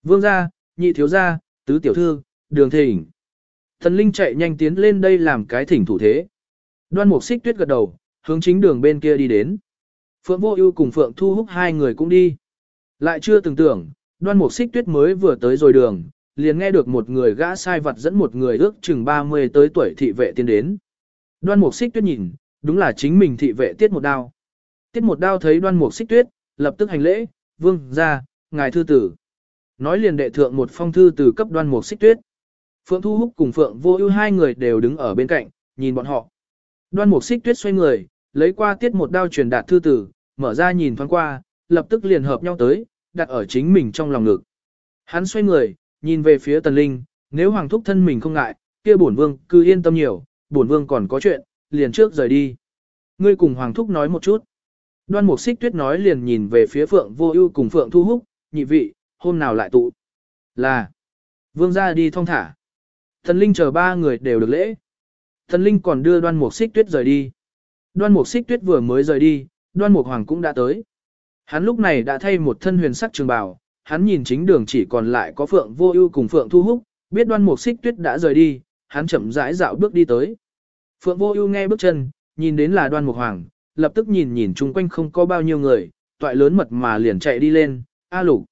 Vương gia, nhị thiếu gia, tứ tiểu thư, đường thỉnh. Thần Linh chạy nhanh tiến lên đây làm cái thỉnh thủ thế. Đoan Mục Xích Tuyết gật đầu, hướng chính đường bên kia đi đến. Phượng Vô Ưu cùng Phượng Thu Húc hai người cũng đi. Lại chưa từng tưởng, Đoan Mục Xích Tuyết mới vừa tới rồi đường, liền nghe được một người gã sai vật dẫn một người ước chừng 30 tới tuổi thị vệ tiến đến. Đoan Mục Xích Tuyết nhìn, đúng là chính mình thị vệ tiết một đao. Tiết một đao thấy Đoan Mục Xích Tuyết, lập tức hành lễ, "Vương gia, ngài thư tử." Nói liền đệ thượng một phong thư từ cấp Đoan Mục Xích Tuyết. Phượng Thu Húc cùng Phượng Vô Ưu hai người đều đứng ở bên cạnh, nhìn bọn họ. Đoan Mục Xích Tuyết xoay người, lấy qua tiết một đao truyền đạt thư tử, mở ra nhìn thoáng qua, lập tức liền hợp nhau tới, đặt ở chính mình trong lòng ngực. Hắn xoay người, nhìn về phía tần linh, nếu hoàng thúc thân mình không ngại, kia bổn vương cứ yên tâm nhiều, bổn vương còn có chuyện, liền trước rời đi. Ngươi cùng hoàng thúc nói một chút. Đoan mục xích tuyết nói liền nhìn về phía phượng vô ưu cùng phượng thu húc, nhị vị, hôm nào lại tụ. Là, vương ra đi thong thả. Thần linh chờ ba người đều được lễ. Thần linh còn đưa đoan mục xích tuyết rời đi. Đoan mục xích tuyết vừa mới rời đi, đoan mục hoàng cũng đã tới. Hắn lúc này đã thay một thân huyền sắc trường bào, hắn nhìn chính đường chỉ còn lại có Phượng Vô Ưu cùng Phượng Thu Húc, biết Đoan Mục Xích Tuyết đã rời đi, hắn chậm rãi dạo bước đi tới. Phượng Vô Ưu nghe bước chân, nhìn đến là Đoan Mục Hoàng, lập tức nhìn nhìn chung quanh không có bao nhiêu người, toại lớn mật mà liền chạy đi lên, "A Lục."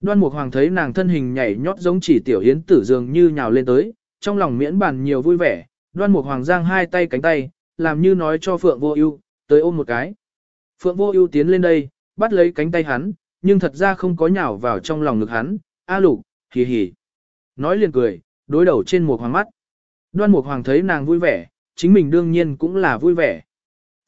Đoan Mục Hoàng thấy nàng thân hình nhảy nhót giống chỉ tiểu hiến tử dường như nhào lên tới, trong lòng miễn bàn nhiều vui vẻ, Đoan Mục Hoàng giang hai tay cánh tay, làm như nói cho Phượng Vô Ưu, tới ôm một cái. Phượng Vô Ưu tiến lên đây, bắt lấy cánh tay hắn, nhưng thật ra không có nhào vào trong lòng ngực hắn, A lục, hì hì. Nói liền cười, đối đầu trên một hoàng mắt. Đoan Mục Hoàng thấy nàng vui vẻ, chính mình đương nhiên cũng là vui vẻ.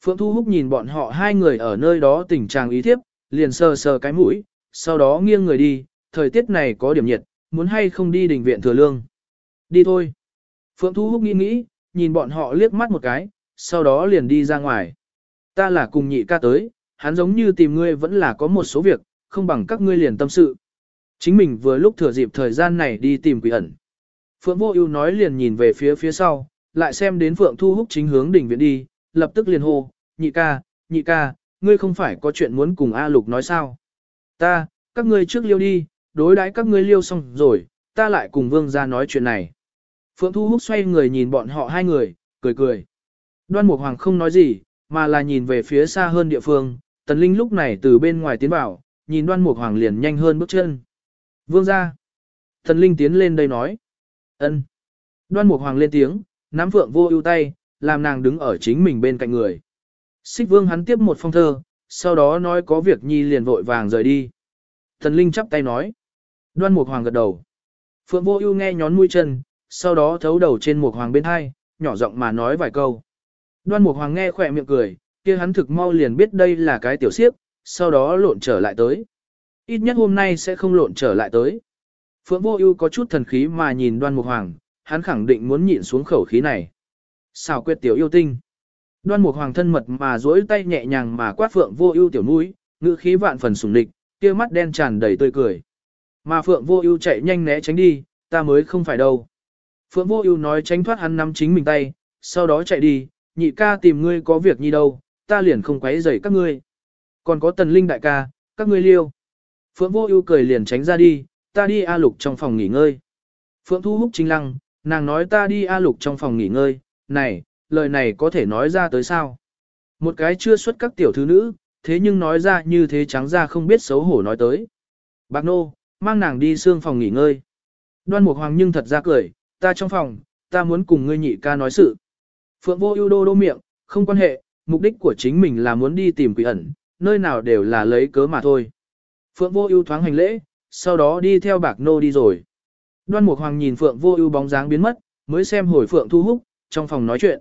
Phượng Thu Húc nhìn bọn họ hai người ở nơi đó tình trạng ý thiếp, liền sờ sờ cái mũi, sau đó nghiêng người đi, thời tiết này có điểm nhiệt, muốn hay không đi đình viện thừa lương. Đi thôi. Phượng Thu Húc nghĩ nghĩ, nhìn bọn họ liếc mắt một cái, sau đó liền đi ra ngoài. Ta là cùng nhị ca tới, hắn giống như tìm ngươi vẫn là có một số việc, không bằng các ngươi liền tâm sự. Chính mình vừa lúc thừa dịp thời gian này đi tìm quỷ ẩn. Phượng Vô Ưu nói liền nhìn về phía phía sau, lại xem đến Phượng Thu Húc chính hướng đỉnh viện đi, lập tức liền hô, "Nhị ca, nhị ca, ngươi không phải có chuyện muốn cùng A Lục nói sao? Ta, các ngươi trước liêu đi, đối đãi các ngươi liêu xong rồi, ta lại cùng Vương gia nói chuyện này." Phượng Thu Húc xoay người nhìn bọn họ hai người, cười cười. Đoan Mục Hoàng không nói gì, mà là nhìn về phía xa hơn địa phương, Tần Linh lúc này từ bên ngoài tiến vào, nhìn đoan mục hoàng liền nhanh hơn bước chân. Vương ra. Thần linh tiến lên đây nói. ân. Đoan mục hoàng lên tiếng, nắm phượng vô ưu tay, làm nàng đứng ở chính mình bên cạnh người. Xích vương hắn tiếp một phong thơ, sau đó nói có việc nhi liền vội vàng rời đi. Thần Linh chắp tay nói. Đoan Mục Hoàng gật đầu. Phượng Vô Ưu nghe nhón mũi chân, sau đó thấu đầu trên Mục Hoàng bên hai, nhỏ giọng mà nói vài câu. Đoan Mục Hoàng nghe khỏe miệng cười, kia hắn thực mau liền biết đây là cái tiểu xiếc, sau đó lộn trở lại tới. Ít nhất hôm nay sẽ không lộn trở lại tới. Phượng Vô Ưu có chút thần khí mà nhìn Đoan Mục Hoàng, hắn khẳng định muốn nhịn xuống khẩu khí này. Xảo quyệt tiểu yêu tinh. Đoan Mục Hoàng thân mật mà duỗi tay nhẹ nhàng mà quát Phượng Vô Ưu tiểu mũi, ngữ khí vạn phần sùng địch, kia mắt đen tràn đầy tươi cười. Mà Phượng Vô Ưu chạy nhanh né tránh đi, ta mới không phải đâu. Phượng Vô Ưu nói tránh thoát hắn nắm chính mình tay, sau đó chạy đi, nhị ca tìm ngươi có việc gì đâu, ta liền không quấy rầy các ngươi. Còn có Tần Linh đại ca, các ngươi liêu. Phượng Vô Ưu cười liền tránh ra đi, ta đi A Lục trong phòng nghỉ ngơi. Phượng Thu Húc chính lăng, nàng nói ta đi A Lục trong phòng nghỉ ngơi, này, lời này có thể nói ra tới sao? Một cái chưa xuất các tiểu thứ nữ, thế nhưng nói ra như thế trắng ra không biết xấu hổ nói tới. Bạc nô, mang nàng đi xương phòng nghỉ ngơi. Đoan Mục Hoàng nhưng thật ra cười, ta trong phòng, ta muốn cùng ngươi nhị ca nói sự. Phượng vô ưu đô đô miệng, không quan hệ, mục đích của chính mình là muốn đi tìm quỷ ẩn, nơi nào đều là lấy cớ mà thôi. Phượng vô ưu thoáng hành lễ, sau đó đi theo bạc nô đi rồi. Đoan Mục Hoàng nhìn Phượng vô ưu bóng dáng biến mất, mới xem hồi Phượng thu húc, trong phòng nói chuyện.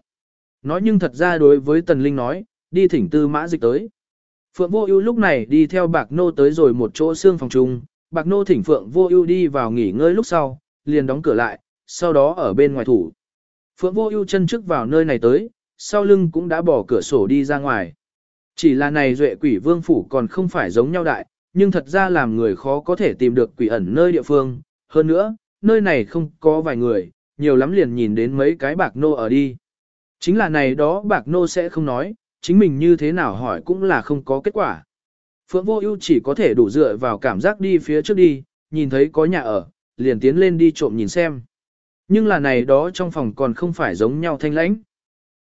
Nói nhưng thật ra đối với Tần Linh nói, đi thỉnh tư mã dịch tới. Phượng Vô Ưu lúc này đi theo Bạc Nô tới rồi một chỗ xương phòng chung, Bạc Nô thỉnh Phượng Vô Ưu đi vào nghỉ ngơi lúc sau, liền đóng cửa lại, sau đó ở bên ngoài thủ. Phượng Vô Ưu chân trước vào nơi này tới, sau lưng cũng đã bỏ cửa sổ đi ra ngoài. Chỉ là này duệ quỷ vương phủ còn không phải giống nhau đại, nhưng thật ra làm người khó có thể tìm được quỷ ẩn nơi địa phương. Hơn nữa, nơi này không có vài người, nhiều lắm liền nhìn đến mấy cái bạc nô ở đi. Chính là này đó bạc nô sẽ không nói, chính mình như thế nào hỏi cũng là không có kết quả. Phượng Vô Ưu chỉ có thể đủ dựa vào cảm giác đi phía trước đi, nhìn thấy có nhà ở, liền tiến lên đi trộm nhìn xem. Nhưng là này đó trong phòng còn không phải giống nhau thanh lãnh.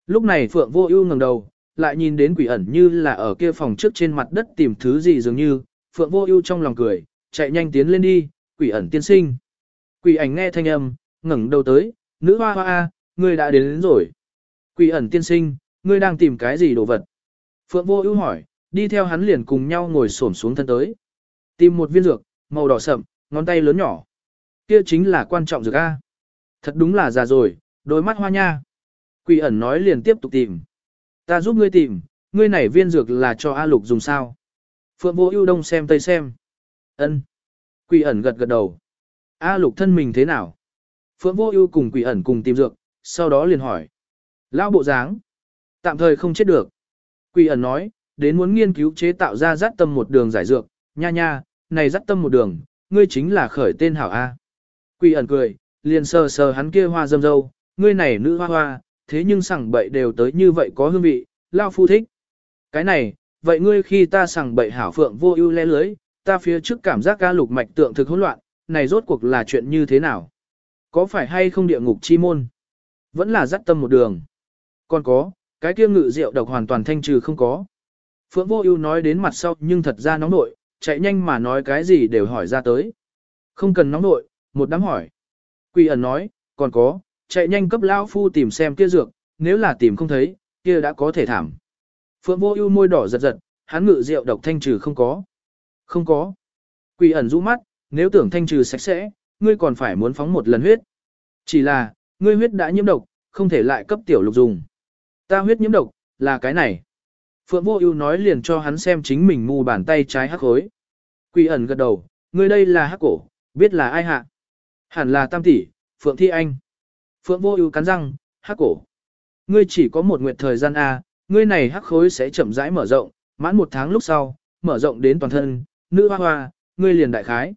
Lúc này Phượng Vô Ưu ngẩng đầu, lại nhìn đến quỷ ẩn như là ở kia phòng trước trên mặt đất tìm thứ gì dường như, Phượng Vô Ưu trong lòng cười, chạy nhanh tiến lên đi, quỷ ẩn tiên sinh. Quỷ ảnh nghe thanh âm, ngẩng đầu tới, nữ hoa hoa, ngươi đã đến, đến rồi. Quỷ ẩn tiên sinh, ngươi đang tìm cái gì đồ vật? Phượng vô ưu hỏi, đi theo hắn liền cùng nhau ngồi xổm xuống thân tới. Tìm một viên dược, màu đỏ sậm, ngón tay lớn nhỏ. Kia chính là quan trọng dược A. Thật đúng là già rồi, đôi mắt hoa nha. Quỷ ẩn nói liền tiếp tục tìm. Ta giúp ngươi tìm, ngươi này viên dược là cho A Lục dùng sao? Phượng vô ưu đông xem tây xem. Ân. Quỷ ẩn gật gật đầu. A Lục thân mình thế nào? Phượng vô ưu cùng quỷ ẩn cùng tìm dược, sau đó liền hỏi. Lão bộ dáng. Tạm thời không chết được. Quỷ ẩn nói, đến muốn nghiên cứu chế tạo ra dắt tâm một đường giải dược, nha nha, này dắt tâm một đường, ngươi chính là khởi tên hảo A. Quỷ ẩn cười, liền sờ sờ hắn kia hoa dâm dâu, ngươi này nữ hoa hoa, thế nhưng sẳng bậy đều tới như vậy có hương vị, lao phu thích. Cái này, vậy ngươi khi ta sẳng bậy hảo phượng vô ưu lẽ lưới, ta phía trước cảm giác ca lục mạch tượng thực hỗn loạn, này rốt cuộc là chuyện như thế nào? Có phải hay không địa ngục chi môn? Vẫn là dắt tâm một đường. Còn có, cái kia ngự rượu độc hoàn toàn thanh trừ không có. Phượng Vô Ưu nói đến mặt sau nhưng thật ra nóng nội, chạy nhanh mà nói cái gì đều hỏi ra tới. Không cần nóng nội, một đám hỏi. Quỷ ẩn nói, còn có, chạy nhanh cấp lão phu tìm xem kia dược, nếu là tìm không thấy, kia đã có thể thảm. Phượng Vô Ưu môi đỏ giật giật, hắn ngự rượu độc thanh trừ không có. Không có. Quỷ ẩn rũ mắt, nếu tưởng thanh trừ sạch sẽ, ngươi còn phải muốn phóng một lần huyết. Chỉ là, ngươi huyết đã nhiễm độc, không thể lại cấp tiểu lục dùng. Ta huyết nhiễm độc, là cái này. Phượng Vô Ưu nói liền cho hắn xem chính mình mu bàn tay trái hắc khối. Quỷ ẩn gật đầu, ngươi đây là hắc cổ, biết là ai hạ? Hẳn là Tam tỷ, Phượng Thi Anh. Phượng Vô Ưu cắn răng, hắc cổ. Ngươi chỉ có một nguyệt thời gian a, ngươi này hắc khối sẽ chậm rãi mở rộng, mãn một tháng lúc sau, mở rộng đến toàn thân, nữ hoa hoa, ngươi liền đại khái.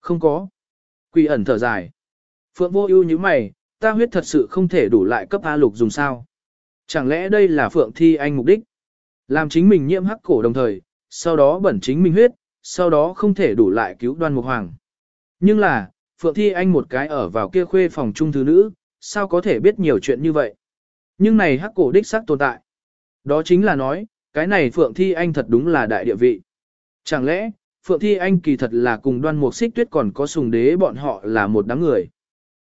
Không có. Quỷ ẩn thở dài. Phượng Vô Ưu nhíu mày, ta huyết thật sự không thể đủ lại cấp A Lục dùng sao? Chẳng lẽ đây là Phượng Thi Anh mục đích? Làm chính mình nhiễm hắc cổ đồng thời, sau đó bẩn chính mình huyết, sau đó không thể đủ lại cứu đoan mục hoàng. Nhưng là, Phượng Thi Anh một cái ở vào kia khuê phòng trung thứ nữ, sao có thể biết nhiều chuyện như vậy? Nhưng này hắc cổ đích xác tồn tại. Đó chính là nói, cái này Phượng Thi Anh thật đúng là đại địa vị. Chẳng lẽ, Phượng Thi Anh kỳ thật là cùng đoan mục xích tuyết còn có sùng đế bọn họ là một đám người.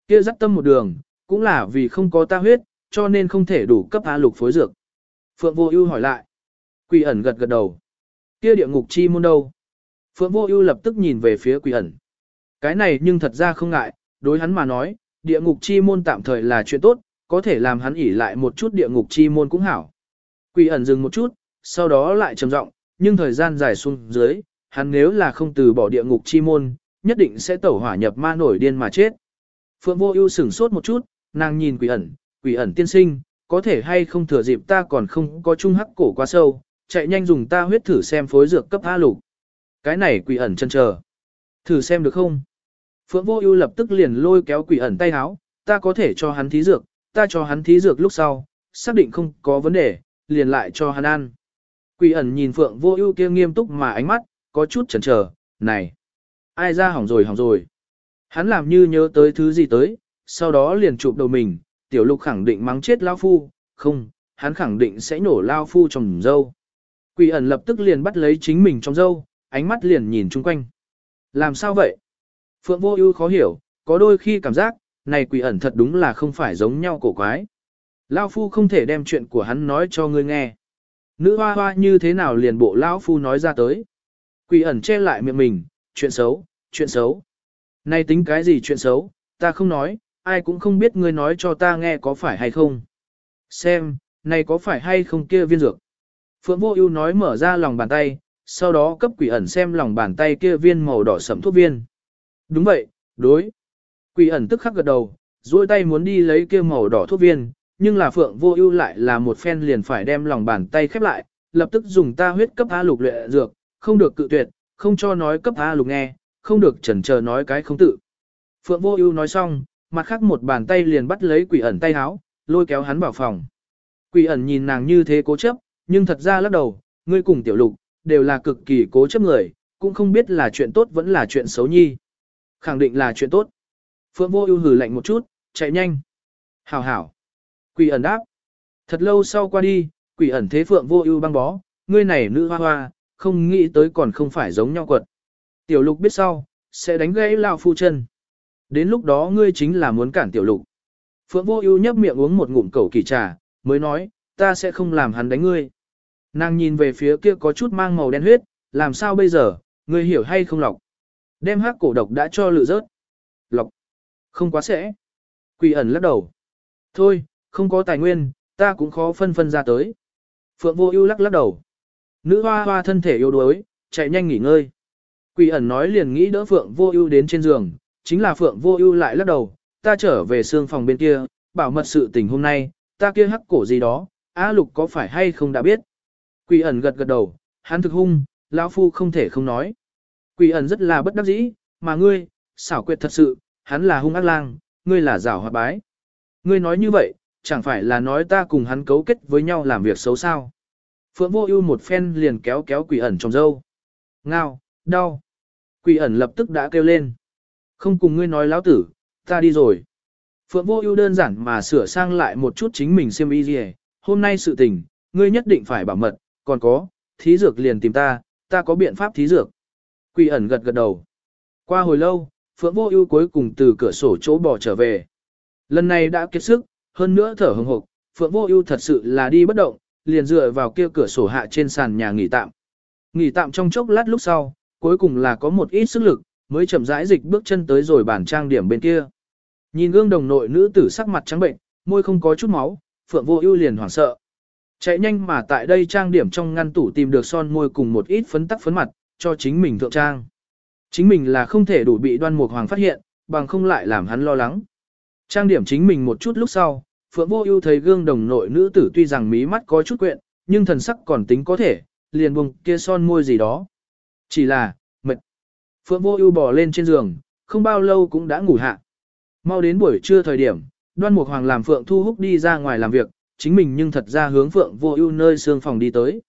Kia dắt tâm một đường, cũng là vì không có ta huyết, cho nên không thể đủ cấp A lục phối dược. Phượng Vô Ưu hỏi lại. Quỷ ẩn gật gật đầu. Kia địa ngục chi môn đâu? Phượng Vô Ưu lập tức nhìn về phía Quỷ ẩn. Cái này nhưng thật ra không ngại, đối hắn mà nói, địa ngục chi môn tạm thời là chuyện tốt, có thể làm hắn ỉ lại một chút địa ngục chi môn cũng hảo. Quỷ ẩn dừng một chút, sau đó lại trầm giọng, nhưng thời gian dài xuống dưới, hắn nếu là không từ bỏ địa ngục chi môn, nhất định sẽ tẩu hỏa nhập ma nổi điên mà chết. Phượng Vô Ưu sửng sốt một chút, nàng nhìn Quỷ ẩn, Quỷ ẩn tiên sinh, có thể hay không thừa dịp ta còn không có trung hắc cổ quá sâu, chạy nhanh dùng ta huyết thử xem phối dược cấp A lục. Cái này Quỷ ẩn chân chờ. Thử xem được không? Phượng Vô Ưu lập tức liền lôi kéo Quỷ ẩn tay áo, ta có thể cho hắn thí dược, ta cho hắn thí dược lúc sau, xác định không có vấn đề, liền lại cho hắn ăn. Quỷ ẩn nhìn Phượng Vô Ưu kia nghiêm túc mà ánh mắt, có chút chần chờ, này, ai ra hỏng rồi hỏng rồi. Hắn làm như nhớ tới thứ gì tới, sau đó liền chụp đầu mình, tiểu lục khẳng định mắng chết lão phu, không, hắn khẳng định sẽ nổ lão phu trong dâu. Quỷ ẩn lập tức liền bắt lấy chính mình trong dâu, ánh mắt liền nhìn chung quanh. Làm sao vậy? Phượng vô ưu khó hiểu, có đôi khi cảm giác, này quỷ ẩn thật đúng là không phải giống nhau cổ quái. Lão phu không thể đem chuyện của hắn nói cho ngươi nghe. Nữ hoa hoa như thế nào liền bộ lão phu nói ra tới. Quỷ ẩn che lại miệng mình, chuyện xấu, chuyện xấu. Này tính cái gì chuyện xấu, ta không nói, ai cũng không biết ngươi nói cho ta nghe có phải hay không. Xem, này có phải hay không kia viên dược. Phượng Vô Ưu nói mở ra lòng bàn tay, sau đó cấp quỷ ẩn xem lòng bàn tay kia viên màu đỏ sẫm thuốc viên. Đúng vậy, đối. Quỷ ẩn tức khắc gật đầu, duỗi tay muốn đi lấy kia màu đỏ thuốc viên, nhưng là Phượng Vô Ưu lại là một phen liền phải đem lòng bàn tay khép lại, lập tức dùng ta huyết cấp A lục luyện dược, không được cự tuyệt, không cho nói cấp A lục nghe, không được chần chờ nói cái không tự. Phượng Vô Ưu nói xong, mặt khác một bàn tay liền bắt lấy Quỷ ẩn tay áo, lôi kéo hắn vào phòng. Quỷ ẩn nhìn nàng như thế cố chấp, nhưng thật ra lắc đầu, ngươi cùng tiểu lục đều là cực kỳ cố chấp người, cũng không biết là chuyện tốt vẫn là chuyện xấu nhi. Khẳng định là chuyện tốt. Phượng Vô Ưu hừ lạnh một chút, chạy nhanh. Hảo hảo. Quỷ ẩn đáp. Thật lâu sau qua đi, quỷ ẩn thế Phượng Vô Ưu băng bó, ngươi này nữ hoa hoa, không nghĩ tới còn không phải giống nhau quật. Tiểu lục biết sau, sẽ đánh gãy lão phu chân. Đến lúc đó ngươi chính là muốn cản tiểu lục. Phượng Vô Ưu nhấp miệng uống một ngụm cẩu kỳ trà, mới nói, ta sẽ không làm hắn đánh ngươi. Nàng nhìn về phía kia có chút mang màu đen huyết, làm sao bây giờ, ngươi hiểu hay không lọc. Đem hắc cổ độc đã cho lự rớt. Lọc. Không quá sẽ. Quỷ ẩn lắc đầu. Thôi, không có tài nguyên, ta cũng khó phân phân ra tới. Phượng vô ưu lắc lắc đầu. Nữ hoa hoa thân thể yếu đuối, chạy nhanh nghỉ ngơi. Quỷ ẩn nói liền nghĩ đỡ Phượng vô ưu đến trên giường, chính là Phượng vô ưu lại lắc đầu, ta trở về xương phòng bên kia, bảo mật sự tình hôm nay, ta kia hắc cổ gì đó, A lục có phải hay không đã biết. Quỷ ẩn gật gật đầu, hắn thực hung, lão phu không thể không nói. Quỷ ẩn rất là bất đắc dĩ, mà ngươi, xảo quyệt thật sự, hắn là hung ác lang, ngươi là giảo hoạt bái. Ngươi nói như vậy, chẳng phải là nói ta cùng hắn cấu kết với nhau làm việc xấu sao. Phượng vô ưu một phen liền kéo kéo quỷ ẩn trong dâu. Ngao, đau. Quỷ ẩn lập tức đã kêu lên. Không cùng ngươi nói lão tử, ta đi rồi. Phượng vô ưu đơn giản mà sửa sang lại một chút chính mình xem y gì hôm nay sự tình, ngươi nhất định phải bảo mật, còn có, thí dược liền tìm ta, ta có biện pháp thí dược. Quỷ ẩn gật gật đầu. Qua hồi lâu, Phượng Vô Ưu cuối cùng từ cửa sổ chỗ bỏ trở về. Lần này đã kiệt sức, hơn nữa thở hừng hực, Phượng Vô Ưu thật sự là đi bất động, liền dựa vào kia cửa sổ hạ trên sàn nhà nghỉ tạm. Nghỉ tạm trong chốc lát lúc sau, cuối cùng là có một ít sức lực, mới chậm rãi dịch bước chân tới rồi bàn trang điểm bên kia. Nhìn gương đồng nội nữ tử sắc mặt trắng bệnh, môi không có chút máu, Phượng Vô Ưu liền hoảng sợ. Chạy nhanh mà tại đây trang điểm trong ngăn tủ tìm được son môi cùng một ít phấn tắc phấn mặt, cho chính mình thượng trang. Chính mình là không thể đủ bị đoan mục hoàng phát hiện, bằng không lại làm hắn lo lắng. Trang điểm chính mình một chút lúc sau, Phượng Vô Ưu thấy gương đồng nội nữ tử tuy rằng mí mắt có chút quyện, nhưng thần sắc còn tính có thể, liền buông kia son môi gì đó. Chỉ là, mệt. Phượng Vô Ưu bò lên trên giường, không bao lâu cũng đã ngủ hạ. Mau đến buổi trưa thời điểm, Đoan Mục Hoàng làm Phượng Thu Húc đi ra ngoài làm việc, chính mình nhưng thật ra hướng Phượng Vô Ưu nơi xương phòng đi tới.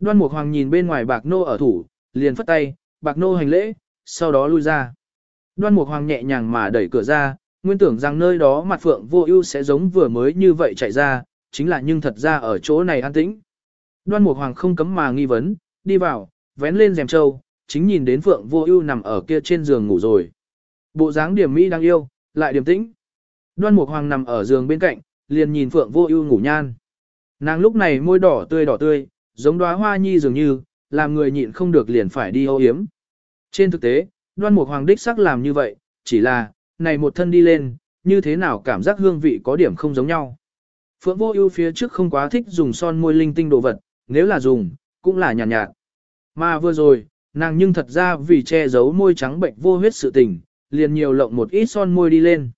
Đoan Mục Hoàng nhìn bên ngoài Bạc Nô ở thủ, liền phất tay, Bạc Nô hành lễ, sau đó lui ra. Đoan Mục Hoàng nhẹ nhàng mà đẩy cửa ra, nguyên tưởng rằng nơi đó mặt Phượng Vô Ưu sẽ giống vừa mới như vậy chạy ra, chính là nhưng thật ra ở chỗ này an tĩnh. Đoan Mục Hoàng không cấm mà nghi vấn, đi vào, vén lên rèm trâu, chính nhìn đến Phượng Vô Ưu nằm ở kia trên giường ngủ rồi. Bộ dáng điểm mỹ đang yêu, lại điềm tĩnh. Đoan Mục Hoàng nằm ở giường bên cạnh, liền nhìn Phượng Vô Ưu ngủ nhan. Nàng lúc này môi đỏ tươi đỏ tươi, giống đóa hoa nhi dường như, làm người nhịn không được liền phải đi ô hiếm. Trên thực tế, đoan mục hoàng đích sắc làm như vậy, chỉ là, này một thân đi lên, như thế nào cảm giác hương vị có điểm không giống nhau. Phượng vô ưu phía trước không quá thích dùng son môi linh tinh đồ vật, nếu là dùng, cũng là nhàn nhạt, nhạt. Mà vừa rồi, nàng nhưng thật ra vì che giấu môi trắng bệnh vô huyết sự tình, liền nhiều lộng một ít son môi đi lên.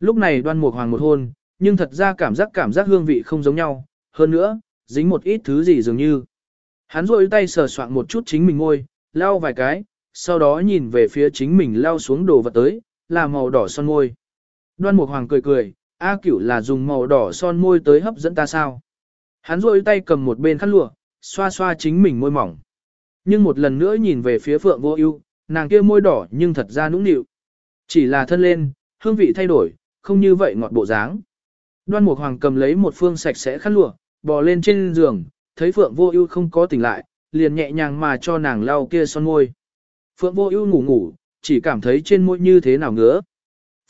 Lúc này đoan mục hoàng một hôn, nhưng thật ra cảm giác cảm giác hương vị không giống nhau, hơn nữa, dính một ít thứ gì dường như. Hắn rôi tay sờ soạn một chút chính mình môi, lau vài cái, sau đó nhìn về phía chính mình lau xuống đồ vật tới, là màu đỏ son môi. Đoan Mục Hoàng cười cười, A Cửu là dùng màu đỏ son môi tới hấp dẫn ta sao? Hắn rôi tay cầm một bên khăn lụa, xoa xoa chính mình môi mỏng. Nhưng một lần nữa nhìn về phía Phượng Vô Ưu, nàng kia môi đỏ nhưng thật ra nũng nịu. Chỉ là thân lên, hương vị thay đổi, không như vậy ngọt bộ dáng. Đoan Mục Hoàng cầm lấy một phương sạch sẽ khăn lụa, bò lên trên giường, thấy Phượng Vô Ưu không có tỉnh lại, liền nhẹ nhàng mà cho nàng lau kia son môi. Phượng Vô Ưu ngủ ngủ, chỉ cảm thấy trên môi như thế nào ngứa.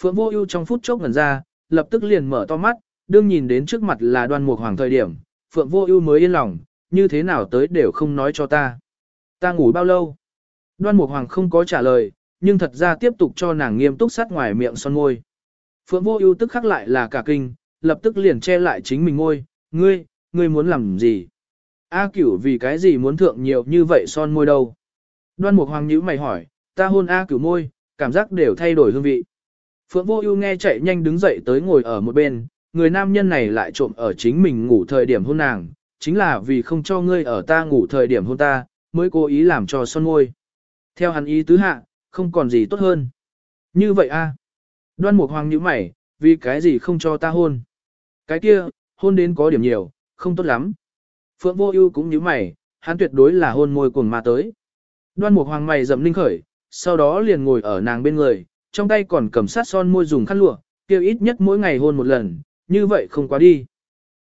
Phượng Vô Ưu trong phút chốc ngẩn ra, lập tức liền mở to mắt, đương nhìn đến trước mặt là Đoan Mục Hoàng thời điểm, Phượng Vô Ưu mới yên lòng, như thế nào tới đều không nói cho ta. Ta ngủ bao lâu? Đoan Mục Hoàng không có trả lời, nhưng thật ra tiếp tục cho nàng nghiêm túc sát ngoài miệng son môi. Phượng Vô Ưu tức khắc lại là cả kinh, lập tức liền che lại chính mình môi, "Ngươi, ngươi muốn làm gì?" A Cửu vì cái gì muốn thượng nhiều như vậy son môi đâu? Đoan Mục Hoàng nhữ mày hỏi, "Ta hôn A Cửu môi, cảm giác đều thay đổi hương vị." Phượng Vô Ưu nghe chạy nhanh đứng dậy tới ngồi ở một bên, người nam nhân này lại trộm ở chính mình ngủ thời điểm hôn nàng, chính là vì không cho ngươi ở ta ngủ thời điểm hôn ta, mới cố ý làm cho son môi. Theo hắn ý tứ hạ, không còn gì tốt hơn. Như vậy a? Đoan Mục Hoàng nhíu mày, vì cái gì không cho ta hôn? Cái kia, hôn đến có điểm nhiều, không tốt lắm. Phượng Vô Ưu cũng nhíu mày, hắn tuyệt đối là hôn môi cuồng ma tới. Đoan Mục Hoàng mày rậm linh khởi, sau đó liền ngồi ở nàng bên người, trong tay còn cầm sát son môi dùng khăn lụa, kêu ít nhất mỗi ngày hôn một lần, như vậy không quá đi.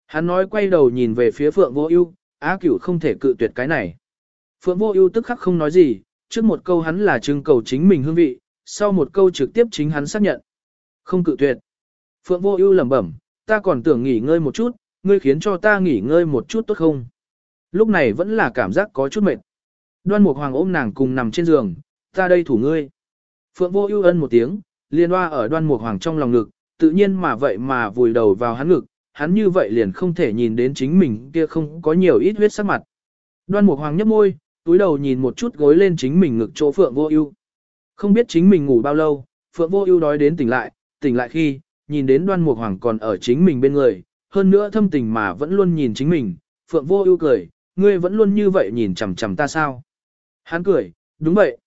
Hắn nói quay đầu nhìn về phía Phượng Vô Ưu, Á Cửu không thể cự tuyệt cái này. Phượng Vô Ưu tức khắc không nói gì, trước một câu hắn là trưng cầu chính mình hương vị, sau một câu trực tiếp chính hắn xác nhận. Không cự tuyệt. Phượng Vô Ưu lẩm bẩm, ta còn tưởng nghỉ ngơi một chút, ngươi khiến cho ta nghỉ ngơi một chút tốt không? Lúc này vẫn là cảm giác có chút mệt. Đoan Mục Hoàng ôm nàng cùng nằm trên giường, ta đây thủ ngươi. Phượng vô ưu ân một tiếng, liên hoa ở đoan mục hoàng trong lòng ngực, tự nhiên mà vậy mà vùi đầu vào hắn ngực, hắn như vậy liền không thể nhìn đến chính mình kia không có nhiều ít huyết sắc mặt. Đoan mục hoàng nhếch môi, túi đầu nhìn một chút gối lên chính mình ngực chỗ Phượng vô ưu. Không biết chính mình ngủ bao lâu, Phượng vô ưu đói đến tỉnh lại, tỉnh lại khi, nhìn đến đoan mục hoàng còn ở chính mình bên người, hơn nữa thâm tình mà vẫn luôn nhìn chính mình, Phượng vô ưu cười, ngươi vẫn luôn như vậy nhìn chằm chằm ta sao? Hắn cười, đúng vậy.